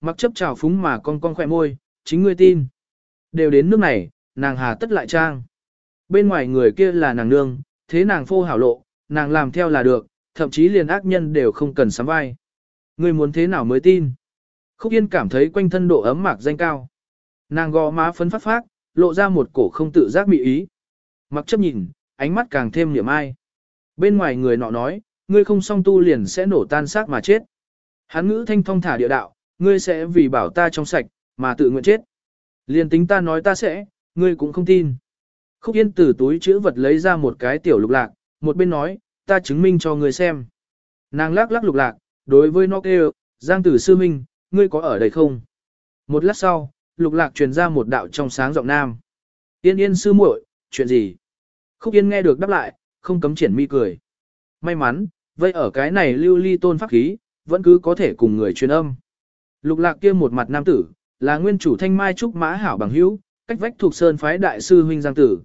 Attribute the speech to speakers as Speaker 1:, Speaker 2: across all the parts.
Speaker 1: Mặc chấp trào phúng mà con con khỏe môi, chính ngươi tin. Đều đến nước này, nàng hà tất lại trang. Bên ngoài người kia là nàng nương, thế nàng phô hảo lộ, nàng làm theo là được, thậm chí liền ác nhân đều không cần sắm vai. Ngươi muốn thế nào mới tin? Khúc Yên cảm thấy quanh thân độ ấm mạc danh cao. Nàng gò má phấn phát phát, lộ ra một cổ không tự giác mị ý. Mặc chấp nhìn, ánh mắt càng thêm niệm ai. Bên ngoài người nọ nói, ngươi không song tu liền sẽ nổ tan xác mà chết. Hắn ngữ thanh thông thả địa đạo, ngươi sẽ vì bảo ta trong sạch, mà tự nguyện chết. Liên tính ta nói ta sẽ, ngươi cũng không tin. Khúc Yên từ túi chữ vật lấy ra một cái tiểu lục lạc, một bên nói, ta chứng minh cho ngươi xem. Nàng lắc lắc lục lạc, đối với nó kêu, Giang tử sư minh, ngươi có ở đây không? Một lát sau, lục lạc truyền ra một đạo trong sáng giọng nam. Yên yên sư muội, chuyện gì? Khúc Yên nghe được đáp lại, không cấm triển mi cười. May mắn, vậy ở cái này lưu ly tôn pháp khí, vẫn cứ có thể cùng người truyền âm. Lục lạc kia một mặt nam tử, là nguyên chủ thanh mai trúc mã hảo bằng hữu, cách vách thuộc sơn phái đại sư huynh Giang Tử.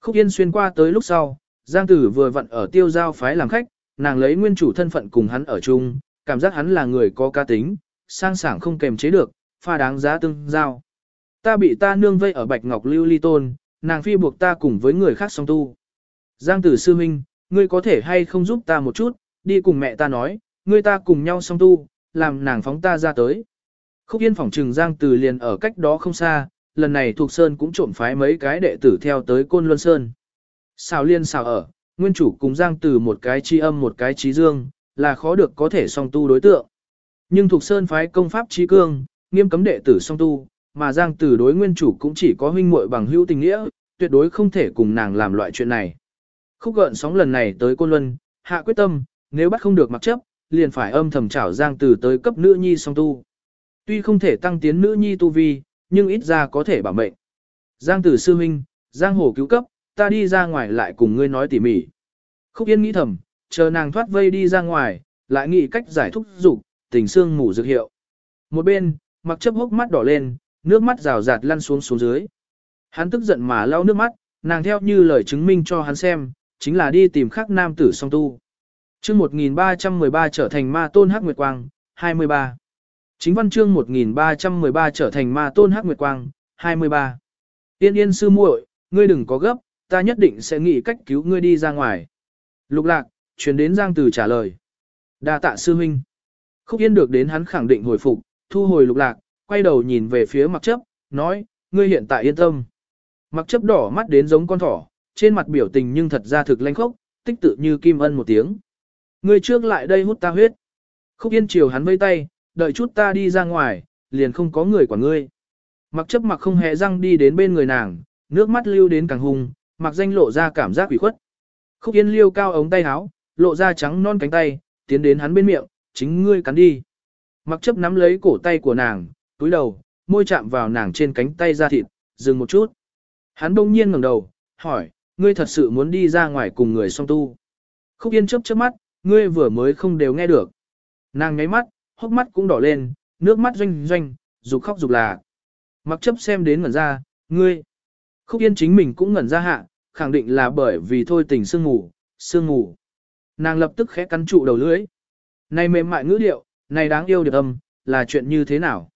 Speaker 1: Khúc Yên xuyên qua tới lúc sau, Giang Tử vừa vặn ở tiêu giao phái làm khách, nàng lấy nguyên chủ thân phận cùng hắn ở chung, cảm giác hắn là người có ca tính, sang sảng không kềm chế được, pha đáng giá tương giao. Ta bị ta nương vây ở bạch ngọc lưu ly tôn, nàng phi buộc ta cùng với người khác song tu. Giang tử sư huynh, ngươi có thể hay không giúp ta một chút, đi cùng mẹ ta nói, ngươi ta cùng nhau song tu, làm nàng phóng ta ra tới. Khúc yên phỏng trừng Giang Từ liền ở cách đó không xa, lần này thuộc Sơn cũng trộm phái mấy cái đệ tử theo tới Côn Luân Sơn. Xào liên xào ở, nguyên chủ cùng Giang Từ một cái chi âm một cái trí dương, là khó được có thể song tu đối tượng. Nhưng thuộc Sơn phái công pháp trí cương, nghiêm cấm đệ tử song tu, mà Giang Từ đối nguyên chủ cũng chỉ có huynh muội bằng hữu tình nghĩa, tuyệt đối không thể cùng nàng làm loại chuyện này. Khúc gợn sóng lần này tới Côn Luân, hạ quyết tâm, nếu bắt không được mặc chấp, liền phải âm thầm trảo Giang Tử tới cấp nữ nhi song tu. Tuy không thể tăng tiến nữ nhi tu vi, nhưng ít ra có thể bảo mệnh. Giang Tử sư huynh, Giang Hồ cứu cấp, ta đi ra ngoài lại cùng ngươi nói tỉ mỉ. Khúc Yên nghĩ thầm, chờ nàng thoát vây đi ra ngoài, lại nghĩ cách giải thúc dục tình xương ngủ dược hiệu. Một bên, mặc chấp hốc mắt đỏ lên, nước mắt rào rạt lăn xuống xuống dưới. Hắn tức giận mà lau nước mắt, nàng theo như lời chứng minh cho hắn xem, chính là đi tìm khắc nam tử song tu chương 1313 trở thành ma tôn hắc nguyệt quang, 23. Chính văn chương 1313 trở thành ma tôn hắc nguyệt quang, 23. Tiên yên sư muội, ngươi đừng có gấp, ta nhất định sẽ nghĩ cách cứu ngươi đi ra ngoài. Lục lạc, truyền đến Giang Tử trả lời. đa tạ sư huynh. Khúc yên được đến hắn khẳng định hồi phục, thu hồi lục lạc, quay đầu nhìn về phía mặc chấp, nói, ngươi hiện tại yên tâm. Mặc chấp đỏ mắt đến giống con thỏ, trên mặt biểu tình nhưng thật ra thực lanh khốc, tích tự như kim ân một tiếng. Ngươi trước lại đây hút ta huyết. Khúc yên chiều hắn vây tay, đợi chút ta đi ra ngoài, liền không có người quản ngươi. Mặc chấp mặc không hề răng đi đến bên người nàng, nước mắt lưu đến càng hùng, mặc danh lộ ra cảm giác quỷ khuất. Khúc yên liêu cao ống tay áo, lộ ra trắng non cánh tay, tiến đến hắn bên miệng, chính ngươi cắn đi. Mặc chấp nắm lấy cổ tay của nàng, túi đầu, môi chạm vào nàng trên cánh tay ra thịt, dừng một chút. Hắn đông nhiên ngẩng đầu, hỏi, ngươi thật sự muốn đi ra ngoài cùng người song tu. Khúc yên chớp chớp mắt, ngươi vừa mới không đều nghe được. Nàng nháy mắt, hốc mắt cũng đỏ lên, nước mắt doanh doanh, dục khóc dục là. Mặc chấp xem đến ngẩn ra, ngươi. Khúc yên chính mình cũng ngẩn ra hạ, khẳng định là bởi vì thôi tình sương ngủ, sương ngủ. Nàng lập tức khẽ cắn trụ đầu lưỡi. Này mềm mại ngữ điệu, này đáng yêu được âm, là chuyện như thế nào?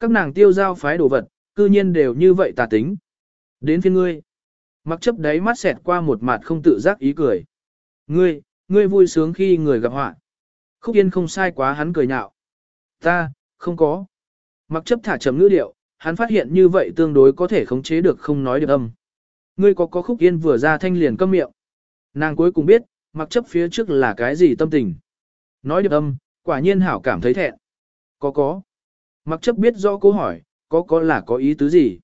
Speaker 1: Các nàng tiêu giao phái đồ vật, cư nhiên đều như vậy tà tính. Đến phiên ngươi. Mặc chấp đáy mắt xẹt qua một mặt không tự giác ý cười. Ngươi, ngươi vui sướng khi người gặp họa. Khúc yên không sai quá hắn cười nhạo. Ta, không có. Mặc chấp thả chấm ngữ điệu, hắn phát hiện như vậy tương đối có thể khống chế được không nói được âm. Ngươi có có khúc yên vừa ra thanh liền câm miệng. Nàng cuối cùng biết, mặc chấp phía trước là cái gì tâm tình. Nói được âm, quả nhiên hảo cảm thấy thẹn. Có có. Mặc chấp biết rõ câu hỏi, có có là có ý tứ gì.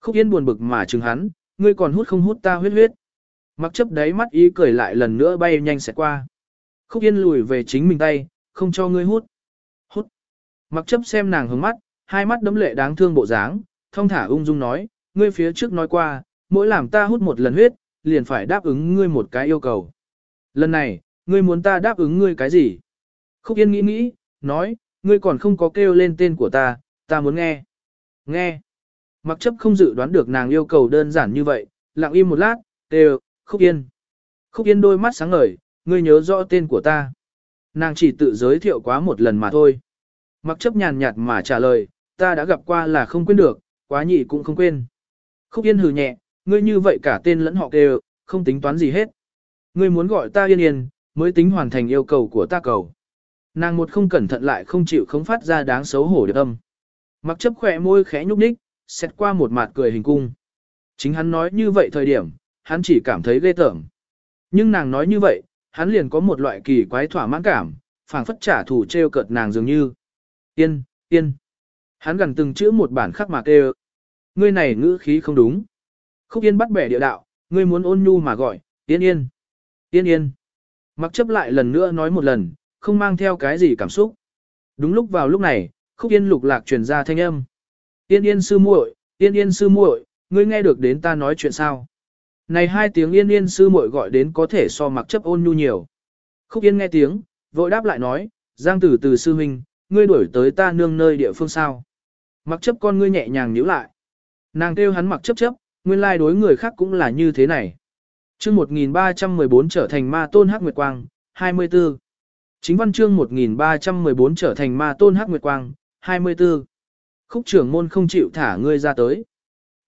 Speaker 1: Khúc Yên buồn bực mà chừng hắn, ngươi còn hút không hút ta huyết huyết. Mặc chấp đáy mắt ý cười lại lần nữa bay nhanh sẽ qua. Khúc Yên lùi về chính mình tay, không cho ngươi hút. Hút. Mặc chấp xem nàng hướng mắt, hai mắt đấm lệ đáng thương bộ dáng, thông thả ung dung nói, ngươi phía trước nói qua, mỗi làm ta hút một lần huyết, liền phải đáp ứng ngươi một cái yêu cầu. Lần này, ngươi muốn ta đáp ứng ngươi cái gì? Khúc Yên nghĩ nghĩ, nói, ngươi còn không có kêu lên tên của ta, ta muốn nghe. Nghe. Mặc chấp không dự đoán được nàng yêu cầu đơn giản như vậy, lặng im một lát, đều Khúc Yên. Khúc Yên đôi mắt sáng ngời, ngươi nhớ rõ tên của ta. Nàng chỉ tự giới thiệu quá một lần mà thôi. Mặc chấp nhàn nhạt mà trả lời, ta đã gặp qua là không quên được, quá nhị cũng không quên. Khúc Yên hừ nhẹ, ngươi như vậy cả tên lẫn họ kêu, không tính toán gì hết. Ngươi muốn gọi ta yên yên, mới tính hoàn thành yêu cầu của ta cầu. Nàng một không cẩn thận lại không chịu không phát ra đáng xấu hổ được âm. Mặc chấp khỏe môi khẽ nhúc nhích, xét qua một mặt cười hình cung. Chính hắn nói như vậy thời điểm, hắn chỉ cảm thấy ghê tởm. Nhưng nàng nói như vậy, hắn liền có một loại kỳ quái thỏa mãn cảm, phảng phất trả thù treo cợt nàng dường như. Yên, yên. Hắn gần từng chữ một bản khắc mà kêu. Ngươi này ngữ khí không đúng. Khúc yên bắt bẻ địa đạo, ngươi muốn ôn nhu mà gọi, yên yên. Yên yên. Mặc chấp lại lần nữa nói một lần, không mang theo cái gì cảm xúc. Đúng lúc vào lúc này, khúc yên lục lạc truyền ra thanh âm. Yên yên sư muội, yên yên sư muội, ngươi nghe được đến ta nói chuyện sao? Này hai tiếng yên yên sư muội gọi đến có thể so mặc chấp ôn nhu nhiều. Khúc yên nghe tiếng, vội đáp lại nói, giang tử từ sư huynh, ngươi đuổi tới ta nương nơi địa phương sao? Mặc chấp con ngươi nhẹ nhàng nhíu lại. Nàng kêu hắn mặc chấp chấp, nguyên lai đối người khác cũng là như thế này. chương 1314 trở thành ma tôn hắc nguyệt quang, 24. Chính văn chương 1314 trở thành ma tôn hắc nguyệt quang, 24. Khúc trưởng môn không chịu thả ngươi ra tới.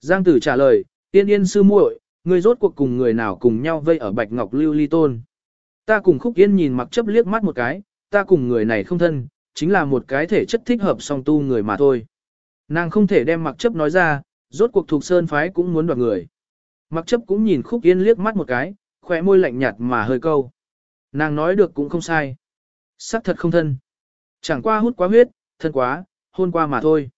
Speaker 1: Giang tử trả lời, tiên yên sư muội, ngươi rốt cuộc cùng người nào cùng nhau vây ở bạch ngọc lưu ly tôn. Ta cùng khúc yên nhìn mặc chấp liếc mắt một cái, ta cùng người này không thân, chính là một cái thể chất thích hợp song tu người mà thôi. Nàng không thể đem mặc chấp nói ra, rốt cuộc thuộc sơn phái cũng muốn đoạt người. Mặc chấp cũng nhìn khúc yên liếc mắt một cái, khỏe môi lạnh nhạt mà hơi câu. Nàng nói được cũng không sai. Sắc thật không thân. Chẳng qua hút quá huyết, thân quá, hôn qua mà thôi.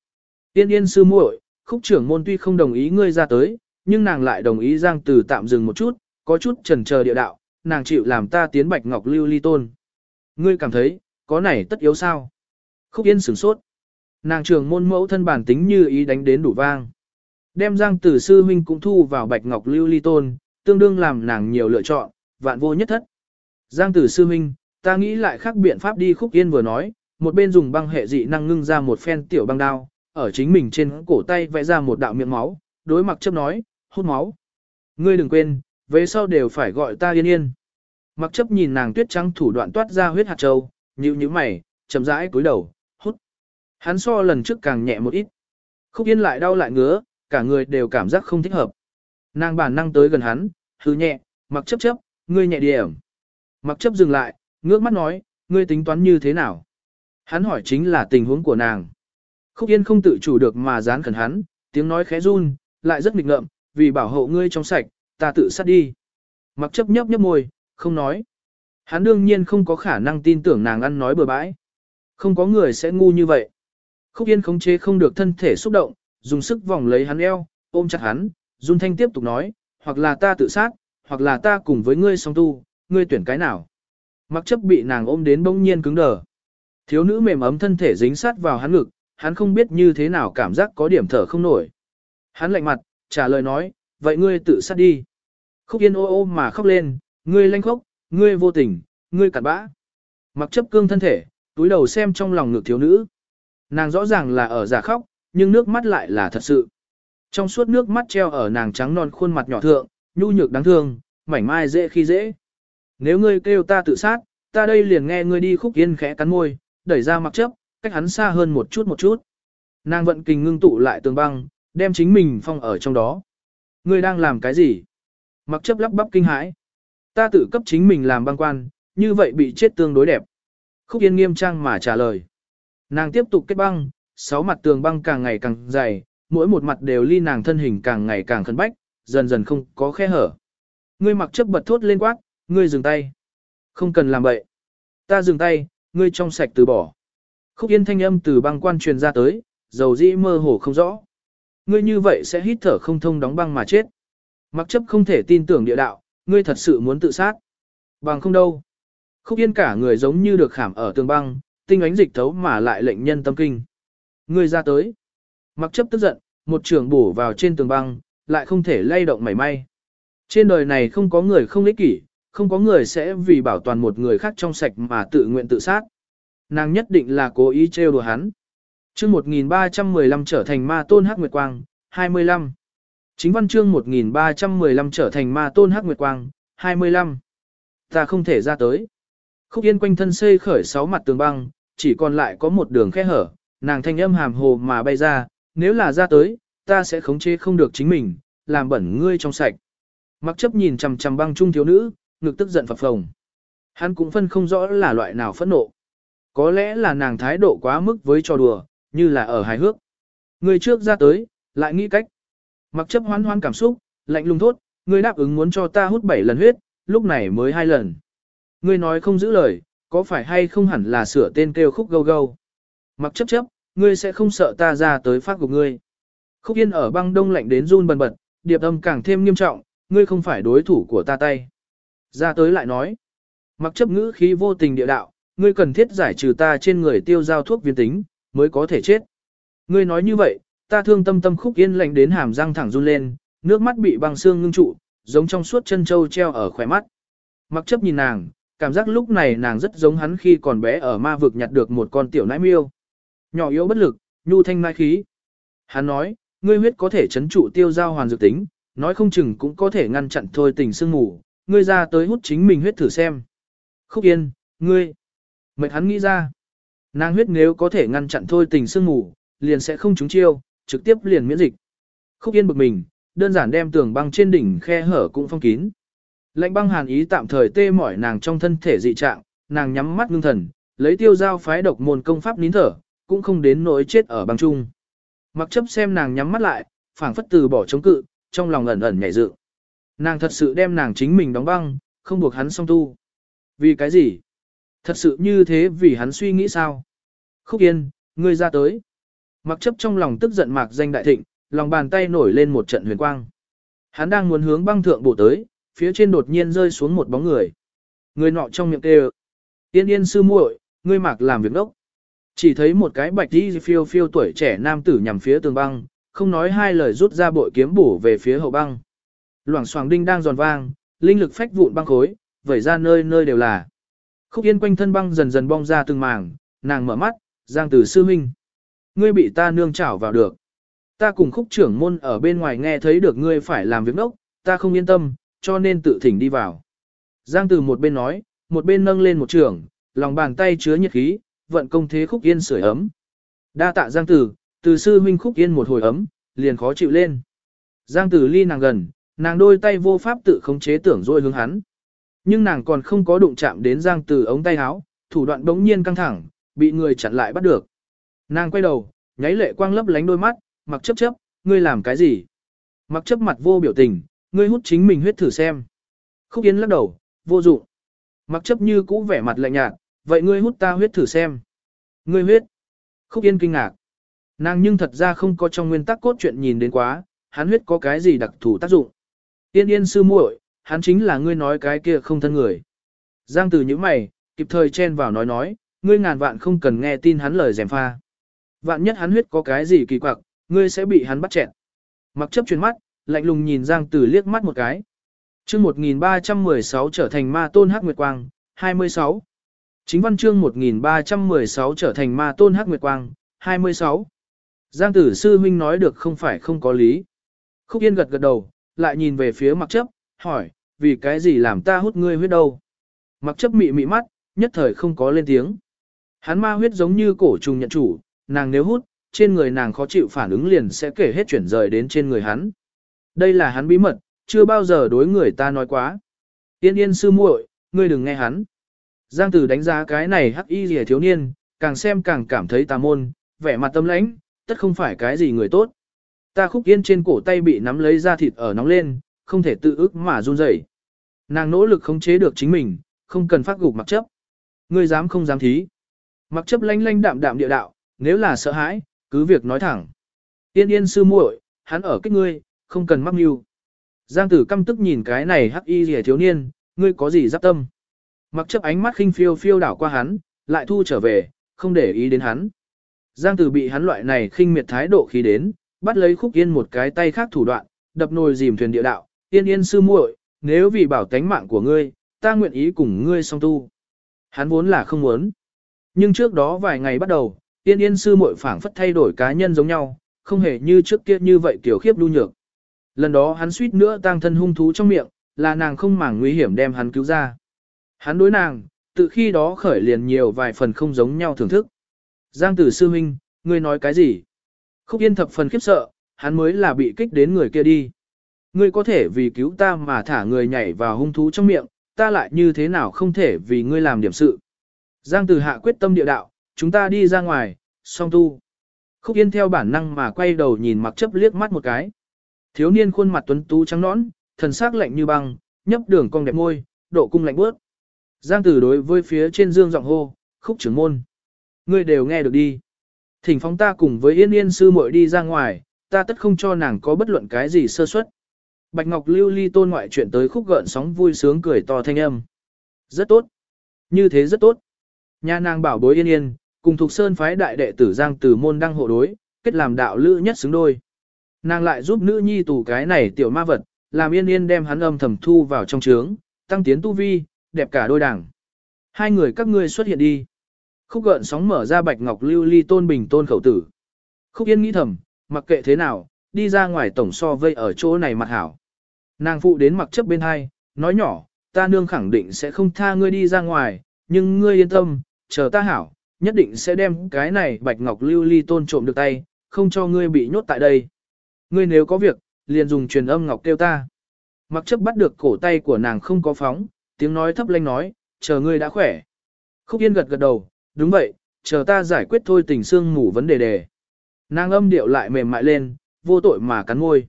Speaker 1: Yên yên sư muội, khúc trưởng môn tuy không đồng ý ngươi ra tới, nhưng nàng lại đồng ý giang từ tạm dừng một chút, có chút trần chờ địa đạo, nàng chịu làm ta tiến bạch ngọc lưu ly tôn. Ngươi cảm thấy, có này tất yếu sao? Khúc yên sửng sốt. Nàng trường môn mẫu thân bản tính như ý đánh đến đủ vang. Đem giang tử sư huynh cũng thu vào bạch ngọc lưu ly tôn, tương đương làm nàng nhiều lựa chọn, vạn vô nhất thất. Giang tử sư huynh, ta nghĩ lại khác biện pháp đi khúc yên vừa nói, một bên dùng băng hệ dị năng ngưng ra một phen tiểu băng đao, ở chính mình trên cổ tay vẽ ra một đạo miệng máu, đối mặc chấp nói, hút máu. Ngươi đừng quên, về sau đều phải gọi ta yên yên. Mặc chấp nhìn nàng tuyết trắng thủ đoạn toát ra huyết hạt châu, nhíu nhíu mày, chậm rãi cúi đầu, hút. Hắn so lần trước càng nhẹ một ít. Khúc yên lại đau lại ngứa, cả người đều cảm giác không thích hợp. Nàng bản năng tới gần hắn, hư nhẹ, mặc chấp chấp, ngươi nhẹ điểm. Mặc chấp dừng lại, ngước mắt nói, ngươi tính toán như thế nào? Hắn hỏi chính là tình huống của nàng. Khúc Yên không tự chủ được mà dán khẩn hắn, tiếng nói khẽ run, lại rất nghịch ngợm, vì bảo hộ ngươi trong sạch, ta tự sát đi. Mặc chấp nhấp nhấp môi, không nói. Hắn đương nhiên không có khả năng tin tưởng nàng ăn nói bừa bãi. Không có người sẽ ngu như vậy. Khúc Yên khống chế không được thân thể xúc động, dùng sức vòng lấy hắn eo, ôm chặt hắn, Dung Thanh tiếp tục nói, hoặc là ta tự sát, hoặc là ta cùng với ngươi song tu, ngươi tuyển cái nào. Mặc chấp bị nàng ôm đến bỗng nhiên cứng đờ. Thiếu nữ mềm ấm thân thể dính sát vào hắn ngực, hắn không biết như thế nào cảm giác có điểm thở không nổi. Hắn lạnh mặt, trả lời nói, vậy ngươi tự sát đi. Khúc yên ô ô mà khóc lên, ngươi lanh khóc, ngươi vô tình, ngươi cặn bã. Mặc chấp cương thân thể, túi đầu xem trong lòng ngực thiếu nữ. Nàng rõ ràng là ở giả khóc, nhưng nước mắt lại là thật sự. Trong suốt nước mắt treo ở nàng trắng non khuôn mặt nhỏ thượng, nhu nhược đáng thương, mảnh mai dễ khi dễ. Nếu ngươi kêu ta tự sát, ta đây liền nghe ngươi đi khúc yên khẽ cắn môi, đẩy ra mặc chấp, cách hắn xa hơn một chút một chút. Nàng vận kình ngưng tụ lại tường băng, đem chính mình phong ở trong đó. Ngươi đang làm cái gì? Mặc chấp lắp bắp kinh hãi. Ta tự cấp chính mình làm băng quan, như vậy bị chết tương đối đẹp. Khúc Yên nghiêm trang mà trả lời. Nàng tiếp tục kết băng, sáu mặt tường băng càng ngày càng dày, mỗi một mặt đều ly nàng thân hình càng ngày càng khẩn bách, dần dần không có khe hở. Ngươi mặc chấp bật thốt lên quát, ngươi dừng tay. Không cần làm vậy. Ta dừng tay, ngươi trong sạch từ bỏ. Khúc yên thanh âm từ băng quan truyền ra tới, dầu dĩ mơ hồ không rõ. Ngươi như vậy sẽ hít thở không thông đóng băng mà chết. Mặc chấp không thể tin tưởng địa đạo, ngươi thật sự muốn tự sát. Bằng không đâu. Khúc yên cả người giống như được khảm ở tường băng, tinh ánh dịch thấu mà lại lệnh nhân tâm kinh. Ngươi ra tới. Mặc chấp tức giận, một trường bổ vào trên tường băng, lại không thể lay động mảy may. Trên đời này không có người không ích kỷ, không có người sẽ vì bảo toàn một người khác trong sạch mà tự nguyện tự sát. Nàng nhất định là cố ý trêu đùa hắn. Chương 1315 trở thành ma tôn hắc nguyệt quang, 25. Chính văn chương 1315 trở thành ma tôn hắc nguyệt quang, 25. Ta không thể ra tới. Khúc Yên quanh thân xây khởi sáu mặt tường băng, chỉ còn lại có một đường khe hở, nàng thanh âm hàm hồ mà bay ra, nếu là ra tới, ta sẽ khống chế không được chính mình, làm bẩn ngươi trong sạch. Mặc chấp nhìn chằm chằm băng trung thiếu nữ, ngực tức giận phập phồng. Hắn cũng phân không rõ là loại nào phẫn nộ. Có lẽ là nàng thái độ quá mức với trò đùa, như là ở hài hước. Người trước ra tới, lại nghĩ cách. Mặc chấp hoan hoan cảm xúc, lạnh lùng thốt, ngươi đáp ứng muốn cho ta hút 7 lần huyết, lúc này mới hai lần. Ngươi nói không giữ lời, có phải hay không hẳn là sửa tên kêu khúc gâu gâu. Mặc chấp chấp, ngươi sẽ không sợ ta ra tới phát của ngươi. Khúc yên ở băng đông lạnh đến run bần bật, điệp âm càng thêm nghiêm trọng, ngươi không phải đối thủ của ta tay. Ra tới lại nói, mặc chấp ngữ khí vô tình địa đạo, ngươi cần thiết giải trừ ta trên người tiêu giao thuốc viên tính, mới có thể chết. Ngươi nói như vậy, ta thương tâm tâm khúc yên lạnh đến hàm răng thẳng run lên, nước mắt bị băng xương ngưng trụ, giống trong suốt chân châu treo ở khỏe mắt. Mặc chấp nhìn nàng, cảm giác lúc này nàng rất giống hắn khi còn bé ở ma vực nhặt được một con tiểu nãi miêu. Nhỏ yếu bất lực, nhu thanh mai khí. Hắn nói, ngươi huyết có thể chấn trụ tiêu giao hoàn dược tính, nói không chừng cũng có thể ngăn chặn thôi tình sương ngủ, ngươi ra tới hút chính mình huyết thử xem. Khúc yên, ngươi. Mệt hắn nghĩ ra. Nàng huyết nếu có thể ngăn chặn thôi tình sương ngủ, liền sẽ không trúng chiêu, trực tiếp liền miễn dịch. Khúc yên bực mình, đơn giản đem tường băng trên đỉnh khe hở cũng phong kín. Lạnh băng hàn ý tạm thời tê mỏi nàng trong thân thể dị trạng, nàng nhắm mắt ngưng thần, lấy tiêu giao phái độc môn công pháp nín thở, cũng không đến nỗi chết ở băng trung. Mặc chấp xem nàng nhắm mắt lại, phảng phất từ bỏ chống cự, trong lòng ẩn ẩn nhảy dự. Nàng thật sự đem nàng chính mình đóng băng, không buộc hắn song tu. Vì cái gì? Thật sự như thế vì hắn suy nghĩ sao? Khúc yên, ngươi ra tới. Mặc chấp trong lòng tức giận mạc danh đại thịnh, lòng bàn tay nổi lên một trận huyền quang. Hắn đang muốn hướng băng thượng bổ tới, phía trên đột nhiên rơi xuống một bóng người. Người nọ trong miệng kêu. Yên yên sư muội, ngươi mạc làm việc đốc. Chỉ thấy một cái bạch đi phiêu phiêu tuổi trẻ nam tử nhằm phía tường băng, không nói hai lời rút ra bội kiếm bổ về phía hậu băng. Loảng xoàng đinh đang giòn vang, linh lực phách vụn băng khối, vẩy ra nơi nơi đều là. Khúc yên quanh thân băng dần dần bong ra từng màng, nàng mở mắt, giang tử sư huynh. Ngươi bị ta nương chảo vào được. Ta cùng khúc trưởng môn ở bên ngoài nghe thấy được ngươi phải làm việc nốc, ta không yên tâm, cho nên tự thỉnh đi vào. Giang từ một bên nói, một bên nâng lên một trường, lòng bàn tay chứa nhiệt khí, vận công thế khúc yên sưởi ấm. Đa tạ Giang Tử, từ sư huynh khúc yên một hồi ấm, liền khó chịu lên. Giang Tử ly nàng gần, nàng đôi tay vô pháp tự khống chế tưởng rồi hướng hắn. Nhưng nàng còn không có đụng chạm đến Giang từ ống tay áo, thủ đoạn bỗng nhiên căng thẳng, bị người chặn lại bắt được. Nàng quay đầu, nháy lệ quang lấp lánh đôi mắt, mặc chấp chấp, ngươi làm cái gì? Mặc chấp mặt vô biểu tình, ngươi hút chính mình huyết thử xem. Khúc Yên lắc đầu, vô dụng. Mặc chấp như cũ vẻ mặt lạnh nhạt, vậy ngươi hút ta huyết thử xem. Ngươi huyết. Khúc Yên kinh ngạc. Nàng nhưng thật ra không có trong nguyên tắc cốt truyện nhìn đến quá, hắn huyết có cái gì đặc thù tác dụng. Yên yên sư muội, hắn chính là ngươi nói cái kia không thân người. Giang từ những mày, kịp thời chen vào nói nói, ngươi ngàn vạn không cần nghe tin hắn lời dèm pha. Vạn nhất hắn huyết có cái gì kỳ quặc, ngươi sẽ bị hắn bắt chẹn. Mặc chấp chuyển mắt, lạnh lùng nhìn Giang Tử liếc mắt một cái. Chương 1316 trở thành ma tôn hắc nguyệt quang, 26. Chính văn chương 1316 trở thành ma tôn hắc nguyệt quang, 26. Giang tử sư huynh nói được không phải không có lý. Khúc Yên gật gật đầu, lại nhìn về phía mặc chấp, hỏi, vì cái gì làm ta hút ngươi huyết đâu? Mặc chấp mị mị mắt, nhất thời không có lên tiếng. Hắn ma huyết giống như cổ trùng nhận chủ, nàng nếu hút, trên người nàng khó chịu phản ứng liền sẽ kể hết chuyển rời đến trên người hắn. Đây là hắn bí mật, chưa bao giờ đối người ta nói quá. Yên yên sư muội, ngươi đừng nghe hắn. Giang Tử đánh giá cái này hắc y rìa thiếu niên, càng xem càng cảm thấy tà môn, vẻ mặt tâm lãnh, tất không phải cái gì người tốt. Ta khúc yên trên cổ tay bị nắm lấy da thịt ở nóng lên, không thể tự ức mà run rẩy. Nàng nỗ lực khống chế được chính mình, không cần phát gục mặc chấp. Ngươi dám không dám thí. Mặc chấp lanh lanh đạm đạm địa đạo, nếu là sợ hãi, cứ việc nói thẳng. Yên yên sư muội, hắn ở kích ngươi, không cần mắc mưu. Giang tử căm tức nhìn cái này hắc y rẻ thiếu niên, ngươi có gì giáp tâm. Mặc chấp ánh mắt khinh phiêu phiêu đảo qua hắn, lại thu trở về, không để ý đến hắn. Giang Tử bị hắn loại này khinh miệt thái độ khí đến, bắt lấy Khúc Yên một cái tay khác thủ đoạn, đập nồi dìm thuyền địa đạo, "Yên Yên sư muội, nếu vì bảo tánh mạng của ngươi, ta nguyện ý cùng ngươi song tu." Hắn vốn là không muốn. Nhưng trước đó vài ngày bắt đầu, Yên Yên sư muội phảng phất thay đổi cá nhân giống nhau, không hề như trước kia như vậy tiểu khiếp đu nhược. Lần đó hắn suýt nữa tang thân hung thú trong miệng, là nàng không màng nguy hiểm đem hắn cứu ra. Hắn đối nàng, từ khi đó khởi liền nhiều vài phần không giống nhau thưởng thức. Giang tử sư huynh, ngươi nói cái gì? Khúc yên thập phần khiếp sợ, hắn mới là bị kích đến người kia đi. Ngươi có thể vì cứu ta mà thả người nhảy vào hung thú trong miệng, ta lại như thế nào không thể vì ngươi làm điểm sự. Giang tử hạ quyết tâm địa đạo, chúng ta đi ra ngoài, song tu. Khúc yên theo bản năng mà quay đầu nhìn mặc chấp liếc mắt một cái. Thiếu niên khuôn mặt tuấn tú trắng nõn, thần sắc lạnh như băng, nhấp đường cong đẹp môi, độ cung lạnh bước. Giang tử đối với phía trên dương giọng hô, khúc trưởng môn. Ngươi đều nghe được đi. Thỉnh phóng ta cùng với yên yên sư muội đi ra ngoài, ta tất không cho nàng có bất luận cái gì sơ suất. Bạch Ngọc lưu ly tôn ngoại chuyện tới khúc gợn sóng vui sướng cười to thanh âm. Rất tốt. Như thế rất tốt. Nhà nàng bảo bối yên yên, cùng thuộc sơn phái đại đệ tử Giang Tử môn đăng hộ đối, kết làm đạo lữ nhất xứng đôi. Nàng lại giúp nữ nhi tù cái này tiểu ma vật, làm yên yên đem hắn âm thầm thu vào trong trướng, tăng tiến tu vi, đẹp cả đôi đảng. Hai người các ngươi xuất hiện đi. Khúc gợn sóng mở ra bạch ngọc lưu ly tôn bình tôn khẩu tử. Khúc yên nghĩ thầm, mặc kệ thế nào, đi ra ngoài tổng so vây ở chỗ này mặt hảo. Nàng phụ đến mặc chấp bên hai, nói nhỏ, ta nương khẳng định sẽ không tha ngươi đi ra ngoài, nhưng ngươi yên tâm, chờ ta hảo, nhất định sẽ đem cái này bạch ngọc lưu ly tôn trộm được tay, không cho ngươi bị nhốt tại đây. Ngươi nếu có việc, liền dùng truyền âm ngọc kêu ta. Mặc chấp bắt được cổ tay của nàng không có phóng, tiếng nói thấp lanh nói, chờ ngươi đã khỏe. Khúc Yên gật gật đầu, đúng vậy, chờ ta giải quyết thôi tình xương ngủ vấn đề đề. Nàng âm điệu lại mềm mại lên, vô tội mà cắn môi.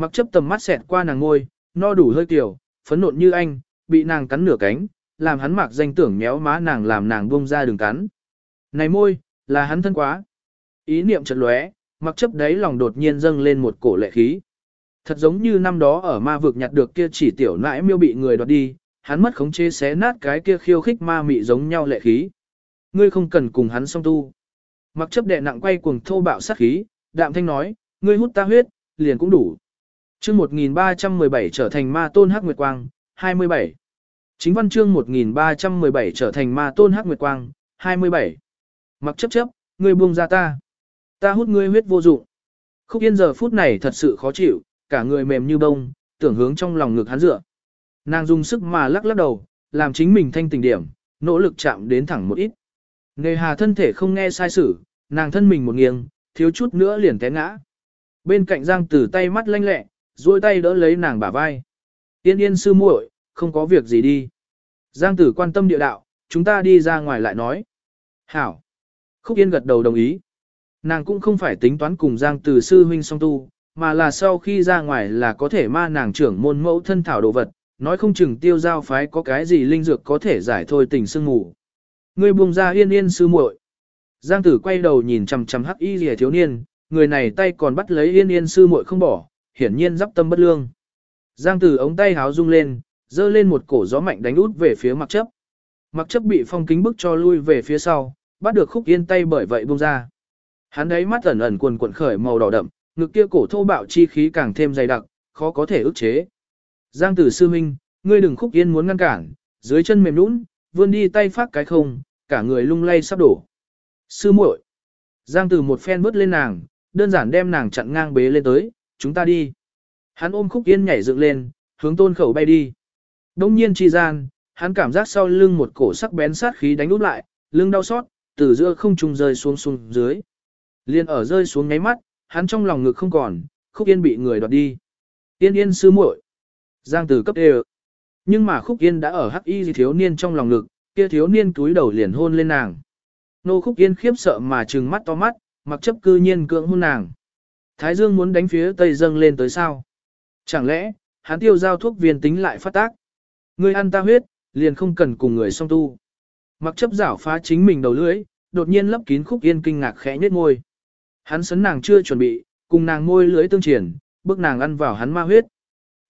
Speaker 1: Mặc chấp tầm mắt xẹt qua nàng ngôi, no đủ hơi tiểu, phấn nộn như anh, bị nàng cắn nửa cánh, làm hắn mặc danh tưởng méo má nàng làm nàng buông ra đường cắn. Này môi, là hắn thân quá. Ý niệm chợt lóe, mặc chấp đấy lòng đột nhiên dâng lên một cổ lệ khí. Thật giống như năm đó ở ma vực nhặt được kia chỉ tiểu nãi miêu bị người đoạt đi, hắn mất khống chế xé nát cái kia khiêu khích ma mị giống nhau lệ khí. Ngươi không cần cùng hắn song tu. Mặc chấp đệ nặng quay cuồng thô bạo sát khí, đạm thanh nói, ngươi hút ta huyết, liền cũng đủ. Chương 1317 trở thành ma tôn hắc nguyệt quang, 27. Chính văn chương 1317 trở thành ma tôn hắc nguyệt quang, 27. Mặc chấp chấp, ngươi buông ra ta. Ta hút ngươi huyết vô dụng. Khúc yên giờ phút này thật sự khó chịu, cả người mềm như bông, tưởng hướng trong lòng ngực hắn dựa. Nàng dùng sức mà lắc lắc đầu, làm chính mình thanh tình điểm, nỗ lực chạm đến thẳng một ít. Nề hà thân thể không nghe sai sử, nàng thân mình một nghiêng, thiếu chút nữa liền té ngã. Bên cạnh Giang Tử tay mắt lanh lẹ, duỗi tay đỡ lấy nàng bả vai. Tiên yên sư muội, không có việc gì đi. Giang Tử quan tâm địa đạo, chúng ta đi ra ngoài lại nói. Hảo. Khúc Yên gật đầu đồng ý. Nàng cũng không phải tính toán cùng Giang Tử sư huynh song tu, mà là sau khi ra ngoài là có thể ma nàng trưởng môn mẫu thân thảo đồ vật, nói không chừng tiêu giao phái có cái gì linh dược có thể giải thôi tình sương ngủ. Ngươi buông ra yên yên sư muội. Giang tử quay đầu nhìn chằm chằm hắc y rìa thiếu niên, người này tay còn bắt lấy yên yên sư muội không bỏ, hiển nhiên dắp tâm bất lương. Giang tử ống tay háo rung lên, dơ lên một cổ gió mạnh đánh út về phía mặc chấp. Mặc chấp bị phong kính bức cho lui về phía sau, bắt được khúc yên tay bởi vậy buông ra. Hắn đấy mắt ẩn ẩn quần quần khởi màu đỏ đậm, ngực kia cổ thô bạo chi khí càng thêm dày đặc, khó có thể ức chế. Giang tử sư minh, ngươi đừng khúc yên muốn ngăn cản, dưới chân mềm nũng, vươn đi tay phát cái không, cả người lung lay sắp đổ. Sư muội, Giang tử một phen vứt lên nàng, đơn giản đem nàng chặn ngang bế lên tới, chúng ta đi. Hắn ôm khúc yên nhảy dựng lên, hướng tôn khẩu bay đi. Đông nhiên chi gian, hắn cảm giác sau lưng một cổ sắc bén sát khí đánh úp lại, lưng đau xót, từ giữa không trung rơi xuống xuống dưới. Liên ở rơi xuống ngáy mắt, hắn trong lòng ngực không còn, khúc yên bị người đoạt đi. Yên yên sư muội Giang tử cấp đều. Nhưng mà khúc yên đã ở hắc y thiếu niên trong lòng ngực, kia thiếu niên túi đầu liền hôn lên nàng. Nô khúc yên khiếp sợ mà trừng mắt to mắt, mặc chấp cư nhiên cưỡng hôn nàng. Thái dương muốn đánh phía tây dâng lên tới sao? Chẳng lẽ, hắn tiêu giao thuốc viên tính lại phát tác? Ngươi ăn ta huyết, liền không cần cùng người song tu. Mặc chấp giảo phá chính mình đầu lưỡi, đột nhiên lấp kín khúc yên kinh ngạc khẽ nhếch môi. Hắn sấn nàng chưa chuẩn bị, cùng nàng môi lưỡi tương triển, bước nàng ăn vào hắn ma huyết.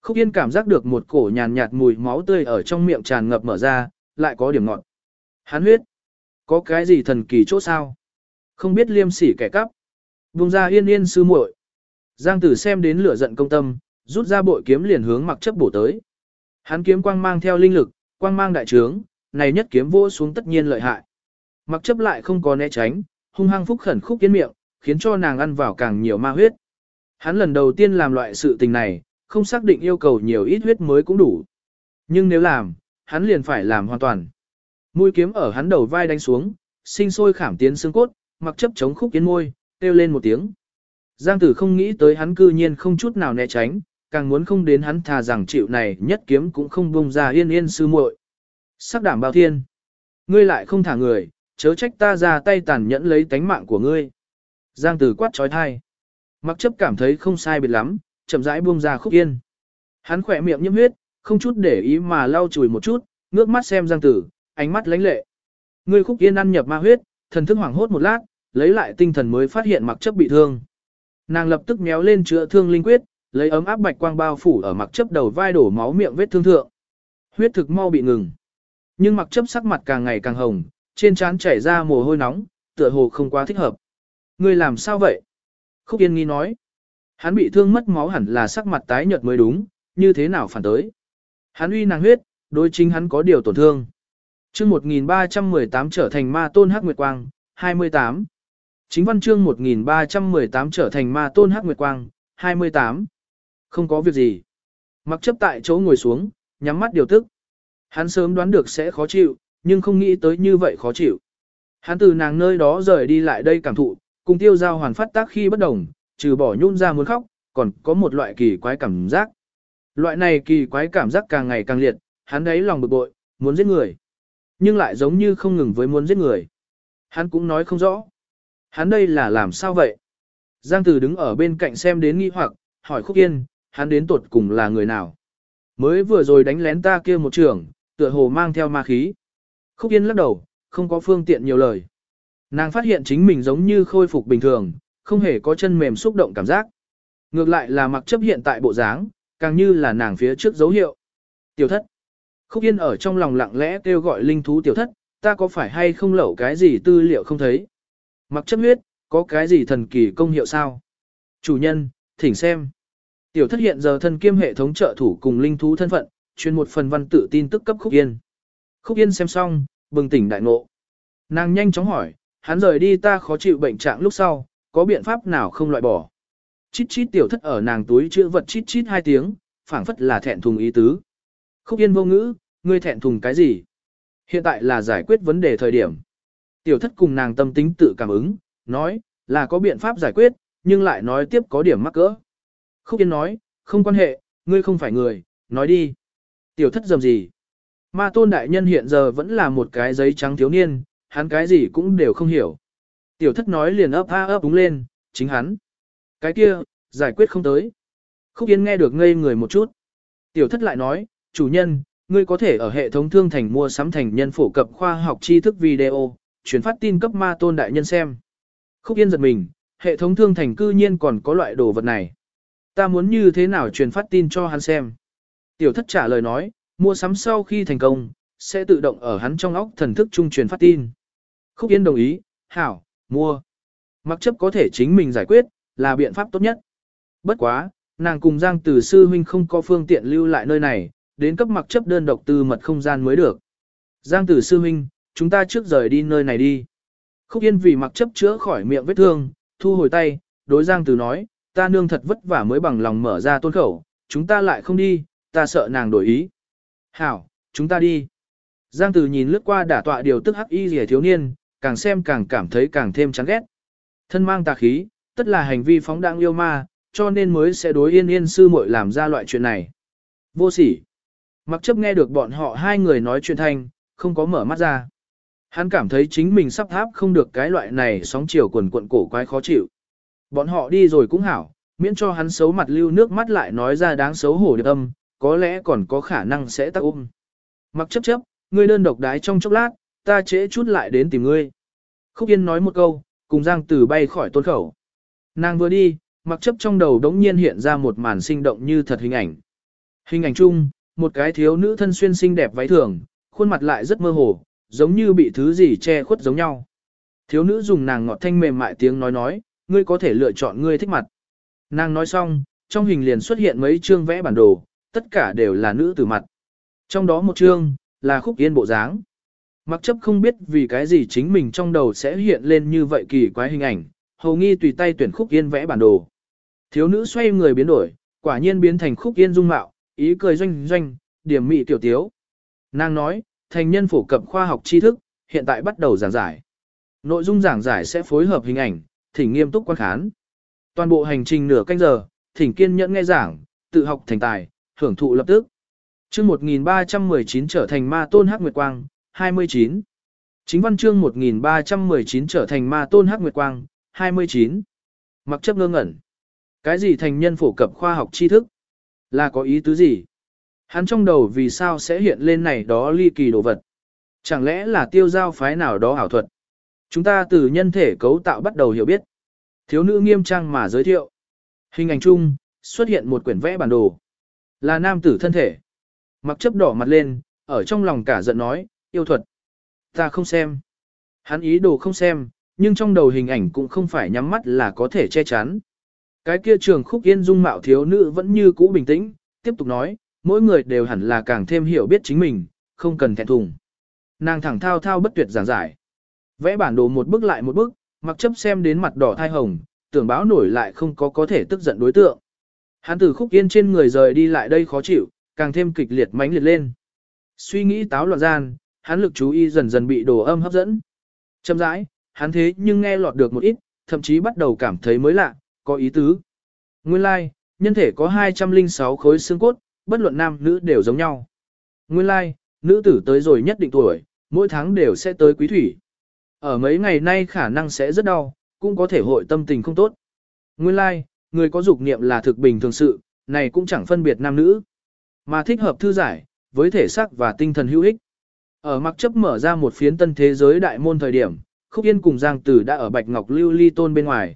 Speaker 1: Khúc Yên cảm giác được một cổ nhàn nhạt mùi máu tươi ở trong miệng tràn ngập mở ra, lại có điểm ngọt. Hắn huyết. Có cái gì thần kỳ chỗ sao? Không biết liêm sỉ kẻ cắp. Vùng ra yên yên sư muội. Giang tử xem đến lửa giận công tâm, rút ra bội kiếm liền hướng mặc chấp bổ tới. Hắn kiếm quang mang theo linh lực, quang mang đại trướng, này nhất kiếm vô xuống tất nhiên lợi hại. Mặc chấp lại không có né tránh, hung hăng phúc khẩn khúc kiến miệng, khiến cho nàng ăn vào càng nhiều ma huyết. Hắn lần đầu tiên làm loại sự tình này, không xác định yêu cầu nhiều ít huyết mới cũng đủ. Nhưng nếu làm, hắn liền phải làm hoàn toàn. Mũi kiếm ở hắn đầu vai đánh xuống, sinh sôi khảm tiến xương cốt, mặc chấp chống khúc kiến môi, kêu lên một tiếng. Giang tử không nghĩ tới hắn cư nhiên không chút nào né tránh, càng muốn không đến hắn thà rằng chịu này nhất kiếm cũng không bông ra yên yên sư muội. Sắc đảm bao thiên. Ngươi lại không thả người, chớ trách ta ra tay tàn nhẫn lấy tánh mạng của ngươi. Giang tử quát trói thai. Mặc chấp cảm thấy không sai biệt lắm, chậm rãi buông ra khúc yên. Hắn khỏe miệng nhiễm huyết, không chút để ý mà lau chùi một chút, ngước mắt xem Giang tử, ánh mắt lánh lệ. Ngươi khúc yên ăn nhập ma huyết, thần thức hoảng hốt một lát, lấy lại tinh thần mới phát hiện mặc chấp bị thương. Nàng lập tức méo lên chữa thương linh quyết, lấy ấm áp bạch quang bao phủ ở mặc chấp đầu vai đổ máu miệng vết thương thượng. Huyết thực mau bị ngừng. Nhưng mặc chấp sắc mặt càng ngày càng hồng, trên trán chảy ra mồ hôi nóng, tựa hồ không quá thích hợp. Ngươi làm sao vậy? Khúc Yên nghi nói. Hắn bị thương mất máu hẳn là sắc mặt tái nhợt mới đúng, như thế nào phản tới. Hắn uy nàng huyết, đối chính hắn có điều tổn thương. chương 1318 trở thành ma tôn hắc nguyệt quang, 28. Chính văn chương 1318 trở thành ma tôn hắc nguyệt quang, 28. Không có việc gì. Mặc chấp tại chỗ ngồi xuống, nhắm mắt điều tức. Hắn sớm đoán được sẽ khó chịu, nhưng không nghĩ tới như vậy khó chịu. Hắn từ nàng nơi đó rời đi lại đây cảm thụ, cùng tiêu giao hoàn phát tác khi bất đồng, trừ bỏ nhún ra muốn khóc, còn có một loại kỳ quái cảm giác. Loại này kỳ quái cảm giác càng ngày càng liệt, hắn đấy lòng bực bội, muốn giết người. Nhưng lại giống như không ngừng với muốn giết người. Hắn cũng nói không rõ. Hắn đây là làm sao vậy? Giang Tử đứng ở bên cạnh xem đến nghi hoặc, hỏi Khúc Yên, hắn đến tuột cùng là người nào? Mới vừa rồi đánh lén ta kia một trường, tựa hồ mang theo ma khí. Khúc Yên lắc đầu, không có phương tiện nhiều lời. Nàng phát hiện chính mình giống như khôi phục bình thường, không hề có chân mềm xúc động cảm giác. Ngược lại là mặc chấp hiện tại bộ dáng, càng như là nàng phía trước dấu hiệu. Tiểu thất. Khúc Yên ở trong lòng lặng lẽ kêu gọi linh thú tiểu thất, ta có phải hay không lẩu cái gì tư liệu không thấy. Mặc chấp huyết, có cái gì thần kỳ công hiệu sao? Chủ nhân, thỉnh xem. Tiểu thất hiện giờ thân kiêm hệ thống trợ thủ cùng linh thú thân phận, chuyên một phần văn tự tin tức cấp Khúc Yên. Khúc Yên xem xong, bừng tỉnh đại ngộ. Nàng nhanh chóng hỏi, hắn rời đi ta khó chịu bệnh trạng lúc sau, có biện pháp nào không loại bỏ. Chít chít tiểu thất ở nàng túi chữa vật chít chít hai tiếng, phảng phất là thẹn thùng ý tứ. Khúc Yên vô ngữ, ngươi thẹn thùng cái gì? Hiện tại là giải quyết vấn đề thời điểm. Tiểu thất cùng nàng tâm tính tự cảm ứng, nói, là có biện pháp giải quyết, nhưng lại nói tiếp có điểm mắc cỡ. Khúc Yên nói, không quan hệ, ngươi không phải người, nói đi. Tiểu thất dầm gì? Ma tôn đại nhân hiện giờ vẫn là một cái giấy trắng thiếu niên, hắn cái gì cũng đều không hiểu. Tiểu thất nói liền ấp a ấp đúng lên, chính hắn. Cái kia, giải quyết không tới. Khúc Yên nghe được ngây người một chút. Tiểu thất lại nói, chủ nhân, ngươi có thể ở hệ thống thương thành mua sắm thành nhân phổ cập khoa học tri thức video, chuyển phát tin cấp ma tôn đại nhân xem. Khúc Yên giật mình, hệ thống thương thành cư nhiên còn có loại đồ vật này. Ta muốn như thế nào truyền phát tin cho hắn xem. Tiểu thất trả lời nói, mua sắm sau khi thành công, sẽ tự động ở hắn trong óc thần thức trung truyền phát tin. Khúc Yên đồng ý, hảo, mua. Mặc chấp có thể chính mình giải quyết, là biện pháp tốt nhất. Bất quá, nàng cùng Giang Tử Sư Huynh không có phương tiện lưu lại nơi này, đến cấp mặc chấp đơn độc tư mật không gian mới được. Giang Tử Sư Huynh, chúng ta trước rời đi nơi này đi. Khúc Yên vì mặc chấp chữa khỏi miệng vết thương, thu hồi tay, đối Giang từ nói, ta nương thật vất vả mới bằng lòng mở ra tôn khẩu, chúng ta lại không đi, ta sợ nàng đổi ý. Hảo, chúng ta đi. Giang từ nhìn lướt qua đả tọa điều tức hắc y rẻ thiếu niên, càng xem càng cảm thấy càng thêm chán ghét. Thân mang tà khí, tất là hành vi phóng đãng yêu ma, cho nên mới sẽ đối yên yên sư muội làm ra loại chuyện này. Vô sỉ. Mặc chấp nghe được bọn họ hai người nói chuyện thanh, không có mở mắt ra. Hắn cảm thấy chính mình sắp tháp không được cái loại này sóng chiều quần cuộn cổ quái khó chịu. Bọn họ đi rồi cũng hảo, miễn cho hắn xấu mặt lưu nước mắt lại nói ra đáng xấu hổ điệp âm, có lẽ còn có khả năng sẽ tắc ôm. Mặc chấp chấp, ngươi đơn độc đái trong chốc lát, ta trễ chút lại đến tìm ngươi. Khúc Yên nói một câu, cùng Giang Tử bay khỏi tôn khẩu. Nàng vừa đi, mặc chấp trong đầu đống nhiên hiện ra một màn sinh động như thật hình ảnh. Hình ảnh chung, một cái thiếu nữ thân xuyên xinh đẹp váy thường, khuôn mặt lại rất mơ hồ, giống như bị thứ gì che khuất giống nhau. Thiếu nữ dùng nàng ngọt thanh mềm mại tiếng nói nói, ngươi có thể lựa chọn ngươi thích mặt. Nàng nói xong, trong hình liền xuất hiện mấy chương vẽ bản đồ, tất cả đều là nữ tử mặt. Trong đó một chương, là khúc yên bộ dáng. Mặc chấp không biết vì cái gì chính mình trong đầu sẽ hiện lên như vậy kỳ quái hình ảnh, hầu nghi tùy tay tuyển khúc yên vẽ bản đồ. Thiếu nữ xoay người biến đổi, quả nhiên biến thành khúc yên dung mạo, ý cười doanh doanh, điểm mị tiểu tiếu. Nàng nói, thành nhân phổ cập khoa học tri thức, hiện tại bắt đầu giảng giải. Nội dung giảng giải sẽ phối hợp hình ảnh, thỉnh nghiêm túc quan khán. Toàn bộ hành trình nửa canh giờ, thỉnh kiên nhẫn nghe giảng, tự học thành tài, hưởng thụ lập tức. Chương 1319 trở thành ma tôn hắc nguyệt quang, 29. Chính văn chương 1319 trở thành ma tôn hắc nguyệt quang, 29. Mặc chấp ngơ ngẩn. Cái gì thành nhân phổ cập khoa học tri thức? Là có ý tứ gì? Hắn trong đầu vì sao sẽ hiện lên này đó ly kỳ đồ vật? Chẳng lẽ là tiêu giao phái nào đó ảo thuật? Chúng ta từ nhân thể cấu tạo bắt đầu hiểu biết. Thiếu nữ nghiêm trang mà giới thiệu. Hình ảnh chung, xuất hiện một quyển vẽ bản đồ. Là nam tử thân thể. Mặc chấp đỏ mặt lên, ở trong lòng cả giận nói, yêu thuật. Ta không xem. Hắn ý đồ không xem, nhưng trong đầu hình ảnh cũng không phải nhắm mắt là có thể che chắn. Cái kia trường khúc yên dung mạo thiếu nữ vẫn như cũ bình tĩnh, tiếp tục nói, mỗi người đều hẳn là càng thêm hiểu biết chính mình, không cần thẹn thùng. Nàng thẳng thao thao bất tuyệt giảng giải. Vẽ bản đồ một bước lại một bước, mặc chấp xem đến mặt đỏ thai hồng, tưởng báo nổi lại không có có thể tức giận đối tượng. Hắn từ khúc yên trên người rời đi lại đây khó chịu, càng thêm kịch liệt mãnh liệt lên. Suy nghĩ táo loạn gian, hắn lực chú ý dần dần bị đồ âm hấp dẫn. Chậm rãi, hắn thế nhưng nghe lọt được một ít, thậm chí bắt đầu cảm thấy mới lạ, có ý tứ. Nguyên lai, like, nhân thể có 206 khối xương cốt, bất luận nam nữ đều giống nhau. Nguyên lai, like, nữ tử tới rồi nhất định tuổi, mỗi tháng đều sẽ tới quý thủy. Ở mấy ngày nay khả năng sẽ rất đau, cũng có thể hội tâm tình không tốt. Nguyên lai, like, người có dục niệm là thực bình thường sự, này cũng chẳng phân biệt nam nữ, mà thích hợp thư giải, với thể xác và tinh thần hữu ích. Ở mặc chấp mở ra một phiến tân thế giới đại môn thời điểm, Khúc Yên cùng Giang Tử đã ở Bạch Ngọc Lưu Ly Tôn bên ngoài.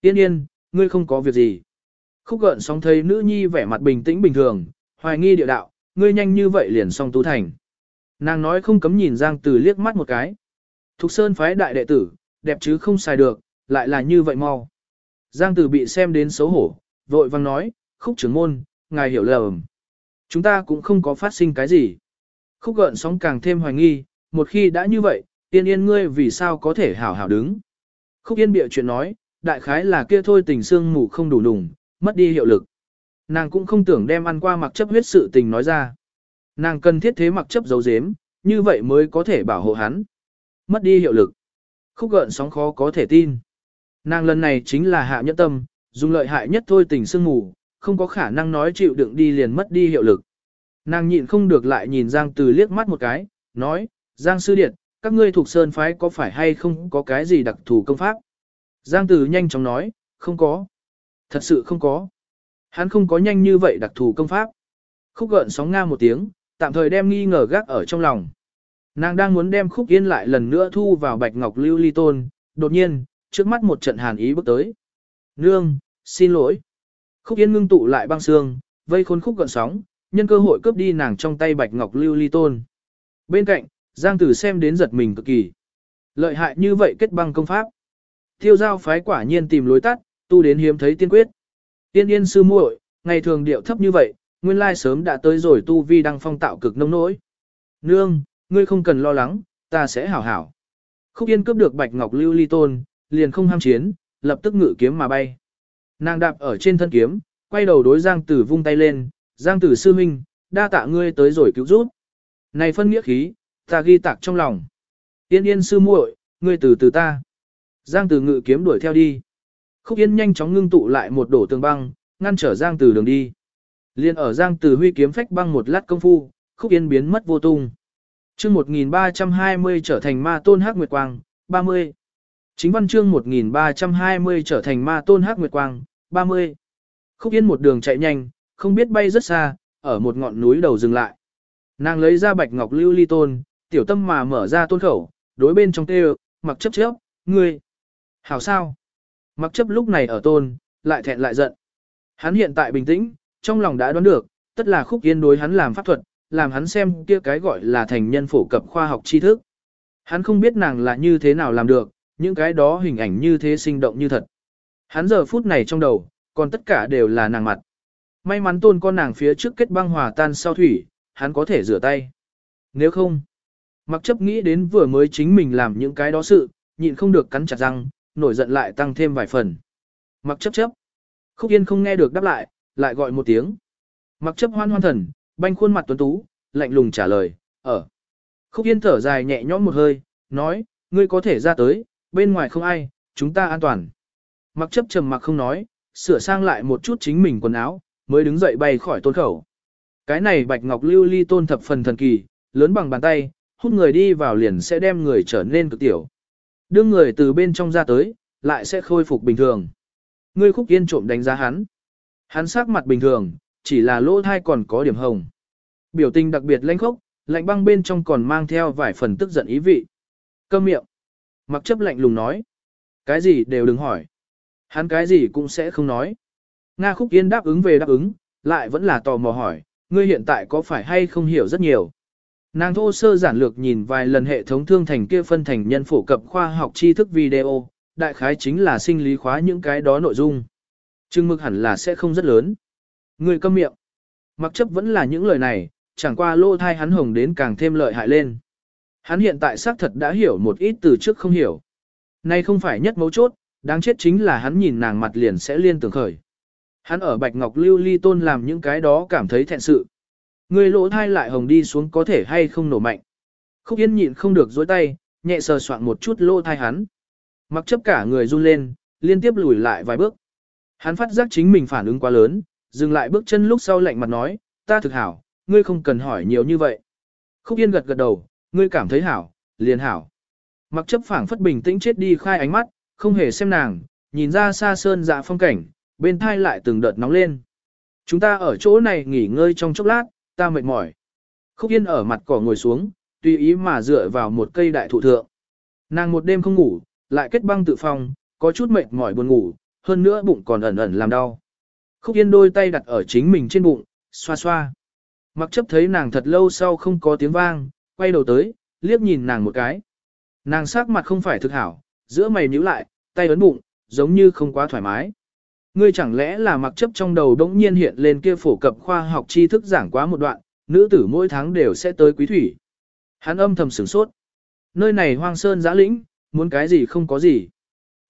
Speaker 1: Yên yên, ngươi không có việc gì. Khúc gợn sóng thấy nữ nhi vẻ mặt bình tĩnh bình thường, hoài nghi địa đạo, ngươi nhanh như vậy liền xong tú thành. Nàng nói không cấm nhìn Giang Từ liếc mắt một cái. Thục Sơn phái đại đệ tử, đẹp chứ không xài được, lại là như vậy mau. Giang Từ bị xem đến xấu hổ, vội vang nói, khúc trưởng môn, ngài hiểu lầm. Chúng ta cũng không có phát sinh cái gì. Khúc gợn sóng càng thêm hoài nghi, một khi đã như vậy, tiên yên ngươi vì sao có thể hảo hảo đứng. Khúc yên bịa chuyện nói, đại khái là kia thôi tình xương mù không đủ đùng, mất đi hiệu lực. Nàng cũng không tưởng đem ăn qua mặc chấp huyết sự tình nói ra. Nàng cần thiết thế mặc chấp giấu giếm, như vậy mới có thể bảo hộ hắn. Mất đi hiệu lực. Khúc gợn sóng khó có thể tin. Nàng lần này chính là hạ nhẫn tâm, dùng lợi hại nhất thôi tình sương ngủ, không có khả năng nói chịu đựng đi liền mất đi hiệu lực. Nàng nhịn không được lại nhìn Giang Từ liếc mắt một cái, nói, Giang Sư Điện, các ngươi thuộc sơn phái có phải hay không có cái gì đặc thù công pháp? Giang Từ nhanh chóng nói, không có. Thật sự không có. Hắn không có nhanh như vậy đặc thù công pháp. Khúc gợn sóng nga một tiếng, tạm thời đem nghi ngờ gác ở trong lòng. Nàng đang muốn đem khúc yên lại lần nữa thu vào bạch ngọc lưu ly tôn, đột nhiên, trước mắt một trận hàn ý bước tới. Nương, xin lỗi. Khúc yên ngưng tụ lại băng xương, vây khôn khúc gợn sóng, nhân cơ hội cướp đi nàng trong tay bạch ngọc lưu ly tôn. Bên cạnh, Giang Tử xem đến giật mình cực kỳ. Lợi hại như vậy kết băng công pháp. Tiêu giao phái quả nhiên tìm lối tắt, tu đến hiếm thấy tiên quyết. Tiên yên sư muội, ngày thường điệu thấp như vậy, nguyên lai sớm đã tới rồi tu vi đang phong tạo cực nông nỗi. Nương, ngươi không cần lo lắng, ta sẽ hảo hảo. Khúc yên cướp được bạch ngọc lưu ly tôn, liền không ham chiến, lập tức ngự kiếm mà bay. Nàng đạp ở trên thân kiếm, quay đầu đối Giang Tử vung tay lên, Giang Tử sư huynh, đa tạ ngươi tới rồi cứu giúp. Này phân nghĩa khí, ta ghi tạc trong lòng. Yên yên sư muội, ngươi từ từ ta. Giang Tử ngự kiếm đuổi theo đi. Khúc Yên nhanh chóng ngưng tụ lại một đổ tường băng, ngăn trở Giang Từ đường đi. Liên ở Giang Từ huy kiếm phách băng một lát công phu, Khúc Yên biến mất vô tung. Chương 1320 trở thành ma tôn hắc nguyệt quang, 30. Chính văn chương 1320 trở thành ma tôn hắc nguyệt quang, 30. Khúc Yên một đường chạy nhanh, không biết bay rất xa, ở một ngọn núi đầu dừng lại. Nàng lấy ra bạch ngọc lưu ly tôn, tiểu tâm mà mở ra tôn khẩu, đối bên trong tê mặc chấp chấp, ngươi. Hảo sao? Mặc chấp lúc này ở tôn, lại thẹn lại giận. Hắn hiện tại bình tĩnh, trong lòng đã đoán được, tất là khúc yên đối hắn làm pháp thuật, làm hắn xem kia cái gọi là thành nhân phổ cập khoa học tri thức. Hắn không biết nàng là như thế nào làm được, những cái đó hình ảnh như thế sinh động như thật. Hắn giờ phút này trong đầu, còn tất cả đều là nàng mặt. May mắn tôn con nàng phía trước kết băng hòa tan sau thủy, hắn có thể rửa tay. Nếu không, mặc chấp nghĩ đến vừa mới chính mình làm những cái đó sự, nhịn không được cắn chặt răng, nổi giận lại tăng thêm vài phần. Mặc chấp chấp. Khúc Yên không nghe được đáp lại, lại gọi một tiếng. Mặc chấp hoan hoan thần, banh khuôn mặt tuấn tú, lạnh lùng trả lời, ở. Khúc Yên thở dài nhẹ nhõm một hơi, nói, ngươi có thể ra tới, bên ngoài không ai, chúng ta an toàn. Mặc chấp trầm mặc không nói, sửa sang lại một chút chính mình quần áo, mới đứng dậy bay khỏi tôn khẩu. Cái này bạch ngọc lưu ly tôn thập phần thần kỳ, lớn bằng bàn tay, hút người đi vào liền sẽ đem người trở nên cực tiểu. Đưa người từ bên trong ra tới, lại sẽ khôi phục bình thường. Ngươi khúc yên trộm đánh giá hắn. Hắn sắc mặt bình thường, chỉ là lỗ thai còn có điểm hồng. Biểu tình đặc biệt lãnh khốc, lạnh băng bên trong còn mang theo vài phần tức giận ý vị. Câm miệng. Mặc chấp lạnh lùng nói. Cái gì đều đừng hỏi. Hắn cái gì cũng sẽ không nói. Nga khúc yên đáp ứng về đáp ứng, lại vẫn là tò mò hỏi, ngươi hiện tại có phải hay không hiểu rất nhiều. Nàng thô sơ giản lược nhìn vài lần hệ thống thương thành kia phân thành nhân phổ cập khoa học tri thức video, đại khái chính là sinh lý khóa những cái đó nội dung. Trưng mực hẳn là sẽ không rất lớn. người câm miệng. Mặc chấp vẫn là những lời này, chẳng qua lô thai hắn hồng đến càng thêm lợi hại lên. Hắn hiện tại xác thật đã hiểu một ít từ trước không hiểu. Nay không phải nhất mấu chốt, đáng chết chính là hắn nhìn nàng mặt liền sẽ liên tưởng khởi. Hắn ở Bạch Ngọc Lưu Ly Tôn làm những cái đó cảm thấy thẹn sự. Người lỗ thai lại hồng đi xuống có thể hay không nổ mạnh. Khúc Yên nhịn không được dối tay, nhẹ sờ soạn một chút lỗ thai hắn. Mặc chấp cả người run lên, liên tiếp lùi lại vài bước. Hắn phát giác chính mình phản ứng quá lớn, dừng lại bước chân lúc sau lạnh mặt nói, ta thực hảo, ngươi không cần hỏi nhiều như vậy. Khúc Yên gật gật đầu, ngươi cảm thấy hảo, liền hảo. Mặc chấp phảng phất bình tĩnh chết đi khai ánh mắt, không hề xem nàng, nhìn ra xa sơn dạ phong cảnh, bên thai lại từng đợt nóng lên. Chúng ta ở chỗ này nghỉ ngơi trong chốc lát, ta mệt mỏi. Khúc Yên ở mặt cỏ ngồi xuống, tùy ý mà dựa vào một cây đại thụ thượng. Nàng một đêm không ngủ, lại kết băng tự phòng, có chút mệt mỏi buồn ngủ, hơn nữa bụng còn ẩn ẩn làm đau. Khúc Yên đôi tay đặt ở chính mình trên bụng, xoa xoa. Mặc chấp thấy nàng thật lâu sau không có tiếng vang, quay đầu tới, liếc nhìn nàng một cái. Nàng sắc mặt không phải thực hảo, giữa mày nhíu lại, tay ấn bụng, giống như không quá thoải mái. Ngươi chẳng lẽ là mặc chấp trong đầu đống nhiên hiện lên kia phổ cập khoa học tri thức giảng quá một đoạn, nữ tử mỗi tháng đều sẽ tới quý thủy. Hắn âm thầm sửng sốt. Nơi này hoang sơn giã lĩnh, muốn cái gì không có gì.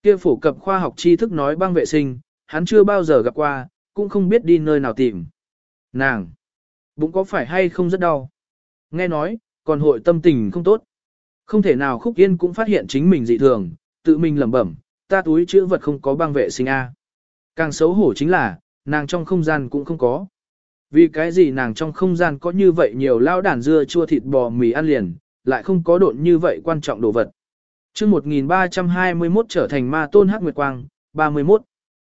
Speaker 1: Kia phổ cập khoa học tri thức nói băng vệ sinh, hắn chưa bao giờ gặp qua, cũng không biết đi nơi nào tìm. Nàng! Bụng có phải hay không rất đau? Nghe nói, còn hội tâm tình không tốt. Không thể nào khúc yên cũng phát hiện chính mình dị thường, tự mình lầm bẩm, ta túi chữ vật không có băng vệ sinh A. Càng xấu hổ chính là, nàng trong không gian cũng không có. Vì cái gì nàng trong không gian có như vậy nhiều lao đàn dưa chua thịt bò mì ăn liền, lại không có độn như vậy quan trọng đồ vật. chương 1321 trở thành ma tôn hắc nguyệt quang, 31.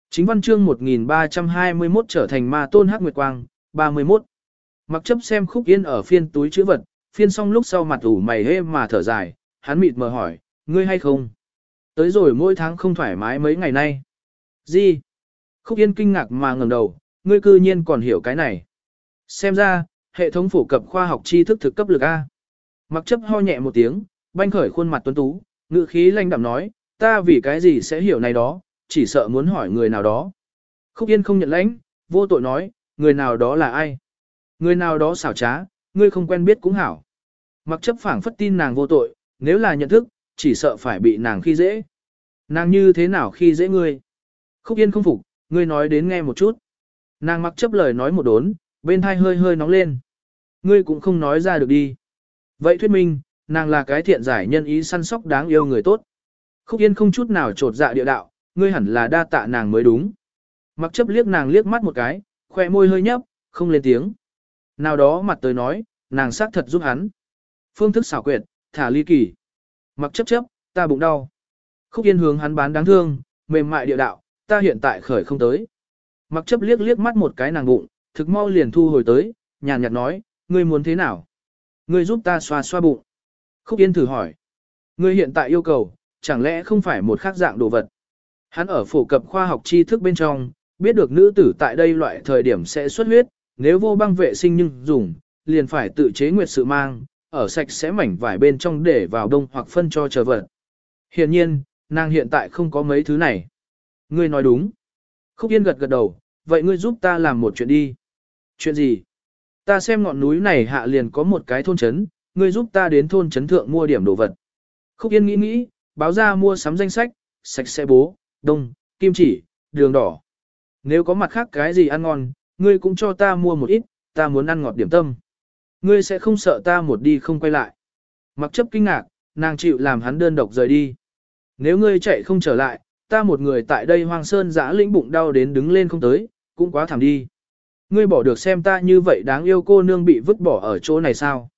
Speaker 1: Chính văn chương 1321 trở thành ma tôn hắc nguyệt quang, 31. Mặc chấp xem khúc yên ở phiên túi chữ vật, phiên xong lúc sau mặt ủ mày hê mà thở dài, hắn mịt mờ hỏi, ngươi hay không? Tới rồi mỗi tháng không thoải mái mấy ngày nay. Gì? Khúc Yên kinh ngạc mà ngẩng đầu, ngươi cư nhiên còn hiểu cái này. Xem ra, hệ thống phổ cập khoa học tri thức thực cấp lực A. Mặc chấp ho nhẹ một tiếng, banh khởi khuôn mặt tuấn tú, ngự khí lanh đạm nói, ta vì cái gì sẽ hiểu này đó, chỉ sợ muốn hỏi người nào đó. Khúc Yên không nhận lãnh, vô tội nói, người nào đó là ai? Người nào đó xảo trá, ngươi không quen biết cũng hảo. Mặc chấp phảng phất tin nàng vô tội, nếu là nhận thức, chỉ sợ phải bị nàng khi dễ. Nàng như thế nào khi dễ ngươi? Khúc Yên không phục, ngươi nói đến nghe một chút. Nàng mặc chấp lời nói một đốn, bên thai hơi hơi nóng lên. Ngươi cũng không nói ra được đi. Vậy thuyết minh, nàng là cái thiện giải nhân ý săn sóc đáng yêu người tốt. Khúc Yên không chút nào trột dạ địa đạo, ngươi hẳn là đa tạ nàng mới đúng. Mặc chấp liếc nàng liếc mắt một cái, khoe môi hơi nhấp, không lên tiếng. Nào đó mặt tới nói, nàng xác thật giúp hắn. Phương thức xảo quyệt, thả ly kỳ. Mặc chấp chấp, ta bụng đau. Khúc Yên hướng hắn bán đáng thương, mềm mại địa đạo, ta hiện tại khởi không tới. Mặc chấp liếc liếc mắt một cái nàng bụng, thực mau liền thu hồi tới, nhàn nhạt nói, ngươi muốn thế nào? Ngươi giúp ta xoa xoa bụng. Khúc Yên thử hỏi. Ngươi hiện tại yêu cầu, chẳng lẽ không phải một khác dạng đồ vật? Hắn ở phổ cập khoa học tri thức bên trong, biết được nữ tử tại đây loại thời điểm sẽ xuất huyết, nếu vô băng vệ sinh nhưng dùng, liền phải tự chế nguyệt sự mang, ở sạch sẽ mảnh vải bên trong để vào đông hoặc phân cho chờ vật. Hiện nhiên, nàng hiện tại không có mấy thứ này. Ngươi nói đúng. Khúc Yên gật gật đầu, vậy ngươi giúp ta làm một chuyện đi. Chuyện gì? Ta xem ngọn núi này hạ liền có một cái thôn trấn, ngươi giúp ta đến thôn trấn thượng mua điểm đồ vật. Khúc Yên nghĩ nghĩ, báo ra mua sắm danh sách, sạch sẽ bố, đông, kim chỉ, đường đỏ. Nếu có mặt khác cái gì ăn ngon, ngươi cũng cho ta mua một ít, ta muốn ăn ngọt điểm tâm. Ngươi sẽ không sợ ta một đi không quay lại. Mặc chấp kinh ngạc, nàng chịu làm hắn đơn độc rời đi. Nếu ngươi chạy không trở lại, ta một người tại đây hoang sơn giã lĩnh bụng đau đến đứng lên không tới, cũng quá thảm đi. Ngươi bỏ được xem ta như vậy đáng yêu cô nương bị vứt bỏ ở chỗ này sao?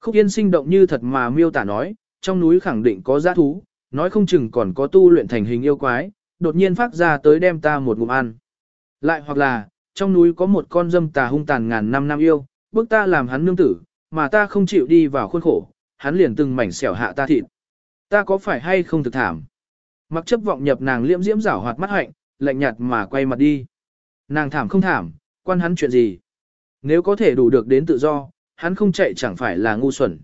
Speaker 1: Khúc Yên sinh động như thật mà miêu tả nói, trong núi khẳng định có giã thú, nói không chừng còn có tu luyện thành hình yêu quái, đột nhiên phát ra tới đem ta một ngụm ăn. Lại hoặc là, trong núi có một con dâm tà hung tàn ngàn năm năm yêu, bước ta làm hắn nương tử, mà ta không chịu đi vào khuôn khổ, hắn liền từng mảnh xẻo hạ ta thịt. Ta có phải hay không thực thảm? Mặc chấp vọng nhập nàng liễm diễm rảo hoạt mắt hạnh, lạnh nhạt mà quay mặt đi. Nàng thảm không thảm, quan hắn chuyện gì? Nếu có thể đủ được đến tự do, hắn không chạy chẳng phải là ngu xuẩn.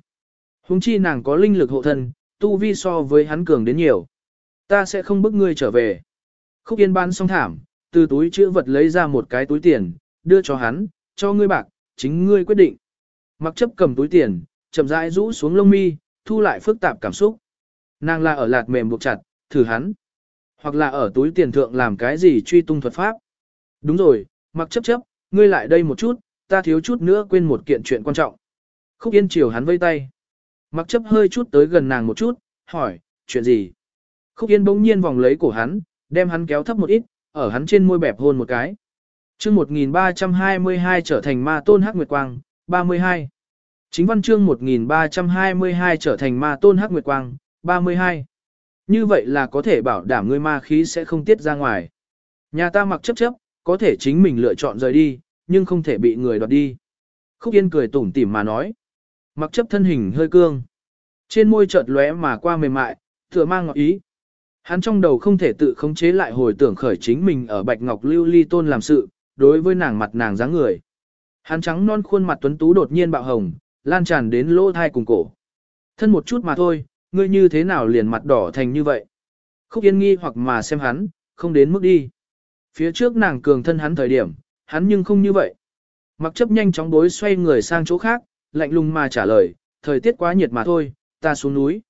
Speaker 1: Hùng chi nàng có linh lực hộ thân, tu vi so với hắn cường đến nhiều. Ta sẽ không bức ngươi trở về. Khúc yên ban xong thảm, từ túi chữ vật lấy ra một cái túi tiền, đưa cho hắn, cho ngươi bạc, chính ngươi quyết định. Mặc chấp cầm túi tiền, chậm rãi rũ xuống lông mi, thu lại phức tạp cảm xúc. Nàng là ở lạt mềm buộc chặt, thử hắn. Hoặc là ở túi tiền thượng làm cái gì truy tung thuật pháp. Đúng rồi, mặc chấp chấp, ngươi lại đây một chút, ta thiếu chút nữa quên một kiện chuyện quan trọng. Khúc Yên chiều hắn vây tay. Mặc chấp hơi chút tới gần nàng một chút, hỏi, chuyện gì? Khúc Yên bỗng nhiên vòng lấy cổ hắn, đem hắn kéo thấp một ít, ở hắn trên môi bẹp hôn một cái. chương 1322 trở thành ma tôn hắc nguyệt quang, 32. Chính văn chương 1322 trở thành ma tôn hắc nguyệt quang, 32. Như vậy là có thể bảo đảm ngươi ma khí sẽ không tiết ra ngoài. Nhà ta mặc chấp chấp, có thể chính mình lựa chọn rời đi, nhưng không thể bị người đoạt đi. Khúc Yên cười tủm tỉm mà nói. Mặc chấp thân hình hơi cương. Trên môi chợt lóe mà qua mềm mại, tựa mang ngọt ý. Hắn trong đầu không thể tự khống chế lại hồi tưởng khởi chính mình ở Bạch Ngọc Lưu Ly Tôn làm sự, đối với nàng mặt nàng dáng người. Hắn trắng non khuôn mặt tuấn tú đột nhiên bạo hồng, lan tràn đến lỗ thai cùng cổ. Thân một chút mà thôi, ngươi như thế nào liền mặt đỏ thành như vậy. Khúc Yên nghi hoặc mà xem hắn, không đến mức đi. Phía trước nàng cường thân hắn thời điểm, hắn nhưng không như vậy. Mặc chấp nhanh chóng bối xoay người sang chỗ khác, lạnh lùng mà trả lời, thời tiết quá nhiệt mà thôi, ta xuống núi.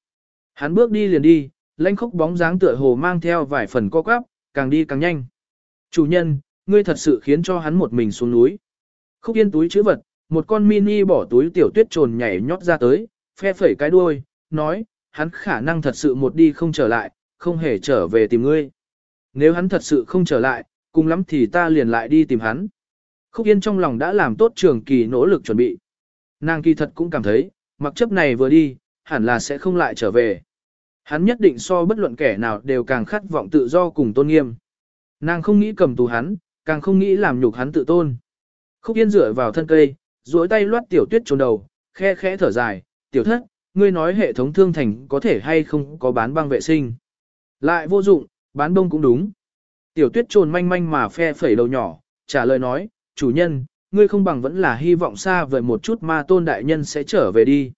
Speaker 1: Hắn bước đi liền đi, lãnh khốc bóng dáng tựa hồ mang theo vài phần co quắp, càng đi càng nhanh. Chủ nhân, ngươi thật sự khiến cho hắn một mình xuống núi. Khúc yên túi chữ vật, một con mini bỏ túi tiểu tuyết trồn nhảy nhót ra tới, phe phẩy cái đuôi, nói, hắn khả năng thật sự một đi không trở lại, không hề trở về tìm ngươi. Nếu hắn thật sự không trở lại, cùng lắm thì ta liền lại đi tìm hắn. Khúc Yên trong lòng đã làm tốt trường kỳ nỗ lực chuẩn bị. Nàng kỳ thật cũng cảm thấy, mặc chấp này vừa đi, hẳn là sẽ không lại trở về. Hắn nhất định so bất luận kẻ nào đều càng khát vọng tự do cùng tôn nghiêm. Nàng không nghĩ cầm tù hắn, càng không nghĩ làm nhục hắn tự tôn. Khúc Yên dựa vào thân cây, duỗi tay loát tiểu tuyết trốn đầu, khe khẽ thở dài, tiểu thất, ngươi nói hệ thống thương thành có thể hay không có bán băng vệ sinh. Lại vô dụng, bán đông cũng đúng. Tiểu tuyết trồn manh manh mà phe phẩy đầu nhỏ, trả lời nói, chủ nhân, ngươi không bằng vẫn là hy vọng xa vời một chút ma tôn đại nhân sẽ trở về đi.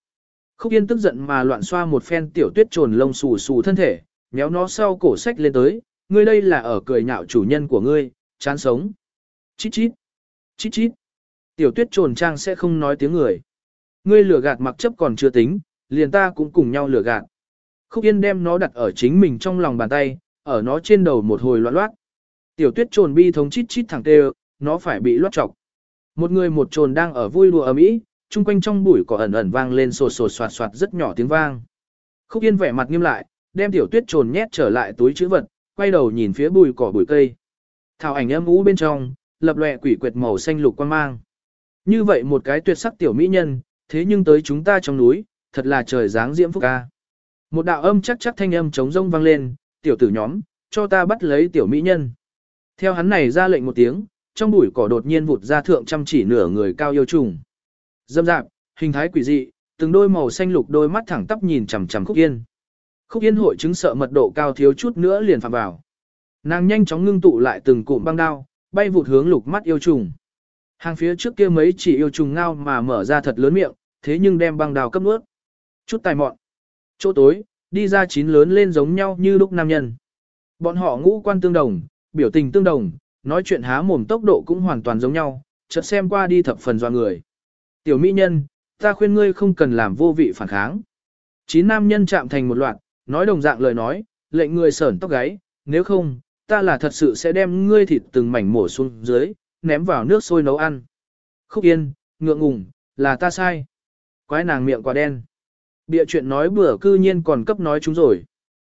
Speaker 1: Khúc Yên tức giận mà loạn xoa một phen tiểu tuyết trồn lông xù xù thân thể, nhéo nó sau cổ sách lên tới, ngươi đây là ở cười nhạo chủ nhân của ngươi, chán sống. Chít chít, chít chít. Tiểu tuyết trồn trang sẽ không nói tiếng người. Ngươi lừa gạt mặc chấp còn chưa tính, liền ta cũng cùng nhau lừa gạt. Khúc Yên đem nó đặt ở chính mình trong lòng bàn tay, ở nó trên đầu một hồi loạn loát. Tiểu tuyết trồn bi thống chít chít thẳng tê nó phải bị loát trọc. Một người một trồn đang ở vui đùa ấm ý, chung quanh trong bụi cỏ ẩn ẩn vang lên sột sột soạt soạt rất nhỏ tiếng vang. Khúc Yên vẻ mặt nghiêm lại, đem tiểu tuyết trồn nhét trở lại túi chữ vật, quay đầu nhìn phía bụi cỏ bụi cây. Thảo ảnh âm ú bên trong, lập lòe quỷ quyệt màu xanh lục quan mang. Như vậy một cái tuyệt sắc tiểu mỹ nhân, thế nhưng tới chúng ta trong núi, thật là trời dáng diễm phúc ca. Một đạo âm chắc chắc thanh âm trống rông vang lên, tiểu tử nhóm, cho ta bắt lấy tiểu mỹ nhân. Theo hắn này ra lệnh một tiếng, trong bụi cỏ đột nhiên vụt ra thượng chăm chỉ nửa người cao yêu trùng. Dâm dạp, hình thái quỷ dị, từng đôi màu xanh lục đôi mắt thẳng tắp nhìn chằm chằm Khúc Yên. Khúc Yên hội chứng sợ mật độ cao thiếu chút nữa liền phạm vào. Nàng nhanh chóng ngưng tụ lại từng cụm băng đao, bay vụt hướng lục mắt yêu trùng. Hàng phía trước kia mấy chỉ yêu trùng ngao mà mở ra thật lớn miệng, thế nhưng đem băng đao cấp nuốt. Chút tài mọn. Chỗ tối, đi ra chín lớn lên giống nhau như lúc nam nhân. Bọn họ ngũ quan tương đồng, biểu tình tương đồng, nói chuyện há mồm tốc độ cũng hoàn toàn giống nhau, chợt xem qua đi thập phần doa người. Tiểu mỹ nhân, ta khuyên ngươi không cần làm vô vị phản kháng. Chín nam nhân chạm thành một loạt, nói đồng dạng lời nói, lệnh người sởn tóc gáy, nếu không, ta là thật sự sẽ đem ngươi thịt từng mảnh mổ xuống dưới, ném vào nước sôi nấu ăn. Khúc yên, ngượng ngùng, là ta sai. Quái nàng miệng quả đen. Bịa chuyện nói bữa cư nhiên còn cấp nói chúng rồi.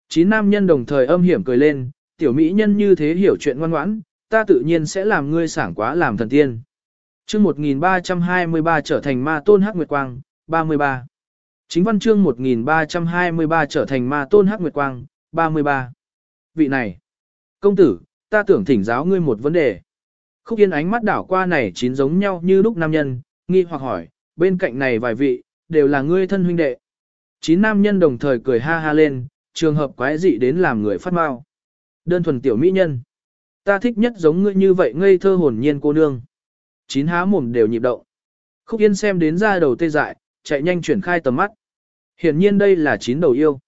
Speaker 1: Chín nam nhân đồng thời âm hiểm cười lên, tiểu mỹ nhân như thế hiểu chuyện ngoan ngoãn, ta tự nhiên sẽ làm ngươi sảng quá làm thần tiên. Chương 1323 trở thành ma tôn hắc nguyệt quang, 33. Chính văn chương 1323 trở thành ma tôn hắc nguyệt quang, 33. Vị này, công tử, ta tưởng thỉnh giáo ngươi một vấn đề. Khúc Yên ánh mắt đảo qua này chín giống nhau như lúc nam nhân, nghi hoặc hỏi, bên cạnh này vài vị, đều là ngươi thân huynh đệ. Chín nam nhân đồng thời cười ha ha lên, trường hợp quái dị đến làm người phát mau. Đơn thuần tiểu mỹ nhân. Ta thích nhất giống ngươi như vậy ngây thơ hồn nhiên cô nương. Chín há mồm đều nhịp động. Khúc Yên xem đến ra đầu tê dại, chạy nhanh chuyển khai tầm mắt. Hiển nhiên đây là chín đầu yêu.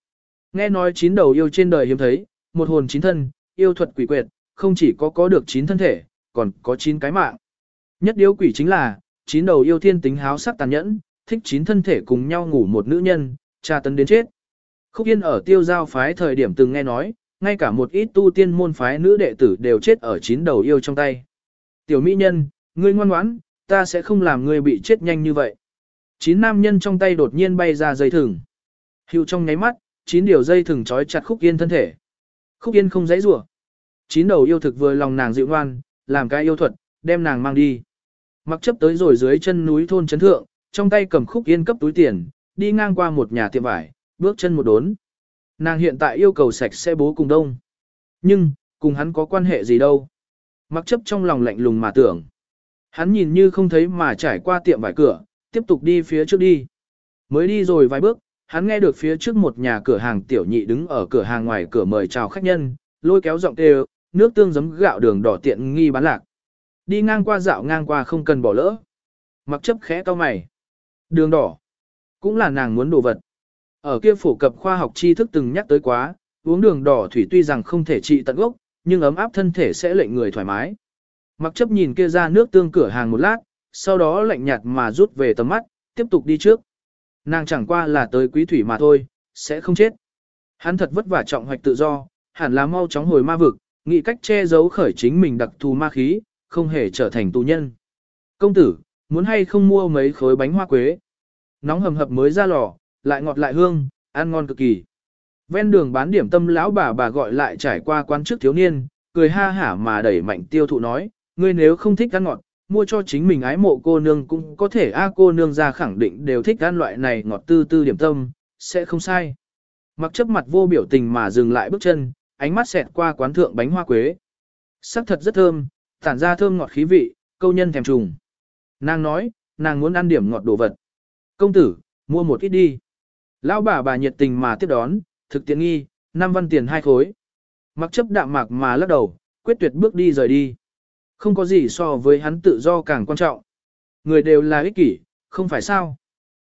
Speaker 1: Nghe nói chín đầu yêu trên đời hiếm thấy, một hồn chín thân, yêu thuật quỷ quyệt, không chỉ có có được chín thân thể, còn có chín cái mạng. Nhất điếu quỷ chính là, chín đầu yêu thiên tính háo sắc tàn nhẫn, thích chín thân thể cùng nhau ngủ một nữ nhân, tra tấn đến chết. Khúc Yên ở tiêu giao phái thời điểm từng nghe nói, ngay cả một ít tu tiên môn phái nữ đệ tử đều chết ở chín đầu yêu trong tay. Tiểu mỹ nhân, ngươi ngoan ngoãn, ta sẽ không làm ngươi bị chết nhanh như vậy. Chín nam nhân trong tay đột nhiên bay ra dây thừng. Hiệu trong nháy mắt, chín điều dây thừng trói chặt Khúc Yên thân thể. Khúc Yên không dãy rủa Chín đầu yêu thực vừa lòng nàng dịu ngoan, làm cái yêu thuật, đem nàng mang đi. Mặc chấp tới rồi dưới chân núi thôn chấn thượng, trong tay cầm Khúc Yên cấp túi tiền, đi ngang qua một nhà tiệm vải, bước chân một đốn. Nàng hiện tại yêu cầu sạch sẽ bố cùng đông. Nhưng, cùng hắn có quan hệ gì đâu. Mặc chấp trong lòng lạnh lùng mà tưởng. Hắn nhìn như không thấy mà trải qua tiệm vải cửa, tiếp tục đi phía trước đi. Mới đi rồi vài bước, hắn nghe được phía trước một nhà cửa hàng tiểu nhị đứng ở cửa hàng ngoài cửa mời chào khách nhân, lôi kéo giọng kêu, nước tương giấm gạo đường đỏ tiện nghi bán lạc. Đi ngang qua dạo ngang qua không cần bỏ lỡ. Mặc chấp khẽ to mày. Đường đỏ. Cũng là nàng muốn đồ vật. Ở kia phổ cập khoa học tri thức từng nhắc tới quá, uống đường đỏ thủy tuy rằng không thể trị tận gốc, nhưng ấm áp thân thể sẽ lệnh người thoải mái. Mặc chấp nhìn kia ra nước tương cửa hàng một lát, sau đó lạnh nhạt mà rút về tầm mắt, tiếp tục đi trước. Nàng chẳng qua là tới quý thủy mà thôi, sẽ không chết. Hắn thật vất vả trọng hoạch tự do, hẳn là mau chóng hồi ma vực, nghĩ cách che giấu khởi chính mình đặc thù ma khí, không hề trở thành tù nhân. Công tử, muốn hay không mua mấy khối bánh hoa quế? Nóng hầm hập mới ra lò, lại ngọt lại hương, ăn ngon cực kỳ. Ven đường bán điểm tâm lão bà bà gọi lại trải qua quán trước thiếu niên, cười ha hả mà đẩy mạnh tiêu thụ nói, ngươi nếu không thích ăn ngọt, mua cho chính mình ái mộ cô nương cũng có thể a cô nương ra khẳng định đều thích ăn loại này ngọt tư tư điểm tâm, sẽ không sai. Mặc chấp mặt vô biểu tình mà dừng lại bước chân, ánh mắt xẹt qua quán thượng bánh hoa quế. Sắc thật rất thơm, tản ra thơm ngọt khí vị, câu nhân thèm trùng. Nàng nói, nàng muốn ăn điểm ngọt đồ vật. Công tử, mua một ít đi. Lão bà bà nhiệt tình mà tiếp đón, thực tiện nghi, năm văn tiền hai khối. Mặc chấp đạm mạc mà lắc đầu, quyết tuyệt bước đi rời đi. Không có gì so với hắn tự do càng quan trọng. Người đều là ích kỷ, không phải sao.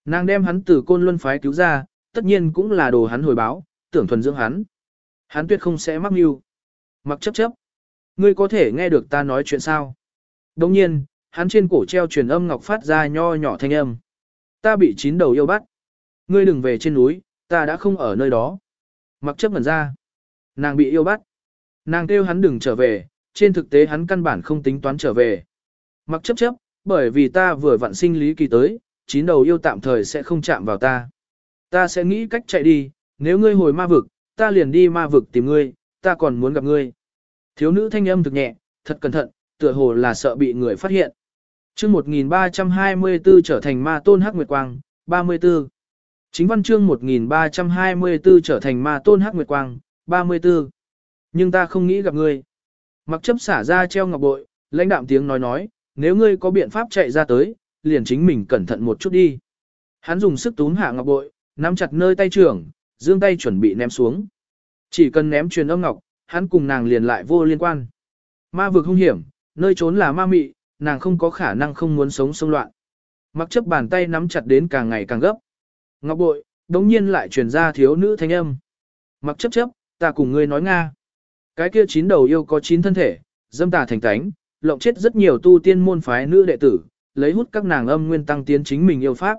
Speaker 1: Nàng đem hắn từ côn luân phái cứu ra, tất nhiên cũng là đồ hắn hồi báo, tưởng thuần dưỡng hắn. Hắn tuyệt không sẽ mắc mưu. Mặc chấp chấp. Ngươi có thể nghe được ta nói chuyện sao? Đồng nhiên, hắn trên cổ treo truyền âm ngọc phát ra nho nhỏ thanh âm. Ta bị chín đầu yêu bắt. Ngươi đừng về trên núi, ta đã không ở nơi đó. Mặc chấp ngẩn ra. Nàng bị yêu bắt. Nàng kêu hắn đừng trở về, trên thực tế hắn căn bản không tính toán trở về. Mặc chấp chấp, bởi vì ta vừa vặn sinh lý kỳ tới, chín đầu yêu tạm thời sẽ không chạm vào ta. Ta sẽ nghĩ cách chạy đi, nếu ngươi hồi ma vực, ta liền đi ma vực tìm ngươi, ta còn muốn gặp ngươi. Thiếu nữ thanh âm thực nhẹ, thật cẩn thận, tựa hồ là sợ bị người phát hiện. Chương 1324 trở thành ma tôn hắc nguyệt quang, 34. Chính văn chương 1324 trở thành ma tôn hắc nguyệt quang, 34. Nhưng ta không nghĩ gặp ngươi. Mặc chấp xả ra treo ngọc bội, lãnh đạm tiếng nói nói, nếu ngươi có biện pháp chạy ra tới, liền chính mình cẩn thận một chút đi. Hắn dùng sức túm hạ ngọc bội, nắm chặt nơi tay trưởng, dương tay chuẩn bị ném xuống. Chỉ cần ném truyền âm ngọc, hắn cùng nàng liền lại vô liên quan. Ma vực hung hiểm, nơi trốn là ma mị, nàng không có khả năng không muốn sống xông loạn. Mặc chấp bàn tay nắm chặt đến càng ngày càng gấp. Ngọc bội, đống nhiên lại truyền ra thiếu nữ thanh âm. Mặc chấp chấp, ta cùng ngươi nói Nga. Cái kia chín đầu yêu có chín thân thể, dâm tà thành tánh, lộng chết rất nhiều tu tiên môn phái nữ đệ tử, lấy hút các nàng âm nguyên tăng tiến chính mình yêu pháp.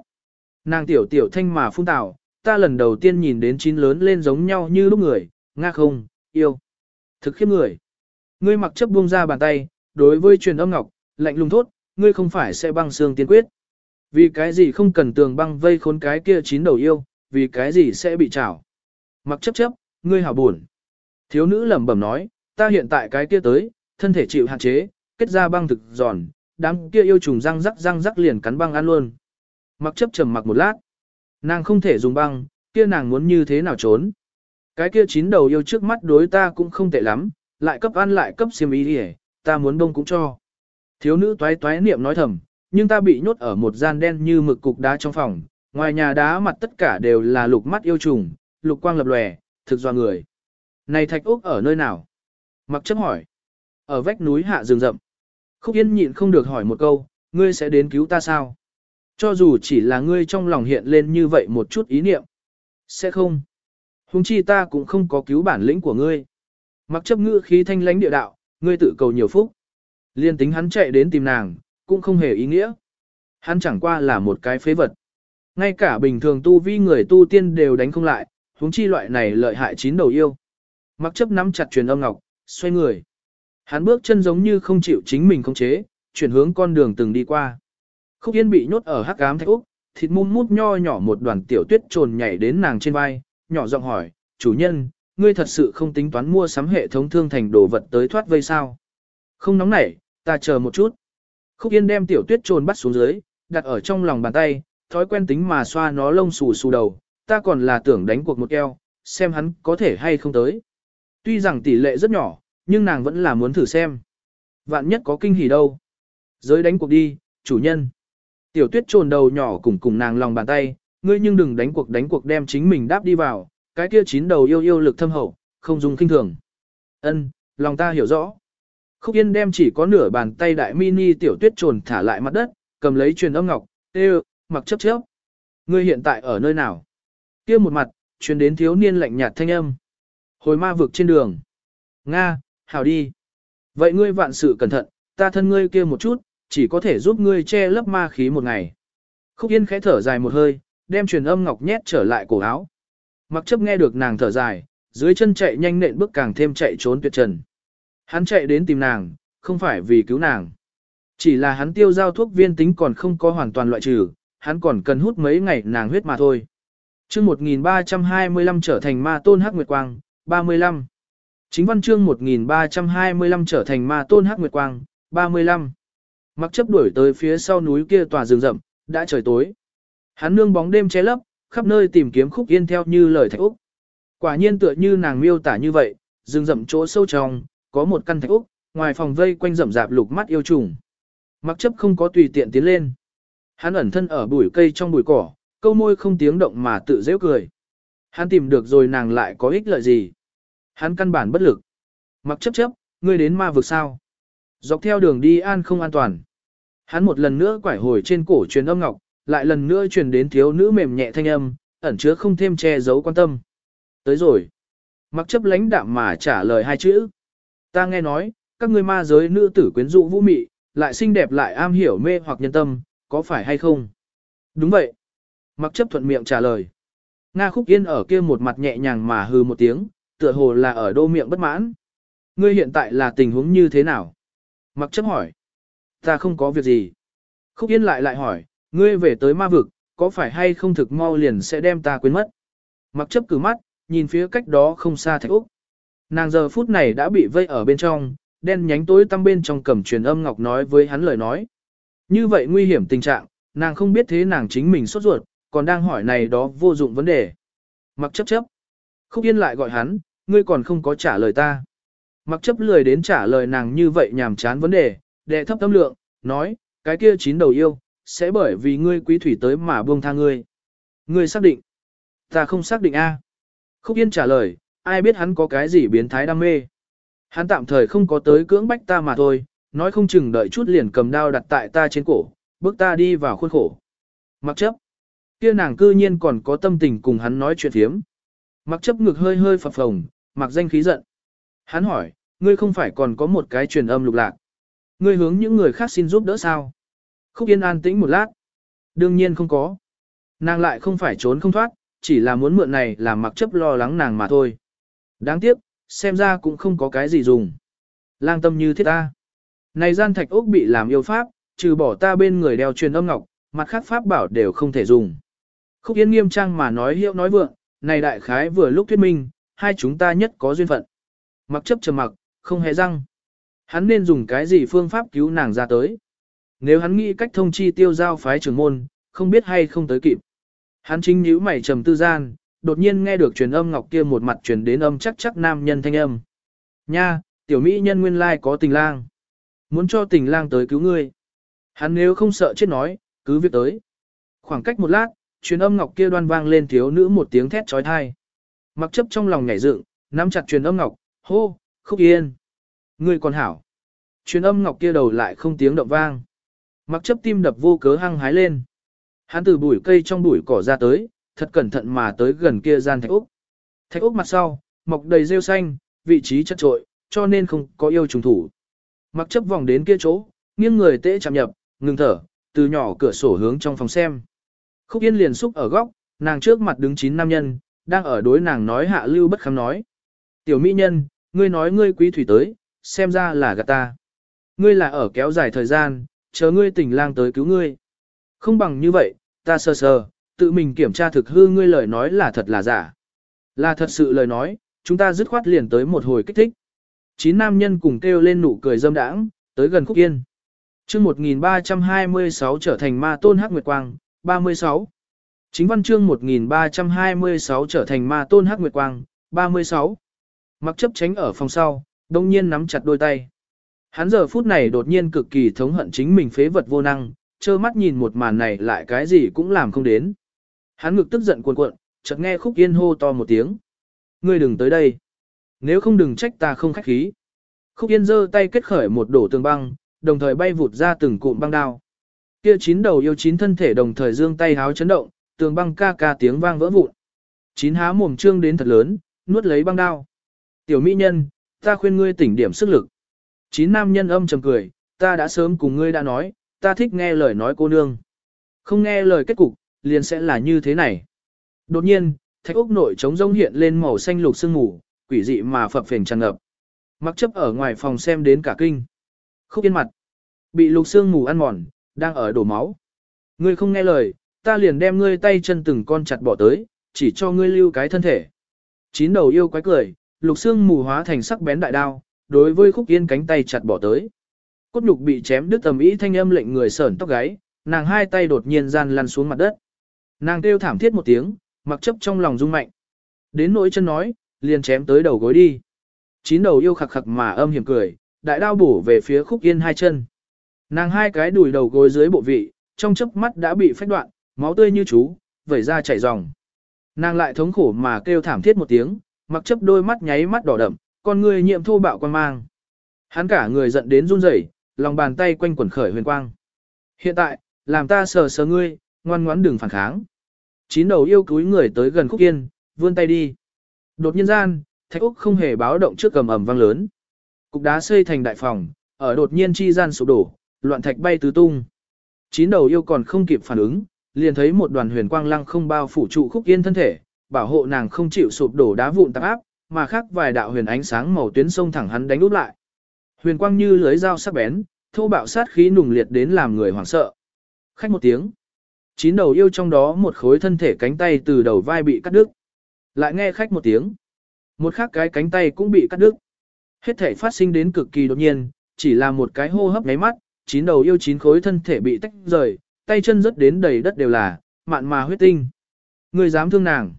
Speaker 1: Nàng tiểu tiểu thanh mà phun tạo, ta lần đầu tiên nhìn đến chín lớn lên giống nhau như lúc người, nga không, yêu. Thực khiếp người. Ngươi mặc chấp buông ra bàn tay, đối với truyền âm ngọc, lạnh lùng thốt, ngươi không phải sẽ băng xương tiên quyết. Vì cái gì không cần tường băng vây khốn cái kia chín đầu yêu, vì cái gì sẽ bị trảo. Mặc chấp chấp, ngươi hảo buồn. Thiếu nữ lẩm bẩm nói, ta hiện tại cái kia tới, thân thể chịu hạn chế, kết ra băng thực giòn, đám kia yêu trùng răng rắc răng rắc liền cắn băng ăn luôn. Mặc chấp trầm mặc một lát. Nàng không thể dùng băng, kia nàng muốn như thế nào trốn. Cái kia chín đầu yêu trước mắt đối ta cũng không tệ lắm, lại cấp ăn lại cấp xiêm ý đi ta muốn đông cũng cho. Thiếu nữ toái toái niệm nói thầm, nhưng ta bị nhốt ở một gian đen như mực cục đá trong phòng, ngoài nhà đá mặt tất cả đều là lục mắt yêu trùng, lục quang lập lòe, thực do người. Này thạch úc ở nơi nào? Mặc chấp hỏi. Ở vách núi hạ rừng rậm. Khúc Yên nhịn không được hỏi một câu, ngươi sẽ đến cứu ta sao? Cho dù chỉ là ngươi trong lòng hiện lên như vậy một chút ý niệm. Sẽ không. Hùng chi ta cũng không có cứu bản lĩnh của ngươi. Mặc chấp ngữ khí thanh lãnh địa đạo, ngươi tự cầu nhiều phúc. Liên tính hắn chạy đến tìm nàng, cũng không hề ý nghĩa. Hắn chẳng qua là một cái phế vật. Ngay cả bình thường tu vi người tu tiên đều đánh không lại, huống chi loại này lợi hại chín đầu yêu. Mặc chấp nắm chặt truyền âm ngọc, xoay người. Hắn bước chân giống như không chịu chính mình khống chế, chuyển hướng con đường từng đi qua. Khúc Yên bị nhốt ở hắc ám thạch úc, thịt mum mút nho nhỏ một đoàn tiểu tuyết trồn nhảy đến nàng trên vai, nhỏ giọng hỏi, chủ nhân, ngươi thật sự không tính toán mua sắm hệ thống thương thành đồ vật tới thoát vây sao? Không nóng nảy, ta chờ một chút. Khúc Yên đem tiểu tuyết trồn bắt xuống dưới, đặt ở trong lòng bàn tay, thói quen tính mà xoa nó lông xù xù đầu, ta còn là tưởng đánh cuộc một eo, xem hắn có thể hay không tới. Tuy rằng tỷ lệ rất nhỏ, nhưng nàng vẫn là muốn thử xem. Vạn nhất có kinh hỉ đâu. Giới đánh cuộc đi, chủ nhân. Tiểu tuyết trồn đầu nhỏ cùng cùng nàng lòng bàn tay, ngươi nhưng đừng đánh cuộc đánh cuộc đem chính mình đáp đi vào, cái kia chín đầu yêu yêu lực thâm hậu, không dùng kinh thường. Ân, lòng ta hiểu rõ. Khúc Yên đem chỉ có nửa bàn tay đại mini tiểu tuyết trồn thả lại mặt đất, cầm lấy truyền âm ngọc, tê mặc chấp chấp. Ngươi hiện tại ở nơi nào? kia một mặt, truyền đến thiếu niên lạnh nhạt thanh âm. Hồi ma vực trên đường. Nga, hảo đi. Vậy ngươi vạn sự cẩn thận, ta thân ngươi kia một chút, chỉ có thể giúp ngươi che lấp ma khí một ngày. Khúc Yên khẽ thở dài một hơi, đem truyền âm ngọc nhét trở lại cổ áo. Mặc chấp nghe được nàng thở dài, dưới chân chạy nhanh nện bước càng thêm chạy trốn tuyệt trần. Hắn chạy đến tìm nàng, không phải vì cứu nàng. Chỉ là hắn tiêu giao thuốc viên tính còn không có hoàn toàn loại trừ, hắn còn cần hút mấy ngày nàng huyết mà thôi. chương 1325 trở thành ma tôn hắc nguyệt quang, 35. Chính văn chương 1325 trở thành ma tôn hắc nguyệt quang, 35. Mặc chấp đuổi tới phía sau núi kia tòa rừng rậm, đã trời tối. Hắn nương bóng đêm che lấp, khắp nơi tìm kiếm khúc yên theo như lời thạch Úc. Quả nhiên tựa như nàng miêu tả như vậy, rừng rậm chỗ sâu trong, có một căn thạch Úc, ngoài phòng vây quanh rậm rạp lục mắt yêu trùng. Mặc chấp không có tùy tiện tiến lên. Hắn ẩn thân ở bụi cây trong bụi cỏ, câu môi không tiếng động mà tự dễ cười. Hắn tìm được rồi nàng lại có ích lợi gì. Hắn căn bản bất lực. Mặc chấp chấp, ngươi đến ma vực sao. Dọc theo đường đi an không an toàn. Hắn một lần nữa quải hồi trên cổ truyền âm ngọc, lại lần nữa truyền đến thiếu nữ mềm nhẹ thanh âm, ẩn chứa không thêm che giấu quan tâm. Tới rồi. Mặc chấp lãnh đạm mà trả lời hai chữ. Ta nghe nói, các ngươi ma giới nữ tử quyến rũ vũ mị, lại xinh đẹp lại am hiểu mê hoặc nhân tâm, có phải hay không? Đúng vậy. Mặc chấp thuận miệng trả lời. Nga khúc yên ở kia một mặt nhẹ nhàng mà hư một tiếng, tựa hồ là ở đô miệng bất mãn. Ngươi hiện tại là tình huống như thế nào? Mặc chấp hỏi. Ta không có việc gì. Khúc yên lại lại hỏi, ngươi về tới ma vực, có phải hay không thực mau liền sẽ đem ta quên mất? Mặc chấp cử mắt, nhìn phía cách đó không xa thạch Úc. Nàng giờ phút này đã bị vây ở bên trong, đen nhánh tối tăm bên trong cầm truyền âm ngọc nói với hắn lời nói. Như vậy nguy hiểm tình trạng, nàng không biết thế nàng chính mình sốt ruột, còn đang hỏi này đó vô dụng vấn đề. Mặc chấp chấp. Khúc Yên lại gọi hắn, ngươi còn không có trả lời ta. Mặc chấp lười đến trả lời nàng như vậy nhàm chán vấn đề, đệ thấp tâm lượng, nói, cái kia chín đầu yêu, sẽ bởi vì ngươi quý thủy tới mà buông tha ngươi. Ngươi xác định. Ta không xác định a Khúc Yên trả lời, ai biết hắn có cái gì biến thái đam mê. Hắn tạm thời không có tới cưỡng bách ta mà thôi, nói không chừng đợi chút liền cầm đao đặt tại ta trên cổ, bước ta đi vào khuôn khổ. Mặc chấp. Kia nàng cư nhiên còn có tâm tình cùng hắn nói chuyện thiếm. Mặc chấp ngực hơi hơi phập phồng, mặc danh khí giận. Hắn hỏi, ngươi không phải còn có một cái truyền âm lục lạc. Ngươi hướng những người khác xin giúp đỡ sao? Khúc Yên an tĩnh một lát. Đương nhiên không có. Nàng lại không phải trốn không thoát, chỉ là muốn mượn này làm mặc chấp lo lắng nàng mà thôi. Đáng tiếc, xem ra cũng không có cái gì dùng. Lang tâm như thiết ta. Này gian thạch ốc bị làm yêu pháp, trừ bỏ ta bên người đeo truyền âm ngọc, mặt khác pháp bảo đều không thể dùng. Khúc Yên nghiêm trang mà nói hiệu nói vượng, này đại khái vừa lúc thuyết minh, hai chúng ta nhất có duyên phận. Mặc chấp trầm mặc, không hề răng. Hắn nên dùng cái gì phương pháp cứu nàng ra tới. Nếu hắn nghĩ cách thông chi tiêu giao phái trưởng môn, không biết hay không tới kịp. Hắn chính nhíu mày trầm tư gian, đột nhiên nghe được truyền âm ngọc kia một mặt truyền đến âm chắc chắc nam nhân thanh âm. Nha, tiểu mỹ nhân nguyên lai có tình lang. Muốn cho tình lang tới cứu ngươi. Hắn nếu không sợ chết nói, cứ việc tới. Khoảng cách một lát, truyền âm ngọc kia đoan vang lên thiếu nữ một tiếng thét trói thai. Mặc chấp trong lòng nhảy dựng, nắm chặt truyền âm ngọc, hô, khúc yên. Ngươi còn hảo. Truyền âm ngọc kia đầu lại không tiếng động vang. Mặc chấp tim đập vô cớ hăng hái lên. Hắn từ bụi cây trong bụi cỏ ra tới, thật cẩn thận mà tới gần kia gian thạch úc. Thạch úc mặt sau, mọc đầy rêu xanh, vị trí chất trội, cho nên không có yêu trùng thủ. Mặc chấp vòng đến kia chỗ, nghiêng người tễ chạm nhập, ngừng thở, từ nhỏ cửa sổ hướng trong phòng xem. Khúc Yên liền xúc ở góc, nàng trước mặt đứng chín nam nhân, đang ở đối nàng nói hạ lưu bất khám nói. Tiểu mỹ nhân, ngươi nói ngươi quý thủy tới, xem ra là gạt ta. Ngươi là ở kéo dài thời gian, chờ ngươi tỉnh lang tới cứu ngươi. Không bằng như vậy, ta sơ sơ, tự mình kiểm tra thực hư ngươi lời nói là thật là giả. Là thật sự lời nói, chúng ta dứt khoát liền tới một hồi kích thích. Chín nam nhân cùng kêu lên nụ cười dâm đãng, tới gần khúc yên. chương 1326 trở thành ma tôn hắc nguyệt quang, 36. Chính văn chương 1326 trở thành ma tôn hắc nguyệt quang, 36. Mặc chấp tránh ở phòng sau, đông nhiên nắm chặt đôi tay. Hắn giờ phút này đột nhiên cực kỳ thống hận chính mình phế vật vô năng, trơ mắt nhìn một màn này lại cái gì cũng làm không đến. Hắn ngực tức giận cuồn cuộn, chợt nghe khúc yên hô to một tiếng. Ngươi đừng tới đây. Nếu không đừng trách ta không khách khí. Khúc yên giơ tay kết khởi một đổ tường băng, đồng thời bay vụt ra từng cụm băng đao. Kia chín đầu yêu chín thân thể đồng thời dương tay háo chấn động, tường băng ca ca tiếng vang vỡ vụn. Chín há mồm trương đến thật lớn, nuốt lấy băng đao. Tiểu mỹ nhân, ta khuyên ngươi tỉnh điểm sức lực. Chín nam nhân âm trầm cười, ta đã sớm cùng ngươi đã nói, ta thích nghe lời nói cô nương. Không nghe lời kết cục, liền sẽ là như thế này. Đột nhiên, thạch úc nội trống rông hiện lên màu xanh lục sương mù, quỷ dị mà phập phình tràn ngập. Mặc chấp ở ngoài phòng xem đến cả kinh. Khúc yên mặt. Bị lục sương mù ăn mòn, đang ở đổ máu. Ngươi không nghe lời, ta liền đem ngươi tay chân từng con chặt bỏ tới, chỉ cho ngươi lưu cái thân thể. Chín đầu yêu quái cười, lục xương mù hóa thành sắc bén đại đao, đối với khúc yên cánh tay chặt bỏ tới. Cốt nhục bị chém đứt tầm ý thanh âm lệnh người sởn tóc gáy, nàng hai tay đột nhiên gian lăn xuống mặt đất. Nàng kêu thảm thiết một tiếng, mặc chấp trong lòng rung mạnh. Đến nỗi chân nói, liền chém tới đầu gối đi. Chín đầu yêu khặc khặc mà âm hiểm cười, đại đao bổ về phía khúc yên hai chân. Nàng hai cái đùi đầu gối dưới bộ vị, trong chớp mắt đã bị phách đoạn, máu tươi như chú, vẩy ra chảy ròng. Nàng lại thống khổ mà kêu thảm thiết một tiếng, mặc chấp đôi mắt nháy mắt đỏ đậm, con người nhiệm thô bạo quan mang. Hắn cả người giận đến run rẩy, lòng bàn tay quanh quẩn khởi huyền quang. Hiện tại, làm ta sờ sờ ngươi, ngoan ngoãn đừng phản kháng. Chín đầu yêu cúi người tới gần khúc yên, vươn tay đi. Đột nhiên gian, thạch úc không hề báo động trước cầm ầm vang lớn. Cục đá xây thành đại phòng, ở đột nhiên chi gian sụp đổ, loạn thạch bay tứ tung. Chín đầu yêu còn không kịp phản ứng, liền thấy một đoàn huyền quang lăng không bao phủ trụ khúc yên thân thể, bảo hộ nàng không chịu sụp đổ đá vụn tạp áp, mà khác vài đạo huyền ánh sáng màu tuyến sông thẳng hắn đánh úp lại. Huyền quang như lưới dao sắc bén, thô bạo sát khí nùng liệt đến làm người hoảng sợ. Khách một tiếng. Chín đầu yêu trong đó một khối thân thể cánh tay từ đầu vai bị cắt đứt. Lại nghe khách một tiếng. Một khác cái cánh tay cũng bị cắt đứt. Hết thể phát sinh đến cực kỳ đột nhiên, chỉ là một cái hô hấp ngáy mắt, chín đầu yêu chín khối thân thể bị tách rời, tay chân rớt đến đầy đất đều là, mạn mà huyết tinh. Người dám thương nàng.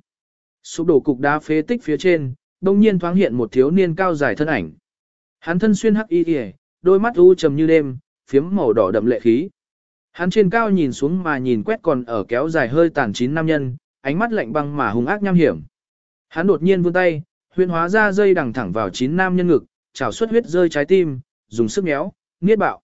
Speaker 1: Sụp đổ cục đá phế tích phía trên, đông nhiên thoáng hiện một thiếu niên cao dài thân ảnh. Hắn thân xuyên hắc y y, đôi mắt u trầm như đêm, phiếm màu đỏ đậm lệ khí. Hắn trên cao nhìn xuống mà nhìn quét còn ở kéo dài hơi tàn chín nam nhân, ánh mắt lạnh băng mà hung ác nham hiểm. Hắn đột nhiên vươn tay, huyên hóa ra dây đằng thẳng vào chín nam nhân ngực, trào xuất huyết rơi trái tim, dùng sức méo, niết bạo.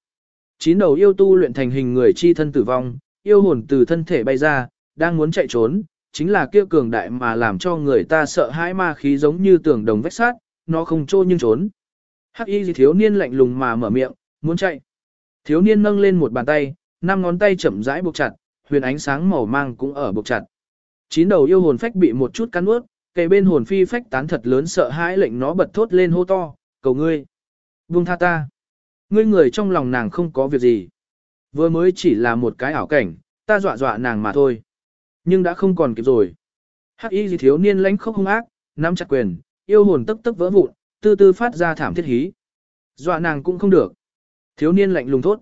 Speaker 1: Chín đầu yêu tu luyện thành hình người chi thân tử vong, yêu hồn từ thân thể bay ra, đang muốn chạy trốn, chính là kia cường đại mà làm cho người ta sợ hãi ma khí giống như tường đồng vách sát, nó không trô nhưng trốn. Hắc y thiếu niên lạnh lùng mà mở miệng, muốn chạy. Thiếu niên nâng lên một bàn tay, năm ngón tay chậm rãi buộc chặt, huyền ánh sáng màu mang cũng ở buộc chặt. Chín đầu yêu hồn phách bị một chút cắn ướt, kề bên hồn phi phách tán thật lớn sợ hãi lệnh nó bật thốt lên hô to, cầu ngươi. Buông tha ta. Ngươi người trong lòng nàng không có việc gì. Vừa mới chỉ là một cái ảo cảnh, ta dọa dọa nàng mà thôi. Nhưng đã không còn kịp rồi. Hắc y gì thiếu niên lãnh khốc hung ác, nắm chặt quyền, yêu hồn tức tức vỡ vụn, tư tư phát ra thảm thiết hí. Dọa nàng cũng không được. Thiếu niên lạnh lùng thốt.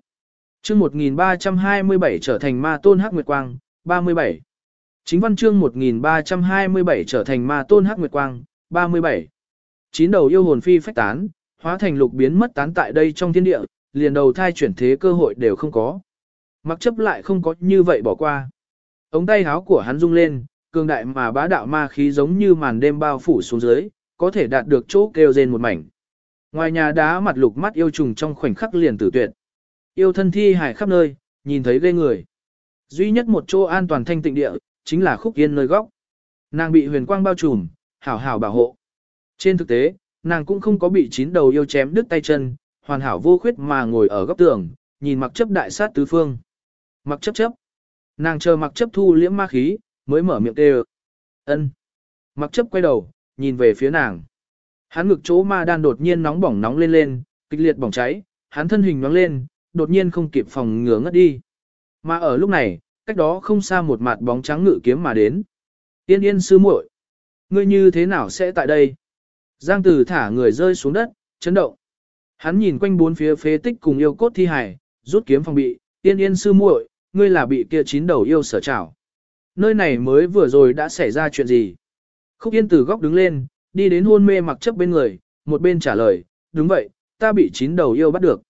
Speaker 1: Chương 1327 trở thành ma tôn hắc nguyệt quang, 37. Chính văn chương 1327 trở thành ma tôn hắc nguyệt quang, 37. Chín đầu yêu hồn phi phách tán, hóa thành lục biến mất tán tại đây trong thiên địa, liền đầu thai chuyển thế cơ hội đều không có. Mặc chấp lại không có như vậy bỏ qua. Ống tay háo của hắn rung lên, cường đại mà bá đạo ma khí giống như màn đêm bao phủ xuống dưới, có thể đạt được chỗ kêu rên một mảnh. Ngoài nhà đá mặt lục mắt yêu trùng trong khoảnh khắc liền tử tuyệt. Yêu thân thi hải khắp nơi, nhìn thấy ghê người. Duy nhất một chỗ an toàn thanh tịnh địa, chính là khúc yên nơi góc. Nàng bị huyền quang bao trùm, hảo hảo bảo hộ. Trên thực tế, nàng cũng không có bị chín đầu yêu chém đứt tay chân, hoàn hảo vô khuyết mà ngồi ở góc tường, nhìn mặc chấp đại sát tứ phương. Mặc chấp chấp. Nàng chờ mặc chấp thu liễm ma khí, mới mở miệng kêu. ân Mặc chấp quay đầu, nhìn về phía nàng. Hắn ngực chỗ ma đan đột nhiên nóng bỏng nóng lên lên, kịch liệt bỏng cháy, hắn thân hình nóng lên, đột nhiên không kịp phòng ngừa ngất đi. Mà ở lúc này, cách đó không xa một mặt bóng trắng ngự kiếm mà đến. Tiên yên sư muội, ngươi như thế nào sẽ tại đây? Giang Tử thả người rơi xuống đất, chấn động. Hắn nhìn quanh bốn phía phế tích cùng yêu cốt thi hài, rút kiếm phòng bị, tiên yên sư muội, ngươi là bị kia chín đầu yêu sở trảo. Nơi này mới vừa rồi đã xảy ra chuyện gì? Khúc yên từ góc đứng lên, đi đến hôn mê mặc chấp bên người, một bên trả lời, đúng vậy, ta bị chín đầu yêu bắt được.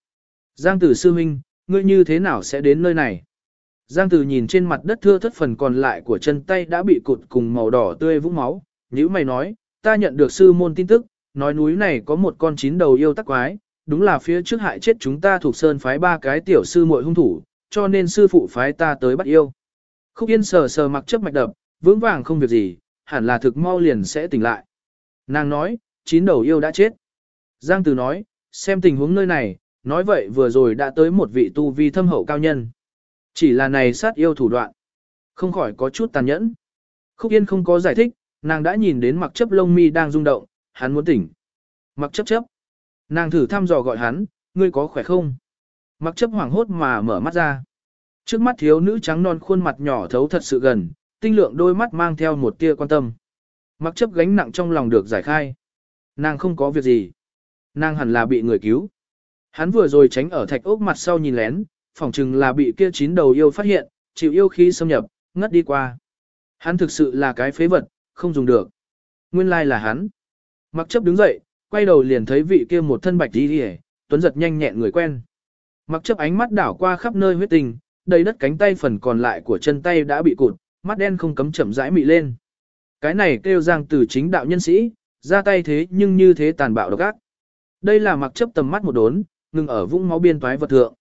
Speaker 1: Giang tử sư huynh, ngươi như thế nào sẽ đến nơi này? Giang tử nhìn trên mặt đất thưa thất phần còn lại của chân tay đã bị cụt cùng màu đỏ tươi vũng máu, như mày nói, ta nhận được sư môn tin tức, nói núi này có một con chín đầu yêu tắc quái, đúng là phía trước hại chết chúng ta thuộc sơn phái ba cái tiểu sư muội hung thủ, cho nên sư phụ phái ta tới bắt yêu. Khúc Yên sờ sờ mặc chấp mạch đập, vững vàng không việc gì, hẳn là thực mau liền sẽ tỉnh lại. Nàng nói, chín đầu yêu đã chết. Giang Từ nói, xem tình huống nơi này, nói vậy vừa rồi đã tới một vị tu vi thâm hậu cao nhân. Chỉ là này sát yêu thủ đoạn. Không khỏi có chút tàn nhẫn. Khúc Yên không có giải thích, nàng đã nhìn đến mặc chấp lông mi đang rung động, hắn muốn tỉnh. Mặc chấp chấp. Nàng thử thăm dò gọi hắn, ngươi có khỏe không? Mặc chấp hoảng hốt mà mở mắt ra. Trước mắt thiếu nữ trắng non khuôn mặt nhỏ thấu thật sự gần, tinh lượng đôi mắt mang theo một tia quan tâm. Mặc chấp gánh nặng trong lòng được giải khai. Nàng không có việc gì. Nàng hẳn là bị người cứu. Hắn vừa rồi tránh ở thạch ốc mặt sau nhìn lén, phỏng chừng là bị kia chín đầu yêu phát hiện, chịu yêu khí xâm nhập, ngất đi qua. Hắn thực sự là cái phế vật, không dùng được. Nguyên lai là hắn. Mặc chấp đứng dậy, quay đầu liền thấy vị kia một thân bạch đi đi tuấn giật nhanh nhẹn người quen. Mặc chấp ánh mắt đảo qua khắp nơi huyết tình, đầy đất cánh tay phần còn lại của chân tay đã bị cụt, mắt đen không cấm chậm rãi mị lên. Cái này kêu giang từ chính đạo nhân sĩ, ra tay thế nhưng như thế tàn bạo độc ác. Đây là mặc chấp tầm mắt một đốn, ngừng ở vũng máu biên toái vật thượng.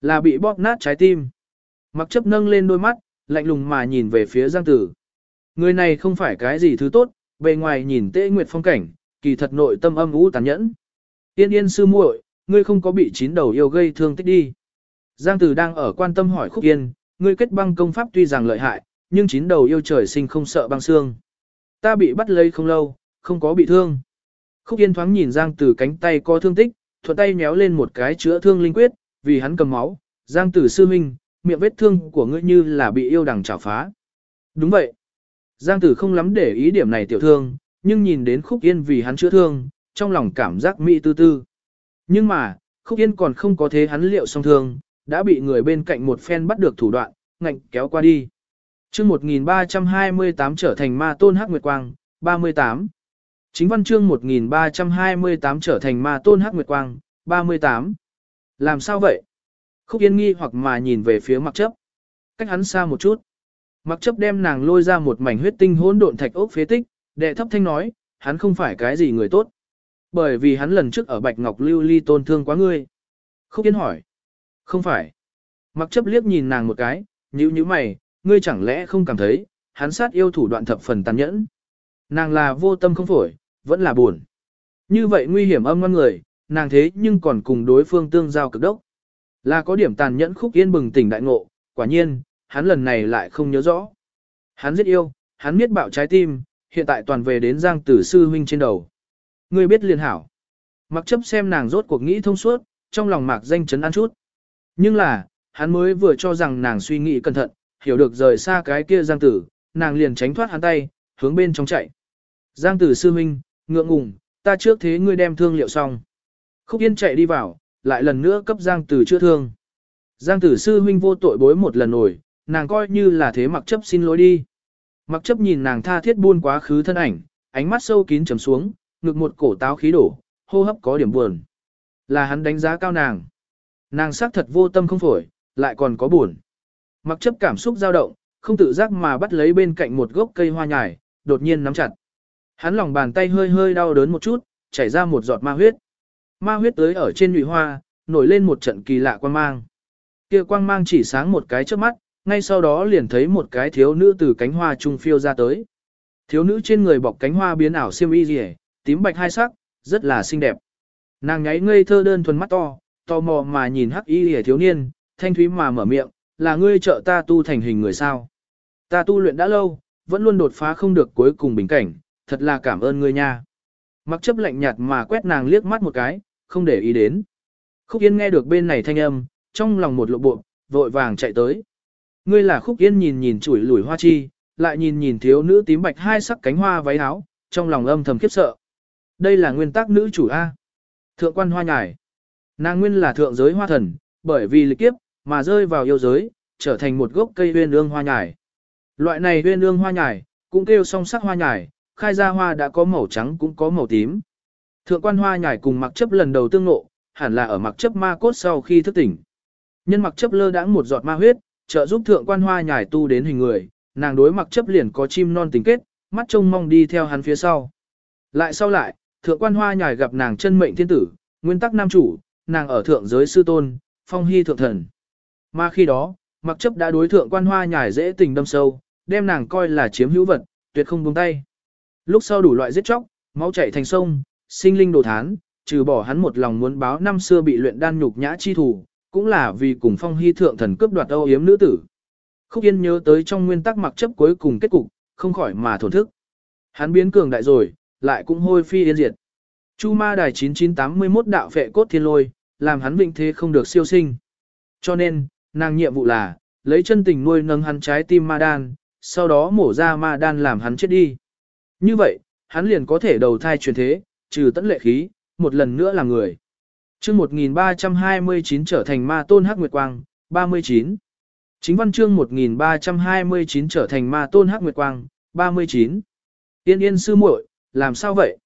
Speaker 1: Là bị bóp nát trái tim. Mặc chấp nâng lên đôi mắt, lạnh lùng mà nhìn về phía giang tử. Người này không phải cái gì thứ tốt, bề ngoài nhìn tê nguyệt phong cảnh, kỳ thật nội tâm âm u tàn nhẫn. Tiên yên sư muội, ngươi không có bị chín đầu yêu gây thương tích đi. Giang Tử đang ở quan tâm hỏi Khúc Yên, ngươi kết băng công pháp tuy rằng lợi hại, nhưng chín đầu yêu trời sinh không sợ băng xương. Ta bị bắt lấy không lâu, không có bị thương. Khúc Yên thoáng nhìn Giang Tử cánh tay có thương tích, thuận tay méo lên một cái chữa thương linh quyết, vì hắn cầm máu. Giang Tử sư minh, miệng vết thương của ngươi như là bị yêu đằng chảo phá. Đúng vậy. Giang Tử không lắm để ý điểm này tiểu thương, nhưng nhìn đến Khúc Yên vì hắn chữa thương, trong lòng cảm giác mỹ tư tư. Nhưng mà, Khúc Yên còn không có thế hắn liệu xong thương, đã bị người bên cạnh một phen bắt được thủ đoạn, ngạnh kéo qua đi. chương 1328 trở thành ma tôn hắc nguyệt quang, 38. Chính văn chương 1328 trở thành ma tôn hắc nguyệt quang, 38. Làm sao vậy? Khúc Yên nghi hoặc mà nhìn về phía mặc chấp. Cách hắn xa một chút. Mặc chấp đem nàng lôi ra một mảnh huyết tinh hỗn độn thạch ốc phế tích, đệ thấp thanh nói, hắn không phải cái gì người tốt. Bởi vì hắn lần trước ở Bạch Ngọc Lưu Ly tôn thương quá ngươi. Khúc Yên hỏi. Không phải. Mặc chấp liếc nhìn nàng một cái, nhíu nhíu mày, ngươi chẳng lẽ không cảm thấy, hắn sát yêu thủ đoạn thập phần tàn nhẫn. Nàng là vô tâm không phổi, vẫn là buồn. Như vậy nguy hiểm âm ngon người, nàng thế nhưng còn cùng đối phương tương giao cực đốc. Là có điểm tàn nhẫn khúc yên bừng tỉnh đại ngộ, quả nhiên, hắn lần này lại không nhớ rõ. Hắn giết yêu, hắn miết bạo trái tim, hiện tại toàn về đến giang tử sư huynh trên đầu. Ngươi biết liền hảo. Mặc chấp xem nàng rốt cuộc nghĩ thông suốt, trong lòng mạc danh chấn an chút. Nhưng là, hắn mới vừa cho rằng nàng suy nghĩ cẩn thận, hiểu được rời xa cái kia giang tử, nàng liền tránh thoát hắn tay, hướng bên trong chạy. Giang tử sư huynh, ngượng ngùng, ta trước thế ngươi đem thương liệu xong. Khúc Yên chạy đi vào, lại lần nữa cấp Giang tử chữa thương. Giang tử sư huynh vô tội bối một lần nổi, nàng coi như là thế mặc chấp xin lỗi đi. Mặc chấp nhìn nàng tha thiết buôn quá khứ thân ảnh, ánh mắt sâu kín trầm xuống, ngực một cổ táo khí đổ, hô hấp có điểm buồn. Là hắn đánh giá cao nàng. Nàng xác thật vô tâm không phổi, lại còn có buồn. Mặc chấp cảm xúc dao động, không tự giác mà bắt lấy bên cạnh một gốc cây hoa nhài, đột nhiên nắm chặt. Hắn lòng bàn tay hơi hơi đau đớn một chút, chảy ra một giọt ma huyết. Ma huyết tới ở trên nhụy hoa, nổi lên một trận kỳ lạ quang mang. Kia quang mang chỉ sáng một cái trước mắt, ngay sau đó liền thấy một cái thiếu nữ từ cánh hoa trung phiêu ra tới. Thiếu nữ trên người bọc cánh hoa biến ảo xiêm y rìa, tím bạch hai sắc, rất là xinh đẹp. Nàng nháy ngây thơ đơn thuần mắt to, tò mò mà nhìn hắc y rìa thiếu niên, thanh thúy mà mở miệng, là ngươi trợ ta tu thành hình người sao. Ta tu luyện đã lâu, vẫn luôn đột phá không được cuối cùng bình cảnh, thật là cảm ơn ngươi nha. Mặc chấp lạnh nhạt mà quét nàng liếc mắt một cái, không để ý đến. Khúc Yên nghe được bên này thanh âm, trong lòng một lộ bộ, vội vàng chạy tới. Ngươi là Khúc Yên nhìn nhìn chuỗi lủi hoa chi, lại nhìn nhìn thiếu nữ tím bạch hai sắc cánh hoa váy áo, trong lòng âm thầm khiếp sợ. Đây là nguyên tắc nữ chủ A. Thượng quan hoa nhải. Nàng nguyên là thượng giới hoa thần, bởi vì lịch kiếp, mà rơi vào yêu giới, trở thành một gốc cây huyên ương hoa nhải. Loại này huyên ương hoa nhải, cũng kêu song sắc hoa nhải, khai ra hoa đã có màu trắng cũng có màu tím. Thượng quan hoa nhải cùng mặc chấp lần đầu tương ngộ, hẳn là ở mặc chấp ma cốt sau khi thức tỉnh. Nhân mặc chấp lơ đãng một giọt ma huyết, trợ giúp thượng quan hoa nhải tu đến hình người, nàng đối mặc chấp liền có chim non tình kết, mắt trông mong đi theo hắn phía sau. Lại sau lại, thượng quan hoa nhải gặp nàng chân mệnh thiên tử, nguyên tắc nam chủ, nàng ở thượng giới sư tôn, phong hy thượng thần. Mà khi đó, mặc chấp đã đối thượng quan hoa nhải dễ tình đâm sâu, đem nàng coi là chiếm hữu vật, tuyệt không buông tay. Lúc sau đủ loại giết chóc, máu chảy thành sông, sinh linh đồ thán, trừ bỏ hắn một lòng muốn báo năm xưa bị luyện đan nhục nhã chi thủ, cũng là vì cùng phong hy thượng thần cướp đoạt âu yếm nữ tử. Khúc Yên nhớ tới trong nguyên tắc mặc chấp cuối cùng kết cục, không khỏi mà thổn thức. Hắn biến cường đại rồi, lại cũng hôi phi yên diệt. Chu ma đài 9981 đạo phệ cốt thiên lôi, làm hắn vĩnh thế không được siêu sinh. Cho nên, nàng nhiệm vụ là, lấy chân tình nuôi nâng hắn trái tim ma đan, sau đó mổ ra ma đan làm hắn chết đi. Như vậy, hắn liền có thể đầu thai truyền thế, trừ tận lệ khí, một lần nữa là người. chương 1329 trở thành ma tôn hắc nguyệt quang, 39. Chính văn chương 1329 trở thành ma tôn hắc nguyệt quang, 39. Yên yên sư muội, làm sao vậy?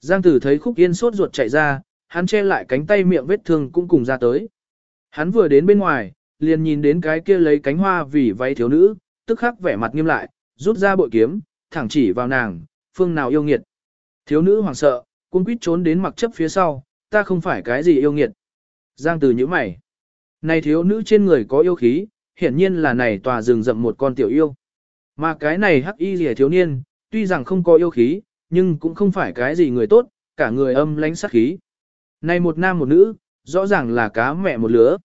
Speaker 1: Giang tử thấy khúc yên sốt ruột chạy ra, hắn che lại cánh tay miệng vết thương cũng cùng ra tới. Hắn vừa đến bên ngoài, liền nhìn đến cái kia lấy cánh hoa vì váy thiếu nữ, tức khắc vẻ mặt nghiêm lại, rút ra bội kiếm, thẳng chỉ vào nàng, phương nào yêu nghiệt. Thiếu nữ hoảng sợ, cung quýt trốn đến mặc chấp phía sau, ta không phải cái gì yêu nghiệt. Giang từ như mày. Này thiếu nữ trên người có yêu khí, hiển nhiên là này tòa rừng rậm một con tiểu yêu. Mà cái này hắc y rẻ thiếu niên, tuy rằng không có yêu khí, nhưng cũng không phải cái gì người tốt, cả người âm lãnh sát khí. Này một nam một nữ, rõ ràng là cá mẹ một lứa.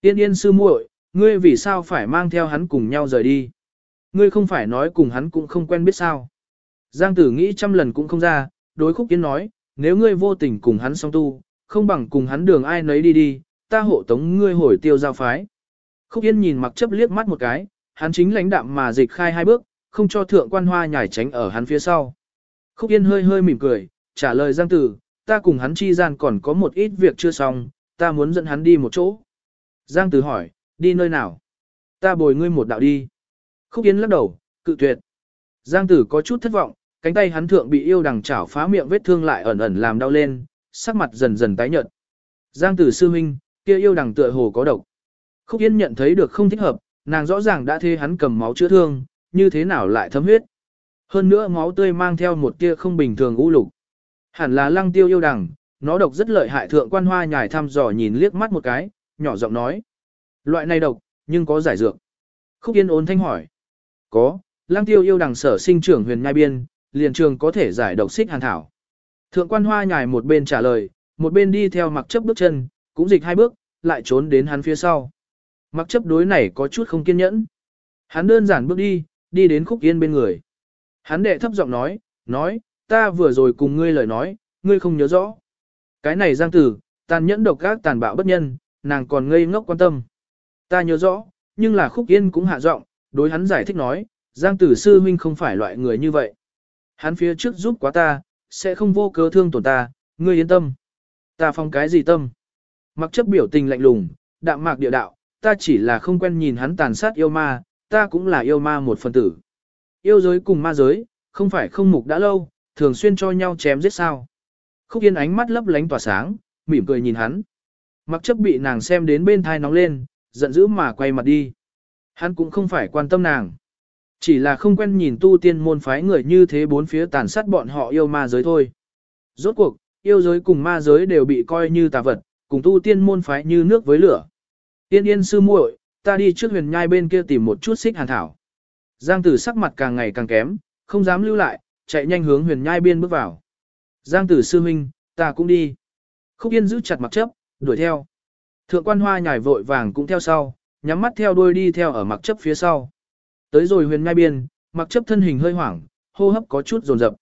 Speaker 1: Tiên yên sư muội, ngươi vì sao phải mang theo hắn cùng nhau rời đi? Ngươi không phải nói cùng hắn cũng không quen biết sao? Giang tử nghĩ trăm lần cũng không ra, đối khúc Yến nói, nếu ngươi vô tình cùng hắn song tu, không bằng cùng hắn đường ai nấy đi đi, ta hộ tống ngươi hồi tiêu giao phái. Khúc Yên nhìn mặc chấp liếc mắt một cái, hắn chính lãnh đạm mà dịch khai hai bước, không cho thượng quan hoa nhảy tránh ở hắn phía sau. Khúc Yên hơi hơi mỉm cười, trả lời Giang Tử, ta cùng hắn chi gian còn có một ít việc chưa xong, ta muốn dẫn hắn đi một chỗ. Giang Tử hỏi, đi nơi nào? Ta bồi ngươi một đạo đi. Khúc Yến lắc đầu, cự tuyệt. Giang Tử có chút thất vọng, cánh tay hắn thượng bị yêu đằng chảo phá miệng vết thương lại ẩn ẩn làm đau lên, sắc mặt dần dần tái nhợt. Giang Tử sư huynh, kia yêu đằng tựa hồ có độc. Khúc Yến nhận thấy được không thích hợp, nàng rõ ràng đã thế hắn cầm máu chữa thương, như thế nào lại thấm huyết. Hơn nữa máu tươi mang theo một tia không bình thường u lục. Hẳn là lăng tiêu yêu đằng, nó độc rất lợi hại thượng quan hoa nhài thăm dò nhìn liếc mắt một cái, nhỏ giọng nói. Loại này độc, nhưng có giải dược. Khúc Yên ôn thanh hỏi. Có, lăng tiêu yêu đằng sở sinh trưởng huyền ngai biên, liền trường có thể giải độc xích hàn thảo. Thượng quan hoa nhài một bên trả lời, một bên đi theo mặc chấp bước chân, cũng dịch hai bước, lại trốn đến hắn phía sau. Mặc chấp đối này có chút không kiên nhẫn. Hắn đơn giản bước đi, đi đến khúc yên bên người. Hắn đệ thấp giọng nói, nói, ta vừa rồi cùng ngươi lời nói, ngươi không nhớ rõ. Cái này giang tử, tàn nhẫn độc các tàn bạo bất nhân, nàng còn ngây ngốc quan tâm. Ta nhớ rõ, nhưng là khúc yên cũng hạ giọng, đối hắn giải thích nói, Giang tử sư huynh không phải loại người như vậy. Hắn phía trước giúp quá ta, sẽ không vô cớ thương tổn ta, ngươi yên tâm. Ta phong cái gì tâm? Mặc chấp biểu tình lạnh lùng, đạm mạc địa đạo, ta chỉ là không quen nhìn hắn tàn sát yêu ma, ta cũng là yêu ma một phần tử. Yêu giới cùng ma giới, không phải không mục đã lâu, thường xuyên cho nhau chém giết sao. Khúc Yên ánh mắt lấp lánh tỏa sáng, mỉm cười nhìn hắn. Mặc chấp bị nàng xem đến bên thai nóng lên, giận dữ mà quay mặt đi. Hắn cũng không phải quan tâm nàng. Chỉ là không quen nhìn tu tiên môn phái người như thế bốn phía tàn sát bọn họ yêu ma giới thôi. Rốt cuộc, yêu giới cùng ma giới đều bị coi như tà vật, cùng tu tiên môn phái như nước với lửa. Tiên yên sư muội, ta đi trước huyền nhai bên kia tìm một chút xích hàn thảo. Giang tử sắc mặt càng ngày càng kém, không dám lưu lại, chạy nhanh hướng huyền nhai biên bước vào. Giang tử sư huynh, ta cũng đi. Khúc yên giữ chặt mặc chấp, đuổi theo. Thượng quan hoa nhảy vội vàng cũng theo sau, nhắm mắt theo đuôi đi theo ở mặc chấp phía sau. Tới rồi huyền ngai biên, mặc chấp thân hình hơi hoảng, hô hấp có chút rồn rập.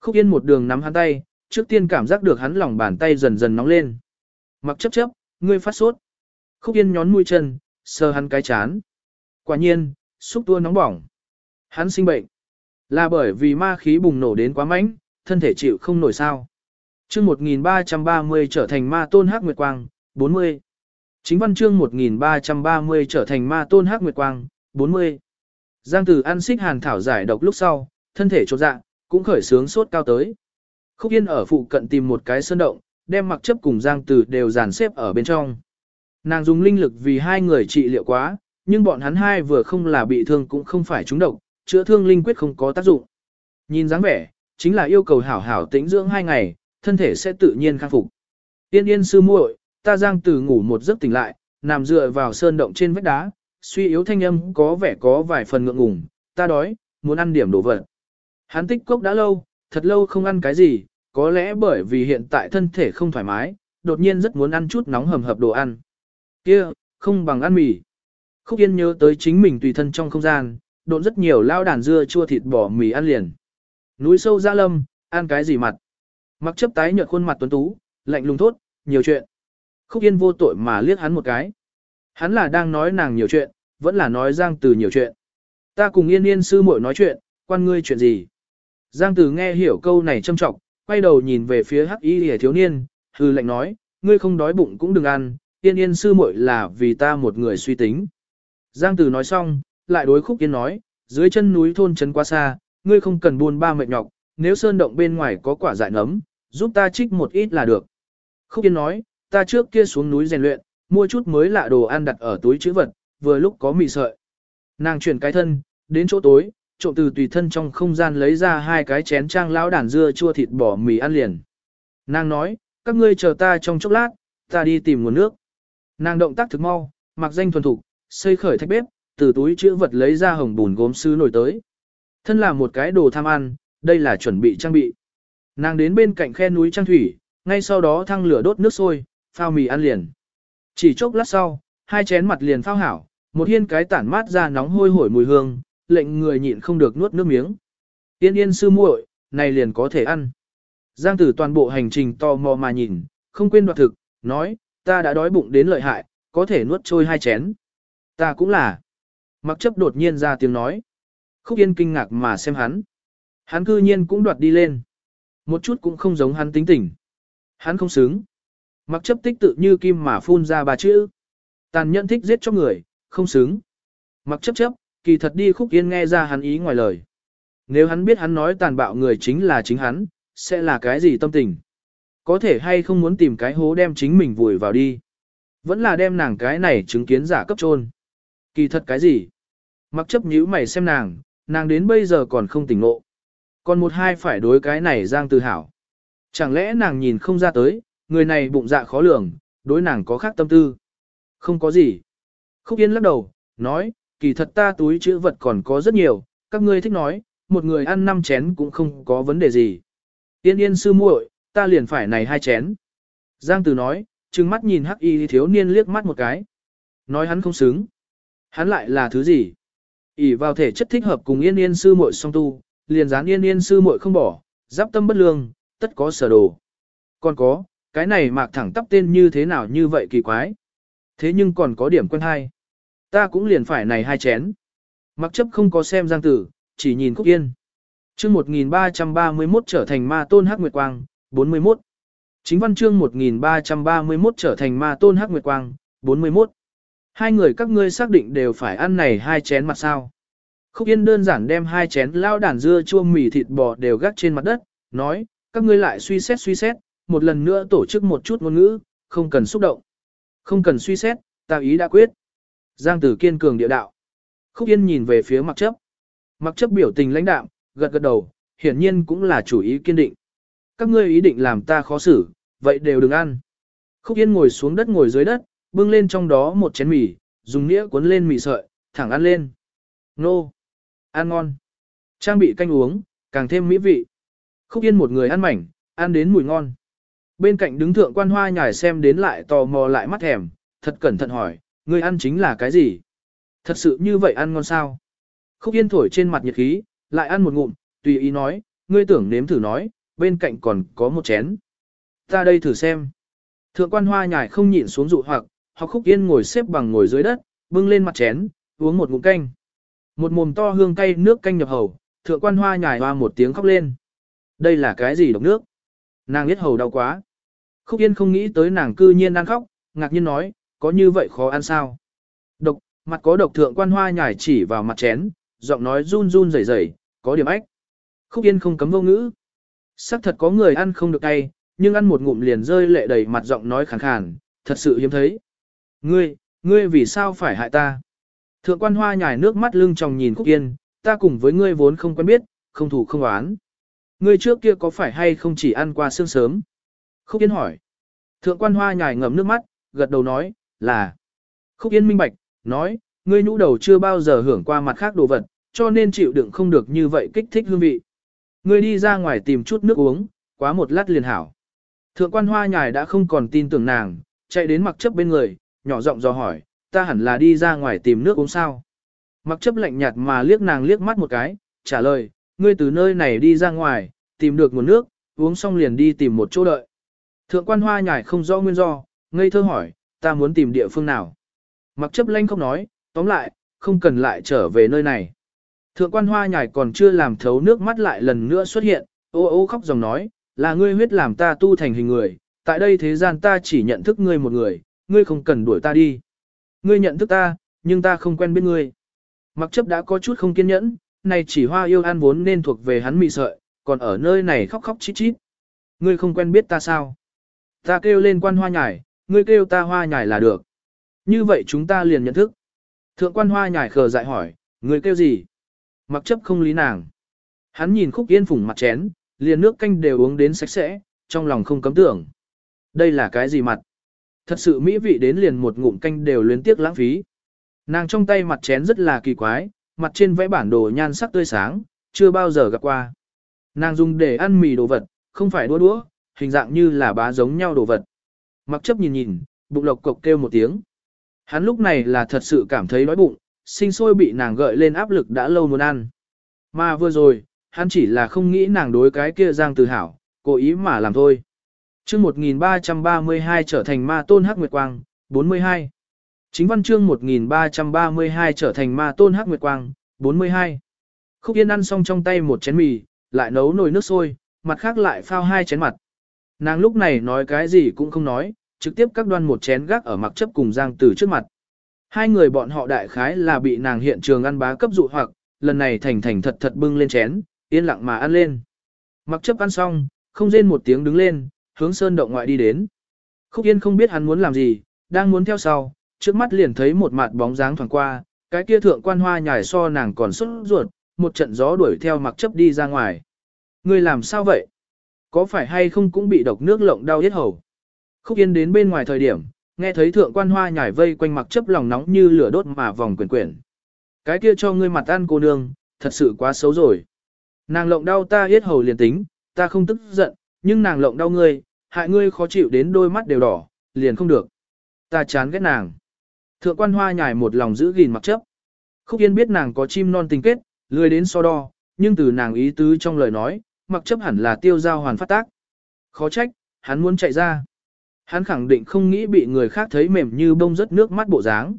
Speaker 1: Khúc yên một đường nắm hắn tay, trước tiên cảm giác được hắn lòng bàn tay dần dần nóng lên. Mặc chấp chấp, ngươi phát sốt. Khúc yên nhón mũi chân, sờ hắn cái chán. Quả nhiên, xúc tua nóng bỏng. Hắn sinh bệnh. Là bởi vì ma khí bùng nổ đến quá mạnh, thân thể chịu không nổi sao. chương 1330 trở thành ma tôn hắc nguyệt quang, 40. Chính văn chương 1330 trở thành ma tôn hắc nguyệt quang, 40. Giang tử ăn xích hàn thảo giải độc lúc sau, thân thể chột dạ, cũng khởi sướng sốt cao tới. Khúc Yên ở phụ cận tìm một cái sơn động, đem mặc chấp cùng Giang Tử đều dàn xếp ở bên trong. Nàng dùng linh lực vì hai người trị liệu quá, nhưng bọn hắn hai vừa không là bị thương cũng không phải trúng độc, chữa thương linh quyết không có tác dụng. Nhìn dáng vẻ, chính là yêu cầu hảo hảo tĩnh dưỡng hai ngày, thân thể sẽ tự nhiên khắc phục. Tiên yên sư muội, ta Giang từ ngủ một giấc tỉnh lại, nằm dựa vào sơn động trên vách đá, suy yếu thanh âm có vẻ có vài phần ngượng ngùng, ta đói, muốn ăn điểm đồ vật. Hắn tích cốc đã lâu, thật lâu không ăn cái gì, có lẽ bởi vì hiện tại thân thể không thoải mái, đột nhiên rất muốn ăn chút nóng hầm hập đồ ăn. Kia, không bằng ăn mì. Khúc Yên nhớ tới chính mình tùy thân trong không gian, độn rất nhiều lao đàn dưa chua thịt bò mì ăn liền. Núi sâu ra lâm, ăn cái gì mặt. Mặc chấp tái nhợt khuôn mặt tuấn tú, lạnh lùng thốt, nhiều chuyện. Khúc Yên vô tội mà liếc hắn một cái. Hắn là đang nói nàng nhiều chuyện, vẫn là nói Giang Từ nhiều chuyện. Ta cùng Yên Yên sư muội nói chuyện, quan ngươi chuyện gì? Giang Từ nghe hiểu câu này châm trọng, quay đầu nhìn về phía Hắc Y Liễu thiếu niên, hư lệnh nói, ngươi không đói bụng cũng đừng ăn, Yên Yên sư muội là vì ta một người suy tính. Giang Từ nói xong, lại đối Khúc Yên nói, dưới chân núi thôn trấn quá xa, ngươi không cần buôn ba mệt nhọc, nếu sơn động bên ngoài có quả dại nấm, giúp ta trích một ít là được. Khúc Yên nói, ta trước kia xuống núi rèn luyện, mua chút mới lạ đồ ăn đặt ở túi chữ vật, vừa lúc có mì sợi. Nàng chuyển cái thân, đến chỗ tối, trộm từ tùy thân trong không gian lấy ra hai cái chén trang lão đàn dưa chua thịt bỏ mì ăn liền. Nàng nói, các ngươi chờ ta trong chốc lát, ta đi tìm nguồn nước. Nàng động tác thực mau, mặc danh thuần thục, xây khởi thạch bếp, từ túi chữ vật lấy ra hồng bùn gốm sứ nổi tới. Thân là một cái đồ tham ăn, đây là chuẩn bị trang bị. Nàng đến bên cạnh khe núi trang thủy, ngay sau đó thăng lửa đốt nước sôi, phao mì ăn liền. Chỉ chốc lát sau, hai chén mặt liền phao hảo, một hiên cái tản mát ra nóng hôi hổi mùi hương, lệnh người nhịn không được nuốt nước miếng. Tiên yên sư muội, này liền có thể ăn. Giang tử toàn bộ hành trình to mò mà nhìn, không quên đoạt thực, nói, ta đã đói bụng đến lợi hại, có thể nuốt trôi hai chén. Ta cũng là. Mặc chấp đột nhiên ra tiếng nói. Khúc yên kinh ngạc mà xem hắn. Hắn cư nhiên cũng đoạt đi lên. Một chút cũng không giống hắn tính tình. Hắn không xứng. Mặc chấp tích tự như kim mà phun ra ba chữ. Tàn nhẫn thích giết cho người, không xứng. Mặc chấp chấp, kỳ thật đi khúc yên nghe ra hắn ý ngoài lời. Nếu hắn biết hắn nói tàn bạo người chính là chính hắn, sẽ là cái gì tâm tình? Có thể hay không muốn tìm cái hố đem chính mình vùi vào đi. Vẫn là đem nàng cái này chứng kiến giả cấp trôn. Kỳ thật cái gì? Mặc chấp nhíu mày xem nàng, nàng đến bây giờ còn không tỉnh ngộ. Còn một hai phải đối cái này giang tự hảo. Chẳng lẽ nàng nhìn không ra tới, người này bụng dạ khó lường, đối nàng có khác tâm tư. Không có gì. Khúc Yên lắc đầu, nói, kỳ thật ta túi chữ vật còn có rất nhiều, các ngươi thích nói, một người ăn năm chén cũng không có vấn đề gì. Yên yên sư muội, ta liền phải này hai chén. Giang Từ nói, trừng mắt nhìn hắc y thiếu niên liếc mắt một cái. Nói hắn không xứng. Hắn lại là thứ gì? ỉ vào thể chất thích hợp cùng yên yên sư muội song tu, liền dán yên yên sư muội không bỏ, giáp tâm bất lương, tất có sở đồ. Còn có, cái này mạc thẳng tắp tên như thế nào như vậy kỳ quái. Thế nhưng còn có điểm quen hay. Ta cũng liền phải này hai chén. Mặc chấp không có xem Giang Tử, chỉ nhìn Khúc Yên. chương 1331 trở thành ma tôn hắc nguyệt quang, 41. Chính văn chương 1331 trở thành ma tôn hắc nguyệt quang, 41. Hai người các ngươi xác định đều phải ăn này hai chén mặt sao. Khúc Yên đơn giản đem hai chén lao đàn dưa chua mì thịt bò đều gác trên mặt đất, nói, các ngươi lại suy xét suy xét, một lần nữa tổ chức một chút ngôn ngữ, không cần xúc động. Không cần suy xét, ta ý đã quyết. Giang Tử kiên cường địa đạo. Khúc Yên nhìn về phía mặc chấp. Mặc chấp biểu tình lãnh đạm, gật gật đầu, hiển nhiên cũng là chủ ý kiên định. Các ngươi ý định làm ta khó xử, vậy đều đừng ăn. Khúc Yên ngồi xuống đất ngồi dưới đất, bưng lên trong đó một chén mì, dùng nĩa cuốn lên mì sợi, thẳng ăn lên. Nô! Ăn ngon! Trang bị canh uống, càng thêm mỹ vị. Khúc Yên một người ăn mảnh, ăn đến mùi ngon. Bên cạnh đứng thượng quan hoa nhài xem đến lại tò mò lại mắt thèm, thật cẩn thận hỏi, người ăn chính là cái gì? Thật sự như vậy ăn ngon sao? Khúc Yên thổi trên mặt nhiệt khí, lại ăn một ngụm, tùy ý nói, ngươi tưởng nếm thử nói, bên cạnh còn có một chén. Ta đây thử xem. Thượng quan hoa nhài không nhịn xuống dụ hoặc, hoặc Khúc Yên ngồi xếp bằng ngồi dưới đất, bưng lên mặt chén, uống một ngụm canh. Một mồm to hương cay nước canh nhập hầu, thượng quan hoa nhài hoa một tiếng khóc lên. Đây là cái gì độc nước? Nàng biết hầu đau quá. Khúc Yên không nghĩ tới nàng cư nhiên ăn khóc, ngạc nhiên nói, có như vậy khó ăn sao? Độc, mặt có độc thượng quan hoa nhảy chỉ vào mặt chén, giọng nói run run rẩy rẩy, có điểm ách. Khúc Yên không cấm vô ngữ. Sắc thật có người ăn không được tay, nhưng ăn một ngụm liền rơi lệ đầy mặt giọng nói khàn khàn, thật sự hiếm thấy. Ngươi, ngươi vì sao phải hại ta? Thượng quan hoa nhảy nước mắt lưng tròng nhìn Khúc Yên, ta cùng với ngươi vốn không quen biết, không thủ không oán. Ngươi trước kia có phải hay không chỉ ăn qua sương sớm? Khúc Yên hỏi. Thượng quan hoa nhài ngầm nước mắt, gật đầu nói, là. Khúc Yên minh bạch, nói, ngươi nhũ đầu chưa bao giờ hưởng qua mặt khác đồ vật, cho nên chịu đựng không được như vậy kích thích hương vị. Ngươi đi ra ngoài tìm chút nước uống, quá một lát liền hảo. Thượng quan hoa nhài đã không còn tin tưởng nàng, chạy đến mặc chấp bên người, nhỏ giọng dò hỏi, ta hẳn là đi ra ngoài tìm nước uống sao. Mặc chấp lạnh nhạt mà liếc nàng liếc mắt một cái, trả lời, ngươi từ nơi này đi ra ngoài, tìm được nguồn nước, uống xong liền đi tìm một chỗ đợi. Thượng quan hoa nhải không rõ nguyên do, ngây thơ hỏi, ta muốn tìm địa phương nào. Mặc chấp lanh không nói, tóm lại, không cần lại trở về nơi này. Thượng quan hoa nhải còn chưa làm thấu nước mắt lại lần nữa xuất hiện, ô ô khóc dòng nói, là ngươi huyết làm ta tu thành hình người, tại đây thế gian ta chỉ nhận thức ngươi một người, ngươi không cần đuổi ta đi. Ngươi nhận thức ta, nhưng ta không quen biết ngươi. Mặc chấp đã có chút không kiên nhẫn, này chỉ hoa yêu an vốn nên thuộc về hắn mị sợi, còn ở nơi này khóc khóc chít chít. Ngươi không quen biết ta sao? Ta kêu lên quan hoa nhải, ngươi kêu ta hoa nhải là được. Như vậy chúng ta liền nhận thức. Thượng quan hoa nhải khờ dại hỏi, ngươi kêu gì? Mặc chấp không lý nàng. Hắn nhìn khúc yên phủng mặt chén, liền nước canh đều uống đến sạch sẽ, trong lòng không cấm tưởng. Đây là cái gì mặt? Thật sự mỹ vị đến liền một ngụm canh đều luyến tiếc lãng phí. Nàng trong tay mặt chén rất là kỳ quái, mặt trên vẽ bản đồ nhan sắc tươi sáng, chưa bao giờ gặp qua. Nàng dùng để ăn mì đồ vật, không phải đua đũa, hình dạng như là bá giống nhau đồ vật. Mặc chấp nhìn nhìn, bụng lộc cộc kêu một tiếng. Hắn lúc này là thật sự cảm thấy đói bụng, sinh sôi bị nàng gợi lên áp lực đã lâu muốn ăn. Mà vừa rồi, hắn chỉ là không nghĩ nàng đối cái kia giang từ hảo, cố ý mà làm thôi. chương 1332 trở thành ma tôn hắc nguyệt quang, 42. Chính văn chương 1332 trở thành ma tôn hắc nguyệt quang, 42. Khúc Yên ăn xong trong tay một chén mì, lại nấu nồi nước sôi, mặt khác lại phao hai chén mặt. Nàng lúc này nói cái gì cũng không nói, trực tiếp các đoan một chén gác ở mặc chấp cùng Giang Tử trước mặt. Hai người bọn họ đại khái là bị nàng hiện trường ăn bá cấp dụ hoặc, lần này thành thành thật thật bưng lên chén, yên lặng mà ăn lên. Mặc chấp ăn xong, không rên một tiếng đứng lên, hướng sơn động ngoại đi đến. Khúc Yên không biết hắn muốn làm gì, đang muốn theo sau, trước mắt liền thấy một mặt bóng dáng thoảng qua, cái kia thượng quan hoa nhảy so nàng còn xuất ruột, một trận gió đuổi theo mặc chấp đi ra ngoài. Người làm sao vậy? Có phải hay không cũng bị độc nước lộng đau hết hầu? Khúc Yên đến bên ngoài thời điểm, nghe thấy thượng quan hoa nhảy vây quanh mặc chấp lòng nóng như lửa đốt mà vòng quyển quyển. Cái kia cho ngươi mặt ăn cô nương, thật sự quá xấu rồi. Nàng lộng đau ta hết hầu liền tính, ta không tức giận, nhưng nàng lộng đau ngươi, hại ngươi khó chịu đến đôi mắt đều đỏ, liền không được. Ta chán ghét nàng. Thượng quan hoa Nhài một lòng giữ gìn mặc chấp. Khúc Yên biết nàng có chim non tình kết, lười đến so đo, nhưng từ nàng ý tứ trong lời nói, mặc chấp hẳn là tiêu giao hoàn phát tác. Khó trách, hắn muốn chạy ra. Hắn khẳng định không nghĩ bị người khác thấy mềm như bông rớt nước mắt bộ dáng.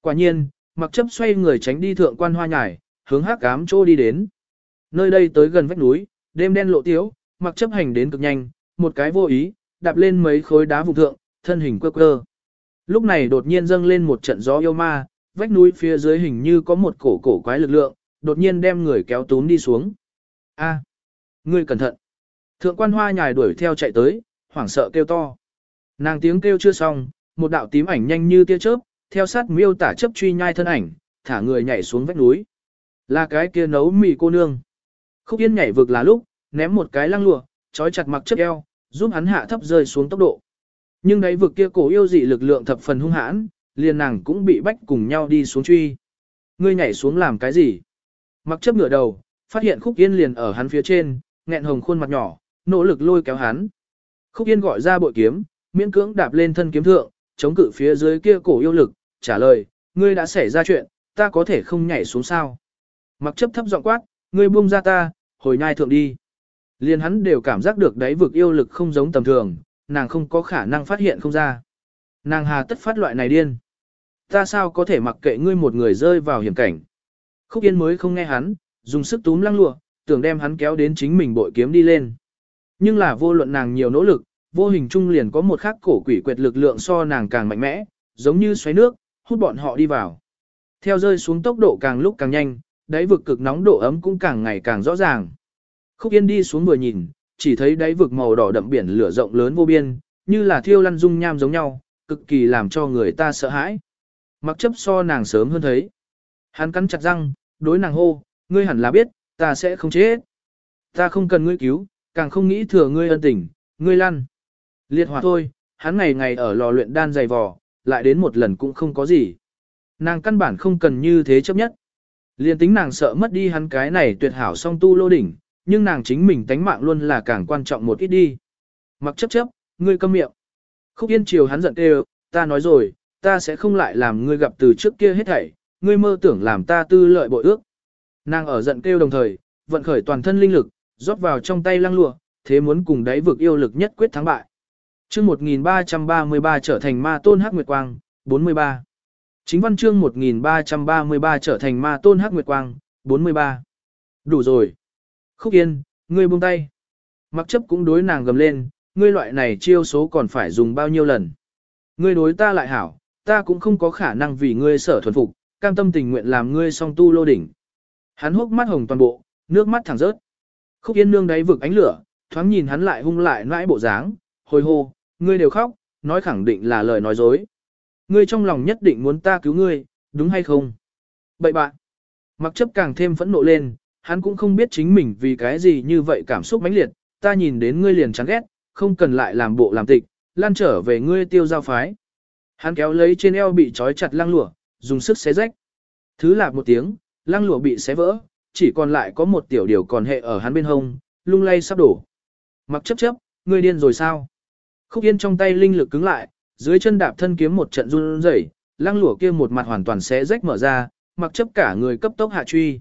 Speaker 1: Quả nhiên, mặc chấp xoay người tránh đi thượng quan hoa nhải, hướng hắc ám chỗ đi đến. Nơi đây tới gần vách núi, đêm đen lộ tiếu, mặc chấp hành đến cực nhanh, một cái vô ý, đạp lên mấy khối đá vụ thượng, thân hình quơ quơ. Lúc này đột nhiên dâng lên một trận gió yêu ma, vách núi phía dưới hình như có một cổ cổ quái lực lượng, đột nhiên đem người kéo túm đi xuống. A, ngươi cẩn thận. Thượng quan hoa nhài đuổi theo chạy tới, hoảng sợ kêu to. Nàng tiếng kêu chưa xong, một đạo tím ảnh nhanh như tia chớp, theo sát miêu tả chấp truy nhai thân ảnh, thả người nhảy xuống vách núi. Là cái kia nấu mì cô nương. Khúc Yên nhảy vực là lúc, ném một cái lăng lụa, trói chặt mặc chấp eo, giúp hắn hạ thấp rơi xuống tốc độ. Nhưng đáy vực kia cổ yêu dị lực lượng thập phần hung hãn, liền nàng cũng bị bách cùng nhau đi xuống truy. Ngươi nhảy xuống làm cái gì? Mặc chấp ngửa đầu, phát hiện Khúc Yên liền ở hắn phía trên, nghẹn hồng khuôn mặt nhỏ, nỗ lực lôi kéo hắn. Khúc Yên gọi ra bội kiếm, miễn cưỡng đạp lên thân kiếm thượng, chống cự phía dưới kia cổ yêu lực, trả lời, ngươi đã xảy ra chuyện, ta có thể không nhảy xuống sao. Mặc chấp thấp giọng quát, ngươi buông ra ta, hồi nhai thượng đi. Liền hắn đều cảm giác được đáy vực yêu lực không giống tầm thường, nàng không có khả năng phát hiện không ra. Nàng hà tất phát loại này điên. Ta sao có thể mặc kệ ngươi một người rơi vào hiểm cảnh. Khúc Yên mới không nghe hắn, dùng sức túm lăng lụa, tưởng đem hắn kéo đến chính mình bội kiếm đi lên. Nhưng là vô luận nàng nhiều nỗ lực, vô hình trung liền có một khắc cổ quỷ quyệt lực lượng so nàng càng mạnh mẽ, giống như xoáy nước, hút bọn họ đi vào. Theo rơi xuống tốc độ càng lúc càng nhanh, đáy vực cực nóng độ ấm cũng càng ngày càng rõ ràng. Khúc Yên đi xuống vừa nhìn, chỉ thấy đáy vực màu đỏ đậm biển lửa rộng lớn vô biên, như là thiêu lăn dung nham giống nhau, cực kỳ làm cho người ta sợ hãi. Mặc chấp so nàng sớm hơn thấy. Hắn cắn chặt răng, đối nàng hô, ngươi hẳn là biết, ta sẽ không chết. Ta không cần ngươi cứu, càng không nghĩ thừa ngươi ân tình, ngươi lăn. Liệt hỏa thôi, hắn ngày ngày ở lò luyện đan dày vò, lại đến một lần cũng không có gì. Nàng căn bản không cần như thế chấp nhất. Liên tính nàng sợ mất đi hắn cái này tuyệt hảo song tu lô đỉnh, nhưng nàng chính mình tánh mạng luôn là càng quan trọng một ít đi. Mặc chấp chấp, ngươi câm miệng. Khúc Yên chiều hắn giận kêu, ta nói rồi, ta sẽ không lại làm ngươi gặp từ trước kia hết thảy, ngươi mơ tưởng làm ta tư lợi bội ước. Nàng ở giận kêu đồng thời, vận khởi toàn thân linh lực, rót vào trong tay lăng lụa, thế muốn cùng đáy vực yêu lực nhất quyết thắng bại. chương 1333 trở thành ma tôn hắc nguyệt quang, 43. Chính văn chương 1333 trở thành ma tôn hắc nguyệt quang, 43. Đủ rồi. Khúc Yên, ngươi buông tay. Mặc chấp cũng đối nàng gầm lên, ngươi loại này chiêu số còn phải dùng bao nhiêu lần. Ngươi đối ta lại hảo, ta cũng không có khả năng vì ngươi sở thuần phục, cam tâm tình nguyện làm ngươi song tu lô đỉnh. Hắn hốc mắt hồng toàn bộ, nước mắt thẳng rớt. Khúc Yên nương đáy vực ánh lửa, thoáng nhìn hắn lại hung lại nãi bộ dáng, hồi hô, ngươi đều khóc, nói khẳng định là lời nói dối. Ngươi trong lòng nhất định muốn ta cứu ngươi, đúng hay không? Bậy bạn, mặc chấp càng thêm phẫn nộ lên, hắn cũng không biết chính mình vì cái gì như vậy cảm xúc mãnh liệt, ta nhìn đến ngươi liền chán ghét, không cần lại làm bộ làm tịch, lan trở về ngươi tiêu giao phái. Hắn kéo lấy trên eo bị trói chặt lăng lụa, dùng sức xé rách. Thứ lạc một tiếng, lăng lụa bị xé vỡ, chỉ còn lại có một tiểu điều còn hệ ở hắn bên hông, lung lay sắp đổ. Mặc chấp chấp, ngươi điên rồi sao? Khúc yên trong tay linh lực cứng lại, dưới chân đạp thân kiếm một trận run rẩy, lăng lụa kia một mặt hoàn toàn xé rách mở ra, mặc chấp cả người cấp tốc hạ truy.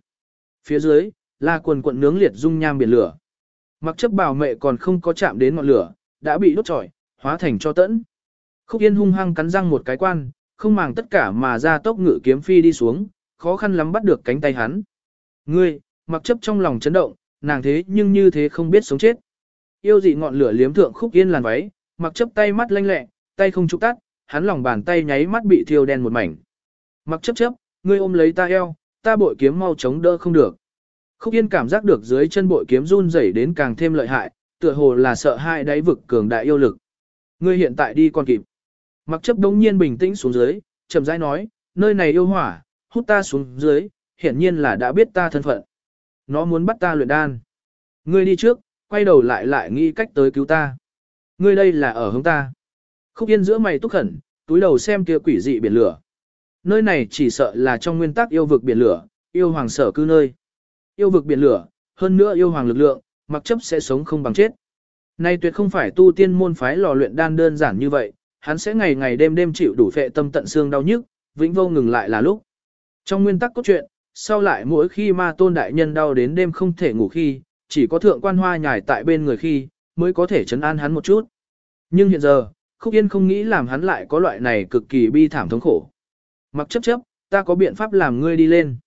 Speaker 1: Phía dưới, là quần quận nướng liệt dung nham biển lửa. Mặc chấp bảo mẹ còn không có chạm đến ngọn lửa, đã bị đốt trọi, hóa thành cho tẫn. Khúc Yên hung hăng cắn răng một cái quan, không màng tất cả mà ra tốc ngự kiếm phi đi xuống, khó khăn lắm bắt được cánh tay hắn. Ngươi, mặc chấp trong lòng chấn động, nàng thế nhưng như thế không biết sống chết. Yêu dị ngọn lửa liếm thượng Khúc Yên làn váy, mặc chấp tay mắt lanh lẹ, tay không trục tắt, hắn lòng bàn tay nháy mắt bị thiêu đen một mảnh. Mặc chấp chấp, ngươi ôm lấy ta eo, ta bội kiếm mau chống đỡ không được. Khúc Yên cảm giác được dưới chân bội kiếm run rẩy đến càng thêm lợi hại, tựa hồ là sợ hai đáy vực cường đại yêu lực. Ngươi hiện tại đi con kịp. Mặc chấp đống nhiên bình tĩnh xuống dưới, chậm rãi nói, nơi này yêu hỏa, hút ta xuống dưới, hiển nhiên là đã biết ta thân phận. Nó muốn bắt ta luyện đan. Ngươi đi trước, quay đầu lại lại nghĩ cách tới cứu ta. Ngươi đây là ở hướng ta. Khúc Yên giữa mày túc khẩn, túi đầu xem kia quỷ dị biển lửa. Nơi này chỉ sợ là trong nguyên tắc yêu vực biển lửa, yêu hoàng sở cư nơi. Yêu vực biển lửa, hơn nữa yêu hoàng lực lượng, mặc chấp sẽ sống không bằng chết. Nay tuyệt không phải tu tiên môn phái lò luyện đan đơn giản như vậy, hắn sẽ ngày ngày đêm đêm chịu đủ phệ tâm tận xương đau nhức, vĩnh vô ngừng lại là lúc. Trong nguyên tắc cốt truyện, sau lại mỗi khi ma tôn đại nhân đau đến đêm không thể ngủ khi, chỉ có thượng quan hoa nhài tại bên người khi, mới có thể chấn an hắn một chút. Nhưng hiện giờ, Khúc Yên không nghĩ làm hắn lại có loại này cực kỳ bi thảm thống khổ. Mặc chấp chấp, ta có biện pháp làm ngươi đi lên.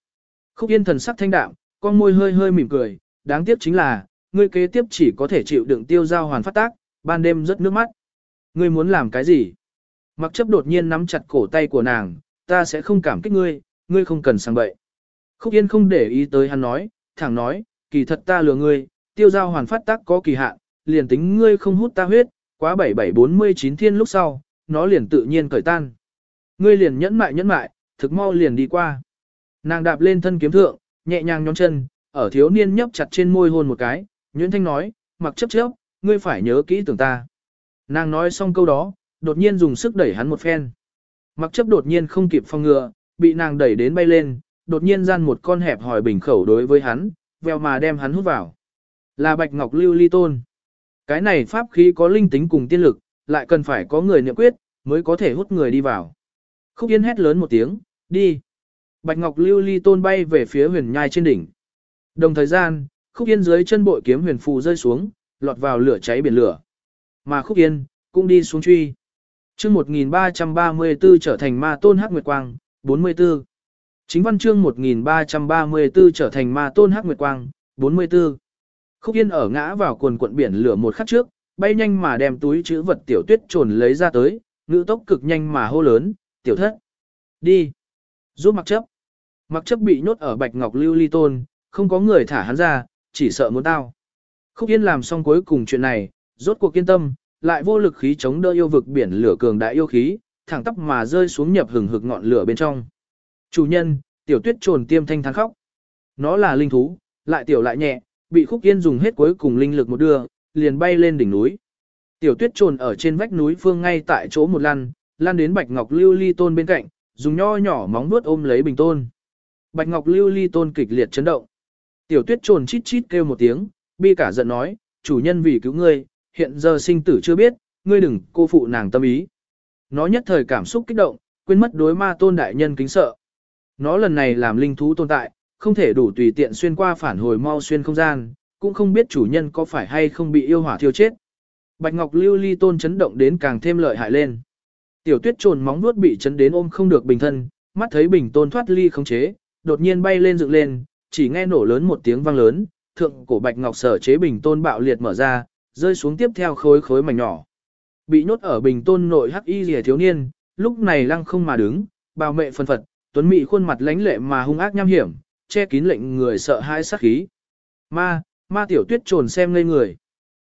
Speaker 1: Khúc Yên thần sắc thanh đạm, con môi hơi hơi mỉm cười, đáng tiếc chính là, ngươi kế tiếp chỉ có thể chịu đựng tiêu giao hoàn phát tác, ban đêm rất nước mắt. Ngươi muốn làm cái gì? Mặc chấp đột nhiên nắm chặt cổ tay của nàng, ta sẽ không cảm kích ngươi, ngươi không cần sang bậy. Khúc Yên không để ý tới hắn nói, thẳng nói, kỳ thật ta lừa ngươi, tiêu giao hoàn phát tác có kỳ hạn, liền tính ngươi không hút ta huyết, quá 7749 thiên lúc sau, nó liền tự nhiên cởi tan. Ngươi liền nhẫn mại nhẫn mại, thực mau liền đi qua. Nàng đạp lên thân kiếm thượng, nhẹ nhàng nhón chân, ở thiếu niên nhấp chặt trên môi hôn một cái, Nguyễn Thanh nói, mặc chấp chấp, ngươi phải nhớ kỹ tưởng ta. Nàng nói xong câu đó, đột nhiên dùng sức đẩy hắn một phen. Mặc chấp đột nhiên không kịp phòng ngừa, bị nàng đẩy đến bay lên, đột nhiên gian một con hẹp hỏi bình khẩu đối với hắn, veo mà đem hắn hút vào. Là bạch ngọc lưu ly tôn. Cái này pháp khí có linh tính cùng tiên lực, lại cần phải có người niệm quyết, mới có thể hút người đi vào. Khúc Yên hét lớn một tiếng, đi. Bạch ngọc lưu ly tôn bay về phía huyền nhai trên đỉnh. Đồng thời gian, Khúc Yên dưới chân bội kiếm huyền phù rơi xuống, lọt vào lửa cháy biển lửa. Mà Khúc Yên, cũng đi xuống truy. chương 1334 trở thành ma tôn hắc nguyệt quang, 44. Chính văn chương 1334 trở thành ma tôn hắc nguyệt quang, 44. Khúc Yên ở ngã vào quần quận biển lửa một khắc trước, bay nhanh mà đem túi chữ vật tiểu tuyết trồn lấy ra tới, ngữ tốc cực nhanh mà hô lớn, tiểu thất. Đi. Giúp mặc chấp. Mặc chấp bị nhốt ở bạch ngọc lưu ly tôn, không có người thả hắn ra, chỉ sợ muốn tao. Khúc Yên làm xong cuối cùng chuyện này, rốt cuộc kiên tâm, lại vô lực khí chống đỡ yêu vực biển lửa cường đại yêu khí, thẳng tắp mà rơi xuống nhập hừng hực ngọn lửa bên trong. Chủ nhân, tiểu tuyết trồn tiêm thanh thắng khóc. Nó là linh thú, lại tiểu lại nhẹ, bị khúc yên dùng hết cuối cùng linh lực một đưa, liền bay lên đỉnh núi. Tiểu tuyết trồn ở trên vách núi phương ngay tại chỗ một lăn, lan đến bạch ngọc lưu ly tôn bên cạnh, dùng nho nhỏ móng vuốt ôm lấy bình tôn. Bạch ngọc lưu ly tôn kịch liệt chấn động. Tiểu tuyết trồn chít chít kêu một tiếng, bi cả giận nói, chủ nhân vì cứu ngươi, hiện giờ sinh tử chưa biết, ngươi đừng cô phụ nàng tâm ý. Nó nhất thời cảm xúc kích động, quên mất đối ma tôn đại nhân kính sợ. Nó lần này làm linh thú tồn tại, không thể đủ tùy tiện xuyên qua phản hồi mau xuyên không gian, cũng không biết chủ nhân có phải hay không bị yêu hỏa thiêu chết. Bạch Ngọc Lưu Ly tôn chấn động đến càng thêm lợi hại lên. Tiểu Tuyết trồn móng nuốt bị chấn đến ôm không được bình thân, mắt thấy bình tôn thoát ly không chế, đột nhiên bay lên dựng lên, chỉ nghe nổ lớn một tiếng vang lớn, thượng cổ Bạch Ngọc sở chế bình tôn bạo liệt mở ra, rơi xuống tiếp theo khối khối mảnh nhỏ. Bị nhốt ở bình tôn nội hắc y rìa thiếu niên, lúc này lăng không mà đứng, bào mẹ phân phật, tuấn mị khuôn mặt lánh lệ mà hung ác nham hiểm, che kín lệnh người sợ hãi sát khí. Ma, ma tiểu tuyết trồn xem ngây người.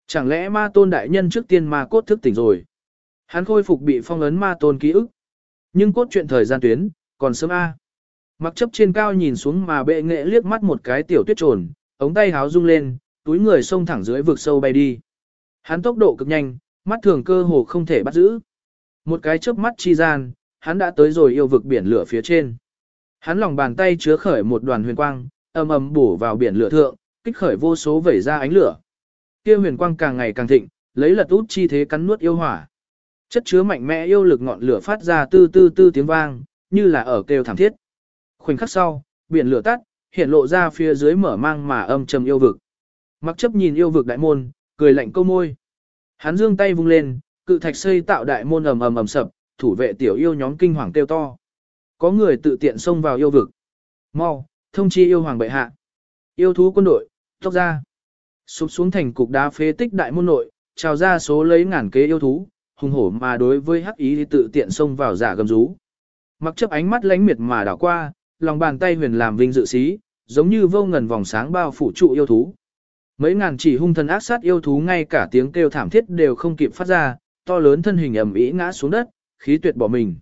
Speaker 1: Chẳng lẽ ma tôn đại nhân trước tiên ma cốt thức tỉnh rồi. Hắn khôi phục bị phong ấn ma tôn ký ức. Nhưng cốt truyện thời gian tuyến, còn sớm A. Mặc chấp trên cao nhìn xuống mà bệ nghệ liếc mắt một cái tiểu tuyết trồn, ống tay háo rung lên, túi người xông thẳng dưới vực sâu bay đi. Hắn tốc độ cực nhanh, mắt thường cơ hồ không thể bắt giữ. Một cái chớp mắt chi gian, hắn đã tới rồi yêu vực biển lửa phía trên. Hắn lòng bàn tay chứa khởi một đoàn huyền quang, ầm ầm bổ vào biển lửa thượng, kích khởi vô số vẩy ra ánh lửa. Kia huyền quang càng ngày càng thịnh, lấy lật út chi thế cắn nuốt yêu hỏa. Chất chứa mạnh mẽ yêu lực ngọn lửa phát ra tư tư tư tiếng vang, như là ở kêu thảm thiết. Khoảnh khắc sau, biển lửa tắt, hiện lộ ra phía dưới mở mang mà âm trầm yêu vực. Mặc chấp nhìn yêu vực đại môn, cười lạnh câu môi. Hắn dương tay vung lên, cự thạch xây tạo đại môn ầm ầm ầm sập, thủ vệ tiểu yêu nhóm kinh hoàng kêu to. Có người tự tiện xông vào yêu vực. Mau, thông chi yêu hoàng bệ hạ. Yêu thú quân đội, tốc ra. Sụp xuống thành cục đá phế tích đại môn nội, trào ra số lấy ngàn kế yêu thú, hùng hổ mà đối với hắc ý thì tự tiện xông vào giả gầm rú. Mặc chấp ánh mắt lánh miệt mà đảo qua, lòng bàn tay huyền làm vinh dự xí, giống như vô ngần vòng sáng bao phủ trụ yêu thú. Mấy ngàn chỉ hung thần ác sát yêu thú ngay cả tiếng kêu thảm thiết đều không kịp phát ra, to lớn thân hình ẩm ĩ ngã xuống đất, khí tuyệt bỏ mình.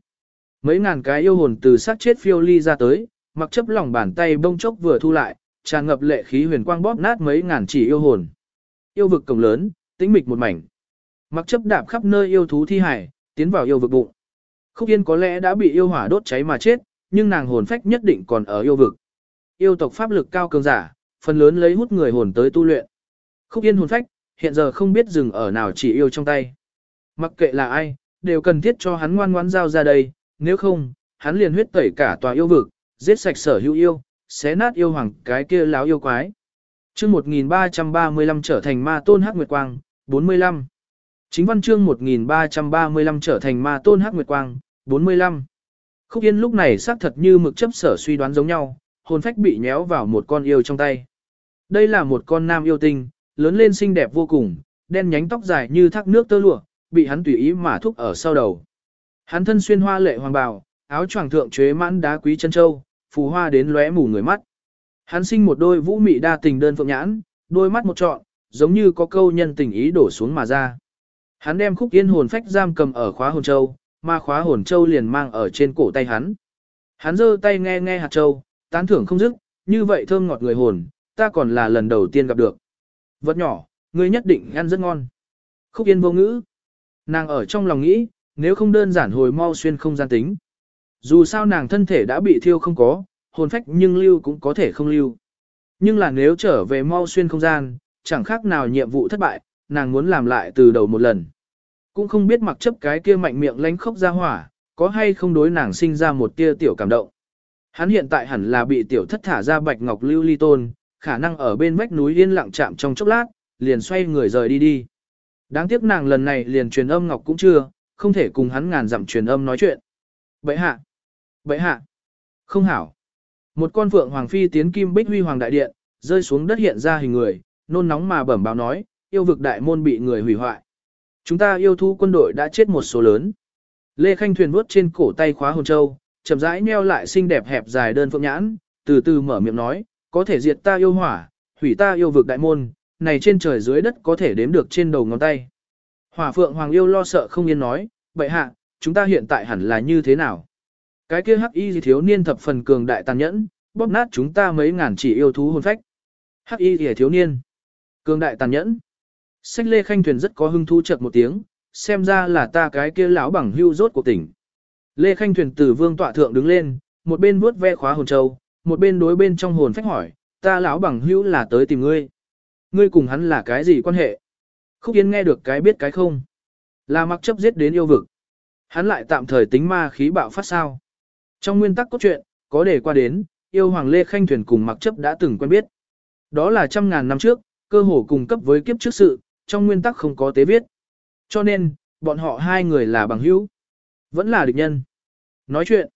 Speaker 1: Mấy ngàn cái yêu hồn từ xác chết phiêu ly ra tới, mặc chấp lòng bàn tay bông chốc vừa thu lại, tràn ngập lệ khí huyền quang bóp nát mấy ngàn chỉ yêu hồn. Yêu vực cổng lớn, tĩnh mịch một mảnh. Mặc chấp đạp khắp nơi yêu thú thi hải, tiến vào yêu vực bụng. Khúc Yên có lẽ đã bị yêu hỏa đốt cháy mà chết, nhưng nàng hồn phách nhất định còn ở yêu vực. Yêu tộc pháp lực cao cường giả, phần lớn lấy hút người hồn tới tu luyện. Khúc Yên hồn phách, hiện giờ không biết dừng ở nào chỉ yêu trong tay. Mặc kệ là ai, đều cần thiết cho hắn ngoan ngoãn giao ra đây, nếu không, hắn liền huyết tẩy cả tòa yêu vực, giết sạch sở hữu yêu, xé nát yêu hoàng cái kia láo yêu quái. Chương 1335 trở thành ma tôn hắc nguyệt quang, 45. Chính văn chương 1335 trở thành ma tôn hắc nguyệt quang, 45. Khúc Yên lúc này xác thật như mực chấp sở suy đoán giống nhau, hồn phách bị nhéo vào một con yêu trong tay. Đây là một con nam yêu tinh, lớn lên xinh đẹp vô cùng, đen nhánh tóc dài như thác nước tơ lụa, bị hắn tùy ý mà thúc ở sau đầu. Hắn thân xuyên hoa lệ hoàng bào, áo choàng thượng chế mãn đá quý chân châu, phù hoa đến lóe mù người mắt. Hắn sinh một đôi vũ mị đa tình đơn phượng nhãn, đôi mắt một trọn, giống như có câu nhân tình ý đổ xuống mà ra. Hắn đem khúc yên hồn phách giam cầm ở khóa hồn châu, mà khóa hồn châu liền mang ở trên cổ tay hắn. Hắn giơ tay nghe nghe hạt châu, tán thưởng không dứt, như vậy thơm ngọt người hồn, ta còn là lần đầu tiên gặp được. Vật nhỏ, ngươi nhất định ăn rất ngon. Khúc yên vô ngữ. Nàng ở trong lòng nghĩ, nếu không đơn giản hồi mau xuyên không gian tính. Dù sao nàng thân thể đã bị thiêu không có, hồn phách nhưng lưu cũng có thể không lưu. Nhưng là nếu trở về mau xuyên không gian, chẳng khác nào nhiệm vụ thất bại, nàng muốn làm lại từ đầu một lần. Cũng không biết mặc chấp cái kia mạnh miệng lánh khóc ra hỏa, có hay không đối nàng sinh ra một tia tiểu cảm động. Hắn hiện tại hẳn là bị tiểu thất thả ra bạch ngọc lưu ly tôn, khả năng ở bên vách núi yên lặng chạm trong chốc lát, liền xoay người rời đi đi. Đáng tiếc nàng lần này liền truyền âm ngọc cũng chưa, không thể cùng hắn ngàn dặm truyền âm nói chuyện. Bậy hạ! Bậy hạ! Không hảo! Một con phượng hoàng phi tiến kim bích huy hoàng đại điện, rơi xuống đất hiện ra hình người, nôn nóng mà bẩm báo nói, yêu vực đại môn bị người hủy hoại. Chúng ta yêu thú quân đội đã chết một số lớn. Lê Khanh thuyền vuốt trên cổ tay khóa hồn châu, chậm rãi nheo lại xinh đẹp hẹp dài đơn phượng nhãn, từ từ mở miệng nói, có thể diệt ta yêu hỏa, hủy ta yêu vực đại môn, này trên trời dưới đất có thể đếm được trên đầu ngón tay. Hỏa phượng hoàng yêu lo sợ không yên nói, vậy hạ, chúng ta hiện tại hẳn là như thế nào? Cái kia hắc y thiếu niên thập phần cường đại tàn nhẫn, bóp nát chúng ta mấy ngàn chỉ yêu thú hồn phách. Hắc y thì thiếu niên, cường đại tàn nhẫn. Sách lê khanh thuyền rất có hưng thu chợt một tiếng, xem ra là ta cái kia lão bằng hưu rốt của tỉnh. Lê khanh thuyền từ vương tọa thượng đứng lên, một bên vuốt ve khóa hồn châu, một bên đối bên trong hồn phách hỏi, ta lão bằng hữu là tới tìm ngươi. Ngươi cùng hắn là cái gì quan hệ? Khúc Yên nghe được cái biết cái không. Là mặc chấp giết đến yêu vực. Hắn lại tạm thời tính ma khí bạo phát sao. Trong nguyên tắc cốt truyện, có đề qua đến, yêu hoàng Lê Khanh Thuyền cùng mặc chấp đã từng quen biết. Đó là trăm ngàn năm trước, cơ hồ cùng cấp với kiếp trước sự, trong nguyên tắc không có tế viết. Cho nên, bọn họ hai người là bằng hữu, vẫn là địch nhân. Nói chuyện,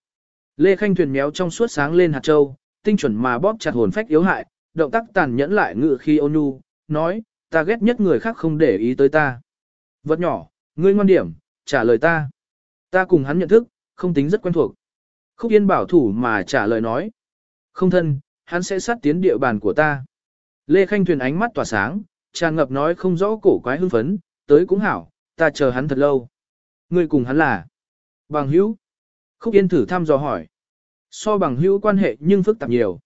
Speaker 1: Lê Khanh Thuyền méo trong suốt sáng lên hạt châu, tinh chuẩn mà bóp chặt hồn phách yếu hại, động tác tàn nhẫn lại ngự khi ôn nhu, nói, ta ghét nhất người khác không để ý tới ta. Vật nhỏ, ngươi ngoan điểm, trả lời ta. Ta cùng hắn nhận thức, không tính rất quen thuộc. Khúc Yên bảo thủ mà trả lời nói. Không thân, hắn sẽ sát tiến địa bàn của ta. Lê Khanh Thuyền ánh mắt tỏa sáng, tràn ngập nói không rõ cổ quái hưng phấn, tới cũng hảo, ta chờ hắn thật lâu. Ngươi cùng hắn là bằng hữu. Khúc Yên thử thăm dò hỏi. So bằng hữu quan hệ nhưng phức tạp nhiều.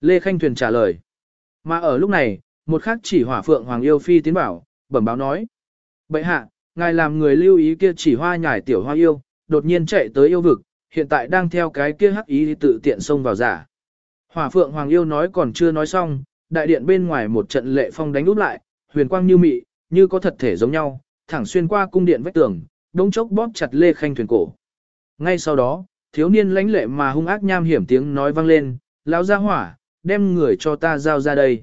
Speaker 1: Lê Khanh Thuyền trả lời. Mà ở lúc này, một khác chỉ hỏa phượng Hoàng Yêu Phi tiến bảo, bẩm báo nói. Bậy hạ, ngài làm người lưu ý kia chỉ hoa nhải tiểu hoa yêu, đột nhiên chạy tới yêu vực, hiện tại đang theo cái kia hắc ý tự tiện xông vào giả. Hỏa phượng Hoàng Yêu nói còn chưa nói xong, đại điện bên ngoài một trận lệ phong đánh úp lại, huyền quang như mị, như có thật thể giống nhau, thẳng xuyên qua cung điện vách tường, đống chốc bóp chặt Lê Khanh Thuyền cổ. Ngay sau đó, thiếu niên lãnh lệ mà hung ác nham hiểm tiếng nói vang lên, lão gia hỏa, đem người cho ta giao ra đây.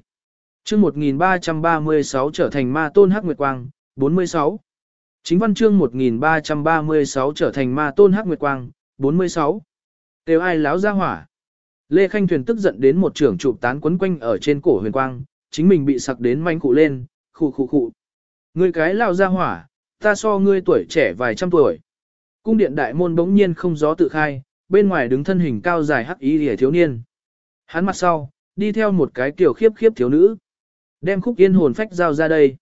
Speaker 1: Chương 1336 trở thành ma tôn hắc nguyệt quang, 46. Chính văn chương 1336 trở thành ma tôn hắc nguyệt quang, 46. tiêu ai lão ra hỏa. Lê Khanh Thuyền tức giận đến một trưởng chụp tán quấn quanh ở trên cổ huyền quang, chính mình bị sặc đến manh cụ lên, khụ khụ khụ. Ngươi cái lao ra hỏa, ta so ngươi tuổi trẻ vài trăm tuổi. Cung điện đại môn bỗng nhiên không gió tự khai, bên ngoài đứng thân hình cao dài hắc ý rìa thiếu niên. Hắn mặt sau, đi theo một cái kiểu khiếp khiếp thiếu nữ. Đem khúc yên hồn phách giao ra đây.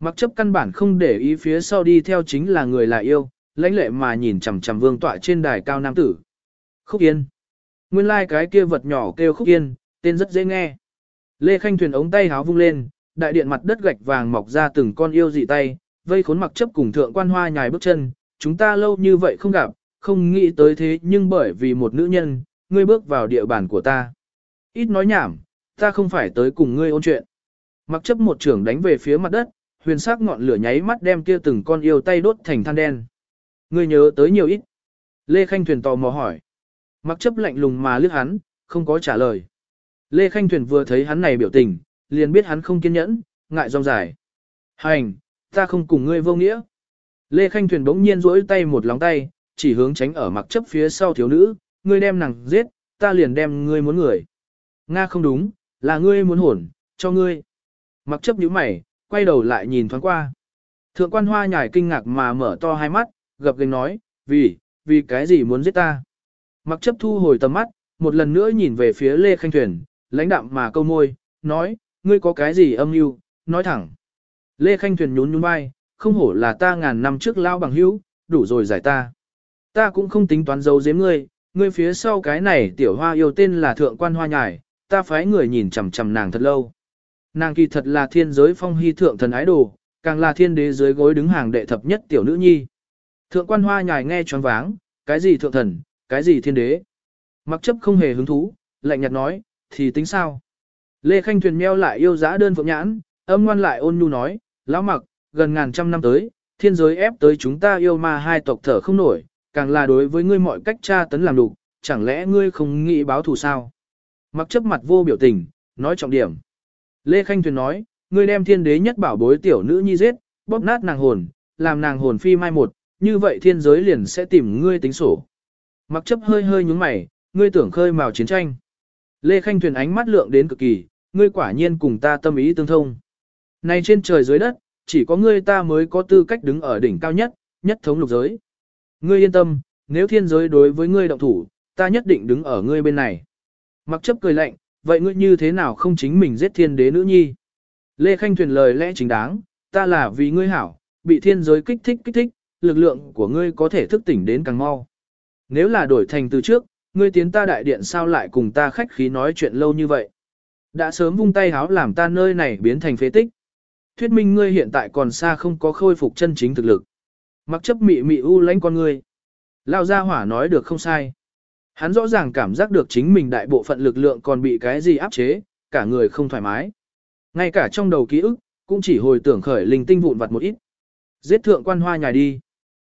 Speaker 1: Mặc chấp căn bản không để ý phía sau đi theo chính là người là yêu, lãnh lệ mà nhìn chằm chằm vương tọa trên đài cao nam tử. Khúc yên. Nguyên lai like cái kia vật nhỏ kêu khúc yên, tên rất dễ nghe. Lê Khanh thuyền ống tay háo vung lên, đại điện mặt đất gạch vàng mọc ra từng con yêu dị tay, vây khốn mặc chấp cùng thượng quan hoa nhài bước chân, chúng ta lâu như vậy không gặp, không nghĩ tới thế nhưng bởi vì một nữ nhân, ngươi bước vào địa bàn của ta. Ít nói nhảm, ta không phải tới cùng ngươi ôn chuyện. Mặc chấp một trưởng đánh về phía mặt đất, huyền sắc ngọn lửa nháy mắt đem kia từng con yêu tay đốt thành than đen. Ngươi nhớ tới nhiều ít. Lê Khanh Thuyền tò mò hỏi. Mặc chấp lạnh lùng mà liếc hắn, không có trả lời. Lê Khanh Thuyền vừa thấy hắn này biểu tình, liền biết hắn không kiên nhẫn, ngại rong dài. Hành, ta không cùng ngươi vô nghĩa. Lê Khanh Thuyền bỗng nhiên rỗi tay một lóng tay, chỉ hướng tránh ở mặc chấp phía sau thiếu nữ, ngươi đem nàng giết, ta liền đem ngươi muốn người. Nga không đúng, là ngươi muốn hồn, cho ngươi. Mặc chấp nhíu mày, quay đầu lại nhìn thoáng qua. Thượng quan hoa nhải kinh ngạc mà mở to hai mắt, gập gành nói, vì, vì cái gì muốn giết ta. Mặc chấp thu hồi tầm mắt, một lần nữa nhìn về phía Lê Khanh Thuyền, lãnh đạm mà câu môi, nói, ngươi có cái gì âm mưu, nói thẳng. Lê Khanh Thuyền nhún nhún vai, không hổ là ta ngàn năm trước lao bằng hữu, đủ rồi giải ta. Ta cũng không tính toán giấu giếm ngươi, ngươi phía sau cái này tiểu hoa yêu tên là thượng quan hoa nhải, ta phái người nhìn chằm chằm nàng thật lâu. Nàng kỳ thật là thiên giới phong hy thượng thần ái đồ, càng là thiên đế dưới gối đứng hàng đệ thập nhất tiểu nữ nhi. Thượng quan hoa nhài nghe choáng váng, cái gì thượng thần, cái gì thiên đế. Mặc chấp không hề hứng thú, lạnh nhạt nói, thì tính sao? Lê Khanh Thuyền meo lại yêu giá đơn phượng nhãn, âm ngoan lại ôn nhu nói, lão mặc, gần ngàn trăm năm tới, thiên giới ép tới chúng ta yêu ma hai tộc thở không nổi, càng là đối với ngươi mọi cách tra tấn làm đủ, chẳng lẽ ngươi không nghĩ báo thù sao? Mặc chấp mặt vô biểu tình, nói trọng điểm. Lê Khanh Thuyền nói, ngươi đem thiên đế nhất bảo bối tiểu nữ nhi giết, bóp nát nàng hồn, làm nàng hồn phi mai một, như vậy thiên giới liền sẽ tìm ngươi tính sổ. Mặc chấp hơi hơi nhúng mày, ngươi tưởng khơi mào chiến tranh. Lê Khanh Thuyền ánh mắt lượng đến cực kỳ, ngươi quả nhiên cùng ta tâm ý tương thông. Này trên trời dưới đất, chỉ có ngươi ta mới có tư cách đứng ở đỉnh cao nhất, nhất thống lục giới. Ngươi yên tâm, nếu thiên giới đối với ngươi động thủ, ta nhất định đứng ở ngươi bên này. Mặc chấp cười lạnh, vậy ngươi như thế nào không chính mình giết thiên đế nữ nhi? Lê Khanh Thuyền lời lẽ chính đáng, ta là vì ngươi hảo, bị thiên giới kích thích kích thích, lực lượng của ngươi có thể thức tỉnh đến càng mau. Nếu là đổi thành từ trước, ngươi tiến ta đại điện sao lại cùng ta khách khí nói chuyện lâu như vậy? Đã sớm vung tay háo làm ta nơi này biến thành phế tích. Thuyết minh ngươi hiện tại còn xa không có khôi phục chân chính thực lực. Mặc chấp mị mị u lãnh con ngươi. Lao gia hỏa nói được không sai. Hắn rõ ràng cảm giác được chính mình đại bộ phận lực lượng còn bị cái gì áp chế, cả người không thoải mái. Ngay cả trong đầu ký ức, cũng chỉ hồi tưởng khởi linh tinh vụn vặt một ít. Giết thượng quan hoa nhài đi.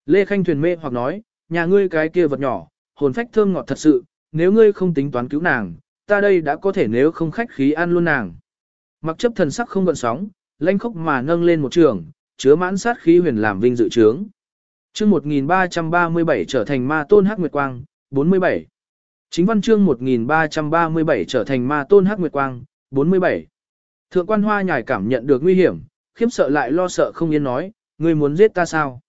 Speaker 1: Lê Khanh thuyền mê hoặc nói, nhà ngươi cái kia vật nhỏ, hồn phách thơm ngọt thật sự, nếu ngươi không tính toán cứu nàng, ta đây đã có thể nếu không khách khí ăn luôn nàng. Mặc chấp thần sắc không gợn sóng, lanh khốc mà nâng lên một trường, chứa mãn sát khí huyền làm vinh dự trướng. Chương 1337 trở thành ma tôn hắc nguyệt quang, 47. Chính văn chương 1337 trở thành ma tôn hắc nguyệt quang, 47. Thượng quan hoa nhài cảm nhận được nguy hiểm, khiếp sợ lại lo sợ không yên nói, ngươi muốn giết ta sao?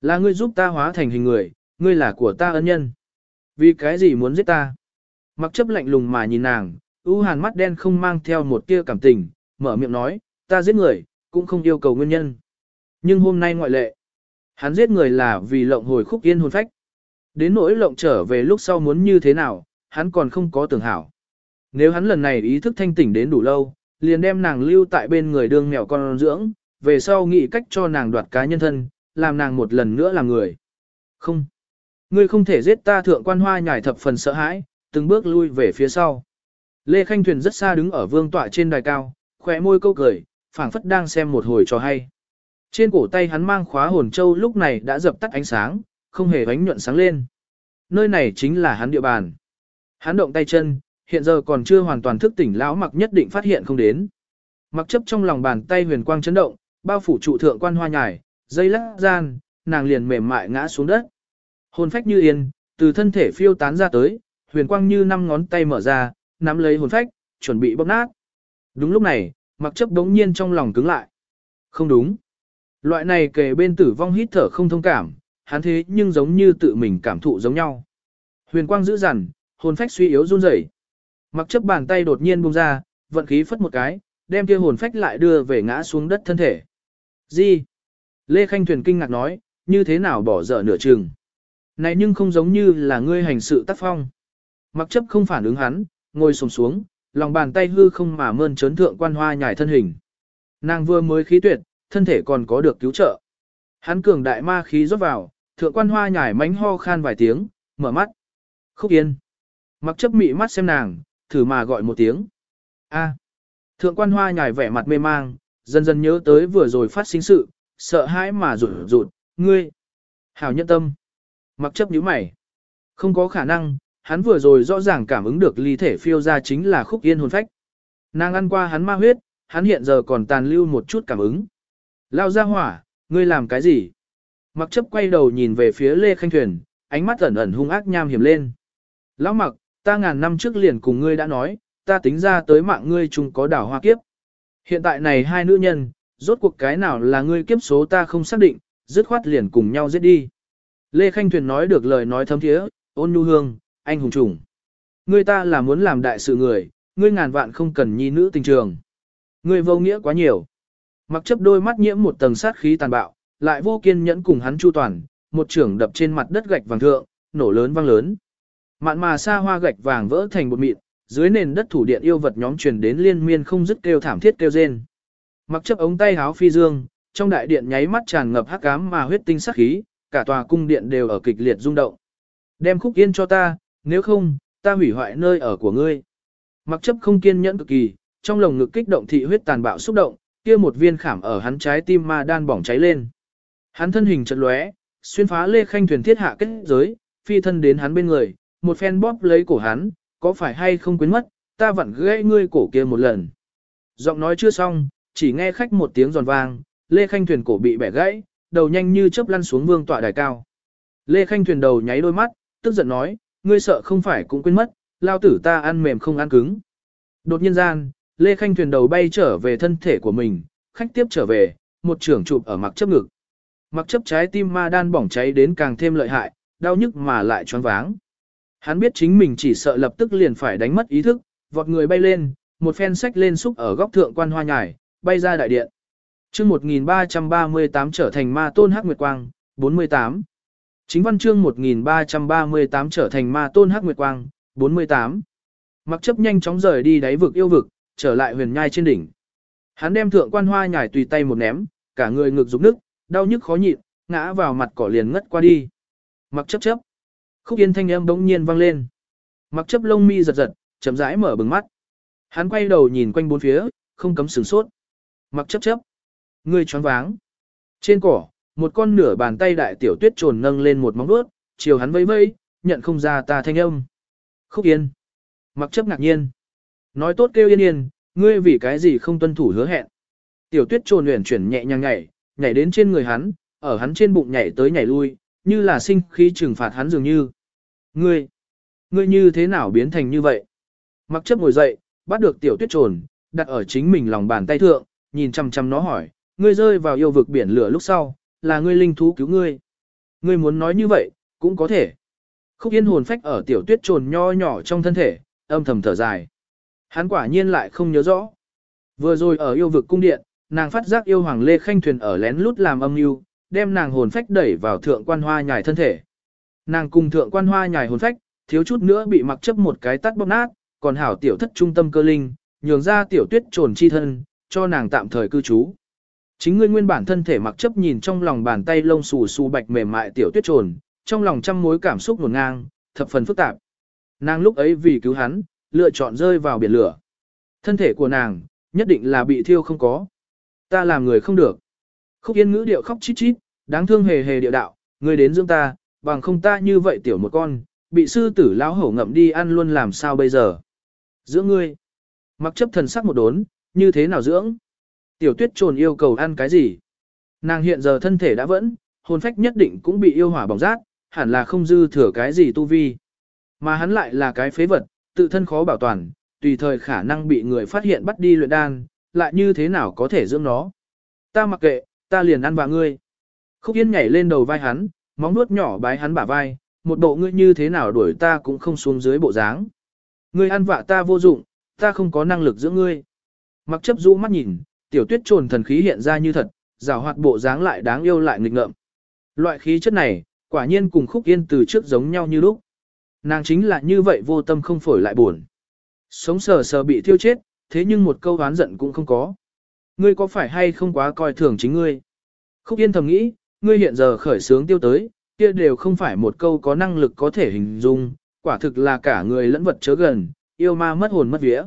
Speaker 1: Là ngươi giúp ta hóa thành hình người, ngươi là của ta ân nhân. Vì cái gì muốn giết ta? Mặc chấp lạnh lùng mà nhìn nàng, ưu hàn mắt đen không mang theo một tia cảm tình, mở miệng nói, ta giết người, cũng không yêu cầu nguyên nhân. Nhưng hôm nay ngoại lệ. Hắn giết người là vì lộng hồi khúc yên hồn phách. Đến nỗi lộng trở về lúc sau muốn như thế nào, hắn còn không có tưởng hảo. Nếu hắn lần này ý thức thanh tỉnh đến đủ lâu, liền đem nàng lưu tại bên người đương mèo con dưỡng, về sau nghĩ cách cho nàng đoạt cá nhân thân, làm nàng một lần nữa làm người. Không. Ngươi không thể giết ta thượng quan hoa nhảy thập phần sợ hãi, từng bước lui về phía sau. Lê Khanh Thuyền rất xa đứng ở vương tọa trên đài cao, khỏe môi câu cười, phảng phất đang xem một hồi trò hay. Trên cổ tay hắn mang khóa hồn châu lúc này đã dập tắt ánh sáng, không hề ánh nhuận sáng lên. Nơi này chính là hắn địa bàn. Hắn động tay chân, hiện giờ còn chưa hoàn toàn thức tỉnh lão mặc nhất định phát hiện không đến. Mặc chấp trong lòng bàn tay huyền quang chấn động, bao phủ trụ thượng quan hoa nhài, dây lắc gian, nàng liền mềm mại ngã xuống đất. Hồn phách như yên, từ thân thể phiêu tán ra tới, huyền quang như năm ngón tay mở ra, nắm lấy hồn phách, chuẩn bị bóp nát. Đúng lúc này, mặc chấp đống nhiên trong lòng cứng lại. Không đúng. Loại này kề bên tử vong hít thở không thông cảm, hắn thế nhưng giống như tự mình cảm thụ giống nhau. Huyền quang giữ dằn, hồn phách suy yếu run rẩy. Mặc chấp bàn tay đột nhiên buông ra, vận khí phất một cái, đem kia hồn phách lại đưa về ngã xuống đất thân thể. Gì? Lê Khanh Thuyền kinh ngạc nói, như thế nào bỏ dở nửa chừng. Này nhưng không giống như là ngươi hành sự tác phong. Mặc chấp không phản ứng hắn, ngồi sồm xuống, lòng bàn tay hư không mà mơn trớn thượng quan hoa nhảy thân hình. Nàng vừa mới khí tuyệt, thân thể còn có được cứu trợ. Hắn cường đại ma khí rót vào, thượng quan hoa nhảy mánh ho khan vài tiếng, mở mắt. Khúc yên. Mặc chấp mị mắt xem nàng, thử mà gọi một tiếng. A. Thượng quan hoa nhảy vẻ mặt mê mang, dần dần nhớ tới vừa rồi phát sinh sự, sợ hãi mà rụt rụt, ngươi. Hảo nhân tâm. Mặc chấp nhíu mày. Không có khả năng, hắn vừa rồi rõ ràng cảm ứng được ly thể phiêu ra chính là khúc yên hồn phách. Nàng ăn qua hắn ma huyết, hắn hiện giờ còn tàn lưu một chút cảm ứng. Lao ra hỏa, ngươi làm cái gì? Mặc chấp quay đầu nhìn về phía Lê Khanh Thuyền, ánh mắt ẩn ẩn hung ác nham hiểm lên. Lão mặc, ta ngàn năm trước liền cùng ngươi đã nói, ta tính ra tới mạng ngươi chung có đảo hoa kiếp. Hiện tại này hai nữ nhân, rốt cuộc cái nào là ngươi kiếp số ta không xác định, dứt khoát liền cùng nhau giết đi. Lê Khanh Thuyền nói được lời nói thấm thiế, ôn nhu hương, anh hùng trùng. Ngươi ta là muốn làm đại sự người, ngươi ngàn vạn không cần nhi nữ tình trường. Ngươi vô nghĩa quá nhiều. Mặc chấp đôi mắt nhiễm một tầng sát khí tàn bạo, lại vô kiên nhẫn cùng hắn chu toàn, một trưởng đập trên mặt đất gạch vàng thượng, nổ lớn vang lớn. Mạn mà xa hoa gạch vàng vỡ thành bột mịn, dưới nền đất thủ điện yêu vật nhóm truyền đến liên miên không dứt kêu thảm thiết kêu rên. Mặc chấp ống tay háo phi dương, trong đại điện nháy mắt tràn ngập hắc ám mà huyết tinh sát khí, cả tòa cung điện đều ở kịch liệt rung động. Đem khúc yên cho ta, nếu không, ta hủy hoại nơi ở của ngươi. Mặc chấp không kiên nhẫn cực kỳ, trong lồng ngực kích động thị huyết tàn bạo xúc động, kia một viên khảm ở hắn trái tim ma đan bỏng cháy lên. Hắn thân hình chợt lóe, xuyên phá lê khanh thuyền thiết hạ kết giới, phi thân đến hắn bên người, một phen bóp lấy cổ hắn, có phải hay không quên mất, ta vẫn gãy ngươi cổ kia một lần. Giọng nói chưa xong, chỉ nghe khách một tiếng giòn vang, lê khanh thuyền cổ bị bẻ gãy, đầu nhanh như chớp lăn xuống vương tọa đài cao. Lê khanh thuyền đầu nháy đôi mắt, tức giận nói, ngươi sợ không phải cũng quên mất, lao tử ta ăn mềm không ăn cứng. Đột nhiên gian, Lê Khanh thuyền đầu bay trở về thân thể của mình, khách tiếp trở về, một trưởng chụp ở mặc chấp ngực. Mặc chấp trái tim ma đan bỏng cháy đến càng thêm lợi hại, đau nhức mà lại choáng váng. Hắn biết chính mình chỉ sợ lập tức liền phải đánh mất ý thức, vọt người bay lên, một phen sách lên xúc ở góc thượng quan hoa nhài, bay ra đại điện chương 1338 trở thành ma tôn hắc nguyệt quang, 48. Chính văn chương 1338 trở thành ma tôn hắc nguyệt quang, 48. Mặc chấp nhanh chóng rời đi đáy vực yêu vực, trở lại huyền nhai trên đỉnh. Hắn đem thượng quan hoa nhảy tùy tay một ném, cả người ngực rụng nức, đau nhức khó nhịn, ngã vào mặt cỏ liền ngất qua đi. Mặc chấp chấp. Khúc yên thanh âm bỗng nhiên vang lên. Mặc chấp lông mi giật giật, chậm rãi mở bừng mắt. Hắn quay đầu nhìn quanh bốn phía, không cấm sửng sốt. Mặc chấp chấp. Ngươi choáng váng. Trên cỏ, một con nửa bàn tay đại tiểu tuyết trồn nâng lên một móng vuốt, chiều hắn vẫy vẫy, nhận không ra ta thanh âm. Khúc yên. Mặc chấp ngạc nhiên. Nói tốt kêu yên yên, ngươi vì cái gì không tuân thủ hứa hẹn. Tiểu tuyết trồn luyện chuyển nhẹ nhàng nhảy, nhảy đến trên người hắn, ở hắn trên bụng nhảy tới nhảy lui, như là sinh khí trừng phạt hắn dường như. Ngươi, ngươi như thế nào biến thành như vậy? Mặc chấp ngồi dậy, bắt được tiểu tuyết trồn, đặt ở chính mình lòng bàn tay thượng, nhìn chăm chăm nó hỏi, ngươi rơi vào yêu vực biển lửa lúc sau, là ngươi linh thú cứu ngươi. Ngươi muốn nói như vậy, cũng có thể. Khúc yên hồn phách ở tiểu tuyết trồn nho nhỏ trong thân thể, âm thầm thở dài. Hắn quả nhiên lại không nhớ rõ. Vừa rồi ở yêu vực cung điện, nàng phát giác yêu hoàng Lê Khanh Thuyền ở lén lút làm âm mưu, đem nàng hồn phách đẩy vào thượng quan hoa nhài thân thể. Nàng cùng thượng quan hoa nhài hồn phách, thiếu chút nữa bị mặc chấp một cái tắt bóp nát, còn hảo tiểu thất trung tâm cơ linh, nhường ra tiểu tuyết trồn chi thân, cho nàng tạm thời cư trú. Chính ngươi nguyên bản thân thể mặc chấp nhìn trong lòng bàn tay lông xù xù bạch mềm mại tiểu tuyết trồn, trong lòng trăm mối cảm xúc nguồn ngang, thập phần phức tạp. Nàng lúc ấy vì cứu hắn, lựa chọn rơi vào biển lửa. Thân thể của nàng, nhất định là bị thiêu không có. Ta làm người không được. Khúc yên ngữ điệu khóc chít chít, đáng thương hề hề điệu đạo, người đến dưỡng ta, bằng không ta như vậy tiểu một con, bị sư tử lão hổ ngậm đi ăn luôn làm sao bây giờ. Dưỡng ngươi. Mặc chấp thần sắc một đốn, như thế nào dưỡng? Tiểu tuyết trồn yêu cầu ăn cái gì? Nàng hiện giờ thân thể đã vẫn, hồn phách nhất định cũng bị yêu hỏa bỏng rát, hẳn là không dư thừa cái gì tu vi. Mà hắn lại là cái phế vật, tự thân khó bảo toàn, tùy thời khả năng bị người phát hiện bắt đi luyện đan, lại như thế nào có thể dưỡng nó. Ta mặc kệ, ta liền ăn bà ngươi. Khúc Yên nhảy lên đầu vai hắn, móng nuốt nhỏ bái hắn bả vai, một bộ ngươi như thế nào đuổi ta cũng không xuống dưới bộ dáng. Ngươi ăn vạ ta vô dụng, ta không có năng lực giữa ngươi. Mặc chấp rũ mắt nhìn, tiểu tuyết trồn thần khí hiện ra như thật, rào hoạt bộ dáng lại đáng yêu lại nghịch ngợm. Loại khí chất này, quả nhiên cùng khúc yên từ trước giống nhau như lúc. Nàng chính là như vậy vô tâm không phổi lại buồn. Sống sờ sờ bị thiêu chết, thế nhưng một câu oán giận cũng không có. Ngươi có phải hay không quá coi thường chính ngươi? Khúc Yên thầm nghĩ, ngươi hiện giờ khởi sướng tiêu tới, kia đều không phải một câu có năng lực có thể hình dung, quả thực là cả người lẫn vật chớ gần, yêu ma mất hồn mất vía.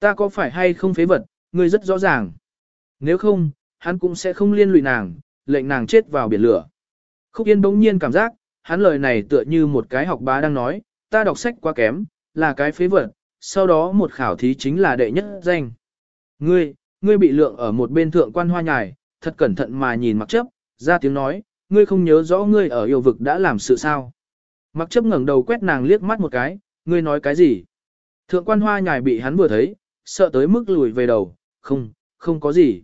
Speaker 1: Ta có phải hay không phế vật, ngươi rất rõ ràng. Nếu không, hắn cũng sẽ không liên lụy nàng, lệnh nàng chết vào biển lửa. Khúc Yên bỗng nhiên cảm giác, hắn lời này tựa như một cái học bá đang nói, ta đọc sách quá kém, là cái phế vật, sau đó một khảo thí chính là đệ nhất danh. Ngươi, ngươi bị lượng ở một bên thượng quan hoa nhài, thật cẩn thận mà nhìn mặc chấp, ra tiếng nói, ngươi không nhớ rõ ngươi ở yêu vực đã làm sự sao. Mặc chấp ngẩng đầu quét nàng liếc mắt một cái, Ngươi nói cái gì? Thượng quan hoa nhài bị hắn vừa thấy, sợ tới mức lùi về đầu, không, không có gì.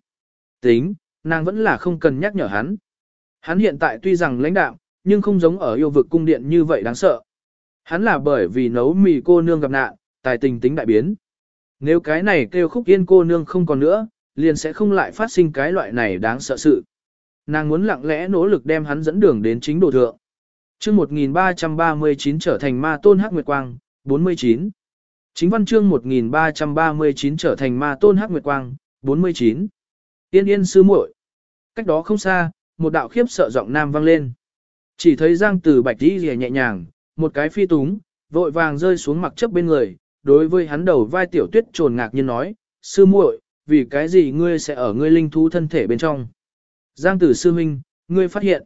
Speaker 1: Tính, nàng vẫn là không cần nhắc nhở hắn. Hắn hiện tại tuy rằng lãnh đạo, nhưng không giống ở yêu vực cung điện như vậy đáng sợ. Hắn là bởi vì nấu mì cô nương gặp nạn, tài tình tính đại biến. Nếu cái này kêu khúc yên cô nương không còn nữa, liền sẽ không lại phát sinh cái loại này đáng sợ sự. Nàng muốn lặng lẽ nỗ lực đem hắn dẫn đường đến chính đồ thượng. chương 1339 trở thành ma tôn hắc nguyệt quang, 49. Chính văn chương 1339 trở thành ma tôn hắc nguyệt quang, 49. Yên yên sư muội. Cách đó không xa, một đạo khiếp sợ giọng nam vang lên. Chỉ thấy Giang Tử Bạch đi rìa nhẹ nhàng, một cái phi túng, vội vàng rơi xuống mặc chấp bên người, đối với hắn đầu vai tiểu tuyết trồn ngạc nhiên nói, sư muội, vì cái gì ngươi sẽ ở ngươi linh thú thân thể bên trong. Giang tử sư huynh, ngươi phát hiện.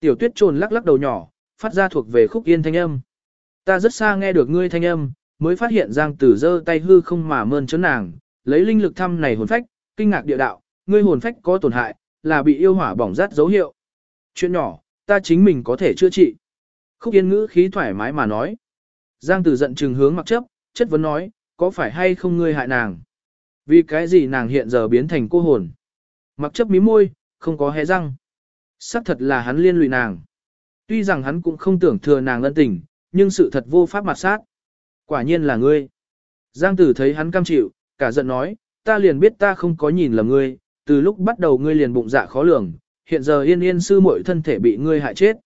Speaker 1: Tiểu tuyết trồn lắc lắc đầu nhỏ, phát ra thuộc về khúc yên thanh âm. Ta rất xa nghe được ngươi thanh âm, mới phát hiện Giang tử giơ tay hư không mà mơn chấn nàng, lấy linh lực thăm này hồn phách, kinh ngạc địa đạo, ngươi hồn phách có tổn hại, là bị yêu hỏa bỏng rát dấu hiệu. Chuyện nhỏ, ta chính mình có thể chữa trị. Khúc yên ngữ khí thoải mái mà nói. Giang tử giận trừng hướng mặc chấp, chất vấn nói, có phải hay không ngươi hại nàng? Vì cái gì nàng hiện giờ biến thành cô hồn? Mặc chấp mí môi, không có hé răng. Sắc thật là hắn liên lụy nàng. Tuy rằng hắn cũng không tưởng thừa nàng ân tình, nhưng sự thật vô pháp mặt sát. Quả nhiên là ngươi. Giang tử thấy hắn cam chịu, cả giận nói, ta liền biết ta không có nhìn lầm ngươi, từ lúc bắt đầu ngươi liền bụng dạ khó lường, hiện giờ yên yên sư muội thân thể bị ngươi hại chết.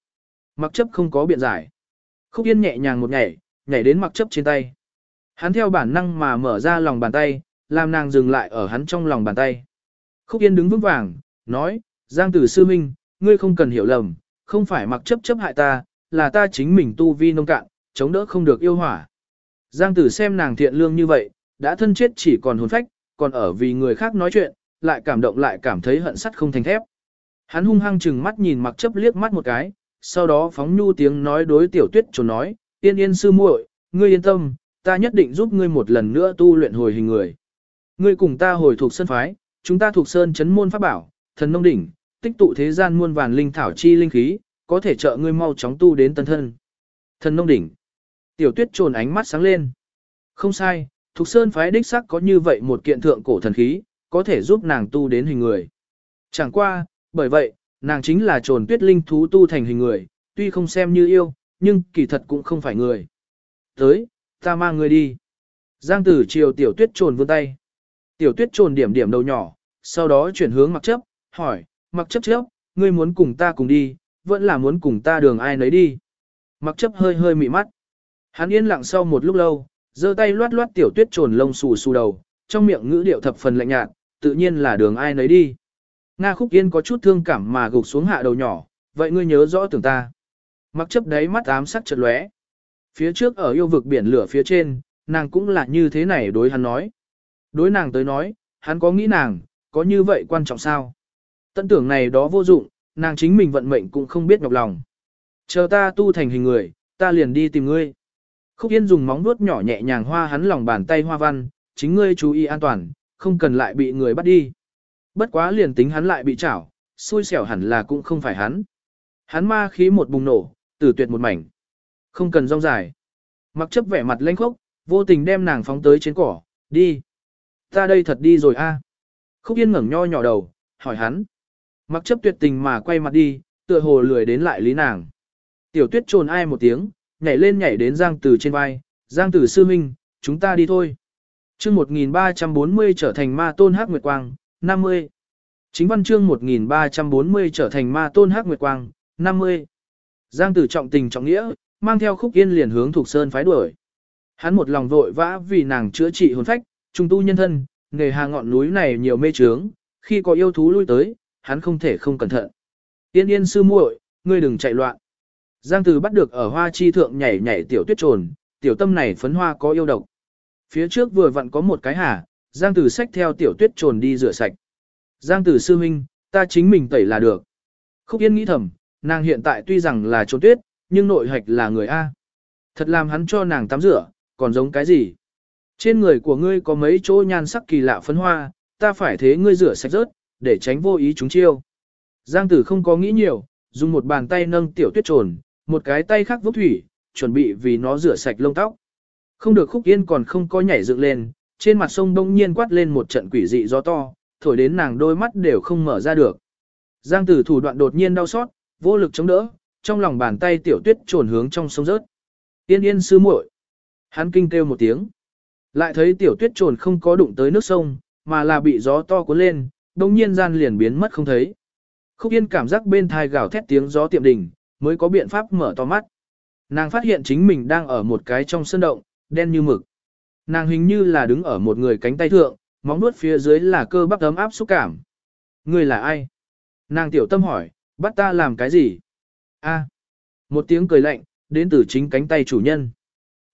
Speaker 1: Mặc chấp không có biện giải. Khúc yên nhẹ nhàng một nhảy, nhảy đến mặc chấp trên tay. Hắn theo bản năng mà mở ra lòng bàn tay, làm nàng dừng lại ở hắn trong lòng bàn tay. Khúc yên đứng vững vàng, nói, Giang tử sư minh, ngươi không cần hiểu lầm, không phải mặc chấp chấp hại ta, là ta chính mình tu vi nông cạn, chống đỡ không được yêu hỏa. Giang tử xem nàng thiện lương như vậy, đã thân chết chỉ còn hồn phách, còn ở vì người khác nói chuyện, lại cảm động lại cảm thấy hận sắt không thành thép. Hắn hung hăng chừng mắt nhìn mặc chấp liếc mắt một cái, sau đó phóng nhu tiếng nói đối tiểu tuyết trốn nói, yên yên sư muội, ngươi yên tâm, ta nhất định giúp ngươi một lần nữa tu luyện hồi hình người. Ngươi cùng ta hồi thuộc sơn phái, chúng ta thuộc sơn chấn môn pháp bảo, thần nông đỉnh, tích tụ thế gian muôn vàn linh thảo chi linh khí, có thể trợ ngươi mau chóng tu đến tân thân. Thần nông đỉnh. Tiểu tuyết trồn ánh mắt sáng lên. Không sai, thuộc sơn phái đích sắc có như vậy một kiện thượng cổ thần khí, có thể giúp nàng tu đến hình người. Chẳng qua, bởi vậy, nàng chính là trồn tuyết linh thú tu thành hình người, tuy không xem như yêu, nhưng kỳ thật cũng không phải người. Tới, ta mang người đi. Giang tử chiều tiểu tuyết trồn vươn tay. Tiểu tuyết trồn điểm điểm đầu nhỏ, sau đó chuyển hướng mặc chấp, hỏi, mặc chấp chấp, ngươi muốn cùng ta cùng đi, vẫn là muốn cùng ta đường ai nấy đi. Mặc chấp hơi hơi mị mắt. Hắn yên lặng sau một lúc lâu, giơ tay loát loát tiểu tuyết trồn lông xù xù đầu, trong miệng ngữ điệu thập phần lạnh nhạt, tự nhiên là đường ai nấy đi. Nga khúc yên có chút thương cảm mà gục xuống hạ đầu nhỏ, vậy ngươi nhớ rõ tưởng ta. Mặc chấp đấy mắt ám sắc chật lóe. Phía trước ở yêu vực biển lửa phía trên, nàng cũng là như thế này đối hắn nói. Đối nàng tới nói, hắn có nghĩ nàng, có như vậy quan trọng sao? Tận tưởng này đó vô dụng, nàng chính mình vận mệnh cũng không biết nhọc lòng. Chờ ta tu thành hình người, ta liền đi tìm ngươi. Khúc Yên dùng móng vuốt nhỏ nhẹ nhàng hoa hắn lòng bàn tay hoa văn, chính ngươi chú ý an toàn, không cần lại bị người bắt đi. Bất quá liền tính hắn lại bị chảo, xui xẻo hẳn là cũng không phải hắn. Hắn ma khí một bùng nổ, tử tuyệt một mảnh. Không cần rong dài. Mặc chấp vẻ mặt lênh khốc, vô tình đem nàng phóng tới trên cỏ, đi. Ta đây thật đi rồi a. Khúc Yên ngẩng nho nhỏ đầu, hỏi hắn. Mặc chấp tuyệt tình mà quay mặt đi, tựa hồ lười đến lại lý nàng. Tiểu tuyết trồn ai một tiếng, nhảy lên nhảy đến Giang Tử trên vai. Giang Tử sư minh, chúng ta đi thôi chương 1340 trở thành ma tôn hắc nguyệt quang, 50. Chính văn chương 1340 trở thành ma tôn hắc nguyệt quang, 50. Giang Tử trọng tình trọng nghĩa, mang theo khúc yên liền hướng thuộc sơn phái đuổi. Hắn một lòng vội vã vì nàng chữa trị hồn phách, trung tu nhân thân, nghề hà ngọn núi này nhiều mê trướng, khi có yêu thú lui tới, hắn không thể không cẩn thận. Yên yên sư muội, ngươi đừng chạy loạn. Giang Tử bắt được ở hoa chi thượng nhảy nhảy tiểu tuyết trồn, tiểu tâm này phấn hoa có yêu độc. Phía trước vừa vặn có một cái hả Giang Tử xách theo tiểu tuyết trồn đi rửa sạch. Giang Tử sư huynh, ta chính mình tẩy là được. Khúc Yên nghĩ thầm, nàng hiện tại tuy rằng là trốn tuyết, nhưng nội hạch là người A. Thật làm hắn cho nàng tắm rửa, còn giống cái gì? Trên người của ngươi có mấy chỗ nhan sắc kỳ lạ phấn hoa, ta phải thế ngươi rửa sạch rớt, để tránh vô ý chúng chiêu. Giang tử không có nghĩ nhiều, dùng một bàn tay nâng tiểu tuyết trồn, một cái tay khác vốc thủy, chuẩn bị vì nó rửa sạch lông tóc. Không được khúc yên còn không có nhảy dựng lên, trên mặt sông đông nhiên quát lên một trận quỷ dị gió to, thổi đến nàng đôi mắt đều không mở ra được. Giang tử thủ đoạn đột nhiên đau xót, vô lực chống đỡ, trong lòng bàn tay tiểu tuyết trồn hướng trong sông rớt. Yên yên sư muội. Hắn kinh kêu một tiếng. Lại thấy tiểu tuyết trồn không có đụng tới nước sông, mà là bị gió to cuốn lên, đông nhiên gian liền biến mất không thấy. Khúc yên cảm giác bên thai gào thét tiếng gió tiệm đỉnh, mới có biện pháp mở to mắt. Nàng phát hiện chính mình đang ở một cái trong sân động, đen như mực. Nàng hình như là đứng ở một người cánh tay thượng, móng nuốt phía dưới là cơ bắp ấm áp xúc cảm. Người là ai? Nàng tiểu tâm hỏi, bắt ta làm cái gì? A. Một tiếng cười lạnh, đến từ chính cánh tay chủ nhân.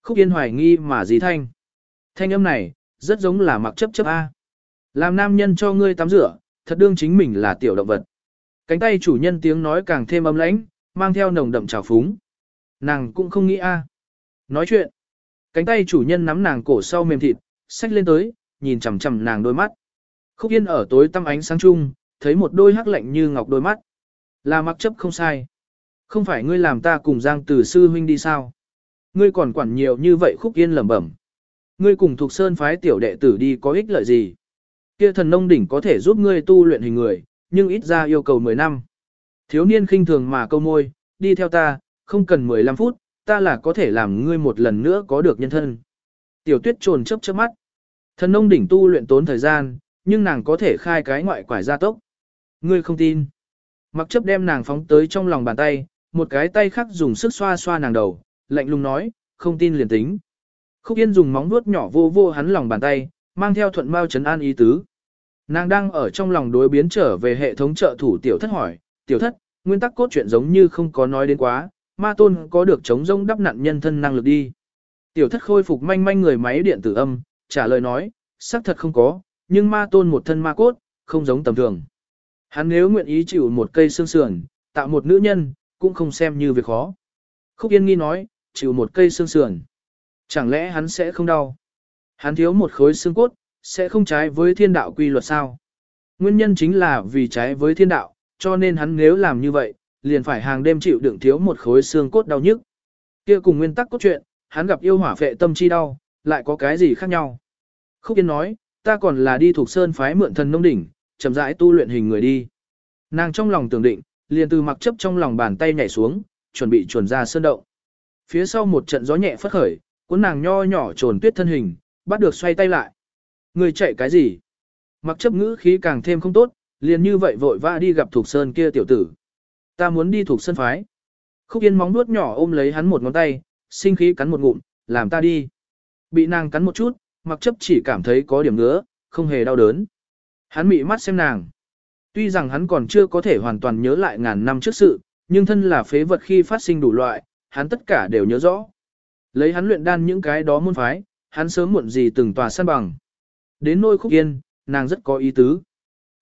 Speaker 1: Khúc Yên hoài nghi mà gì thanh. Thanh âm này, rất giống là mặc chấp chấp A. Làm nam nhân cho ngươi tắm rửa, thật đương chính mình là tiểu động vật. Cánh tay chủ nhân tiếng nói càng thêm âm lãnh, mang theo nồng đậm trào phúng. Nàng cũng không nghĩ A. Nói chuyện. Cánh tay chủ nhân nắm nàng cổ sau mềm thịt, xách lên tới, nhìn chằm chằm nàng đôi mắt. Khúc Yên ở tối tăm ánh sáng chung, thấy một đôi hắc lạnh như ngọc đôi mắt. Là mặc chấp không sai. Không phải ngươi làm ta cùng Giang Tử sư huynh đi sao? Ngươi còn quản nhiều như vậy Khúc Yên lẩm bẩm. Ngươi cùng thuộc sơn phái tiểu đệ tử đi có ích lợi gì? Kia thần nông đỉnh có thể giúp ngươi tu luyện hình người, nhưng ít ra yêu cầu 10 năm. Thiếu niên khinh thường mà câu môi, đi theo ta, không cần 15 phút, ta là có thể làm ngươi một lần nữa có được nhân thân. Tiểu tuyết trồn chớp chớp mắt. Thần nông đỉnh tu luyện tốn thời gian, nhưng nàng có thể khai cái ngoại quải gia tốc. Ngươi không tin. Mặc chấp đem nàng phóng tới trong lòng bàn tay, một cái tay khác dùng sức xoa xoa nàng đầu, lạnh lùng nói, không tin liền tính. Khúc Yên dùng móng vuốt nhỏ vô vô hắn lòng bàn tay, mang theo thuận bao chấn an ý tứ. Nàng đang ở trong lòng đối biến trở về hệ thống trợ thủ tiểu thất hỏi, tiểu thất, nguyên tắc cốt truyện giống như không có nói đến quá, ma tôn có được chống rông đắp nặn nhân thân năng lực đi. Tiểu thất khôi phục manh manh người máy điện tử âm, trả lời nói, xác thật không có, nhưng ma tôn một thân ma cốt, không giống tầm thường. Hắn nếu nguyện ý chịu một cây xương sườn, tạo một nữ nhân, cũng không xem như việc khó. Khúc Yên nghi nói, chịu một cây xương sườn. Chẳng lẽ hắn sẽ không đau? Hắn thiếu một khối xương cốt, sẽ không trái với thiên đạo quy luật sao? Nguyên nhân chính là vì trái với thiên đạo, cho nên hắn nếu làm như vậy, liền phải hàng đêm chịu đựng thiếu một khối xương cốt đau nhức. Kia cùng nguyên tắc cốt truyện, hắn gặp yêu hỏa phệ tâm chi đau, lại có cái gì khác nhau? Khúc Yên nói, ta còn là đi thuộc sơn phái mượn thần nông đỉnh, chậm rãi tu luyện hình người đi. Nàng trong lòng tưởng định, liền từ mặc chấp trong lòng bàn tay nhảy xuống, chuẩn bị chuẩn ra sơn động. Phía sau một trận gió nhẹ phất khởi, cuốn nàng nho nhỏ trồn tuyết thân hình, bắt được xoay tay lại. Người chạy cái gì? Mặc chấp ngữ khí càng thêm không tốt, liền như vậy vội vã đi gặp thuộc sơn kia tiểu tử. Ta muốn đi thuộc sân phái. Khúc yên móng nuốt nhỏ ôm lấy hắn một ngón tay, sinh khí cắn một ngụm, làm ta đi. Bị nàng cắn một chút, mặc chấp chỉ cảm thấy có điểm ngứa, không hề đau đớn. Hắn mị mắt xem nàng. Tuy rằng hắn còn chưa có thể hoàn toàn nhớ lại ngàn năm trước sự, nhưng thân là phế vật khi phát sinh đủ loại, hắn tất cả đều nhớ rõ. Lấy hắn luyện đan những cái đó môn phái, hắn sớm muộn gì từng tòa săn bằng. Đến nôi khúc yên, nàng rất có ý tứ.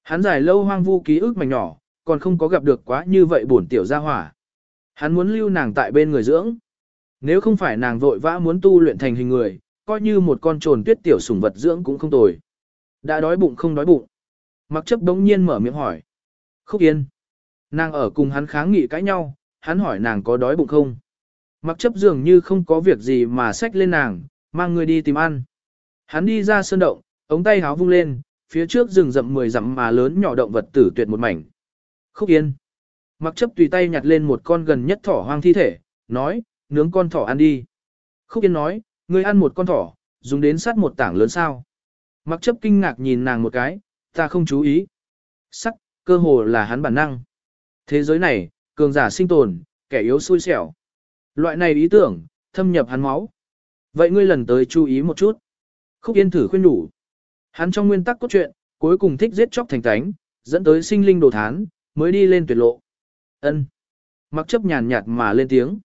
Speaker 1: Hắn giải lâu hoang vu ký ức mảnh nhỏ, còn không có gặp được quá như vậy bổn tiểu gia hỏa. Hắn muốn lưu nàng tại bên người dưỡng. Nếu không phải nàng vội vã muốn tu luyện thành hình người, coi như một con trồn tuyết tiểu sủng vật dưỡng cũng không tồi. Đã đói bụng không đói bụng. Mặc chấp đống nhiên mở miệng hỏi. Khúc yên. Nàng ở cùng hắn kháng nghị cãi nhau, hắn hỏi nàng có đói bụng không. Mặc chấp dường như không có việc gì mà xách lên nàng, mang người đi tìm ăn. Hắn đi ra sơn động, ống tay háo vung lên, phía trước rừng rậm mười dặm mà lớn nhỏ động vật tử tuyệt một mảnh. Khúc yên. Mặc chấp tùy tay nhặt lên một con gần nhất thỏ hoang thi thể, nói, nướng con thỏ ăn đi. Khúc yên nói, ngươi ăn một con thỏ, dùng đến sát một tảng lớn sao. Mặc chấp kinh ngạc nhìn nàng một cái, ta không chú ý. Sắc, cơ hồ là hắn bản năng. Thế giới này, cường giả sinh tồn, kẻ yếu xui xẻo. Loại này ý tưởng, thâm nhập hắn máu. Vậy ngươi lần tới chú ý một chút. Khúc Yên thử khuyên đủ. Hắn trong nguyên tắc cốt truyện, cuối cùng thích giết chóc thành tánh, dẫn tới sinh linh đồ thán, mới đi lên tuyệt lộ. Ân. Mặc chấp nhàn nhạt mà lên tiếng.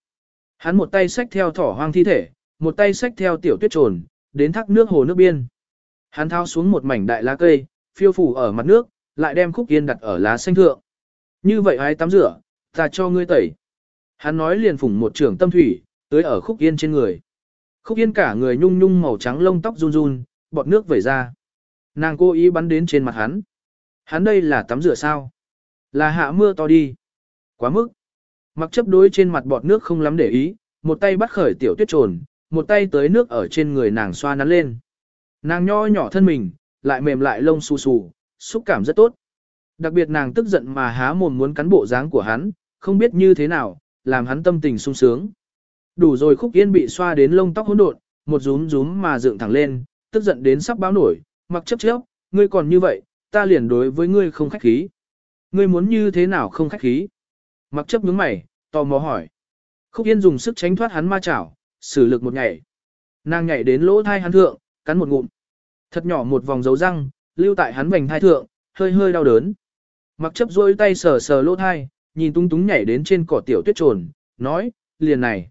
Speaker 1: Hắn một tay xách theo thỏ hoang thi thể, một tay xách theo tiểu tuyết trồn, đến thác nước hồ nước biên. Hắn thao xuống một mảnh đại lá cây, phiêu phủ ở mặt nước, lại đem khúc yên đặt ở lá xanh thượng. Như vậy ai tắm rửa, ta cho ngươi tẩy. Hắn nói liền phủng một trường tâm thủy, tới ở khúc yên trên người. Khúc yên cả người nhung nhung màu trắng lông tóc run run, bọt nước vẩy ra. Nàng cố ý bắn đến trên mặt hắn. Hắn đây là tắm rửa sao? Là hạ mưa to đi. Quá mức. Mặc chấp đối trên mặt bọt nước không lắm để ý, một tay bắt khởi tiểu tuyết trồn, một tay tới nước ở trên người nàng xoa nắn lên. Nàng nho nhỏ thân mình, lại mềm lại lông xù xù, xúc cảm rất tốt. Đặc biệt nàng tức giận mà há mồm muốn cắn bộ dáng của hắn, không biết như thế nào, làm hắn tâm tình sung sướng. Đủ rồi khúc yên bị xoa đến lông tóc hỗn độn, một rúm rúm mà dựng thẳng lên, tức giận đến sắp báo nổi, mặc chấp chấp, ngươi còn như vậy, ta liền đối với ngươi không khách khí. Ngươi muốn như thế nào không khách khí? Mặc chấp nhướng mày, tò mò hỏi. Khúc Yên dùng sức tránh thoát hắn ma chảo, sử lực một nhảy. Nàng nhảy đến lỗ thai hắn thượng, cắn một ngụm. Thật nhỏ một vòng dấu răng, lưu tại hắn vành thai thượng, hơi hơi đau đớn. Mặc chấp rôi tay sờ sờ lỗ thai, nhìn tung túng nhảy đến trên cỏ tiểu tuyết trồn, nói, liền này.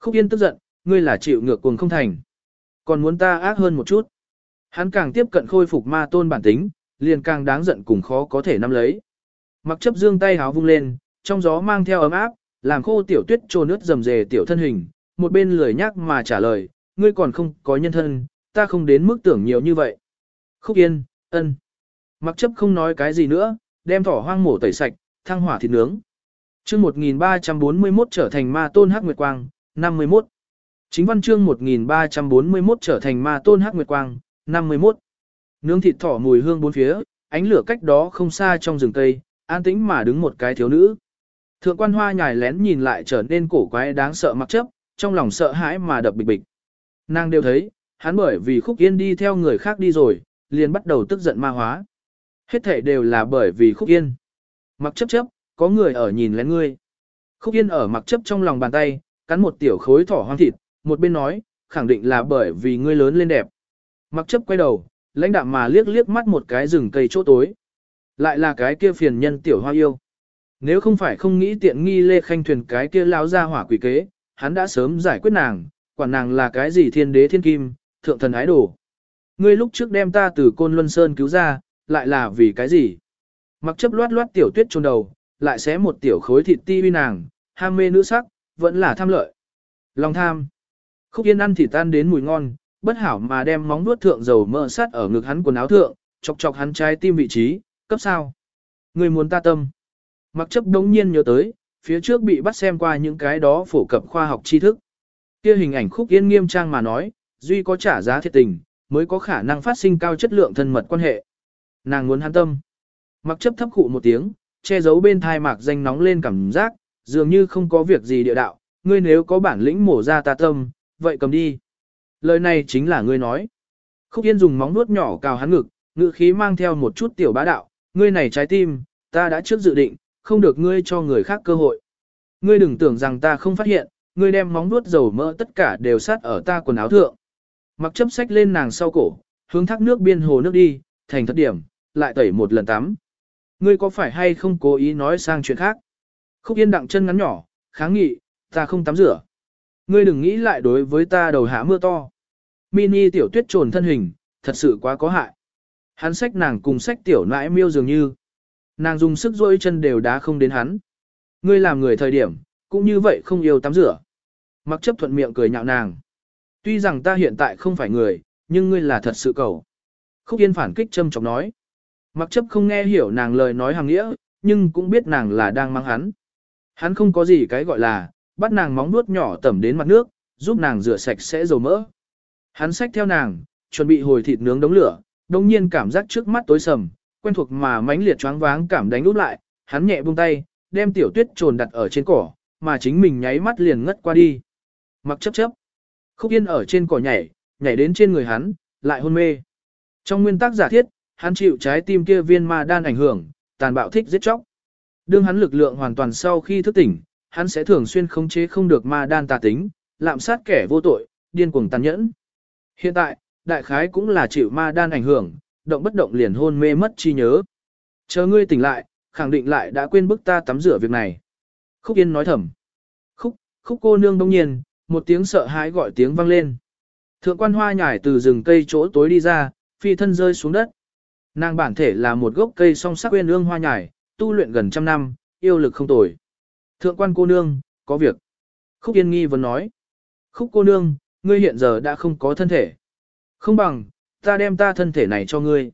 Speaker 1: Khúc Yên tức giận, ngươi là chịu ngược cuồng không thành. Còn muốn ta ác hơn một chút. Hắn càng tiếp cận khôi phục ma tôn bản tính, liền càng đáng giận cùng khó có thể nắm lấy. Mặc chấp dương tay háo vung lên, trong gió mang theo ấm áp, làm khô tiểu tuyết trồn nước rầm rề tiểu thân hình, một bên lười nhắc mà trả lời, ngươi còn không có nhân thân, ta không đến mức tưởng nhiều như vậy. Khúc yên, ân. Mặc chấp không nói cái gì nữa, đem thỏ hoang mổ tẩy sạch, thăng hỏa thịt nướng. chương 1341 trở thành ma tôn hắc nguyệt quang, 51. Chính văn chương 1341 trở thành ma tôn hắc nguyệt quang, 51. Nướng thịt thỏ mùi hương bốn phía, ánh lửa cách đó không xa trong rừng cây, an tĩnh mà đứng một cái thiếu nữ. Thượng quan hoa nhài lén nhìn lại trở nên cổ quái đáng sợ mặc chấp, trong lòng sợ hãi mà đập bịch bịch. Nàng đều thấy, hắn bởi vì khúc yên đi theo người khác đi rồi, liền bắt đầu tức giận ma hóa. Hết thể đều là bởi vì khúc yên. Mặc chấp chấp, có người ở nhìn lén ngươi. Khúc yên ở mặc chấp trong lòng bàn tay, cắn một tiểu khối thỏ hoang thịt, một bên nói, khẳng định là bởi vì ngươi lớn lên đẹp. Mặc chấp quay đầu, lãnh đạm mà liếc liếc mắt một cái rừng cây chỗ tối. Lại là cái kia phiền nhân tiểu hoa yêu. Nếu không phải không nghĩ tiện nghi lê khanh thuyền cái kia lao ra hỏa quỷ kế, hắn đã sớm giải quyết nàng, quản nàng là cái gì thiên đế thiên kim, thượng thần ái đồ. Ngươi lúc trước đem ta từ côn luân sơn cứu ra, lại là vì cái gì? Mặc chấp loát loát tiểu tuyết trôn đầu, lại xé một tiểu khối thịt ti uy nàng, ham mê nữ sắc, vẫn là tham lợi. Lòng tham. Khúc yên ăn thịt tan đến mùi ngon, bất hảo mà đem móng nuốt thượng dầu mỡ sát ở ngực hắn quần áo thượng, chọc chọc hắn trái tim vị trí, cấp sao. Người muốn ta tâm. Mặc chấp đống nhiên nhớ tới, phía trước bị bắt xem qua những cái đó phổ cập khoa học tri thức. Kia hình ảnh khúc yên nghiêm trang mà nói, duy có trả giá thiệt tình, mới có khả năng phát sinh cao chất lượng thân mật quan hệ. Nàng muốn hắn tâm. Mặc chấp thấp khụ một tiếng, che giấu bên thai mạc danh nóng lên cảm giác, dường như không có việc gì địa đạo, ngươi nếu có bản lĩnh mổ ra ta tâm, vậy cầm đi. Lời này chính là ngươi nói. Khúc Yên dùng móng nuốt nhỏ cào hắn ngực, ngự khí mang theo một chút tiểu bá đạo, ngươi này trái tim, ta đã trước dự định, không được ngươi cho người khác cơ hội. Ngươi đừng tưởng rằng ta không phát hiện, ngươi đem móng nuốt dầu mỡ tất cả đều sát ở ta quần áo thượng. Mặc chấp sách lên nàng sau cổ, hướng thác nước biên hồ nước đi, thành thất điểm, lại tẩy một lần tắm. Ngươi có phải hay không cố ý nói sang chuyện khác? Khúc Yên đặng chân ngắn nhỏ, kháng nghị, ta không tắm rửa. Ngươi đừng nghĩ lại đối với ta đầu hạ mưa to. Mini tiểu tuyết trồn thân hình, thật sự quá có hại. Hắn sách nàng cùng sách tiểu nãi miêu dường như. Nàng dùng sức dỗi chân đều đá không đến hắn. Ngươi làm người thời điểm, cũng như vậy không yêu tắm rửa. Mặc chấp thuận miệng cười nhạo nàng. Tuy rằng ta hiện tại không phải người, nhưng ngươi là thật sự cầu. Khúc Yên phản kích châm chọc nói. Mặc chấp không nghe hiểu nàng lời nói hàng nghĩa, nhưng cũng biết nàng là đang mang hắn. Hắn không có gì cái gọi là, bắt nàng móng nuốt nhỏ tẩm đến mặt nước, giúp nàng rửa sạch sẽ dầu mỡ. Hắn xách theo nàng, chuẩn bị hồi thịt nướng đống lửa, đồng nhiên cảm giác trước mắt tối sầm, quen thuộc mà mãnh liệt choáng váng cảm đánh úp lại, hắn nhẹ buông tay, đem tiểu tuyết trồn đặt ở trên cỏ, mà chính mình nháy mắt liền ngất qua đi. Mặc chấp chấp. Khúc yên ở trên cỏ nhảy, nhảy đến trên người hắn, lại hôn mê. Trong nguyên tắc giả thiết, hắn chịu trái tim kia viên ma đan ảnh hưởng, tàn bạo thích giết chóc. Đương hắn lực lượng hoàn toàn sau khi thức tỉnh, hắn sẽ thường xuyên khống chế không được ma đan tà tính, lạm sát kẻ vô tội, điên cuồng tàn nhẫn. Hiện tại, đại khái cũng là chịu ma đan ảnh hưởng, động bất động liền hôn mê mất chi nhớ. Chờ ngươi tỉnh lại, khẳng định lại đã quên bức ta tắm rửa việc này. Khúc Yên nói thầm. Khúc, khúc cô nương đông nhiên, một tiếng sợ hãi gọi tiếng vang lên. Thượng quan hoa nhải từ rừng cây chỗ tối đi ra, phi thân rơi xuống đất. Nàng bản thể là một gốc cây song sắc quên ương hoa nhải, tu luyện gần trăm năm, yêu lực không tồi. Thượng quan cô nương, có việc. Khúc Yên nghi vấn nói. Khúc cô nương, ngươi hiện giờ đã không có thân thể. Không bằng, ta đem ta thân thể này cho ngươi.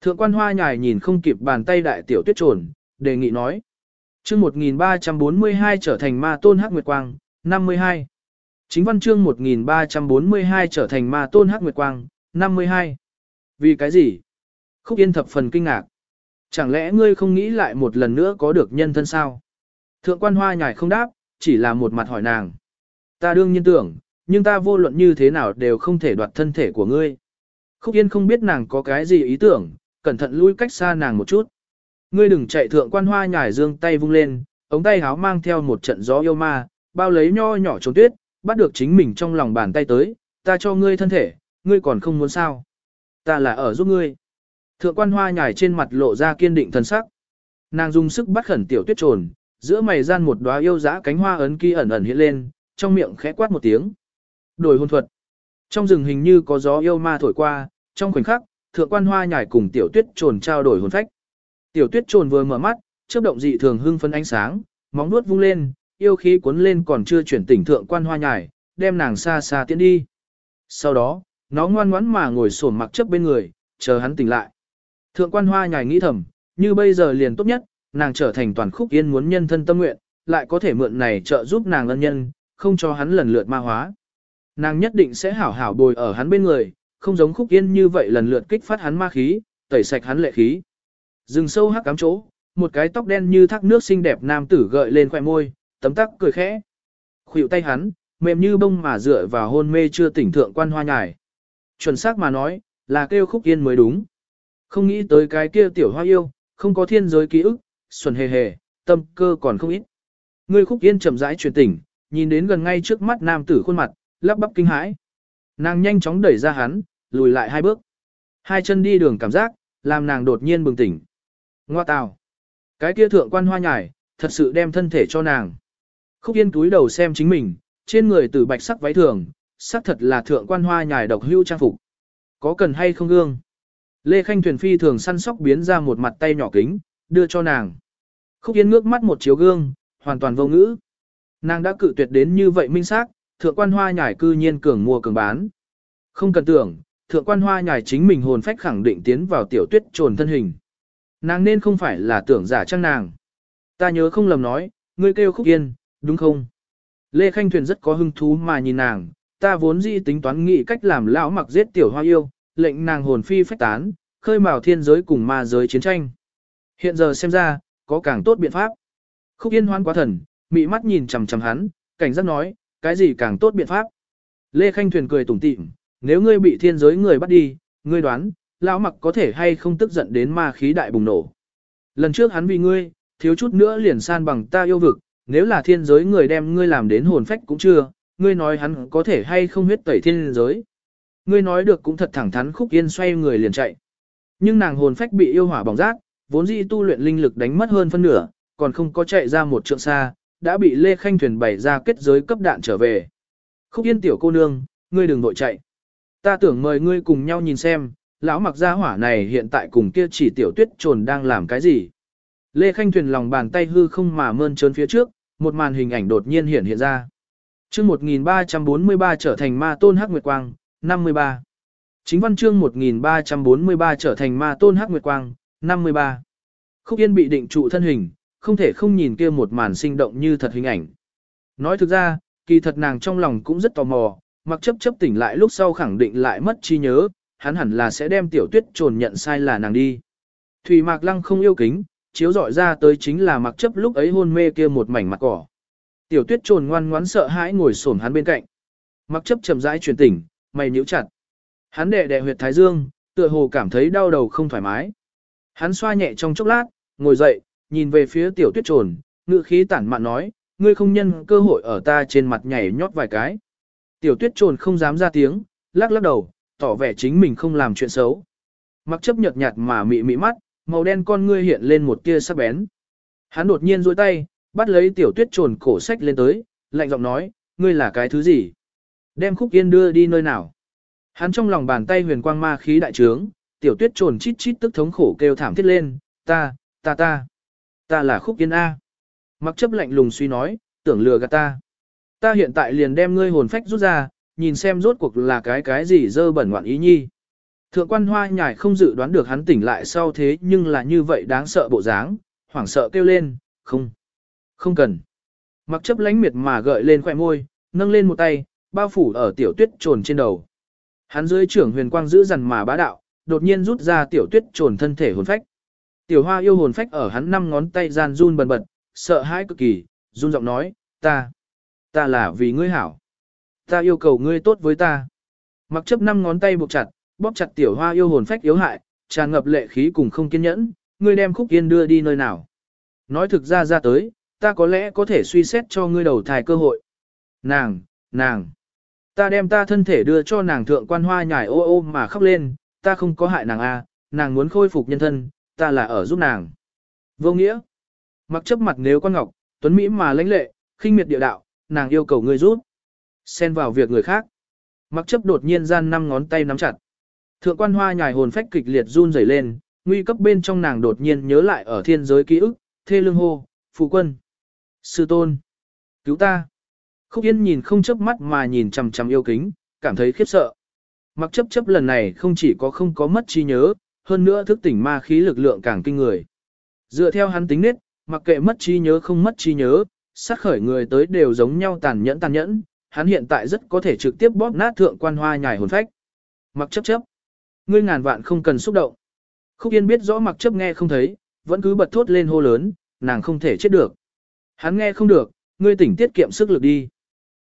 Speaker 1: Thượng quan hoa nhài nhìn không kịp bàn tay đại tiểu tuyết trồn, đề nghị nói. chương 1342 trở thành ma tôn hắc nguyệt quang, 52. Chính văn chương 1342 trở thành ma tôn hắc nguyệt quang, 52. Vì cái gì? Khúc Yên thập phần kinh ngạc. Chẳng lẽ ngươi không nghĩ lại một lần nữa có được nhân thân sao? Thượng quan hoa nhài không đáp, chỉ là một mặt hỏi nàng. Ta đương nhiên tưởng, nhưng ta vô luận như thế nào đều không thể đoạt thân thể của ngươi. Khúc Yên không biết nàng có cái gì ý tưởng, cẩn thận lui cách xa nàng một chút. Ngươi đừng chạy thượng quan hoa nhải dương tay vung lên, ống tay háo mang theo một trận gió yêu ma, bao lấy nho nhỏ trốn tuyết, bắt được chính mình trong lòng bàn tay tới, ta cho ngươi thân thể, ngươi còn không muốn sao. Ta là ở giúp ngươi. Thượng quan hoa nhải trên mặt lộ ra kiên định thần sắc. Nàng dùng sức bắt khẩn tiểu tuyết trồn, giữa mày gian một đóa yêu dã cánh hoa ấn kỳ ẩn ẩn hiện lên, trong miệng khẽ quát một tiếng. Đổi hôn thuật. Trong rừng hình như có gió yêu ma thổi qua, trong khoảnh khắc, thượng quan hoa nhài cùng tiểu tuyết trồn trao đổi hồn phách. Tiểu tuyết trồn vừa mở mắt, chớp động dị thường hưng phấn ánh sáng, móng nuốt vung lên, yêu khí cuốn lên còn chưa chuyển tỉnh thượng quan hoa nhài, đem nàng xa xa tiến đi. Sau đó, nó ngoan ngoãn mà ngồi xổm mặc chấp bên người, chờ hắn tỉnh lại. Thượng quan hoa nhài nghĩ thầm, như bây giờ liền tốt nhất, nàng trở thành toàn khúc yên muốn nhân thân tâm nguyện, lại có thể mượn này trợ giúp nàng ân nhân, không cho hắn lần lượt ma hóa. Nàng nhất định sẽ hảo hảo bồi ở hắn bên người, không giống khúc yên như vậy lần lượt kích phát hắn ma khí, tẩy sạch hắn lệ khí. Dừng sâu hắc cám chỗ, một cái tóc đen như thác nước xinh đẹp nam tử gợi lên khỏe môi, tấm tắc cười khẽ. Khuỷu tay hắn, mềm như bông mà dựa vào hôn mê chưa tỉnh thượng quan hoa nhài. Chuẩn xác mà nói, là kêu khúc yên mới đúng. Không nghĩ tới cái kia tiểu hoa yêu, không có thiên giới ký ức, xuân hề hề, tâm cơ còn không ít. Người khúc yên chậm rãi truyền tỉnh, nhìn đến gần ngay trước mắt nam tử khuôn mặt, lắp bắp kinh hãi. Nàng nhanh chóng đẩy ra hắn, lùi lại hai bước. Hai chân đi đường cảm giác, làm nàng đột nhiên bừng tỉnh. Ngoa tào. Cái kia thượng quan hoa nhải, thật sự đem thân thể cho nàng. Khúc yên túi đầu xem chính mình, trên người từ bạch sắc váy thường, sắc thật là thượng quan hoa nhài độc hưu trang phục. Có cần hay không gương? Lê Khanh thuyền phi thường săn sóc biến ra một mặt tay nhỏ kính, đưa cho nàng. Khúc Yên ngước mắt một chiếu gương, hoàn toàn vô ngữ. Nàng đã cự tuyệt đến như vậy minh xác, thượng quan hoa nhải cư nhiên cường mua cường bán. Không cần tưởng, thượng quan hoa nhải chính mình hồn phách khẳng định tiến vào tiểu tuyết trồn thân hình. Nàng nên không phải là tưởng giả trang nàng. Ta nhớ không lầm nói, ngươi kêu khúc yên, đúng không? Lê Khanh Thuyền rất có hứng thú mà nhìn nàng, ta vốn dĩ tính toán nghĩ cách làm lão mặc giết tiểu hoa yêu, lệnh nàng hồn phi phách tán, khơi mào thiên giới cùng ma giới chiến tranh. Hiện giờ xem ra, có càng tốt biện pháp. Khúc Yên hoan quá thần, mị mắt nhìn chằm chằm hắn, cảnh giác nói, cái gì càng tốt biện pháp. Lê Khanh Thuyền cười tủm tỉm, nếu ngươi bị thiên giới người bắt đi, ngươi đoán, lão mặc có thể hay không tức giận đến ma khí đại bùng nổ. Lần trước hắn vì ngươi, thiếu chút nữa liền san bằng ta yêu vực, nếu là thiên giới người đem ngươi làm đến hồn phách cũng chưa, ngươi nói hắn có thể hay không huyết tẩy thiên giới. Ngươi nói được cũng thật thẳng thắn khúc yên xoay người liền chạy. Nhưng nàng hồn phách bị yêu hỏa bỏng rác, vốn dĩ tu luyện linh lực đánh mất hơn phân nửa, còn không có chạy ra một trượng xa, đã bị Lê Khanh thuyền bày ra kết giới cấp đạn trở về. Khúc yên tiểu cô nương, ngươi đừng nội chạy. Ta tưởng mời ngươi cùng nhau nhìn xem, lão mặc gia hỏa này hiện tại cùng kia chỉ tiểu tuyết trồn đang làm cái gì. Lê Khanh Thuyền lòng bàn tay hư không mà mơn trớn phía trước, một màn hình ảnh đột nhiên hiện hiện ra. Chương 1343 trở thành ma tôn hắc nguyệt quang, 53. Chính văn chương 1343 trở thành ma tôn hắc nguyệt quang, 53. Khúc Yên bị định trụ thân hình, không thể không nhìn kia một màn sinh động như thật hình ảnh. Nói thực ra, kỳ thật nàng trong lòng cũng rất tò mò, mặc chấp chấp tỉnh lại lúc sau khẳng định lại mất trí nhớ, hắn hẳn là sẽ đem tiểu tuyết trồn nhận sai là nàng đi. Thủy Mạc Lăng không yêu kính, chiếu dọi ra tới chính là mặc chấp lúc ấy hôn mê kia một mảnh mặt cỏ. Tiểu tuyết trồn ngoan ngoãn sợ hãi ngồi xổm hắn bên cạnh. Mặc chấp chậm rãi truyền tỉnh, mày nhíu chặt. Hắn đè đè huyệt thái dương, tựa hồ cảm thấy đau đầu không thoải mái. Hắn xoa nhẹ trong chốc lát, ngồi dậy, nhìn về phía tiểu tuyết trồn, ngự khí tản mạn nói, ngươi không nhân cơ hội ở ta trên mặt nhảy nhót vài cái. Tiểu tuyết trồn không dám ra tiếng, lắc lắc đầu, tỏ vẻ chính mình không làm chuyện xấu. Mặc chấp nhợt nhạt mà mị mị mắt, màu đen con ngươi hiện lên một tia sắc bén. Hắn đột nhiên duỗi tay, bắt lấy tiểu tuyết trồn cổ sách lên tới, lạnh giọng nói, ngươi là cái thứ gì? Đem khúc yên đưa đi nơi nào? Hắn trong lòng bàn tay huyền quang ma khí đại trướng, tiểu tuyết trồn chít chít tức thống khổ kêu thảm thiết lên, ta, ta ta, ta là khúc yên A. Mặc chấp lạnh lùng suy nói, tưởng lừa gạt ta. Ta hiện tại liền đem ngươi hồn phách rút ra, nhìn xem rốt cuộc là cái cái gì dơ bẩn ngoạn ý nhi. Thượng quan hoa nhải không dự đoán được hắn tỉnh lại sau thế nhưng là như vậy đáng sợ bộ dáng, hoảng sợ kêu lên, không, không cần. Mặc chấp lánh miệt mà gợi lên khỏe môi, nâng lên một tay, bao phủ ở tiểu tuyết trồn trên đầu. Hắn dưới trưởng huyền quang giữ dằn mà bá đạo, đột nhiên rút ra tiểu tuyết trồn thân thể hồn phách. Tiểu hoa yêu hồn phách ở hắn năm ngón tay gian run bần bật, sợ hãi cực kỳ, run giọng nói, ta, ta là vì ngươi hảo. Ta yêu cầu ngươi tốt với ta. Mặc chấp năm ngón tay buộc chặt, bóp chặt tiểu hoa yêu hồn phách yếu hại, tràn ngập lệ khí cùng không kiên nhẫn, ngươi đem khúc yên đưa đi nơi nào. Nói thực ra ra tới, ta có lẽ có thể suy xét cho ngươi đầu thai cơ hội. Nàng, nàng, ta đem ta thân thể đưa cho nàng thượng quan hoa nhải ô ô mà khóc lên, ta không có hại nàng a, à, nàng muốn khôi phục nhân thân, ta là ở giúp nàng. Vô nghĩa, mặc chấp mặt nếu con ngọc, tuấn Mỹ mà lãnh lệ, khinh miệt địa đạo, nàng yêu cầu ngươi giúp. Xen vào việc người khác. Mặc chấp đột nhiên gian năm ngón tay nắm chặt. Thượng quan hoa nhài hồn phách kịch liệt run rẩy lên, nguy cấp bên trong nàng đột nhiên nhớ lại ở thiên giới ký ức, thê lương hô, phụ quân, sư tôn, cứu ta. Khúc Yên nhìn không chớp mắt mà nhìn chằm chằm yêu kính, cảm thấy khiếp sợ. Mặc chấp chấp lần này không chỉ có không có mất trí nhớ, hơn nữa thức tỉnh ma khí lực lượng càng kinh người. Dựa theo hắn tính nết, mặc kệ mất trí nhớ không mất trí nhớ, sát khởi người tới đều giống nhau tàn nhẫn tàn nhẫn, hắn hiện tại rất có thể trực tiếp bóp nát thượng quan hoa nhài hồn phách. Mặc chấp chấp. Ngươi ngàn vạn không cần xúc động. Khúc Yên biết rõ mặc chấp nghe không thấy, vẫn cứ bật thốt lên hô lớn, nàng không thể chết được. Hắn nghe không được, ngươi tỉnh tiết kiệm sức lực đi.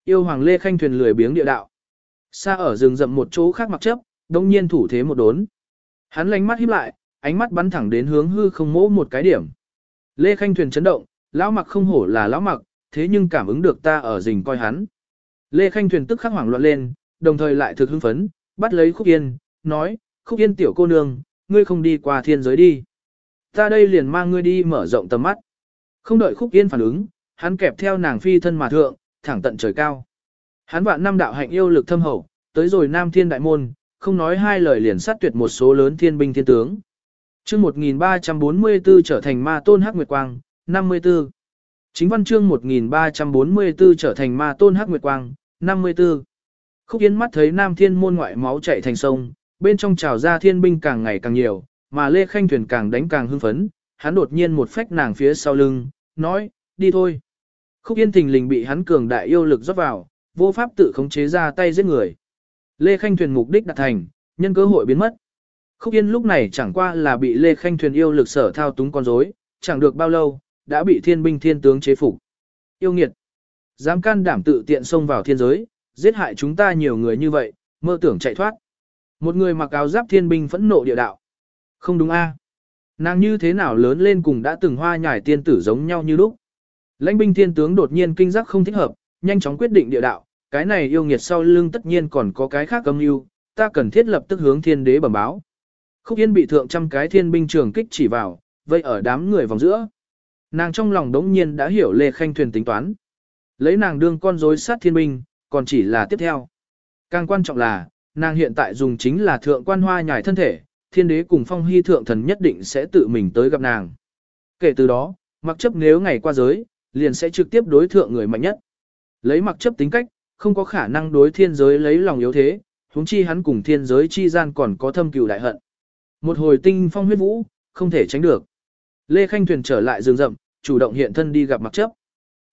Speaker 1: Yêu Hoàng Lê Khanh thuyền lười biếng địa đạo. Xa ở rừng rậm một chỗ khác mặc chấp, đông nhiên thủ thế một đốn. Hắn lánh mắt híp lại, ánh mắt bắn thẳng đến hướng hư không mỗ một cái điểm. Lê Khanh thuyền chấn động, lão mặc không hổ là lão mặc, thế nhưng cảm ứng được ta ở rình coi hắn. Lê Khanh thuyền tức khắc hoảng loạn lên, đồng thời lại thực hưng phấn, bắt lấy Khúc Yên, nói, Khúc Yên tiểu cô nương, ngươi không đi qua thiên giới đi. Ta đây liền mang ngươi đi mở rộng tầm mắt. Không đợi Khúc Yên phản ứng, hắn kẹp theo nàng phi thân mà thượng, thẳng tận trời cao. Hắn vạn năm đạo hạnh yêu lực thâm hậu, tới rồi Nam Thiên Đại Môn, không nói hai lời liền sát tuyệt một số lớn thiên binh thiên tướng. chương 1344 trở thành ma tôn hắc nguyệt quang, 54. Chính văn chương 1344 trở thành ma tôn hắc nguyệt quang, 54. Khúc Yên mắt thấy Nam Thiên môn ngoại máu chảy thành sông, bên trong trào ra thiên binh càng ngày càng nhiều, mà Lê Khanh Thuyền càng đánh càng hưng phấn, hắn đột nhiên một phách nàng phía sau lưng, nói, đi thôi. Khúc Yên thình lình bị hắn cường đại yêu lực rót vào, vô pháp tự khống chế ra tay giết người. Lê Khanh Thuyền mục đích đạt thành, nhân cơ hội biến mất. Khúc Yên lúc này chẳng qua là bị Lê Khanh Thuyền yêu lực sở thao túng con rối, chẳng được bao lâu, đã bị thiên binh thiên tướng chế phục. Yêu nghiệt, dám can đảm tự tiện xông vào thiên giới, giết hại chúng ta nhiều người như vậy, mơ tưởng chạy thoát. Một người mặc áo giáp thiên binh phẫn nộ địa đạo. Không đúng a? Nàng như thế nào lớn lên cùng đã từng hoa nhải tiên tử giống nhau như lúc. Lãnh binh thiên tướng đột nhiên kinh giác không thích hợp, nhanh chóng quyết định địa đạo, cái này yêu nghiệt sau lưng tất nhiên còn có cái khác âm mưu, ta cần thiết lập tức hướng thiên đế bẩm báo. Khúc Yên bị thượng trăm cái thiên binh trường kích chỉ vào, vây ở đám người vòng giữa. Nàng trong lòng đống nhiên đã hiểu Lê Khanh Thuyền tính toán. Lấy nàng đương con rối sát thiên binh, còn chỉ là tiếp theo. Càng quan trọng là, nàng hiện tại dùng chính là thượng quan hoa nhải thân thể, thiên đế cùng phong hy thượng thần nhất định sẽ tự mình tới gặp nàng. Kể từ đó, mặc chấp nếu ngày qua giới, liền sẽ trực tiếp đối thượng người mạnh nhất. Lấy mặc chấp tính cách, không có khả năng đối thiên giới lấy lòng yếu thế, huống chi hắn cùng thiên giới chi gian còn có thâm cừu đại hận. Một hồi tinh phong huyết vũ, không thể tránh được. Lê Khanh Thuyền trở lại rừng rậm, chủ động hiện thân đi gặp mặc chấp.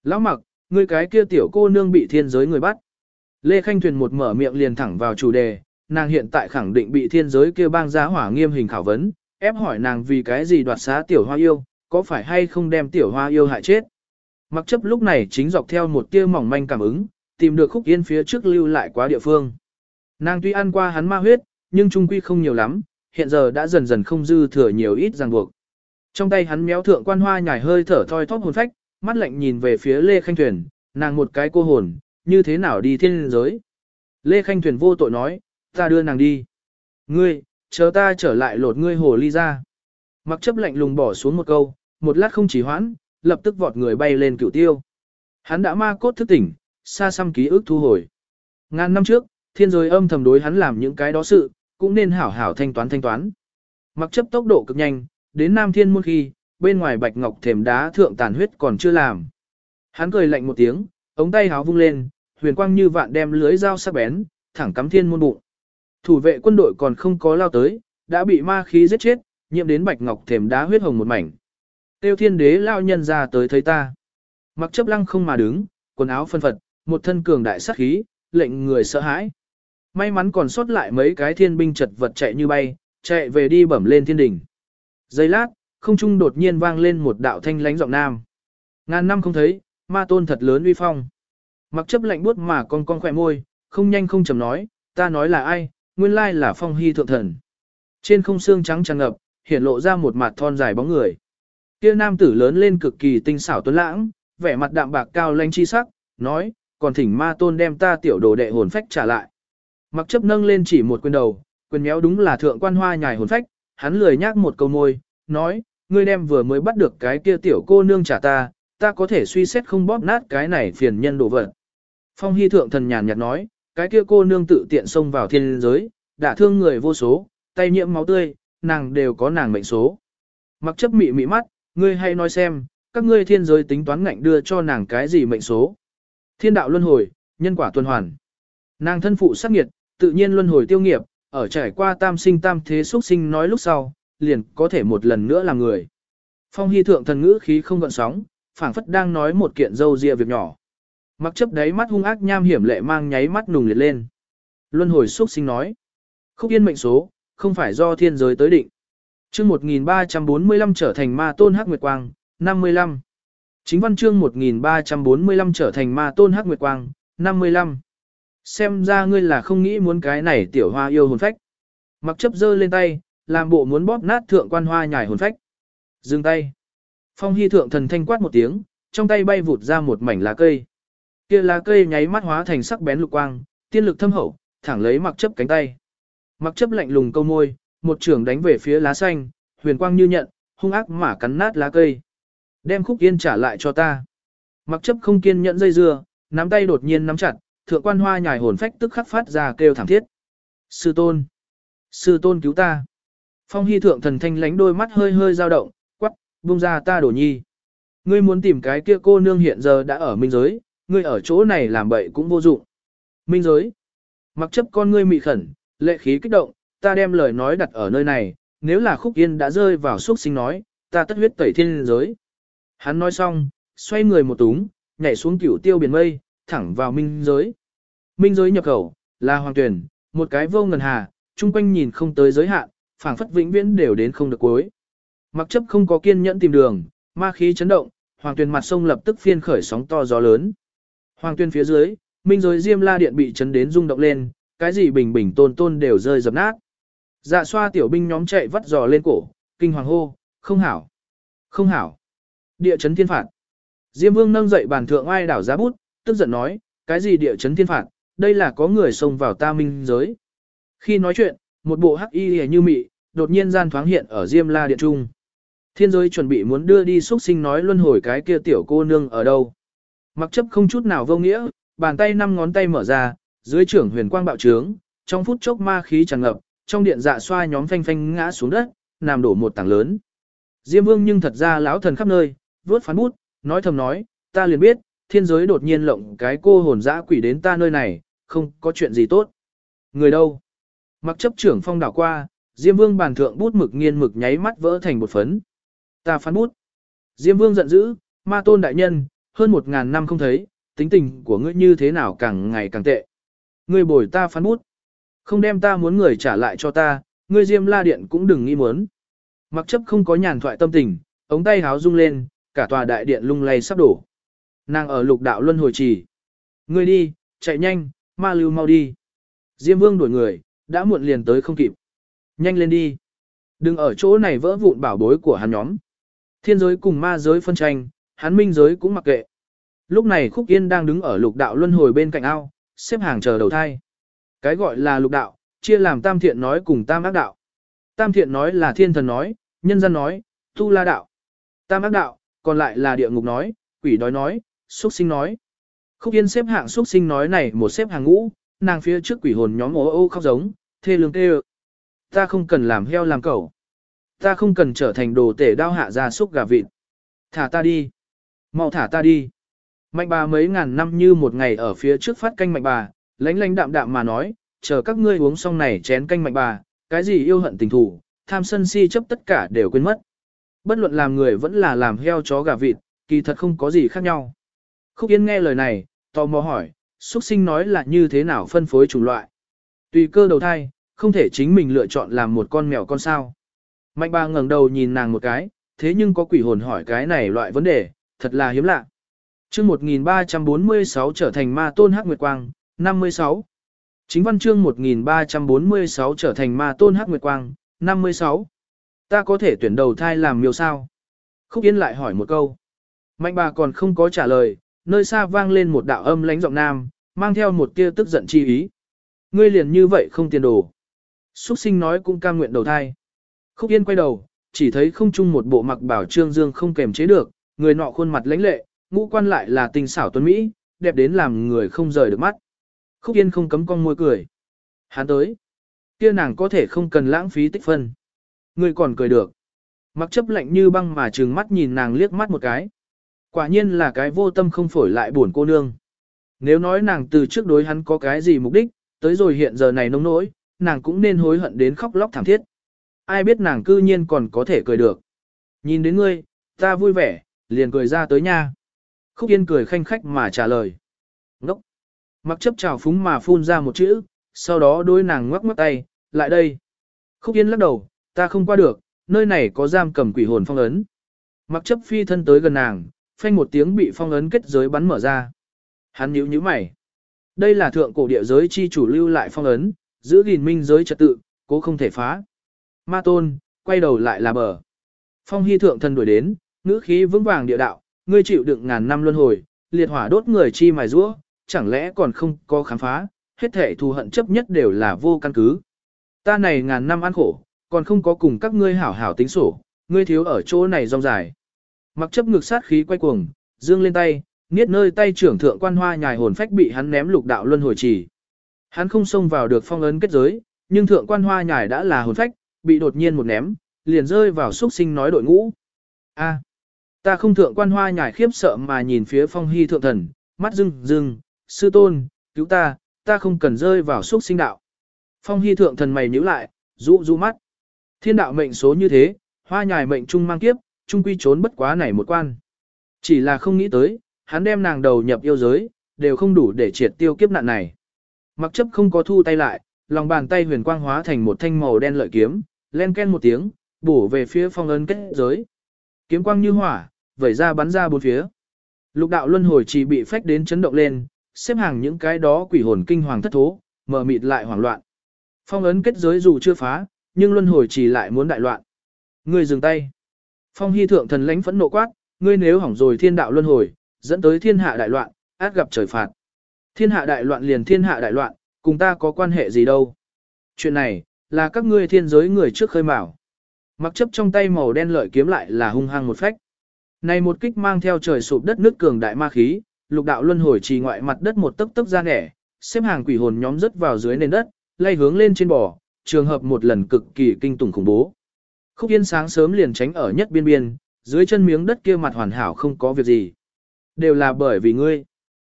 Speaker 1: Lão mặc, người cái kia tiểu cô nương bị thiên giới người bắt. Lê Khanh Thuyền một mở miệng liền thẳng vào chủ đề, nàng hiện tại khẳng định bị thiên giới kia bang giá hỏa nghiêm hình khảo vấn, ép hỏi nàng vì cái gì đoạt xá tiểu hoa yêu, có phải hay không đem tiểu hoa yêu hại chết. Mặc chấp lúc này chính dọc theo một tia mỏng manh cảm ứng, tìm được khúc yên phía trước lưu lại quá địa phương. Nàng tuy ăn qua hắn ma huyết, nhưng trung quy không nhiều lắm, hiện giờ đã dần dần không dư thừa nhiều ít ràng buộc. Trong tay hắn méo thượng quan hoa nhảy hơi thở thoi thóp hồn phách, mắt lạnh nhìn về phía Lê Khanh Thuyền, nàng một cái cô hồn, như thế nào đi thiên giới. Lê Khanh Thuyền vô tội nói, ta đưa nàng đi. Ngươi, chờ ta trở lại lột ngươi hồ ly ra. Mặc chấp lạnh lùng bỏ xuống một câu, một lát không chỉ hoãn, lập tức vọt người bay lên cửu tiêu. Hắn đã ma cốt thức tỉnh, xa xăm ký ức thu hồi. Ngàn năm trước, thiên giới âm thầm đối hắn làm những cái đó sự, cũng nên hảo hảo thanh toán thanh toán. Mặc chấp tốc độ cực nhanh, đến Nam Thiên Môn khi, bên ngoài bạch ngọc thềm đá thượng tàn huyết còn chưa làm. Hắn cười lạnh một tiếng, ống tay háo vung lên, huyền quang như vạn đem lưới dao sắc bén, thẳng cắm thiên môn bụng. Thủ vệ quân đội còn không có lao tới, đã bị ma khí giết chết, nhiễm đến bạch ngọc thềm đá huyết hồng một mảnh. Tiêu thiên đế lao nhân ra tới thấy ta. Mặc chấp lăng không mà đứng, quần áo phân phật, một thân cường đại sát khí, lệnh người sợ hãi. May mắn còn sót lại mấy cái thiên binh chật vật chạy như bay, chạy về đi bẩm lên thiên đỉnh. Giây lát, không trung đột nhiên vang lên một đạo thanh lánh giọng nam. Ngàn năm không thấy, ma tôn thật lớn uy phong. Mặc chấp lạnh buốt mà con con khỏe môi, không nhanh không chậm nói, ta nói là ai, nguyên lai là phong hy thượng thần. Trên không xương trắng tràn ngập, hiện lộ ra một mặt thon dài bóng người. Kia nam tử lớn lên cực kỳ tinh xảo tuấn lãng, vẻ mặt đạm bạc cao lanh chi sắc, nói, còn thỉnh ma tôn đem ta tiểu đồ đệ hồn phách trả lại. Mặc chấp nâng lên chỉ một quyền đầu, quyền méo đúng là thượng quan hoa nhài hồn phách, hắn lười nhác một câu môi, nói, ngươi đem vừa mới bắt được cái kia tiểu cô nương trả ta, ta có thể suy xét không bóp nát cái này phiền nhân đồ vật. Phong hy thượng thần nhàn nhạt nói, cái kia cô nương tự tiện xông vào thiên giới, đã thương người vô số, tay nhiễm máu tươi, nàng đều có nàng mệnh số. Mặc chấp mị mị mắt, ngươi hay nói xem, các ngươi thiên giới tính toán ngạnh đưa cho nàng cái gì mệnh số. Thiên đạo luân hồi, nhân quả tuần hoàn. Nàng thân phụ sát nghiệt, tự nhiên luân hồi tiêu nghiệp, ở trải qua tam sinh tam thế xuất sinh nói lúc sau, liền có thể một lần nữa là người. Phong hy thượng thần ngữ khí không gợn sóng, phảng phất đang nói một kiện dâu dịa việc nhỏ. Mặc chấp đáy mắt hung ác nham hiểm lệ mang nháy mắt nùng liệt lên. Luân hồi xuất sinh nói. Khúc yên mệnh số, không phải do thiên giới tới định. chương 1345 trở thành ma tôn hắc nguyệt quang, 55. Chính văn chương 1345 trở thành ma tôn hắc nguyệt quang, 55. Xem ra ngươi là không nghĩ muốn cái này tiểu hoa yêu hồn phách. Mặc chấp dơ lên tay, làm bộ muốn bóp nát thượng quan hoa nhài hồn phách. Dừng tay. Phong hy thượng thần thanh quát một tiếng, trong tay bay vụt ra một mảnh lá cây. Kia lá cây nháy mắt hóa thành sắc bén lục quang, tiên lực thâm hậu, thẳng lấy mặc chấp cánh tay. Mặc chấp lạnh lùng câu môi, một trường đánh về phía lá xanh, huyền quang như nhận, hung ác mà cắn nát lá cây. Đem khúc yên trả lại cho ta. Mặc chấp không kiên nhẫn dây dưa, nắm tay đột nhiên nắm chặt, thượng quan hoa nhài hồn phách tức khắc phát ra kêu thảm thiết. Sư tôn! Sư tôn cứu ta! Phong hy thượng thần thanh lánh đôi mắt hơi hơi dao động, quắc, buông ra ta đổ nhi. Ngươi muốn tìm cái kia cô nương hiện giờ đã ở minh giới, ngươi ở chỗ này làm bậy cũng vô dụng. Minh giới! Mặc chấp con ngươi mị khẩn, lệ khí kích động, ta đem lời nói đặt ở nơi này, nếu là khúc yên đã rơi vào xúc sinh nói, ta tất huyết tẩy thiên giới. Hắn nói xong, xoay người một túng, nhảy xuống cửu tiêu biển mây, thẳng vào minh giới. Minh giới nhập khẩu, là hoàng tuyển, một cái vô ngần hà, chung quanh nhìn không tới giới hạn, phảng phất vĩnh viễn đều đến không được cuối. Mặc chấp không có kiên nhẫn tìm đường, ma khí chấn động, hoàng tuyển mặt sông lập tức phiên khởi sóng to gió lớn. Hoàng tuyển phía dưới, minh giới diêm la điện bị chấn đến rung động lên, cái gì bình bình tôn tôn đều rơi dập nát. Dạ xoa tiểu binh nhóm chạy vắt giò lên cổ, kinh hoàng hô, không hảo, không hảo. Địa chấn thiên phạt. Diêm vương nâng dậy bàn thượng ai đảo giá bút, tức giận nói, cái gì địa chấn thiên phạt, đây là có người xông vào ta minh giới. Khi nói chuyện, một bộ hắc y như mị, đột nhiên gian thoáng hiện ở Diêm La Điện Trung. Thiên giới chuẩn bị muốn đưa đi xuất sinh nói luân hồi cái kia tiểu cô nương ở đâu. Mặc chấp không chút nào vô nghĩa, bàn tay năm ngón tay mở ra, dưới trưởng huyền quang bạo trướng, trong phút chốc ma khí tràn ngập, trong điện dạ xoa nhóm phanh phanh ngã xuống đất, nằm đổ một tảng lớn. Diêm Vương nhưng thật ra lão thần khắp nơi, vớt phán bút, nói thầm nói, ta liền biết, thiên giới đột nhiên lộng cái cô hồn dã quỷ đến ta nơi này, không có chuyện gì tốt. Người đâu? Mặc chấp trưởng phong đảo qua, Diêm Vương bàn thượng bút mực nghiên mực nháy mắt vỡ thành một phấn. Ta phán bút. Diêm Vương giận dữ, ma tôn đại nhân, hơn một ngàn năm không thấy, tính tình của ngươi như thế nào càng ngày càng tệ. Ngươi bồi ta phán bút. Không đem ta muốn người trả lại cho ta, ngươi Diêm La Điện cũng đừng nghĩ muốn. Mặc chấp không có nhàn thoại tâm tình, ống tay háo rung lên, cả tòa đại điện lung lay sắp đổ. Nàng ở lục đạo luân hồi trì. Ngươi đi, chạy nhanh, ma lưu mau đi. Diêm vương đuổi người, đã muộn liền tới không kịp. Nhanh lên đi. Đừng ở chỗ này vỡ vụn bảo bối của hắn nhóm. Thiên giới cùng ma giới phân tranh, hắn minh giới cũng mặc kệ. Lúc này Khúc Yên đang đứng ở lục đạo luân hồi bên cạnh ao, xếp hàng chờ đầu thai. Cái gọi là lục đạo, chia làm tam thiện nói cùng tam ác đạo. Tam thiện nói là thiên thần nói, nhân dân nói, tu la đạo. Tam ác đạo, còn lại là địa ngục nói, quỷ đói nói, xuất sinh nói. Khúc Yên xếp hạng xuất sinh nói này một xếp hàng ngũ, nàng phía trước quỷ hồn nhóm ố ô khóc giống, thê lương tê Ta không cần làm heo làm cẩu. Ta không cần trở thành đồ tể đao hạ ra xúc gà vịt. Thả ta đi. mau thả ta đi. Mạnh bà mấy ngàn năm như một ngày ở phía trước phát canh mạnh bà, lánh lánh đạm đạm mà nói, chờ các ngươi uống xong này chén canh mạnh bà, cái gì yêu hận tình thủ, tham sân si chấp tất cả đều quên mất. Bất luận làm người vẫn là làm heo chó gà vịt, kỳ thật không có gì khác nhau. Khúc Yên nghe lời này, tò mò hỏi, xuất sinh nói là như thế nào phân phối chủng loại. Tùy cơ đầu thai, không thể chính mình lựa chọn làm một con mèo con sao. Mạnh bà ngẩng đầu nhìn nàng một cái, thế nhưng có quỷ hồn hỏi cái này loại vấn đề, thật là hiếm lạ. chương 1346 trở thành ma tôn hắc nguyệt quang, 56. Chính văn chương 1346 trở thành ma tôn hắc nguyệt quang, 56. Ta có thể tuyển đầu thai làm miêu sao? Khúc Yên lại hỏi một câu. Mạnh bà còn không có trả lời, nơi xa vang lên một đạo âm lánh giọng nam, mang theo một tia tức giận chi ý. Ngươi liền như vậy không tiền đồ. Xuất sinh nói cũng cam nguyện đầu thai. Khúc Yên quay đầu, chỉ thấy không chung một bộ mặc bảo trương dương không kềm chế được, người nọ khuôn mặt lãnh lệ, ngũ quan lại là tình xảo tuấn Mỹ, đẹp đến làm người không rời được mắt. Khúc Yên không cấm con môi cười. Hắn tới. kia nàng có thể không cần lãng phí tích phân. Ngươi còn cười được. Mặc chấp lạnh như băng mà trừng mắt nhìn nàng liếc mắt một cái. Quả nhiên là cái vô tâm không phổi lại buồn cô nương. Nếu nói nàng từ trước đối hắn có cái gì mục đích, tới rồi hiện giờ này nông nỗi, nàng cũng nên hối hận đến khóc lóc thảm thiết. Ai biết nàng cư nhiên còn có thể cười được. Nhìn đến ngươi, ta vui vẻ, liền cười ra tới nha. Khúc Yên cười khanh khách mà trả lời. Ngốc! Mặc chấp trào phúng mà phun ra một chữ, sau đó đôi nàng ngoắc ngoắc tay, lại đây. Khúc Yên lắc đầu, ta không qua được, nơi này có giam cầm quỷ hồn phong ấn. Mặc chấp phi thân tới gần nàng, phanh một tiếng bị phong ấn kết giới bắn mở ra. Hắn nhíu nhíu mày. Đây là thượng cổ địa giới chi chủ lưu lại phong ấn, giữ gìn minh giới trật tự, cố không thể phá. Ma tôn, quay đầu lại là bờ. Phong hy thượng thần đuổi đến, ngữ khí vững vàng địa đạo, ngươi chịu đựng ngàn năm luân hồi, liệt hỏa đốt người chi mài rũa, chẳng lẽ còn không có khám phá, hết thể thù hận chấp nhất đều là vô căn cứ. Ta này ngàn năm ăn khổ, còn không có cùng các ngươi hảo hảo tính sổ, ngươi thiếu ở chỗ này rong dài. Mặc chấp ngực sát khí quay cuồng, dương lên tay, niết nơi tay trưởng thượng quan hoa nhài hồn phách bị hắn ném lục đạo luân hồi trì. Hắn không xông vào được phong ấn kết giới, nhưng thượng quan hoa nhài đã là hồn phách, bị đột nhiên một ném, liền rơi vào xúc sinh nói đội ngũ. A, ta không thượng quan hoa nhài khiếp sợ mà nhìn phía phong hy thượng thần, mắt rưng rưng, sư tôn, cứu ta, ta không cần rơi vào xúc sinh đạo. Phong hy thượng thần mày nhíu lại, rũ rũ mắt. Thiên đạo mệnh số như thế, hoa nhài mệnh trung mang kiếp, trung quy trốn bất quá này một quan. Chỉ là không nghĩ tới, hắn đem nàng đầu nhập yêu giới, đều không đủ để triệt tiêu kiếp nạn này. Mặc chấp không có thu tay lại, lòng bàn tay huyền quang hóa thành một thanh màu đen lợi kiếm, len ken một tiếng, bổ về phía phong ấn kết giới. Kiếm quang như hỏa, vẩy ra bắn ra bốn phía. Lục đạo luân hồi chỉ bị phách đến chấn động lên, xếp hàng những cái đó quỷ hồn kinh hoàng thất thố, mở mịt lại hoảng loạn. Phong ấn kết giới dù chưa phá, nhưng luân hồi chỉ lại muốn đại loạn. Ngươi dừng tay. Phong hy thượng thần lãnh phẫn nộ quát, ngươi nếu hỏng rồi thiên đạo luân hồi, dẫn tới thiên hạ đại loạn, át gặp trời phạt. Thiên hạ đại loạn liền thiên hạ đại loạn, cùng ta có quan hệ gì đâu. Chuyện này, là các ngươi thiên giới người trước khơi mào. Mặc chấp trong tay màu đen lợi kiếm lại là hung hăng một phách. Này một kích mang theo trời sụp đất nước cường đại ma khí, lục đạo luân hồi trì ngoại mặt đất một tấc tấc ra nẻ, xếp hàng quỷ hồn nhóm rớt vào dưới nền đất, lay hướng lên trên bò, trường hợp một lần cực kỳ kinh tủng khủng bố. Khúc Yên sáng sớm liền tránh ở nhất biên biên, dưới chân miếng đất kia mặt hoàn hảo không có việc gì. Đều là bởi vì ngươi.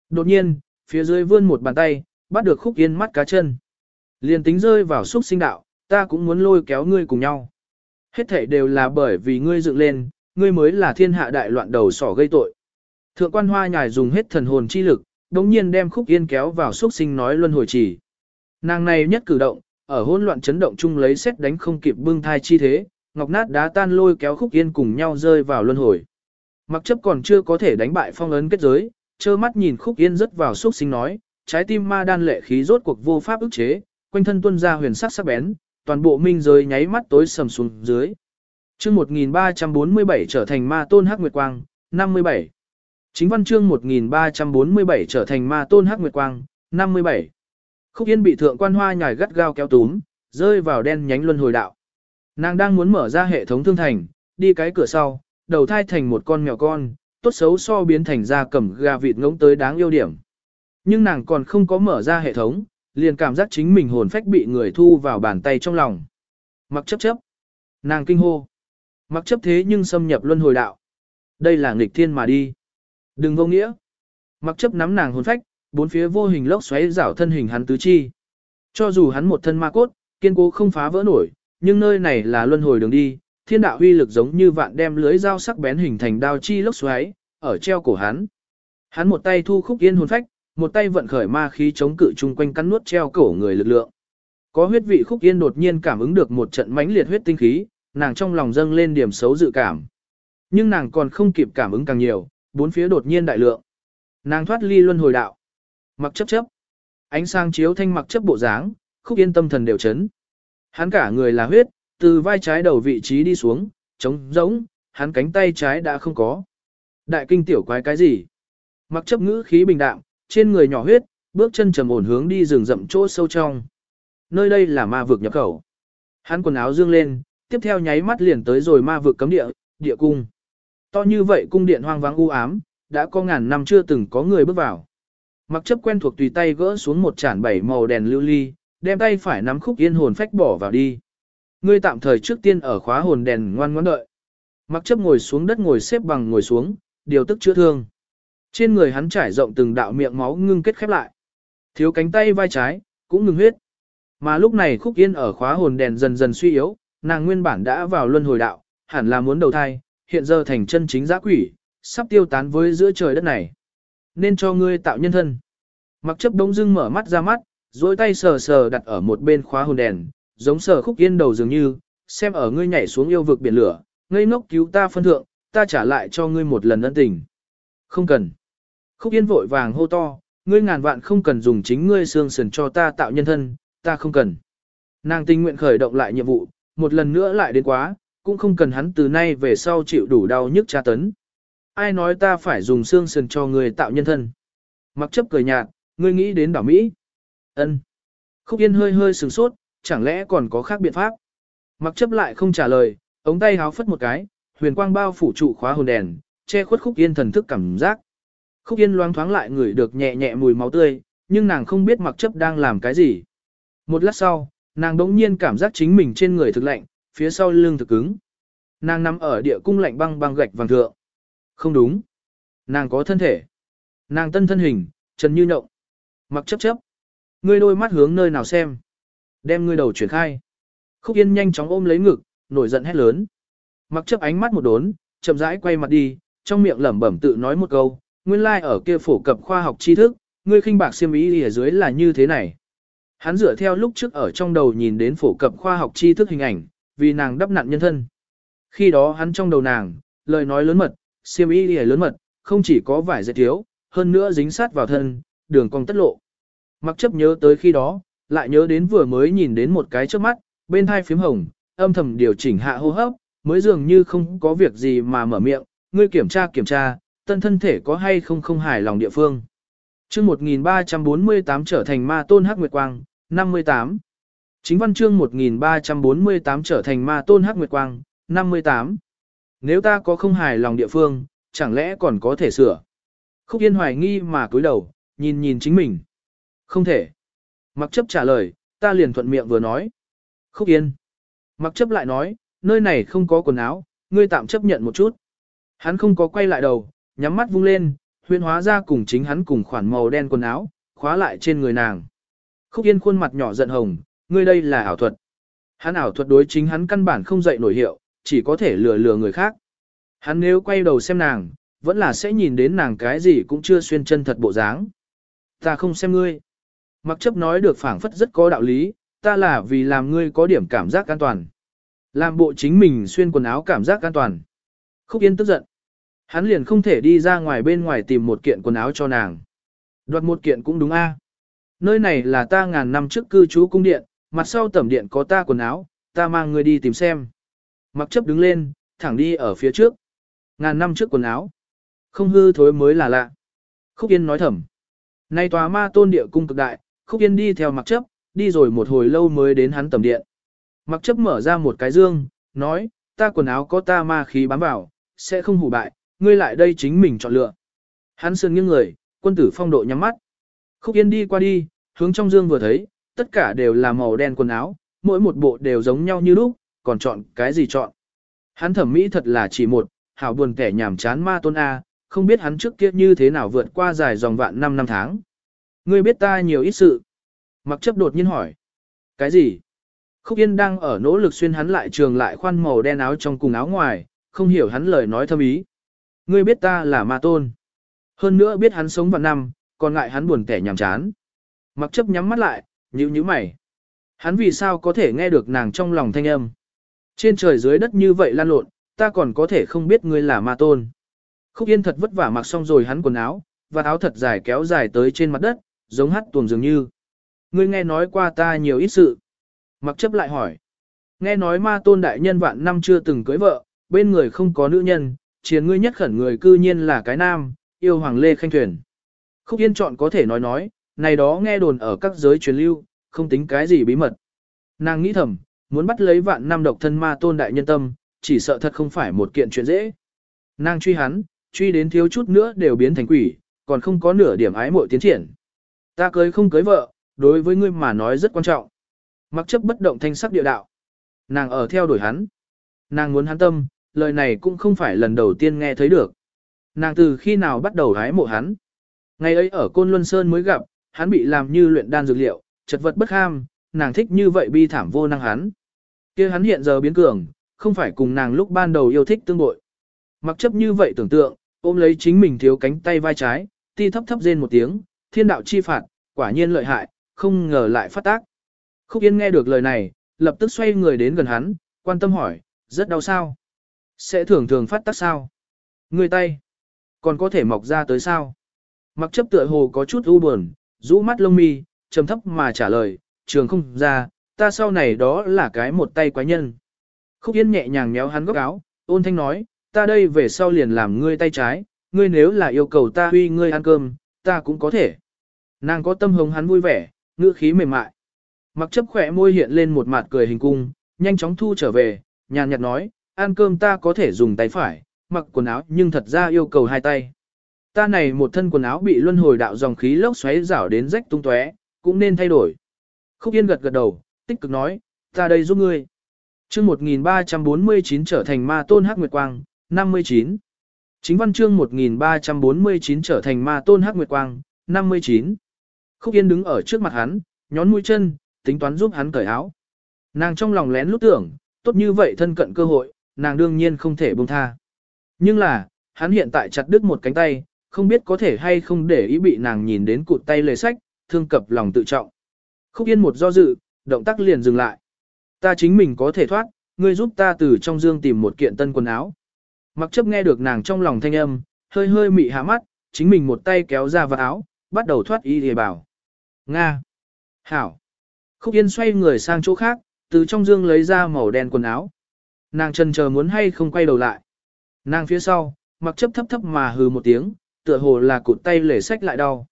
Speaker 1: Đột nhiên, phía dưới vươn một bàn tay, bắt được Khúc Yên mắt cá chân. Liền tính rơi vào xúc sinh đạo, ta cũng muốn lôi kéo ngươi cùng nhau. Hết thể đều là bởi vì ngươi dựng lên, ngươi mới là thiên hạ đại loạn đầu sỏ gây tội. Thượng quan hoa nhài dùng hết thần hồn chi lực, đống nhiên đem khúc yên kéo vào xúc sinh nói luân hồi chỉ. Nàng này nhất cử động, ở hỗn loạn chấn động chung lấy xét đánh không kịp bưng thai chi thế, ngọc nát đá tan lôi kéo khúc yên cùng nhau rơi vào luân hồi. Mặc chấp còn chưa có thể đánh bại phong ấn kết giới, trơ mắt nhìn khúc yên rớt vào xúc sinh nói, trái tim ma đan lệ khí rốt cuộc vô pháp ức chế, quanh thân tuân ra huyền sắc sắc bén, toàn bộ minh giới nháy mắt tối sầm xuống dưới. Chương 1347 trở thành ma tôn hắc nguyệt quang, 57. Chính văn chương 1347 trở thành ma tôn hắc nguyệt quang, 57. Khúc Yên bị thượng quan hoa nhài gắt gao kéo túm, rơi vào đen nhánh luân hồi đạo. Nàng đang muốn mở ra hệ thống thương thành, đi cái cửa sau, đầu thai thành một con mèo con, tốt xấu so biến thành ra cầm gà vịt ngỗng tới đáng yêu điểm. Nhưng nàng còn không có mở ra hệ thống, liền cảm giác chính mình hồn phách bị người thu vào bàn tay trong lòng. Mặc chấp chấp. Nàng kinh hô. Mặc chấp thế nhưng xâm nhập luân hồi đạo. Đây là nghịch thiên mà đi. Đừng vô nghĩa. Mặc chấp nắm nàng hồn phách, bốn phía vô hình lốc xoáy rảo thân hình hắn tứ chi. Cho dù hắn một thân ma cốt, kiên cố không phá vỡ nổi, nhưng nơi này là luân hồi đường đi, thiên đạo huy lực giống như vạn đem lưới dao sắc bén hình thành đao chi lốc xoáy, ở treo cổ hắn. Hắn một tay thu khúc yên hồn phách, một tay vận khởi ma khí chống cự chung quanh cắn nuốt treo cổ người lực lượng. Có huyết vị khúc yên đột nhiên cảm ứng được một trận mãnh liệt huyết tinh khí, nàng trong lòng dâng lên điểm xấu dự cảm. Nhưng nàng còn không kịp cảm ứng càng nhiều, bốn phía đột nhiên đại lượng. Nàng thoát ly luân hồi đạo. Mặc chấp chấp. Ánh sáng chiếu thanh mặc chấp bộ dáng, khúc yên tâm thần đều chấn. Hắn cả người là huyết, từ vai trái đầu vị trí đi xuống, trống giống, hắn cánh tay trái đã không có. Đại kinh tiểu quái cái gì? Mặc chấp ngữ khí bình đạm, trên người nhỏ huyết, bước chân trầm ổn hướng đi rừng rậm chỗ sâu trong. Nơi đây là ma vực nhập khẩu. Hắn quần áo dương lên, tiếp theo nháy mắt liền tới rồi ma vực cấm địa, địa cung. To như vậy cung điện hoang vắng u ám, đã có ngàn năm chưa từng có người bước vào. Mặc chấp quen thuộc tùy tay gỡ xuống một chản bảy màu đèn lưu ly, đem tay phải nắm khúc yên hồn phách bỏ vào đi. Ngươi tạm thời trước tiên ở khóa hồn đèn ngoan ngoãn đợi. Mặc chấp ngồi xuống đất ngồi xếp bằng ngồi xuống, điều tức chữa thương. Trên người hắn trải rộng từng đạo miệng máu ngưng kết khép lại. Thiếu cánh tay vai trái, cũng ngừng huyết. Mà lúc này khúc yên ở khóa hồn đèn dần dần suy yếu, nàng nguyên bản đã vào luân hồi đạo, hẳn là muốn đầu thai, hiện giờ thành chân chính giã quỷ, sắp tiêu tán với giữa trời đất này. Nên cho ngươi tạo nhân thân. Mặc chấp đông dưng mở mắt ra mắt, dối tay sờ sờ đặt ở một bên khóa hồn đèn, giống sờ khúc yên đầu dường như, xem ở ngươi nhảy xuống yêu vực biển lửa, ngây ngốc cứu ta phân thượng, ta trả lại cho ngươi một lần ân tình. Không cần. Khúc yên vội vàng hô to, ngươi ngàn vạn không cần dùng chính ngươi xương sườn cho ta tạo nhân thân, ta không cần. Nàng tình nguyện khởi động lại nhiệm vụ, một lần nữa lại đến quá, cũng không cần hắn từ nay về sau chịu đủ đau nhức tra tấn. Ai nói ta phải dùng xương sườn cho người tạo nhân thân. Mặc chấp cười nhạt, ngươi nghĩ đến đảo Mỹ. ân Khúc Yên hơi hơi sừng sốt, chẳng lẽ còn có khác biện pháp. Mặc chấp lại không trả lời, ống tay háo phất một cái, huyền quang bao phủ trụ khóa hồn đèn, che khuất Khúc Yên thần thức cảm giác. Khúc Yên loang thoáng lại ngửi được nhẹ nhẹ mùi máu tươi, nhưng nàng không biết mặc chấp đang làm cái gì. Một lát sau, nàng đống nhiên cảm giác chính mình trên người thực lạnh, phía sau lưng thực cứng. Nàng nằm ở địa cung lạnh băng băng gạch vàng thượng. Không đúng. Nàng có thân thể. Nàng tân thân hình, trần như nhộng. Mặc chấp chấp. Ngươi đôi mắt hướng nơi nào xem. Đem ngươi đầu chuyển khai. Khúc Yên nhanh chóng ôm lấy ngực, nổi giận hét lớn. Mặc chấp ánh mắt một đốn, chậm rãi quay mặt đi, trong miệng lẩm bẩm tự nói một câu, nguyên lai like ở kia phổ cập khoa học tri thức, ngươi khinh bạc xiêm ý ở dưới là như thế này. Hắn dựa theo lúc trước ở trong đầu nhìn đến phổ cập khoa học tri thức hình ảnh, vì nàng đắp nặn nhân thân. Khi đó hắn trong đầu nàng, lời nói lớn mật, xiêm lìa lớn mật, không chỉ có vải dệt thiếu, hơn nữa dính sát vào thân, đường cong tất lộ. Mặc chấp nhớ tới khi đó, lại nhớ đến vừa mới nhìn đến một cái trước mắt, bên hai phím hồng, âm thầm điều chỉnh hạ hô hấp, mới dường như không có việc gì mà mở miệng, ngươi kiểm tra kiểm tra, tân thân thể có hay không không hài lòng địa phương. chương 1348 trở thành ma tôn hắc nguyệt quang, 58. Chính văn chương 1348 trở thành ma tôn hắc nguyệt quang, 58. Nếu ta có không hài lòng địa phương, chẳng lẽ còn có thể sửa? Khúc Yên hoài nghi mà cúi đầu, nhìn nhìn chính mình. Không thể. Mặc chấp trả lời, ta liền thuận miệng vừa nói. Khúc Yên. Mặc chấp lại nói, nơi này không có quần áo, ngươi tạm chấp nhận một chút. Hắn không có quay lại đầu, nhắm mắt vung lên, huyên hóa ra cùng chính hắn cùng khoản màu đen quần áo, khóa lại trên người nàng. Khúc Yên khuôn mặt nhỏ giận hồng, ngươi đây là ảo thuật. Hắn ảo thuật đối chính hắn căn bản không dậy nổi hiệu, chỉ có thể lừa lừa người khác. Hắn nếu quay đầu xem nàng, vẫn là sẽ nhìn đến nàng cái gì cũng chưa xuyên chân thật bộ dáng. Ta không xem ngươi. Mặc chấp nói được phảng phất rất có đạo lý, ta là vì làm ngươi có điểm cảm giác an toàn. Làm bộ chính mình xuyên quần áo cảm giác an toàn. Khúc Yên tức giận. Hắn liền không thể đi ra ngoài bên ngoài tìm một kiện quần áo cho nàng. Đoạt một kiện cũng đúng a Nơi này là ta ngàn năm trước cư trú cung điện, mặt sau tẩm điện có ta quần áo, ta mang người đi tìm xem. Mặc chấp đứng lên, thẳng đi ở phía trước. Ngàn năm trước quần áo. Không hư thối mới là lạ. Khúc Yên nói thầm. Nay tòa ma tôn địa cung cực đại, Khúc Yên đi theo mặc chấp, đi rồi một hồi lâu mới đến hắn tẩm điện. Mặc chấp mở ra một cái dương, nói, ta quần áo có ta ma khí bám vào, sẽ không hủ bại, ngươi lại đây chính mình chọn lựa. Hắn sườn nghiêng người, quân tử phong độ nhắm mắt. Khúc Yên đi qua đi, hướng trong dương vừa thấy, tất cả đều là màu đen quần áo, mỗi một bộ đều giống nhau như lúc, còn chọn cái gì chọn. Hắn thẩm mỹ thật là chỉ một, hảo buồn kẻ nhảm chán ma tôn A, không biết hắn trước kia như thế nào vượt qua dài dòng vạn 5 năm tháng. Ngươi biết ta nhiều ít sự. Mặc chấp đột nhiên hỏi. Cái gì? Khúc Yên đang ở nỗ lực xuyên hắn lại trường lại khoan màu đen áo trong cùng áo ngoài, không hiểu hắn lời nói thâm ý. Ngươi biết ta là ma tôn. Hơn nữa biết hắn sống vạn năm, còn ngại hắn buồn kẻ nhàm chán. Mặc chấp nhắm mắt lại, nhíu nhíu mày. Hắn vì sao có thể nghe được nàng trong lòng thanh âm. Trên trời dưới đất như vậy lan lộn, ta còn có thể không biết ngươi là ma tôn. Khúc Yên thật vất vả mặc xong rồi hắn quần áo, và áo thật dài kéo dài tới trên mặt đất, giống hắt tuồng dường như. Ngươi nghe nói qua ta nhiều ít sự. Mặc chấp lại hỏi. Nghe nói ma tôn đại nhân vạn năm chưa từng cưới vợ, bên người không có nữ nhân, chiến ngươi nhất khẩn người cư nhiên là cái nam, yêu hoàng lê khanh thuyền. Khúc Yên chọn có thể nói nói, này đó nghe đồn ở các giới truyền lưu, không tính cái gì bí mật. Nàng nghĩ thầm, muốn bắt lấy vạn năm độc thân ma tôn đại nhân tâm, chỉ sợ thật không phải một kiện chuyện dễ. Nàng truy hắn, truy đến thiếu chút nữa đều biến thành quỷ, còn không có nửa điểm ái muội tiến triển. Ta cưới không cưới vợ, đối với ngươi mà nói rất quan trọng. Mặc chấp bất động thanh sắc địa đạo. Nàng ở theo đuổi hắn. Nàng muốn hắn tâm, lời này cũng không phải lần đầu tiên nghe thấy được. Nàng từ khi nào bắt đầu hái mộ hắn. Ngày ấy ở Côn Luân Sơn mới gặp, hắn bị làm như luyện đan dược liệu, chật vật bất ham, nàng thích như vậy bi thảm vô năng hắn. kia hắn hiện giờ biến cường, không phải cùng nàng lúc ban đầu yêu thích tương bội. Mặc chấp như vậy tưởng tượng, ôm lấy chính mình thiếu cánh tay vai trái, ti thấp thấp rên một tiếng, thiên đạo chi phạt, quả nhiên lợi hại, không ngờ lại phát tác. Khúc Yên nghe được lời này, lập tức xoay người đến gần hắn, quan tâm hỏi, rất đau sao? Sẽ thường thường phát tác sao? Người tay, còn có thể mọc ra tới sao? Mặc chấp tựa hồ có chút u buồn, rũ mắt lông mi, trầm thấp mà trả lời, trường không ra, ta sau này đó là cái một tay quái nhân. Khúc Yên nhẹ nhàng nhéo hắn góc áo, ôn thanh nói, ta đây về sau liền làm ngươi tay trái, ngươi nếu là yêu cầu ta huy ngươi ăn cơm, ta cũng có thể. Nàng có tâm hồng hắn vui vẻ, ngữ khí mềm mại. Mặc chấp khỏe môi hiện lên một mặt cười hình cung, nhanh chóng thu trở về, nhàn nhạt nói, ăn cơm ta có thể dùng tay phải, mặc quần áo nhưng thật ra yêu cầu hai tay. Ta này một thân quần áo bị luân hồi đạo dòng khí lốc xoáy rảo đến rách tung tóe, cũng nên thay đổi. Khúc Yên gật gật đầu, tích cực nói, ta đây giúp ngươi. chương 1349 trở thành ma tôn hắc nguyệt quang, 59. Chính văn chương 1349 trở thành ma tôn hắc nguyệt quang, 59. Khúc Yên đứng ở trước mặt hắn, nhón mũi chân, tính toán giúp hắn cởi áo. Nàng trong lòng lén lút tưởng, tốt như vậy thân cận cơ hội, nàng đương nhiên không thể buông tha. Nhưng là, hắn hiện tại chặt đứt một cánh tay, không biết có thể hay không để ý bị nàng nhìn đến cụt tay lề sách, thương cập lòng tự trọng. Khúc Yên một do dự, động tác liền dừng lại. Ta chính mình có thể thoát, ngươi giúp ta từ trong dương tìm một kiện tân quần áo. Mặc chấp nghe được nàng trong lòng thanh âm, hơi hơi mị hạ mắt, chính mình một tay kéo ra vào áo, bắt đầu thoát y hề bảo. Nga. Hảo. Khúc Yên xoay người sang chỗ khác, từ trong dương lấy ra màu đen quần áo. Nàng chân chờ muốn hay không quay đầu lại. Nàng phía sau, mặc chấp thấp thấp mà hừ một tiếng, tựa hồ là cụt tay lể sách lại đau.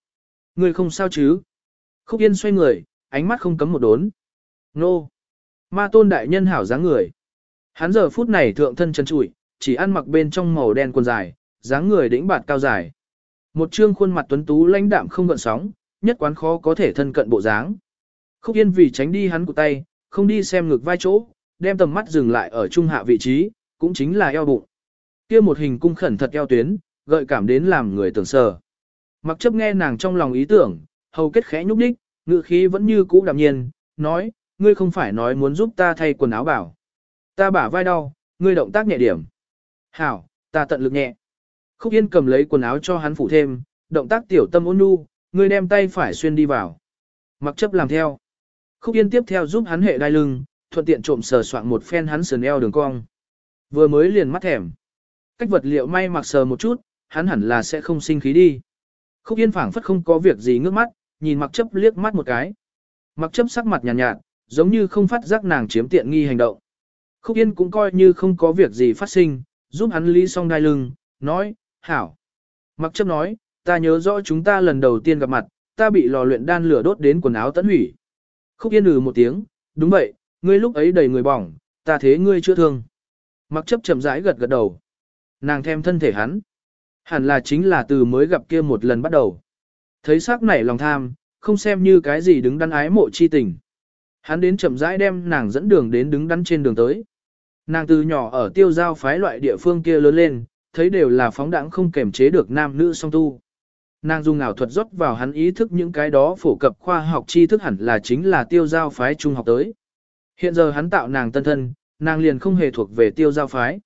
Speaker 1: Người không sao chứ? Khúc Yên xoay người, ánh mắt không cấm một đốn. Nô! Ma tôn đại nhân hảo dáng người. Hắn giờ phút này thượng thân chân trụi, chỉ ăn mặc bên trong màu đen quần dài, dáng người đĩnh bạt cao dài. Một trương khuôn mặt tuấn tú lãnh đạm không gợn sóng, nhất quán khó có thể thân cận bộ dáng. Khúc Yên vì tránh đi hắn của tay, không đi xem ngược vai chỗ, đem tầm mắt dừng lại ở trung hạ vị trí, cũng chính là eo bụng. Kia một hình cung khẩn thật eo tuyến, gợi cảm đến làm người tưởng sờ. Mặc chấp nghe nàng trong lòng ý tưởng, hầu kết khẽ nhúc đích, ngự khí vẫn như cũ đạm nhiên, nói, ngươi không phải nói muốn giúp ta thay quần áo bảo. Ta bả vai đau, ngươi động tác nhẹ điểm. Hảo, ta tận lực nhẹ. Khúc Yên cầm lấy quần áo cho hắn phủ thêm, động tác tiểu tâm ôn nhu, ngươi đem tay phải xuyên đi vào. Mặc chấp làm theo. Khúc Yên tiếp theo giúp hắn hệ đai lưng, thuận tiện trộm sờ soạn một phen hắn sườn eo đường cong. Vừa mới liền mắt thèm. Cách vật liệu may mặc sờ một chút, hắn hẳn là sẽ không sinh khí đi. Khúc Yên phảng phất không có việc gì ngước mắt, nhìn mặc chấp liếc mắt một cái. Mặc chấp sắc mặt nhàn nhạt, nhạt, giống như không phát giác nàng chiếm tiện nghi hành động. Khúc Yên cũng coi như không có việc gì phát sinh, giúp hắn lý xong đai lưng, nói, hảo. Mặc chấp nói, ta nhớ rõ chúng ta lần đầu tiên gặp mặt, ta bị lò luyện đan lửa đốt đến quần áo tẫn hủy. Khúc Yên ừ một tiếng, đúng vậy, ngươi lúc ấy đầy người bỏng, ta thế ngươi chưa thương. Mặc chấp chậm rãi gật gật đầu. Nàng thêm thân thể hắn. Hẳn là chính là từ mới gặp kia một lần bắt đầu. Thấy sắc nảy lòng tham, không xem như cái gì đứng đắn ái mộ chi tình. Hắn đến chậm rãi đem nàng dẫn đường đến đứng đắn trên đường tới. Nàng từ nhỏ ở tiêu giao phái loại địa phương kia lớn lên, thấy đều là phóng đẳng không kềm chế được nam nữ song tu. Nàng dùng ảo thuật rót vào hắn ý thức những cái đó phổ cập khoa học tri thức hẳn là chính là tiêu giao phái trung học tới. Hiện giờ hắn tạo nàng tân thân, nàng liền không hề thuộc về tiêu giao phái.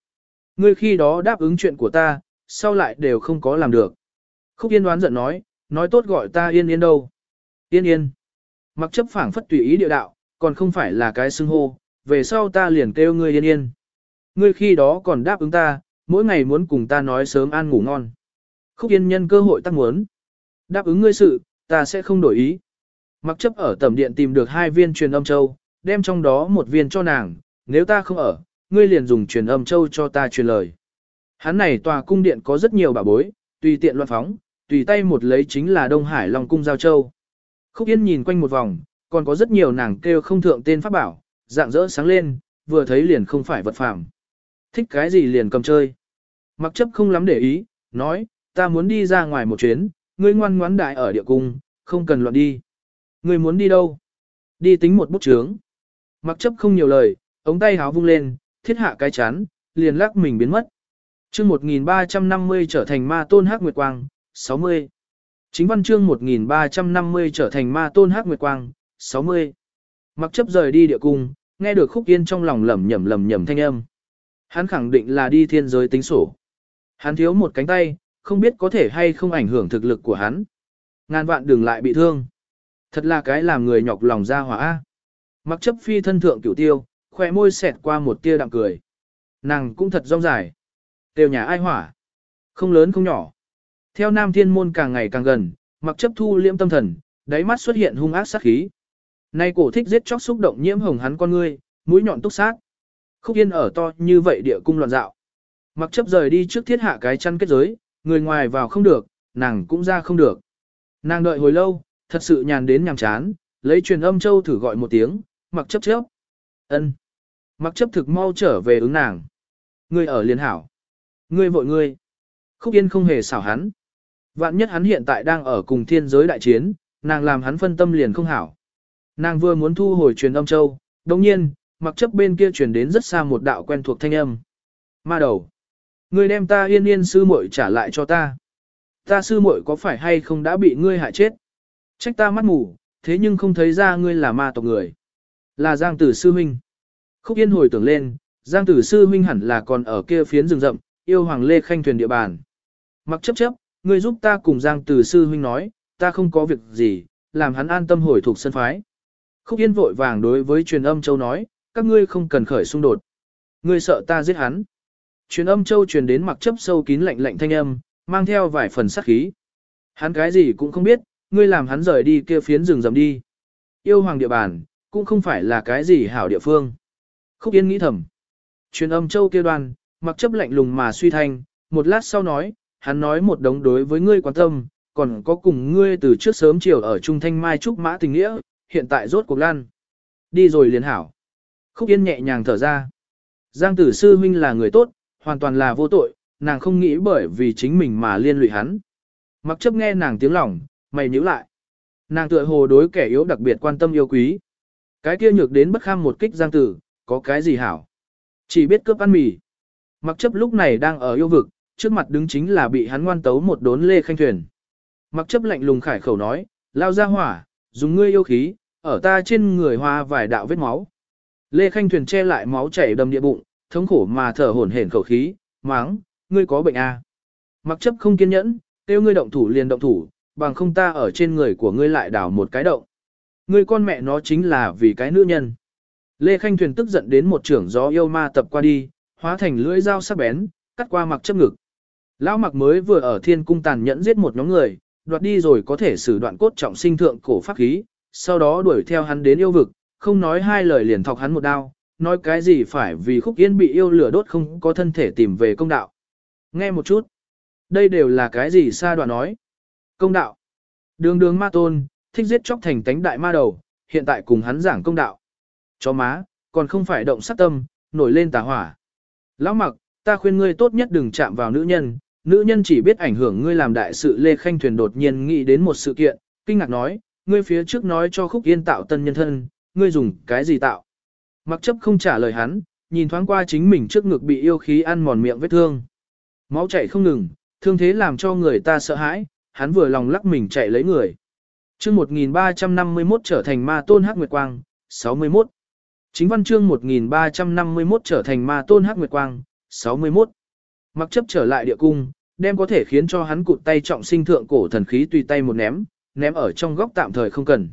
Speaker 1: Ngươi khi đó đáp ứng chuyện của ta, sau lại đều không có làm được. Khúc Yên đoán giận nói, nói tốt gọi ta yên yên đâu. Yên yên. Mặc chấp phảng phất tùy ý địa đạo, còn không phải là cái xưng hô, về sau ta liền kêu ngươi yên yên. Ngươi khi đó còn đáp ứng ta, mỗi ngày muốn cùng ta nói sớm ăn ngủ ngon. Khúc yên nhân cơ hội tăng muốn. Đáp ứng ngươi sự, ta sẽ không đổi ý. Mặc chấp ở tầm điện tìm được hai viên truyền âm châu, đem trong đó một viên cho nàng, nếu ta không ở, ngươi liền dùng truyền âm châu cho ta truyền lời. Hắn này tòa cung điện có rất nhiều bảo bối, tùy tiện loạn phóng, tùy tay một lấy chính là Đông Hải Long cung giao châu. Khúc Yên nhìn quanh một vòng, còn có rất nhiều nàng kêu không thượng tên pháp bảo, dạng dỡ sáng lên, vừa thấy liền không phải vật phạm. Thích cái gì liền cầm chơi. Mặc chấp không lắm để ý, nói, ta muốn đi ra ngoài một chuyến, ngươi ngoan ngoãn đại ở địa cung, không cần loạn đi. Ngươi muốn đi đâu? Đi tính một bút chướng. Mặc chấp không nhiều lời, ống tay háo vung lên, thiết hạ cái chán, liền lắc mình biến mất. chương 1350 trở thành ma tôn hắc nguyệt quang, 60. Chính văn chương 1350 trở thành ma tôn hắc nguyệt quang, 60. Mặc chấp rời đi địa cung, nghe được khúc yên trong lòng lầm nhầm lầm nhầm thanh âm. Hắn khẳng định là đi thiên giới tính sổ. Hắn thiếu một cánh tay, không biết có thể hay không ảnh hưởng thực lực của hắn. Ngàn vạn đừng lại bị thương. Thật là cái làm người nhọc lòng ra hỏa. Mặc chấp phi thân thượng cửu tiêu, khỏe môi xẹt qua một tia đạm cười. Nàng cũng thật rong dài. Tiêu nhà ai hỏa. Không lớn không nhỏ. Theo nam thiên môn càng ngày càng gần, mặc chấp thu liễm tâm thần, đáy mắt xuất hiện hung ác sát khí. Nay cổ thích giết chóc xúc động nhiễm hồng hắn con ngươi, mũi nhọn túc sát. Khúc yên ở to như vậy địa cung loạn dạo. Mặc chấp rời đi trước thiết hạ cái chăn kết giới, người ngoài vào không được, nàng cũng ra không được. Nàng đợi hồi lâu, thật sự nhàn đến nhàm chán, lấy truyền âm châu thử gọi một tiếng, mặc chấp chấp. ân Mặc chấp thực mau trở về ứng nàng. Ngươi ở liên hảo. Ngươi vội ngươi. Khúc Yên không hề xảo hắn. Vạn nhất hắn hiện tại đang ở cùng thiên giới đại chiến, nàng làm hắn phân tâm liền không hảo. Nàng vừa muốn thu hồi truyền âm châu, đồng nhiên, mặc chấp bên kia truyền đến rất xa một đạo quen thuộc thanh âm. Ma đầu. Ngươi đem ta yên yên sư muội trả lại cho ta. Ta sư muội có phải hay không đã bị ngươi hại chết? Trách ta mắt mù, thế nhưng không thấy ra ngươi là ma tộc người. Là Giang Tử Sư Minh. Khúc Yên hồi tưởng lên, Giang Tử Sư Minh hẳn là còn ở kia phiến rừng rậm, yêu Hoàng Lê Khanh thuyền địa bàn. Mặc chấp chấp, ngươi giúp ta cùng Giang Tử Sư huynh nói, ta không có việc gì, làm hắn an tâm hồi thuộc sân phái. Khúc Yên vội vàng đối với truyền âm châu nói, các ngươi không cần khởi xung đột. Ngươi sợ ta giết hắn. Truyền âm châu truyền đến mặc chấp sâu kín lạnh lạnh thanh âm, mang theo vài phần sát khí. Hắn cái gì cũng không biết, ngươi làm hắn rời đi kia phiến rừng rậm đi. Yêu hoàng địa bàn, cũng không phải là cái gì hảo địa phương. Khúc Yên nghĩ thầm. Truyền âm châu kia đoan, mặc chấp lạnh lùng mà suy thanh, một lát sau nói, hắn nói một đống đối với ngươi quan tâm, còn có cùng ngươi từ trước sớm chiều ở Trung Thanh Mai Trúc Mã tình nghĩa, hiện tại rốt cuộc lan. Đi rồi liền hảo. Khúc Yên nhẹ nhàng thở ra. Giang tử sư huynh là người tốt, hoàn toàn là vô tội, nàng không nghĩ bởi vì chính mình mà liên lụy hắn. Mặc chấp nghe nàng tiếng lòng, mày nhíu lại. Nàng tựa hồ đối kẻ yếu đặc biệt quan tâm yêu quý. Cái kia nhược đến bất kham một kích giang tử, có cái gì hảo. Chỉ biết cướp ăn mì. Mặc chấp lúc này đang ở yêu vực, trước mặt đứng chính là bị hắn ngoan tấu một đốn lê khanh thuyền. Mặc chấp lạnh lùng khải khẩu nói, lao ra hỏa, dùng ngươi yêu khí, ở ta trên người hoa vài đạo vết máu. Lê khanh thuyền che lại máu chảy đầm địa bụng, thống khổ mà thở hổn hển khẩu khí, máng, ngươi có bệnh à. Mặc chấp không kiên nhẫn, kêu ngươi động thủ liền động thủ, bằng không ta ở trên người của ngươi lại đảo một cái động. Ngươi con mẹ nó chính là vì cái nữ nhân. Lê Khanh Thuyền tức giận đến một trưởng gió yêu ma tập qua đi, hóa thành lưỡi dao sắc bén, cắt qua mặc chấp ngực. Lão mặc mới vừa ở thiên cung tàn nhẫn giết một nhóm người, đoạt đi rồi có thể xử đoạn cốt trọng sinh thượng cổ pháp khí, sau đó đuổi theo hắn đến yêu vực, không nói hai lời liền thọc hắn một đao, nói cái gì phải vì khúc yên bị yêu lửa đốt không có thân thể tìm về công đạo. Nghe một chút, đây đều là cái gì xa đoạn nói. Công đạo, đường đường ma tôn, thích giết chóc thành tánh đại ma đầu, hiện tại cùng hắn giảng công đạo. Chó má, còn không phải động sát tâm, nổi lên tà hỏa. Lão mặc, ta khuyên ngươi tốt nhất đừng chạm vào nữ nhân, nữ nhân chỉ biết ảnh hưởng ngươi làm đại sự Lê Khanh Thuyền đột nhiên nghĩ đến một sự kiện, kinh ngạc nói, ngươi phía trước nói cho khúc yên tạo tân nhân thân, ngươi dùng cái gì tạo. Mặc chấp không trả lời hắn, nhìn thoáng qua chính mình trước ngực bị yêu khí ăn mòn miệng vết thương. Máu chảy không ngừng, thương thế làm cho người ta sợ hãi, hắn vừa lòng lắc mình chạy lấy người. chương 1351 trở thành ma tôn hắc nguyệt quang, 61. Chính văn chương 1351 trở thành ma tôn hắc nguyệt quang, 61. Mặc chấp trở lại địa cung, đem có thể khiến cho hắn cụt tay trọng sinh thượng cổ thần khí tùy tay một ném, ném ở trong góc tạm thời không cần.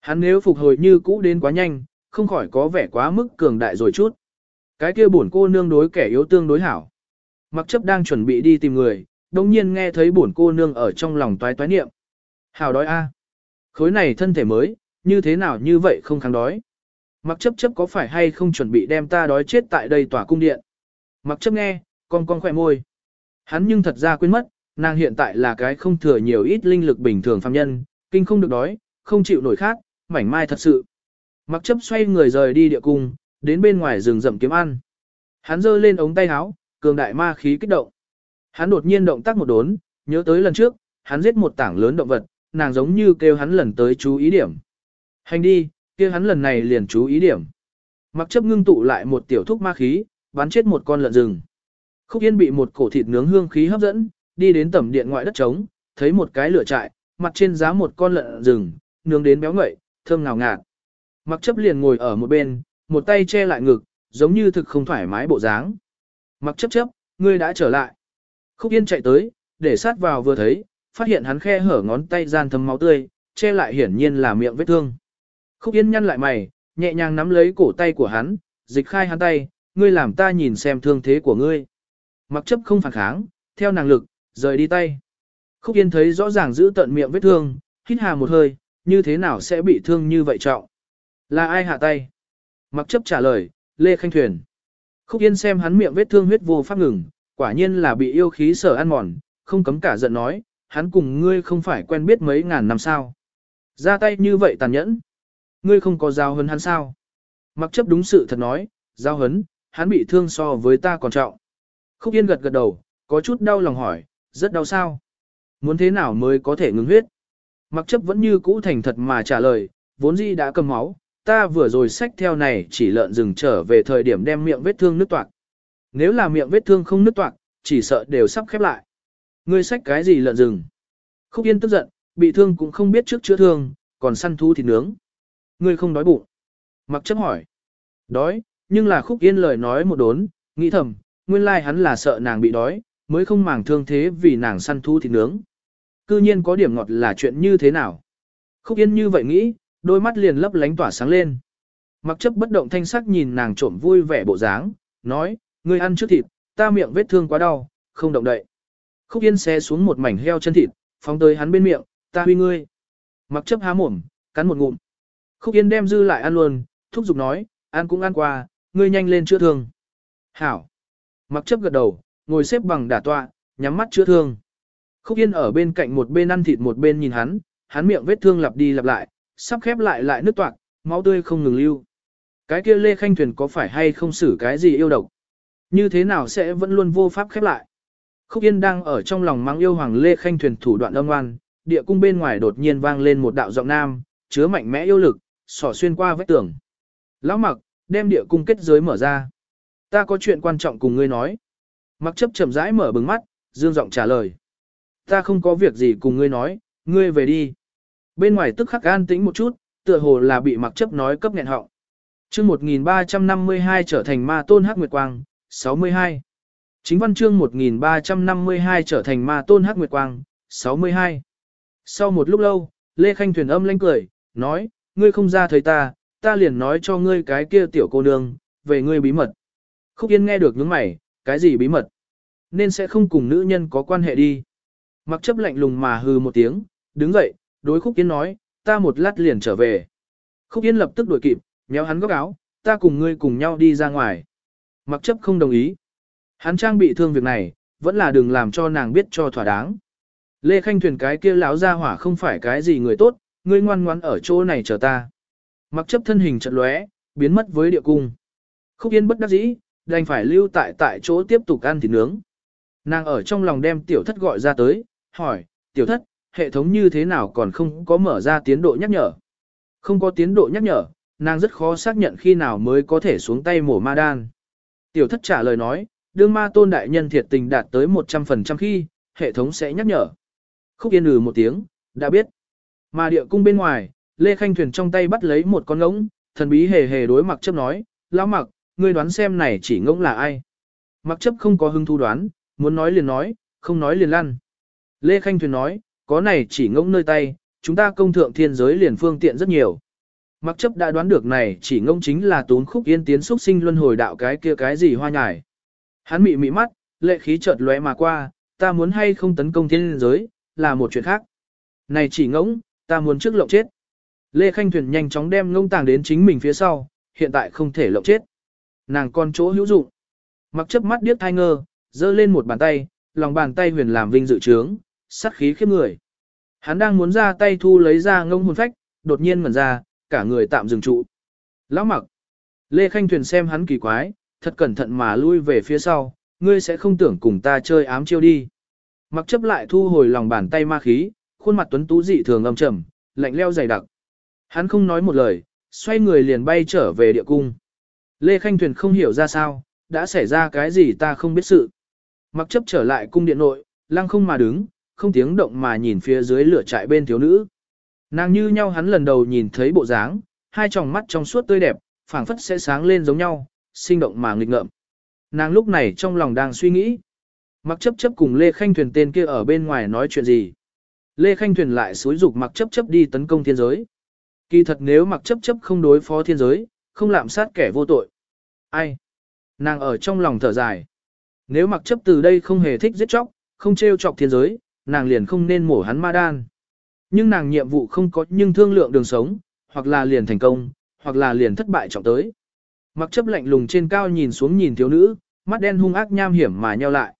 Speaker 1: Hắn nếu phục hồi như cũ đến quá nhanh, không khỏi có vẻ quá mức cường đại rồi chút. Cái kia bổn cô nương đối kẻ yếu tương đối hảo. Mặc chấp đang chuẩn bị đi tìm người, đồng nhiên nghe thấy bổn cô nương ở trong lòng toái toái niệm. Hảo đói a, Khối này thân thể mới, như thế nào như vậy không kháng đói. Mặc chấp chấp có phải hay không chuẩn bị đem ta đói chết tại đây tòa cung điện. Mặc chấp nghe, con con khỏe môi. Hắn nhưng thật ra quên mất, nàng hiện tại là cái không thừa nhiều ít linh lực bình thường phàm nhân, kinh không được đói, không chịu nổi khát, mảnh mai thật sự. Mặc chấp xoay người rời đi địa cung, đến bên ngoài rừng rậm kiếm ăn. Hắn giơ lên ống tay áo, cường đại ma khí kích động. Hắn đột nhiên động tác một đốn, nhớ tới lần trước, hắn giết một tảng lớn động vật, nàng giống như kêu hắn lần tới chú ý điểm. Hành đi, kia hắn lần này liền chú ý điểm. Mặc chấp ngưng tụ lại một tiểu thúc ma khí, bắn chết một con lợn rừng. Khúc Yên bị một cổ thịt nướng hương khí hấp dẫn, đi đến tầm điện ngoại đất trống, thấy một cái lửa trại, mặt trên giá một con lợn rừng, nướng đến béo ngậy, thơm ngào ngạt. Mặc chấp liền ngồi ở một bên, một tay che lại ngực, giống như thực không thoải mái bộ dáng. Mặc chấp chấp, ngươi đã trở lại. Khúc Yên chạy tới, để sát vào vừa thấy, phát hiện hắn khe hở ngón tay gian thấm máu tươi, che lại hiển nhiên là miệng vết thương. Khúc Yên nhăn lại mày, nhẹ nhàng nắm lấy cổ tay của hắn, dịch khai hắn tay, ngươi làm ta nhìn xem thương thế của ngươi. Mặc chấp không phản kháng, theo nàng lực, rời đi tay. Khúc Yên thấy rõ ràng giữ tận miệng vết thương, hít hà một hơi, như thế nào sẽ bị thương như vậy trọng. Là ai hạ tay? Mặc chấp trả lời, Lê Khanh Thuyền. Khúc Yên xem hắn miệng vết thương huyết vô pháp ngừng, quả nhiên là bị yêu khí sở ăn mòn, không cấm cả giận nói, hắn cùng ngươi không phải quen biết mấy ngàn năm sao. Ra tay như vậy tàn nhẫn. Ngươi không có giao hấn hắn sao? Mặc chấp đúng sự thật nói, giao hấn, hắn bị thương so với ta còn trọng. Khúc Yên gật gật đầu, có chút đau lòng hỏi, rất đau sao? Muốn thế nào mới có thể ngừng huyết? Mặc chấp vẫn như cũ thành thật mà trả lời, vốn dĩ đã cầm máu, ta vừa rồi xách theo này chỉ lợn rừng trở về thời điểm đem miệng vết thương nứt toạc. Nếu là miệng vết thương không nứt toạc, chỉ sợ đều sắp khép lại. Ngươi xách cái gì lợn rừng? Khúc Yên tức giận, bị thương cũng không biết trước chữa thương, còn săn thú thịt nướng. Ngươi không đói bụng. Mặc chấp hỏi. Đói, nhưng là Khúc Yên lời nói một đốn, nghĩ thầm, nguyên lai like hắn là sợ nàng bị đói, mới không màng thương thế vì nàng săn thu thịt nướng. Cư nhiên có điểm ngọt là chuyện như thế nào? Khúc Yên như vậy nghĩ, đôi mắt liền lấp lánh tỏa sáng lên. Mặc chấp bất động thanh sắc nhìn nàng trộm vui vẻ bộ dáng, nói, ngươi ăn trước thịt, ta miệng vết thương quá đau, không động đậy. Khúc Yên xé xuống một mảnh heo chân thịt, phóng tới hắn bên miệng, ta huy ngươi. Mặc chấp há mồm, cắn một ngụm. Khúc Yên đem dư lại ăn luôn, thúc giục nói, ăn cũng ăn qua, ngươi nhanh lên chữa thương. Hảo. Mặc chấp gật đầu, ngồi xếp bằng đả tọa, nhắm mắt chữa thương. Khúc Yên ở bên cạnh một bên ăn thịt một bên nhìn hắn, hắn miệng vết thương lặp đi lặp lại, sắp khép lại lại nứt toạc, máu tươi không ngừng lưu. Cái kia Lê Khanh Thuyền có phải hay không xử cái gì yêu độc? Như thế nào sẽ vẫn luôn vô pháp khép lại? Khúc Yên đang ở trong lòng mang yêu hoàng Lê Khanh Thuyền thủ đoạn âm ngoan, địa cung bên ngoài đột nhiên vang lên một đạo giọng nam, chứa mạnh mẽ yêu lực, sỏ xuyên qua vách tường. Lão mặc, đem địa cung kết giới mở ra. Ta có chuyện quan trọng cùng ngươi nói. Mặc chấp chậm rãi mở bừng mắt, dương giọng trả lời. Ta không có việc gì cùng ngươi nói, ngươi về đi. Bên ngoài tức khắc an tĩnh một chút, tựa hồ là bị mặc chấp nói cấp nghẹn họng. Chương 1352 trở thành ma tôn hắc nguyệt quang, 62. Chính văn chương 1352 trở thành ma tôn hắc nguyệt quang, 62. Sau một lúc lâu, Lê Khanh thuyền âm lanh cười, nói, ngươi không ra thấy ta, ta liền nói cho ngươi cái kia tiểu cô nương, về ngươi bí mật. Khúc Yên nghe được những mày, cái gì bí mật? Nên sẽ không cùng nữ nhân có quan hệ đi. Mặc chấp lạnh lùng mà hừ một tiếng, đứng dậy, đối Khúc Yên nói, ta một lát liền trở về. Khúc Yên lập tức đuổi kịp, nhéo hắn góc áo, ta cùng ngươi cùng nhau đi ra ngoài. Mặc chấp không đồng ý. Hắn trang bị thương việc này, vẫn là đừng làm cho nàng biết cho thỏa đáng. Lê Khanh thuyền cái kia lão ra hỏa không phải cái gì người tốt, ngươi ngoan ngoãn ở chỗ này chờ ta. Mặc chấp thân hình trận lóe, biến mất với địa cung. Khúc Yên bất đắc dĩ, đành phải lưu tại tại chỗ tiếp tục ăn thịt nướng. Nàng ở trong lòng đem tiểu thất gọi ra tới, hỏi, tiểu thất, hệ thống như thế nào còn không có mở ra tiến độ nhắc nhở. Không có tiến độ nhắc nhở, nàng rất khó xác nhận khi nào mới có thể xuống tay mổ ma đan. Tiểu thất trả lời nói, đương ma tôn đại nhân thiệt tình đạt tới 100% khi, hệ thống sẽ nhắc nhở. Khúc yên ừ một tiếng, đã biết. Mà địa cung bên ngoài, Lê Khanh Thuyền trong tay bắt lấy một con ngỗng, thần bí hề hề đối mặc chấp nói, lão mặc, ngươi đoán xem này chỉ ngỗng là ai. Mặc chấp không có hứng thú đoán, muốn nói liền nói, không nói liền lăn. Lê Khanh Thuyền nói, có này chỉ ngỗng nơi tay, chúng ta công thượng thiên giới liền phương tiện rất nhiều. Mặc chấp đã đoán được này chỉ ngông chính là tốn khúc yên tiến xuất sinh luân hồi đạo cái kia cái gì hoa nhải. Hắn mị mị mắt, lệ khí chợt lóe mà qua, ta muốn hay không tấn công thiên giới, là một chuyện khác. Này chỉ ngỗng, ta muốn trước lộng chết. Lê Khanh Thuyền nhanh chóng đem ngông tàng đến chính mình phía sau, hiện tại không thể lộng chết. Nàng con chỗ hữu dụng. Mặc chấp mắt điếc thai ngơ, giơ lên một bàn tay, lòng bàn tay huyền làm vinh dự trướng, sát khí khiếp người. Hắn đang muốn ra tay thu lấy ra ngông hồn phách, đột nhiên ngẩn ra, cả người tạm dừng trụ. Lão mặc. Lê Khanh Thuyền xem hắn kỳ quái, thật cẩn thận mà lui về phía sau, ngươi sẽ không tưởng cùng ta chơi ám chiêu đi. Mặc chấp lại thu hồi lòng bàn tay ma khí, khuôn mặt tuấn tú dị thường âm trầm, lạnh leo dày đặc. Hắn không nói một lời, xoay người liền bay trở về địa cung. Lê Khanh Thuyền không hiểu ra sao, đã xảy ra cái gì ta không biết sự. Mặc chấp trở lại cung điện nội, lăng không mà đứng, không tiếng động mà nhìn phía dưới lửa trại bên thiếu nữ. Nàng như nhau hắn lần đầu nhìn thấy bộ dáng, hai tròng mắt trong suốt tươi đẹp, phảng phất sẽ sáng lên giống nhau, sinh động mà nghịch ngợm. Nàng lúc này trong lòng đang suy nghĩ. Mặc chấp chấp cùng Lê Khanh Thuyền tên kia ở bên ngoài nói chuyện gì. Lê Khanh Thuyền lại xúi dục mặc chấp chấp đi tấn công thiên giới. Kỳ thật nếu mặc chấp chấp không đối phó thiên giới, không lạm sát kẻ vô tội. Ai? Nàng ở trong lòng thở dài. Nếu mặc chấp từ đây không hề thích giết chóc, không trêu chọc thiên giới, nàng liền không nên mổ hắn ma đan. Nhưng nàng nhiệm vụ không có nhưng thương lượng đường sống, hoặc là liền thành công, hoặc là liền thất bại trọng tới. Mặc chấp lạnh lùng trên cao nhìn xuống nhìn thiếu nữ, mắt đen hung ác nham hiểm mà nheo lại.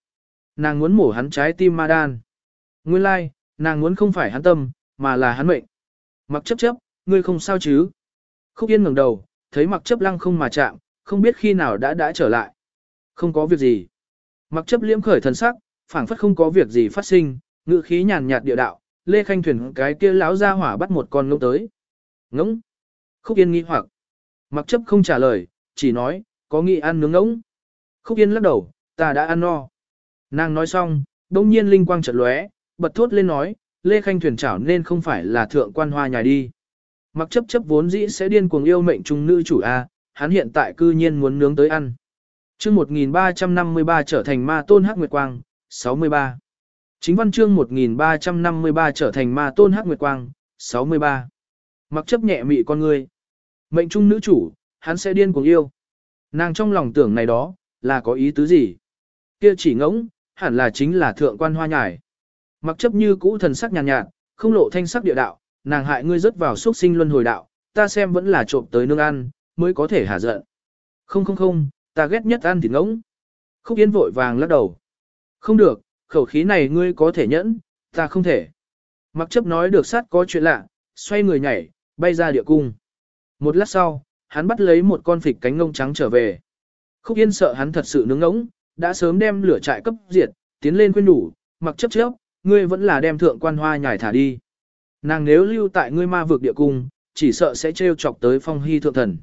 Speaker 1: Nàng muốn mổ hắn trái tim ma đan. Nguyên lai, like, nàng muốn không phải hắn tâm, mà là hắn mệnh. Mặc chấp chấp, ngươi không sao chứ? Khúc Yên ngẩng đầu, thấy mặc chấp lăng không mà chạm, không biết khi nào đã đã trở lại. Không có việc gì. Mặc chấp liễm khởi thần sắc, phảng phất không có việc gì phát sinh, ngự khí nhàn nhạt địa đạo, Lê Khanh Thuyền cái kia lão ra hỏa bắt một con ngỗng tới. Ngỗng? Khúc Yên nghi hoặc. Mặc chấp không trả lời, chỉ nói, có nghị ăn nướng ngỗng. Khúc Yên lắc đầu, ta đã ăn no. Nàng nói xong, đông nhiên linh quang chợt lóe, bật thốt lên nói, Lê Khanh Thuyền chảo nên không phải là thượng quan hoa nhài đi. Mặc chấp chấp vốn dĩ sẽ điên cuồng yêu mệnh trung nữ chủ A, hắn hiện tại cư nhiên muốn nướng tới ăn. chương 1353 trở thành ma tôn hắc nguyệt quang, 63. Chính văn chương 1353 trở thành ma tôn hắc nguyệt quang, 63. Mặc chấp nhẹ mị con người. Mệnh trung nữ chủ, hắn sẽ điên cuồng yêu. Nàng trong lòng tưởng này đó, là có ý tứ gì? Kia chỉ ngỗng, hẳn là chính là thượng quan hoa nhải. Mặc chấp như cũ thần sắc nhàn nhạt, nhạt, không lộ thanh sắc địa đạo, nàng hại ngươi rớt vào xuất sinh luân hồi đạo, ta xem vẫn là trộm tới nương ăn, mới có thể hả giận. Không không không, ta ghét nhất ăn thịt ngỗng. Khúc Yên vội vàng lắc đầu. Không được, khẩu khí này ngươi có thể nhẫn, ta không thể. Mặc chấp nói được sát có chuyện lạ, xoay người nhảy, bay ra địa cung. Một lát sau, hắn bắt lấy một con phịch cánh ngông trắng trở về. Khúc Yên sợ hắn thật sự nướng ngỗng, đã sớm đem lửa trại cấp diệt, tiến lên khuyên đủ, mặc chấp chấp, ngươi vẫn là đem thượng quan hoa nhảy thả đi. Nàng nếu lưu tại ngươi ma vực địa cung, chỉ sợ sẽ trêu chọc tới phong hy thượng thần.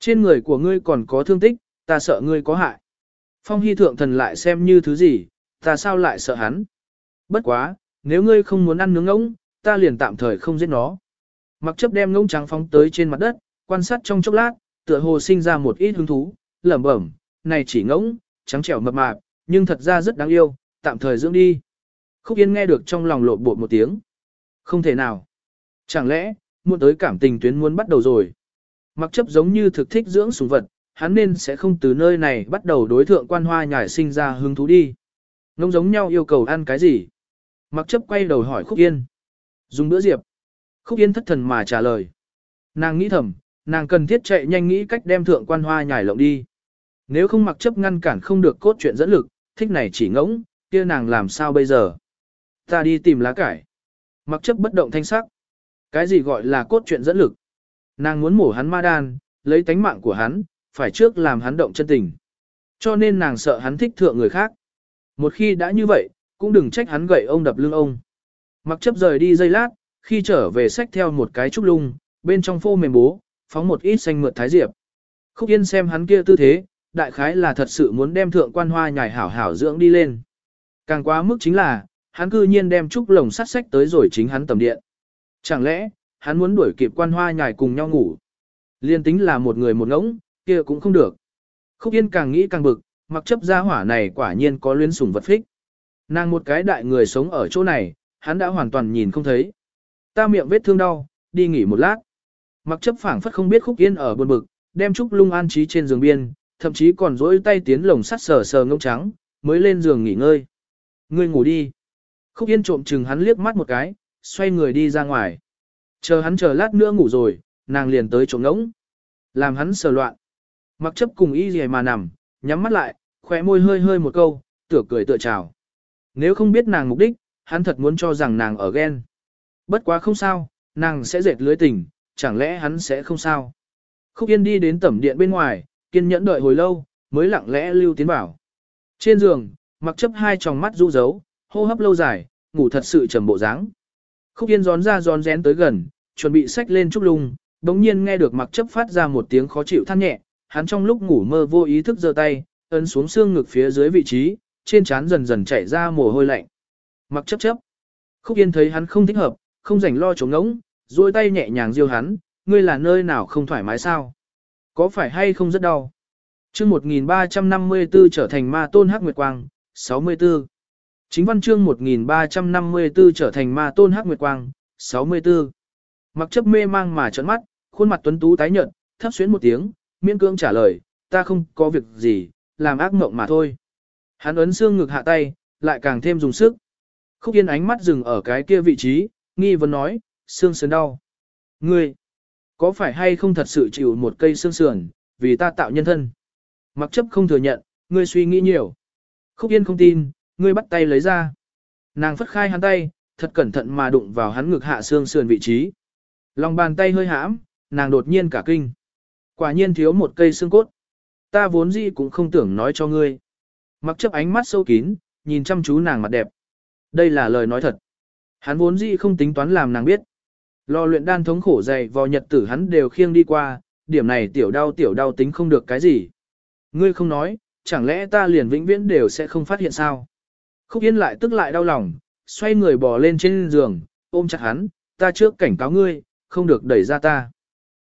Speaker 1: Trên người của ngươi còn có thương tích, ta sợ ngươi có hại. Phong hy thượng thần lại xem như thứ gì, ta sao lại sợ hắn. Bất quá, nếu ngươi không muốn ăn nướng ngỗng, ta liền tạm thời không giết nó. Mặc chấp đem ngỗng trắng phóng tới trên mặt đất, quan sát trong chốc lát, tựa hồ sinh ra một ít hứng thú, lẩm bẩm, này chỉ ngỗng, trắng trẻo mập mạp, nhưng thật ra rất đáng yêu, tạm thời dưỡng đi. Khúc Yên nghe được trong lòng lộ bột một tiếng. Không thể nào. Chẳng lẽ, muốn tới cảm tình tuyến muốn bắt đầu rồi. Mặc chấp giống như thực thích dưỡng sủng vật, hắn nên sẽ không từ nơi này bắt đầu đối thượng quan hoa nhải sinh ra hứng thú đi. Ngông giống nhau yêu cầu ăn cái gì? Mặc chấp quay đầu hỏi Khúc Yên. Dùng bữa diệp. Khúc Yên thất thần mà trả lời. Nàng nghĩ thầm, nàng cần thiết chạy nhanh nghĩ cách đem thượng quan hoa nhải lộng đi. Nếu không mặc chấp ngăn cản không được cốt chuyện dẫn lực, thích này chỉ ngỗng, kia nàng làm sao bây giờ? Ta đi tìm lá cải. Mặc chấp bất động thanh sắc. Cái gì gọi là cốt truyện dẫn lực? Nàng muốn mổ hắn ma đan, lấy tánh mạng của hắn, phải trước làm hắn động chân tình. Cho nên nàng sợ hắn thích thượng người khác. Một khi đã như vậy, cũng đừng trách hắn gậy ông đập lưng ông. Mặc chấp rời đi giây lát, khi trở về sách theo một cái trúc lung, bên trong phô mềm bố, phóng một ít xanh mượt thái diệp. Khúc Yên xem hắn kia tư thế, đại khái là thật sự muốn đem thượng quan hoa nhảy hảo hảo dưỡng đi lên. Càng quá mức chính là, hắn cư nhiên đem trúc lồng sắt sách tới rồi chính hắn tầm điện. Chẳng lẽ, hắn muốn đuổi kịp quan hoa nhài cùng nhau ngủ. Liên tính là một người một ngỗng, kia cũng không được. Khúc Yên càng nghĩ càng bực, mặc chấp gia hỏa này quả nhiên có luyến sủng vật phích. Nàng một cái đại người sống ở chỗ này, hắn đã hoàn toàn nhìn không thấy. Ta miệng vết thương đau, đi nghỉ một lát. Mặc chấp phảng phất không biết khúc yên ở buồn bực, đem Trúc Lung an trí trên giường biên, thậm chí còn dỗi tay tiến lồng sắt sờ sờ ngông trắng, mới lên giường nghỉ ngơi. Ngươi ngủ đi. Khúc yên trộm chừng hắn liếc mắt một cái, xoay người đi ra ngoài. Chờ hắn chờ lát nữa ngủ rồi, nàng liền tới trộm ngỗng. Làm hắn sờ loạn. Mặc chấp cùng y gì mà nằm, nhắm mắt lại, khỏe môi hơi hơi một câu, tựa cười tựa chào. Nếu không biết nàng mục đích, hắn thật muốn cho rằng nàng ở ghen. Bất quá không sao, nàng sẽ dệt lưới tình, chẳng lẽ hắn sẽ không sao. Khúc Yên đi đến tẩm điện bên ngoài, kiên nhẫn đợi hồi lâu, mới lặng lẽ lưu tiến vào. Trên giường, mặc chấp hai tròng mắt rũ dấu, hô hấp lâu dài, ngủ thật sự trầm bộ dáng. Khúc Yên gión ra gión rén tới gần, chuẩn bị xách lên trúc lung, đống nhiên nghe được mặc chấp phát ra một tiếng khó chịu than nhẹ, hắn trong lúc ngủ mơ vô ý thức giơ tay, ấn xuống xương ngực phía dưới vị trí, trên trán dần dần chảy ra mồ hôi lạnh. Mặc chấp chấp. Khúc Yên thấy hắn không thích hợp, không rảnh lo chống ngỗng, duỗi tay nhẹ nhàng diêu hắn, ngươi là nơi nào không thoải mái sao? Có phải hay không rất đau? chương 1354 trở thành ma tôn hắc nguyệt quang, 64. Chính văn chương 1354 trở thành ma tôn hắc nguyệt quang, 64. Mặc chấp mê mang mà trợn mắt, khuôn mặt tuấn tú tái nhợt, thấp xuyến một tiếng, miễn cương trả lời, ta không có việc gì, làm ác mộng mà thôi. Hắn ấn xương ngực hạ tay, lại càng thêm dùng sức. Khúc yên ánh mắt dừng ở cái kia vị trí, nghi vấn nói, xương sườn đau. Ngươi, có phải hay không thật sự chịu một cây xương sườn, vì ta tạo nhân thân? Mặc chấp không thừa nhận, ngươi suy nghĩ nhiều. Khúc yên không tin, ngươi bắt tay lấy ra. Nàng phất khai hắn tay, thật cẩn thận mà đụng vào hắn ngực hạ xương sườn vị trí. Lòng bàn tay hơi hãm, nàng đột nhiên cả kinh. Quả nhiên thiếu một cây xương cốt. Ta vốn gì cũng không tưởng nói cho ngươi. Mặc chấp ánh mắt sâu kín, nhìn chăm chú nàng mặt đẹp. Đây là lời nói thật. Hắn vốn gì không tính toán làm nàng biết. lo luyện đan thống khổ dày vào nhật tử hắn đều khiêng đi qua, điểm này tiểu đau tiểu đau tính không được cái gì. Ngươi không nói, chẳng lẽ ta liền vĩnh viễn đều sẽ không phát hiện sao? Khúc Yên lại tức lại đau lòng, xoay người bò lên trên giường, ôm chặt hắn, ta trước cảnh cáo ngươi, không được đẩy ra ta.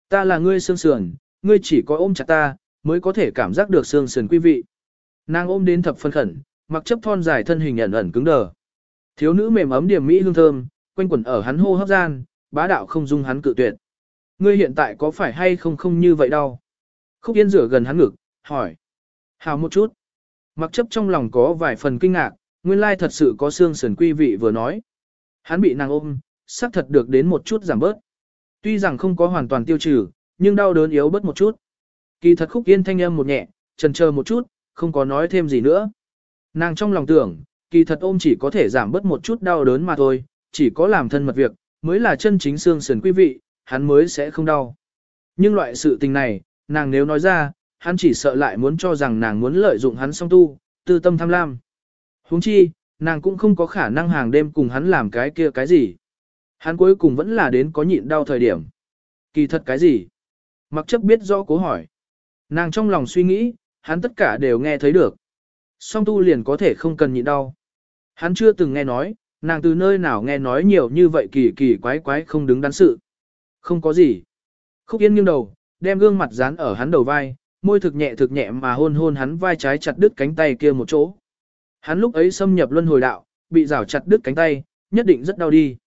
Speaker 1: Ta là ngươi xương sườn, ngươi chỉ có ôm chặt ta, mới có thể cảm giác được xương sườn quý vị. Nàng ôm đến thập phân khẩn, mặc chấp thon dài thân hình ẩn ẩn cứng đờ. Thiếu nữ mềm ấm điểm mỹ hương thơm, quanh quẩn ở hắn hô hấp gian, bá đạo không dung hắn cự tuyệt. Ngươi hiện tại có phải hay không không như vậy đâu? Khúc Yên rửa gần hắn ngực, hỏi. Hào một chút. Mặc chấp trong lòng có vài phần kinh ngạc, nguyên lai thật sự có xương sườn quý vị vừa nói. Hắn bị nàng ôm, sắc thật được đến một chút giảm bớt. Tuy rằng không có hoàn toàn tiêu trừ, nhưng đau đớn yếu bớt một chút. Kỳ thật khúc yên thanh âm một nhẹ, trần chờ một chút, không có nói thêm gì nữa. Nàng trong lòng tưởng, kỳ thật ôm chỉ có thể giảm bớt một chút đau đớn mà thôi, chỉ có làm thân mật việc, mới là chân chính xương sườn quý vị, hắn mới sẽ không đau. Nhưng loại sự tình này, nàng nếu nói ra, hắn chỉ sợ lại muốn cho rằng nàng muốn lợi dụng hắn song tu, tư tâm tham lam huống chi, nàng cũng không có khả năng hàng đêm cùng hắn làm cái kia cái gì. Hắn cuối cùng vẫn là đến có nhịn đau thời điểm. Kỳ thật cái gì? Mặc chấp biết rõ cố hỏi. Nàng trong lòng suy nghĩ, hắn tất cả đều nghe thấy được. Song tu liền có thể không cần nhịn đau. Hắn chưa từng nghe nói, nàng từ nơi nào nghe nói nhiều như vậy kỳ kỳ quái quái không đứng đắn sự. Không có gì. Khúc Yên nghiêng đầu, đem gương mặt dán ở hắn đầu vai, môi thực nhẹ thực nhẹ mà hôn hôn hắn vai trái chặt đứt cánh tay kia một chỗ. Hắn lúc ấy xâm nhập luân hồi đạo, bị rào chặt đứt cánh tay, nhất định rất đau đi.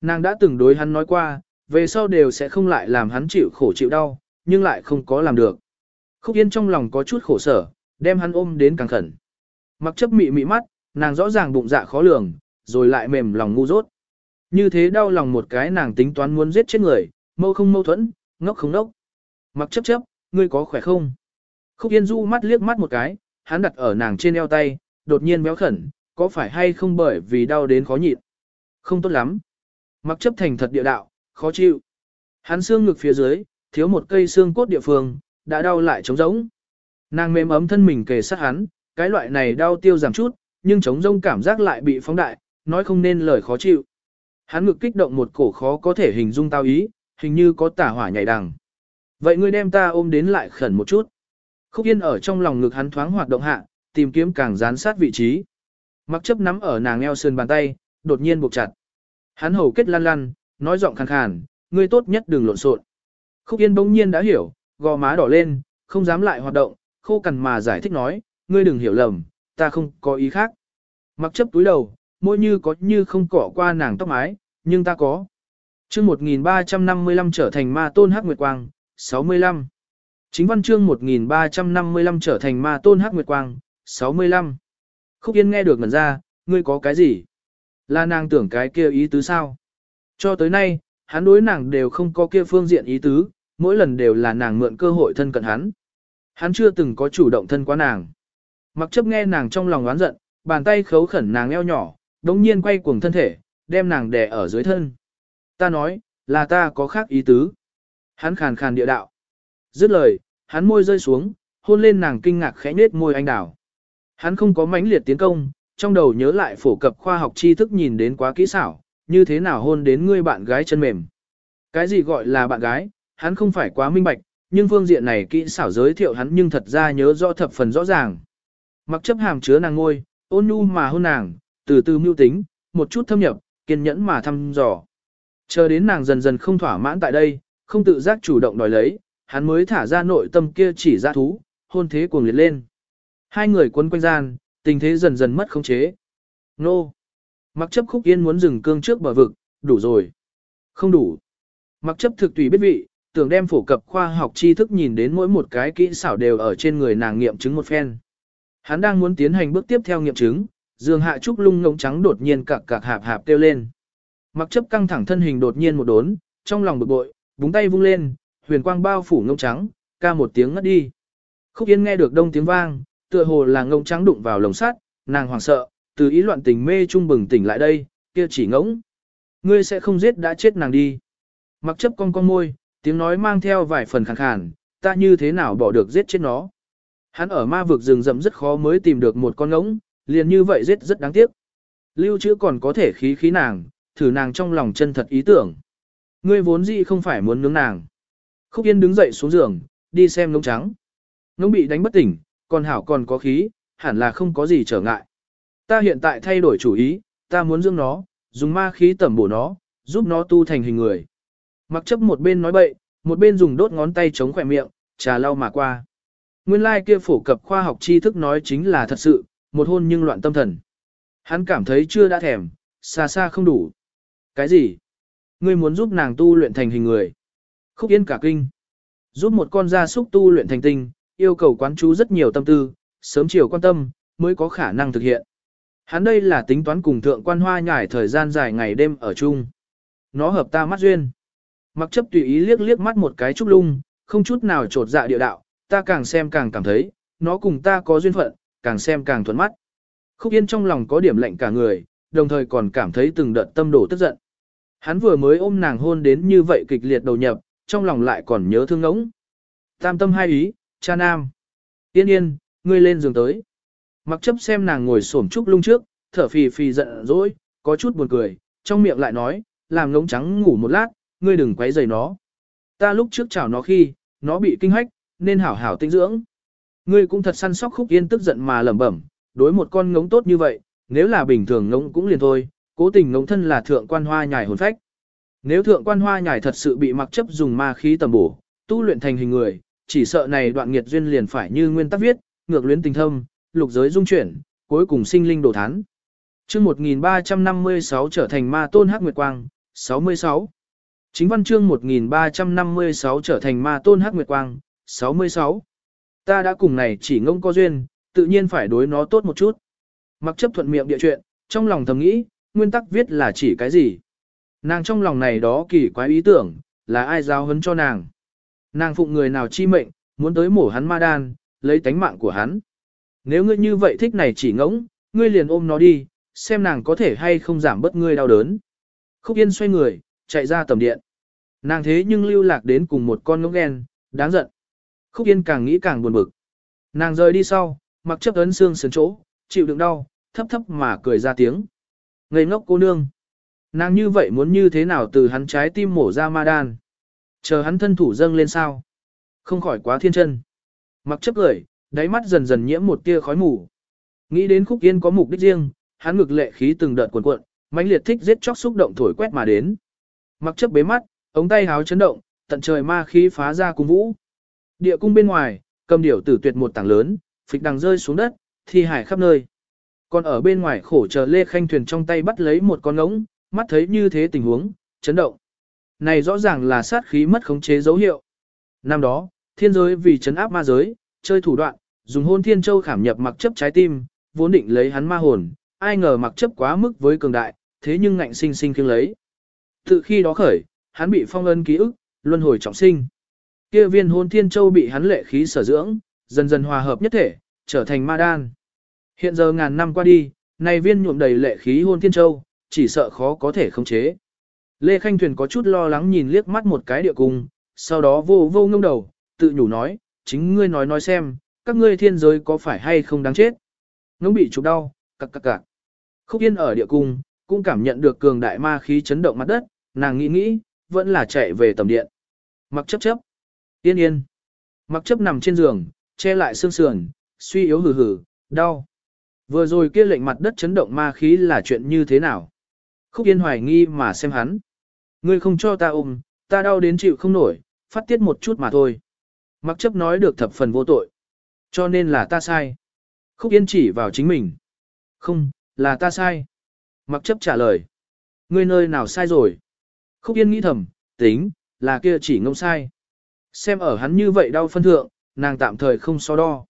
Speaker 1: Nàng đã từng đối hắn nói qua, về sau đều sẽ không lại làm hắn chịu khổ chịu đau, nhưng lại không có làm được. Khúc Yên trong lòng có chút khổ sở, đem hắn ôm đến càng khẩn. Mặc chấp mị mị mắt, nàng rõ ràng bụng dạ khó lường, rồi lại mềm lòng ngu dốt. Như thế đau lòng một cái nàng tính toán muốn giết chết người, mâu không mâu thuẫn, ngốc không ngốc. Mặc chấp chấp, ngươi có khỏe không? Khúc Yên du mắt liếc mắt một cái, hắn đặt ở nàng trên eo tay, đột nhiên béo khẩn, có phải hay không bởi vì đau đến khó nhịn? Không tốt lắm. Mặc chấp thành thật địa đạo, khó chịu. Hắn xương ngực phía dưới, thiếu một cây xương cốt địa phương, đã đau lại trống rỗng. Nàng mềm ấm thân mình kề sát hắn, cái loại này đau tiêu giảm chút, nhưng trống rỗng cảm giác lại bị phóng đại, nói không nên lời khó chịu. Hắn ngực kích động một cổ khó có thể hình dung tao ý, hình như có tả hỏa nhảy đằng. Vậy ngươi đem ta ôm đến lại khẩn một chút. Khúc yên ở trong lòng ngực hắn thoáng hoạt động hạ, tìm kiếm càng gián sát vị trí. Mặc chấp nắm ở nàng eo sườn bàn tay, đột nhiên buộc chặt. Hắn hầu kết lăn lăn, nói giọng khàn khàn, ngươi tốt nhất đừng lộn xộn. Khúc Yên bỗng nhiên đã hiểu, gò má đỏ lên, không dám lại hoạt động, khô cằn mà giải thích nói, ngươi đừng hiểu lầm, ta không có ý khác. Mặc chấp túi đầu, môi như có như không cỏ qua nàng tóc mái, nhưng ta có. chương 1355 trở thành ma tôn hắc nguyệt quang, 65. Chính văn chương 1355 trở thành ma tôn hắc nguyệt quang, 65. Khúc Yên nghe được ngần ra, ngươi có cái gì? Là nàng tưởng cái kia ý tứ sao? Cho tới nay, hắn đối nàng đều không có kia phương diện ý tứ, mỗi lần đều là nàng mượn cơ hội thân cận hắn. Hắn chưa từng có chủ động thân quá nàng. Mặc chấp nghe nàng trong lòng oán giận, bàn tay khấu khẩn nàng eo nhỏ, đống nhiên quay cuồng thân thể, đem nàng đè ở dưới thân. Ta nói, là ta có khác ý tứ. Hắn khàn khàn địa đạo. Dứt lời, hắn môi rơi xuống, hôn lên nàng kinh ngạc khẽ nết môi anh đào. Hắn không có mãnh liệt tiến công, trong đầu nhớ lại phổ cập khoa học tri thức nhìn đến quá kỹ xảo, như thế nào hôn đến ngươi bạn gái chân mềm. Cái gì gọi là bạn gái, hắn không phải quá minh bạch, nhưng phương diện này kỹ xảo giới thiệu hắn nhưng thật ra nhớ rõ thập phần rõ ràng. Mặc chấp hàm chứa nàng ngôi, ôn nhu mà hôn nàng, từ từ mưu tính, một chút thâm nhập, kiên nhẫn mà thăm dò. Chờ đến nàng dần dần không thỏa mãn tại đây, không tự giác chủ động đòi lấy, hắn mới thả ra nội tâm kia chỉ ra thú, hôn thế cuồng liệt lên. Hai người quấn quanh gian, tình thế dần dần mất khống chế. Nô! Mặc chấp khúc yên muốn dừng cương trước bờ vực, đủ rồi. Không đủ. Mặc chấp thực tùy biết vị, tưởng đem phổ cập khoa học tri thức nhìn đến mỗi một cái kỹ xảo đều ở trên người nàng nghiệm chứng một phen. Hắn đang muốn tiến hành bước tiếp theo nghiệm chứng, giường hạ trúc lung ngống trắng đột nhiên cạc cạc hạp hạp kêu lên. Mặc chấp căng thẳng thân hình đột nhiên một đốn, trong lòng bực bội, búng tay vung lên, huyền quang bao phủ ngông trắng, ca một tiếng ngất đi. Khúc Yên nghe được đông tiếng vang, tựa hồ là ngông trắng đụng vào lồng sắt, nàng hoảng sợ, từ ý loạn tình mê trung bừng tỉnh lại đây, kia chỉ ngỗng. Ngươi sẽ không giết đã chết nàng đi. Mặc chấp con con môi, tiếng nói mang theo vài phần khàn khàn, ta như thế nào bỏ được giết chết nó. Hắn ở ma vực rừng rậm rất khó mới tìm được một con ngỗng, liền như vậy giết rất đáng tiếc. Lưu trữ còn có thể khí khí nàng, thử nàng trong lòng chân thật ý tưởng. Ngươi vốn dĩ không phải muốn nướng nàng. Khúc Yên đứng dậy xuống giường, đi xem ngỗng trắng. Ngỗng bị đánh bất tỉnh, còn hảo còn có khí, hẳn là không có gì trở ngại. Ta hiện tại thay đổi chủ ý, ta muốn dưỡng nó, dùng ma khí tẩm bổ nó, giúp nó tu thành hình người. Mặc chấp một bên nói bậy, một bên dùng đốt ngón tay chống khỏe miệng, trà lau mà qua. Nguyên lai like kia phổ cập khoa học tri thức nói chính là thật sự, một hôn nhưng loạn tâm thần. Hắn cảm thấy chưa đã thèm, xa xa không đủ. Cái gì? Ngươi muốn giúp nàng tu luyện thành hình người. Khúc yên cả kinh. Giúp một con gia súc tu luyện thành tinh, yêu cầu quán chú rất nhiều tâm tư, sớm chiều quan tâm, mới có khả năng thực hiện. Hắn đây là tính toán cùng thượng quan hoa nhải thời gian dài ngày đêm ở chung. Nó hợp ta mắt duyên. Mặc chấp tùy ý liếc liếc mắt một cái trúc lung, không chút nào trột dạ địa đạo, ta càng xem càng cảm thấy, nó cùng ta có duyên phận, càng xem càng thuận mắt. Khúc Yên trong lòng có điểm lệnh cả người, đồng thời còn cảm thấy từng đợt tâm đổ tức giận. Hắn vừa mới ôm nàng hôn đến như vậy kịch liệt đầu nhập, trong lòng lại còn nhớ thương ngỗng. Tam tâm hai ý, cha nam. Yên yên, ngươi lên giường tới. Mặc chấp xem nàng ngồi xổm trúc lung trước, thở phì phì giận dỗi, có chút buồn cười, trong miệng lại nói, làm ngỗng trắng ngủ một lát, ngươi đừng quấy rầy nó. Ta lúc trước chào nó khi, nó bị kinh hách, nên hảo hảo tinh dưỡng. Ngươi cũng thật săn sóc khúc yên tức giận mà lẩm bẩm, đối một con ngỗng tốt như vậy, nếu là bình thường ngỗng cũng liền thôi, cố tình ngỗng thân là thượng quan hoa nhài hồn phách. Nếu thượng quan hoa nhài thật sự bị mặc chấp dùng ma khí tầm bổ, tu luyện thành hình người, chỉ sợ này đoạn nghiệt duyên liền phải như nguyên tắc viết, ngược luyến tình thâm, lục giới dung chuyển, cuối cùng sinh linh đổ thán. Chương 1356 trở thành ma tôn hắc nguyệt quang, 66. Chính văn chương 1356 trở thành ma tôn hắc nguyệt quang, 66. Ta đã cùng này chỉ ngông có duyên, tự nhiên phải đối nó tốt một chút. Mặc chấp thuận miệng địa chuyện, trong lòng thầm nghĩ, nguyên tắc viết là chỉ cái gì. Nàng trong lòng này đó kỳ quái ý tưởng, là ai giao hấn cho nàng. Nàng phụng người nào chi mệnh, muốn tới mổ hắn ma đan, lấy tánh mạng của hắn. Nếu ngươi như vậy thích này chỉ ngỗng, ngươi liền ôm nó đi, xem nàng có thể hay không giảm bớt ngươi đau đớn. Khúc Yên xoay người, chạy ra tầm điện. Nàng thế nhưng lưu lạc đến cùng một con ngỗng ghen, đáng giận. Khúc Yên càng nghĩ càng buồn bực. Nàng rời đi sau, mặc chấp ấn xương sườn chỗ, chịu đựng đau, thấp thấp mà cười ra tiếng. Ngây ngốc cô nương. Nàng như vậy muốn như thế nào từ hắn trái tim mổ ra ma đan. Chờ hắn thân thủ dâng lên sao. Không khỏi quá thiên chân. Mặc chấp cười, đáy mắt dần dần nhiễm một tia khói mù. Nghĩ đến khúc yên có mục đích riêng, hắn ngực lệ khí từng đợt cuộn cuộn, mãnh liệt thích giết chóc xúc động thổi quét mà đến. Mặc chấp bế mắt, ống tay háo chấn động, tận trời ma khí phá ra cung vũ. Địa cung bên ngoài, cầm điểu tử tuyệt một tảng lớn, phịch đằng rơi xuống đất, thi hải khắp nơi. Còn ở bên ngoài khổ chờ Lê Khanh Thuyền trong tay bắt lấy một con ngỗng, mắt thấy như thế tình huống, chấn động. Này rõ ràng là sát khí mất khống chế dấu hiệu. Năm đó, thiên giới vì chấn áp ma giới, chơi thủ đoạn, dùng hôn thiên châu khảm nhập mặc chấp trái tim, vốn định lấy hắn ma hồn, ai ngờ mặc chấp quá mức với cường đại, thế nhưng ngạnh sinh sinh kiêng lấy. Từ khi đó khởi, hắn bị phong ân ký ức, luân hồi trọng sinh. Kia viên hôn thiên châu bị hắn lệ khí sở dưỡng, dần dần hòa hợp nhất thể, trở thành ma đan. Hiện giờ ngàn năm qua đi, này viên nhuộm đầy lệ khí hôn thiên châu, chỉ sợ khó có thể khống chế. Lê Khanh Thuyền có chút lo lắng nhìn liếc mắt một cái địa cung, sau đó vô vô ngông đầu, tự nhủ nói, chính ngươi nói nói xem, các ngươi thiên giới có phải hay không đáng chết. Ngông bị trục đau, cặc cặc cặc. Khúc Yên ở địa cung, cũng cảm nhận được cường đại ma khí chấn động mặt đất, nàng nghĩ nghĩ, vẫn là chạy về tầm điện. Mặc chấp chấp. Yên yên. Mặc chấp nằm trên giường, che lại xương sườn, suy yếu hừ hừ, đau. Vừa rồi kia lệnh mặt đất chấn động ma khí là chuyện như thế nào? Khúc Yên hoài nghi mà xem hắn. Ngươi không cho ta ôm, ta đau đến chịu không nổi, phát tiết một chút mà thôi. Mặc chấp nói được thập phần vô tội. Cho nên là ta sai. Khúc Yên chỉ vào chính mình. Không, là ta sai. Mặc chấp trả lời. Ngươi nơi nào sai rồi? Khúc Yên nghĩ thầm, tính, là kia chỉ ngông sai. Xem ở hắn như vậy đau phân thượng, nàng tạm thời không so đo.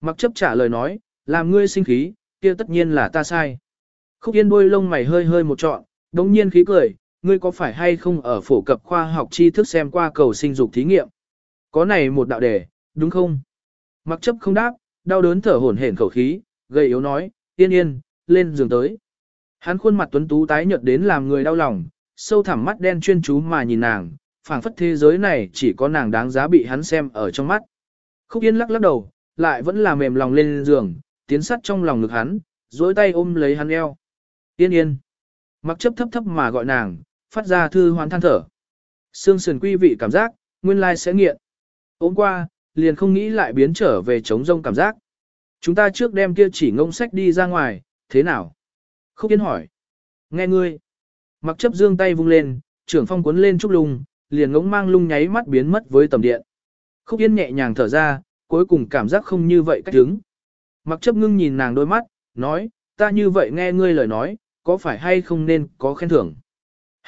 Speaker 1: Mặc chấp trả lời nói, làm ngươi sinh khí, kia tất nhiên là ta sai. Khúc Yên đôi lông mày hơi hơi một trọn, đống nhiên khí cười, ngươi có phải hay không ở phổ cập khoa học tri thức xem qua cầu sinh dục thí nghiệm? Có này một đạo đề, đúng không? Mặc chấp không đáp, đau đớn thở hổn hển khẩu khí, gầy yếu nói, yên yên, lên giường tới. Hắn khuôn mặt tuấn tú tái nhợt đến làm người đau lòng, sâu thẳm mắt đen chuyên chú mà nhìn nàng, phảng phất thế giới này chỉ có nàng đáng giá bị hắn xem ở trong mắt. Khúc Yên lắc lắc đầu, lại vẫn là mềm lòng lên giường, tiến sắt trong lòng ngực hắn, duỗi tay ôm lấy hắn eo. Yên yên. Mặc chấp thấp thấp mà gọi nàng, phát ra thư hoán than thở. Sương sườn quy vị cảm giác, nguyên lai sẽ nghiện. Ôm qua, liền không nghĩ lại biến trở về chống rông cảm giác. Chúng ta trước đem kia chỉ ngông sách đi ra ngoài, thế nào? Khúc Yên hỏi. Nghe ngươi. Mặc chấp dương tay vung lên, trưởng phong cuốn lên trúc lung, liền ngỗng mang lung nháy mắt biến mất với tầm điện. Khúc Yên nhẹ nhàng thở ra, cuối cùng cảm giác không như vậy cách đứng. Mặc chấp ngưng nhìn nàng đôi mắt, nói, ta như vậy nghe ngươi lời nói, có phải hay không nên có khen thưởng.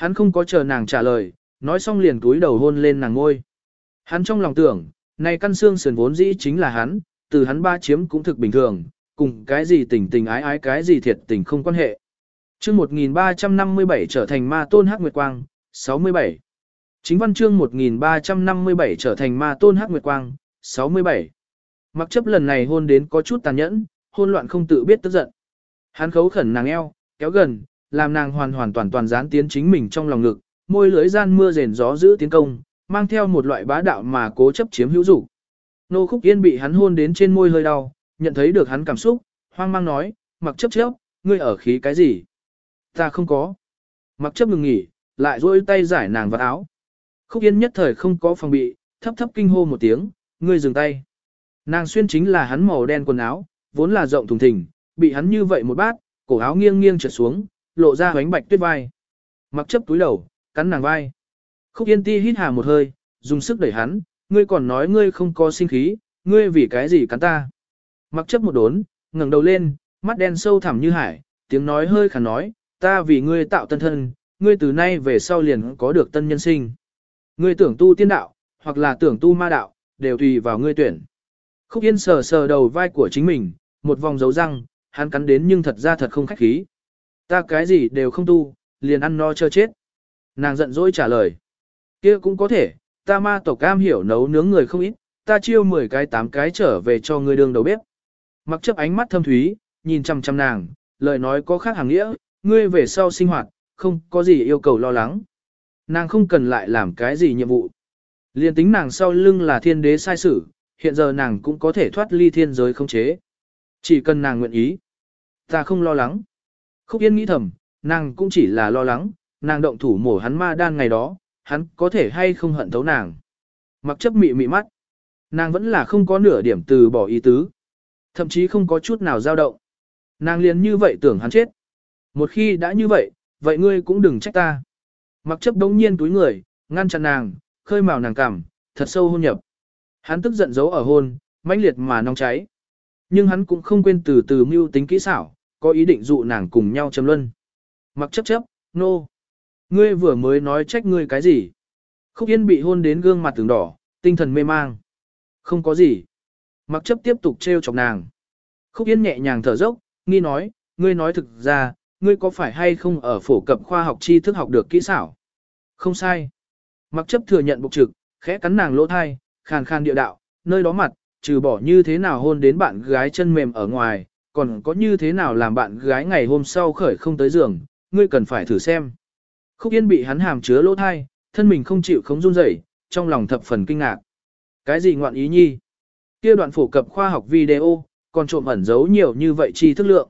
Speaker 1: Hắn không có chờ nàng trả lời, nói xong liền túi đầu hôn lên nàng ngôi. Hắn trong lòng tưởng, này căn xương sườn vốn dĩ chính là hắn, từ hắn ba chiếm cũng thực bình thường, cùng cái gì tình tình ái ái cái gì thiệt tình không quan hệ. chương 1357 trở thành ma tôn hắc nguyệt quang, 67. Chính văn chương 1357 trở thành ma tôn hắc nguyệt quang, 67. Mặc chấp lần này hôn đến có chút tàn nhẫn, hôn loạn không tự biết tức giận. Hắn khấu khẩn nàng eo, kéo gần, làm nàng hoàn hoàn toàn toàn dán tiến chính mình trong lòng ngực, môi lưới gian mưa rền gió giữ tiến công, mang theo một loại bá đạo mà cố chấp chiếm hữu dục. Nô Khúc Yên bị hắn hôn đến trên môi hơi đau, nhận thấy được hắn cảm xúc, hoang mang nói, mặc chấp chấp, ngươi ở khí cái gì? Ta không có. Mặc chấp ngừng nghỉ, lại duỗi tay giải nàng vào áo. Khúc Yên nhất thời không có phòng bị, thấp thấp kinh hô một tiếng, ngươi dừng tay. Nàng xuyên chính là hắn màu đen quần áo, vốn là rộng thùng thình, bị hắn như vậy một bát, cổ áo nghiêng nghiêng trượt xuống, lộ ra bánh bạch tuyết vai. Mặc chấp túi đầu, cắn nàng vai. Khúc Yên Ti hít hà một hơi, dùng sức đẩy hắn, ngươi còn nói ngươi không có sinh khí, ngươi vì cái gì cắn ta. Mặc chấp một đốn, ngẩng đầu lên, mắt đen sâu thẳm như hải, tiếng nói hơi khàn nói, ta vì ngươi tạo tân thân, ngươi từ nay về sau liền có được tân nhân sinh. Ngươi tưởng tu tiên đạo, hoặc là tưởng tu ma đạo, đều tùy vào ngươi tuyển. Khúc Yên sờ sờ đầu vai của chính mình, một vòng dấu răng, hắn cắn đến nhưng thật ra thật không khách khí. Ta cái gì đều không tu, liền ăn no chờ chết. Nàng giận dỗi trả lời. kia cũng có thể, ta ma tộc cam hiểu nấu nướng người không ít, ta chiêu 10 cái 8 cái trở về cho ngươi đường đầu bếp. Mặc chấp ánh mắt thâm thúy, nhìn chăm chăm nàng, lời nói có khác hàng nghĩa, ngươi về sau sinh hoạt, không có gì yêu cầu lo lắng. Nàng không cần lại làm cái gì nhiệm vụ. Liên tính nàng sau lưng là thiên đế sai sử, hiện giờ nàng cũng có thể thoát ly thiên giới không chế. Chỉ cần nàng nguyện ý. Ta không lo lắng. Khúc Yên nghĩ thầm, nàng cũng chỉ là lo lắng, nàng động thủ mổ hắn ma đan ngày đó, hắn có thể hay không hận thấu nàng. Mặc chấp mị mị mắt. Nàng vẫn là không có nửa điểm từ bỏ ý tứ. Thậm chí không có chút nào dao động. Nàng liền như vậy tưởng hắn chết. Một khi đã như vậy, vậy ngươi cũng đừng trách ta. Mặc chấp đống nhiên túi người, ngăn chặn nàng, khơi màu nàng cảm, thật sâu hôn nhập. Hắn tức giận giấu ở hôn, mãnh liệt mà nóng cháy. Nhưng hắn cũng không quên từ từ mưu tính kỹ xảo, có ý định dụ nàng cùng nhau châm luân. Mặc chấp chấp, nô. No. Ngươi vừa mới nói trách ngươi cái gì? Khúc Yên bị hôn đến gương mặt từng đỏ, tinh thần mê mang. Không có gì. Mặc chấp tiếp tục trêu chọc nàng. Khúc Yên nhẹ nhàng thở dốc, nghi nói, ngươi nói thực ra, ngươi có phải hay không ở phổ cập khoa học tri thức học được kỹ xảo? Không sai. Mặc chấp thừa nhận bục trực, khẽ cắn nàng lỗ thai, khàn khàn địa đạo, nơi đó mặt, trừ bỏ như thế nào hôn đến bạn gái chân mềm ở ngoài, còn có như thế nào làm bạn gái ngày hôm sau khởi không tới giường, ngươi cần phải thử xem. Khúc Yên bị hắn hàm chứa lỗ thai, thân mình không chịu không run rẩy, trong lòng thập phần kinh ngạc. Cái gì ngoạn ý nhi? Kia đoạn phổ cập khoa học video, còn trộm ẩn giấu nhiều như vậy chi thức lượng.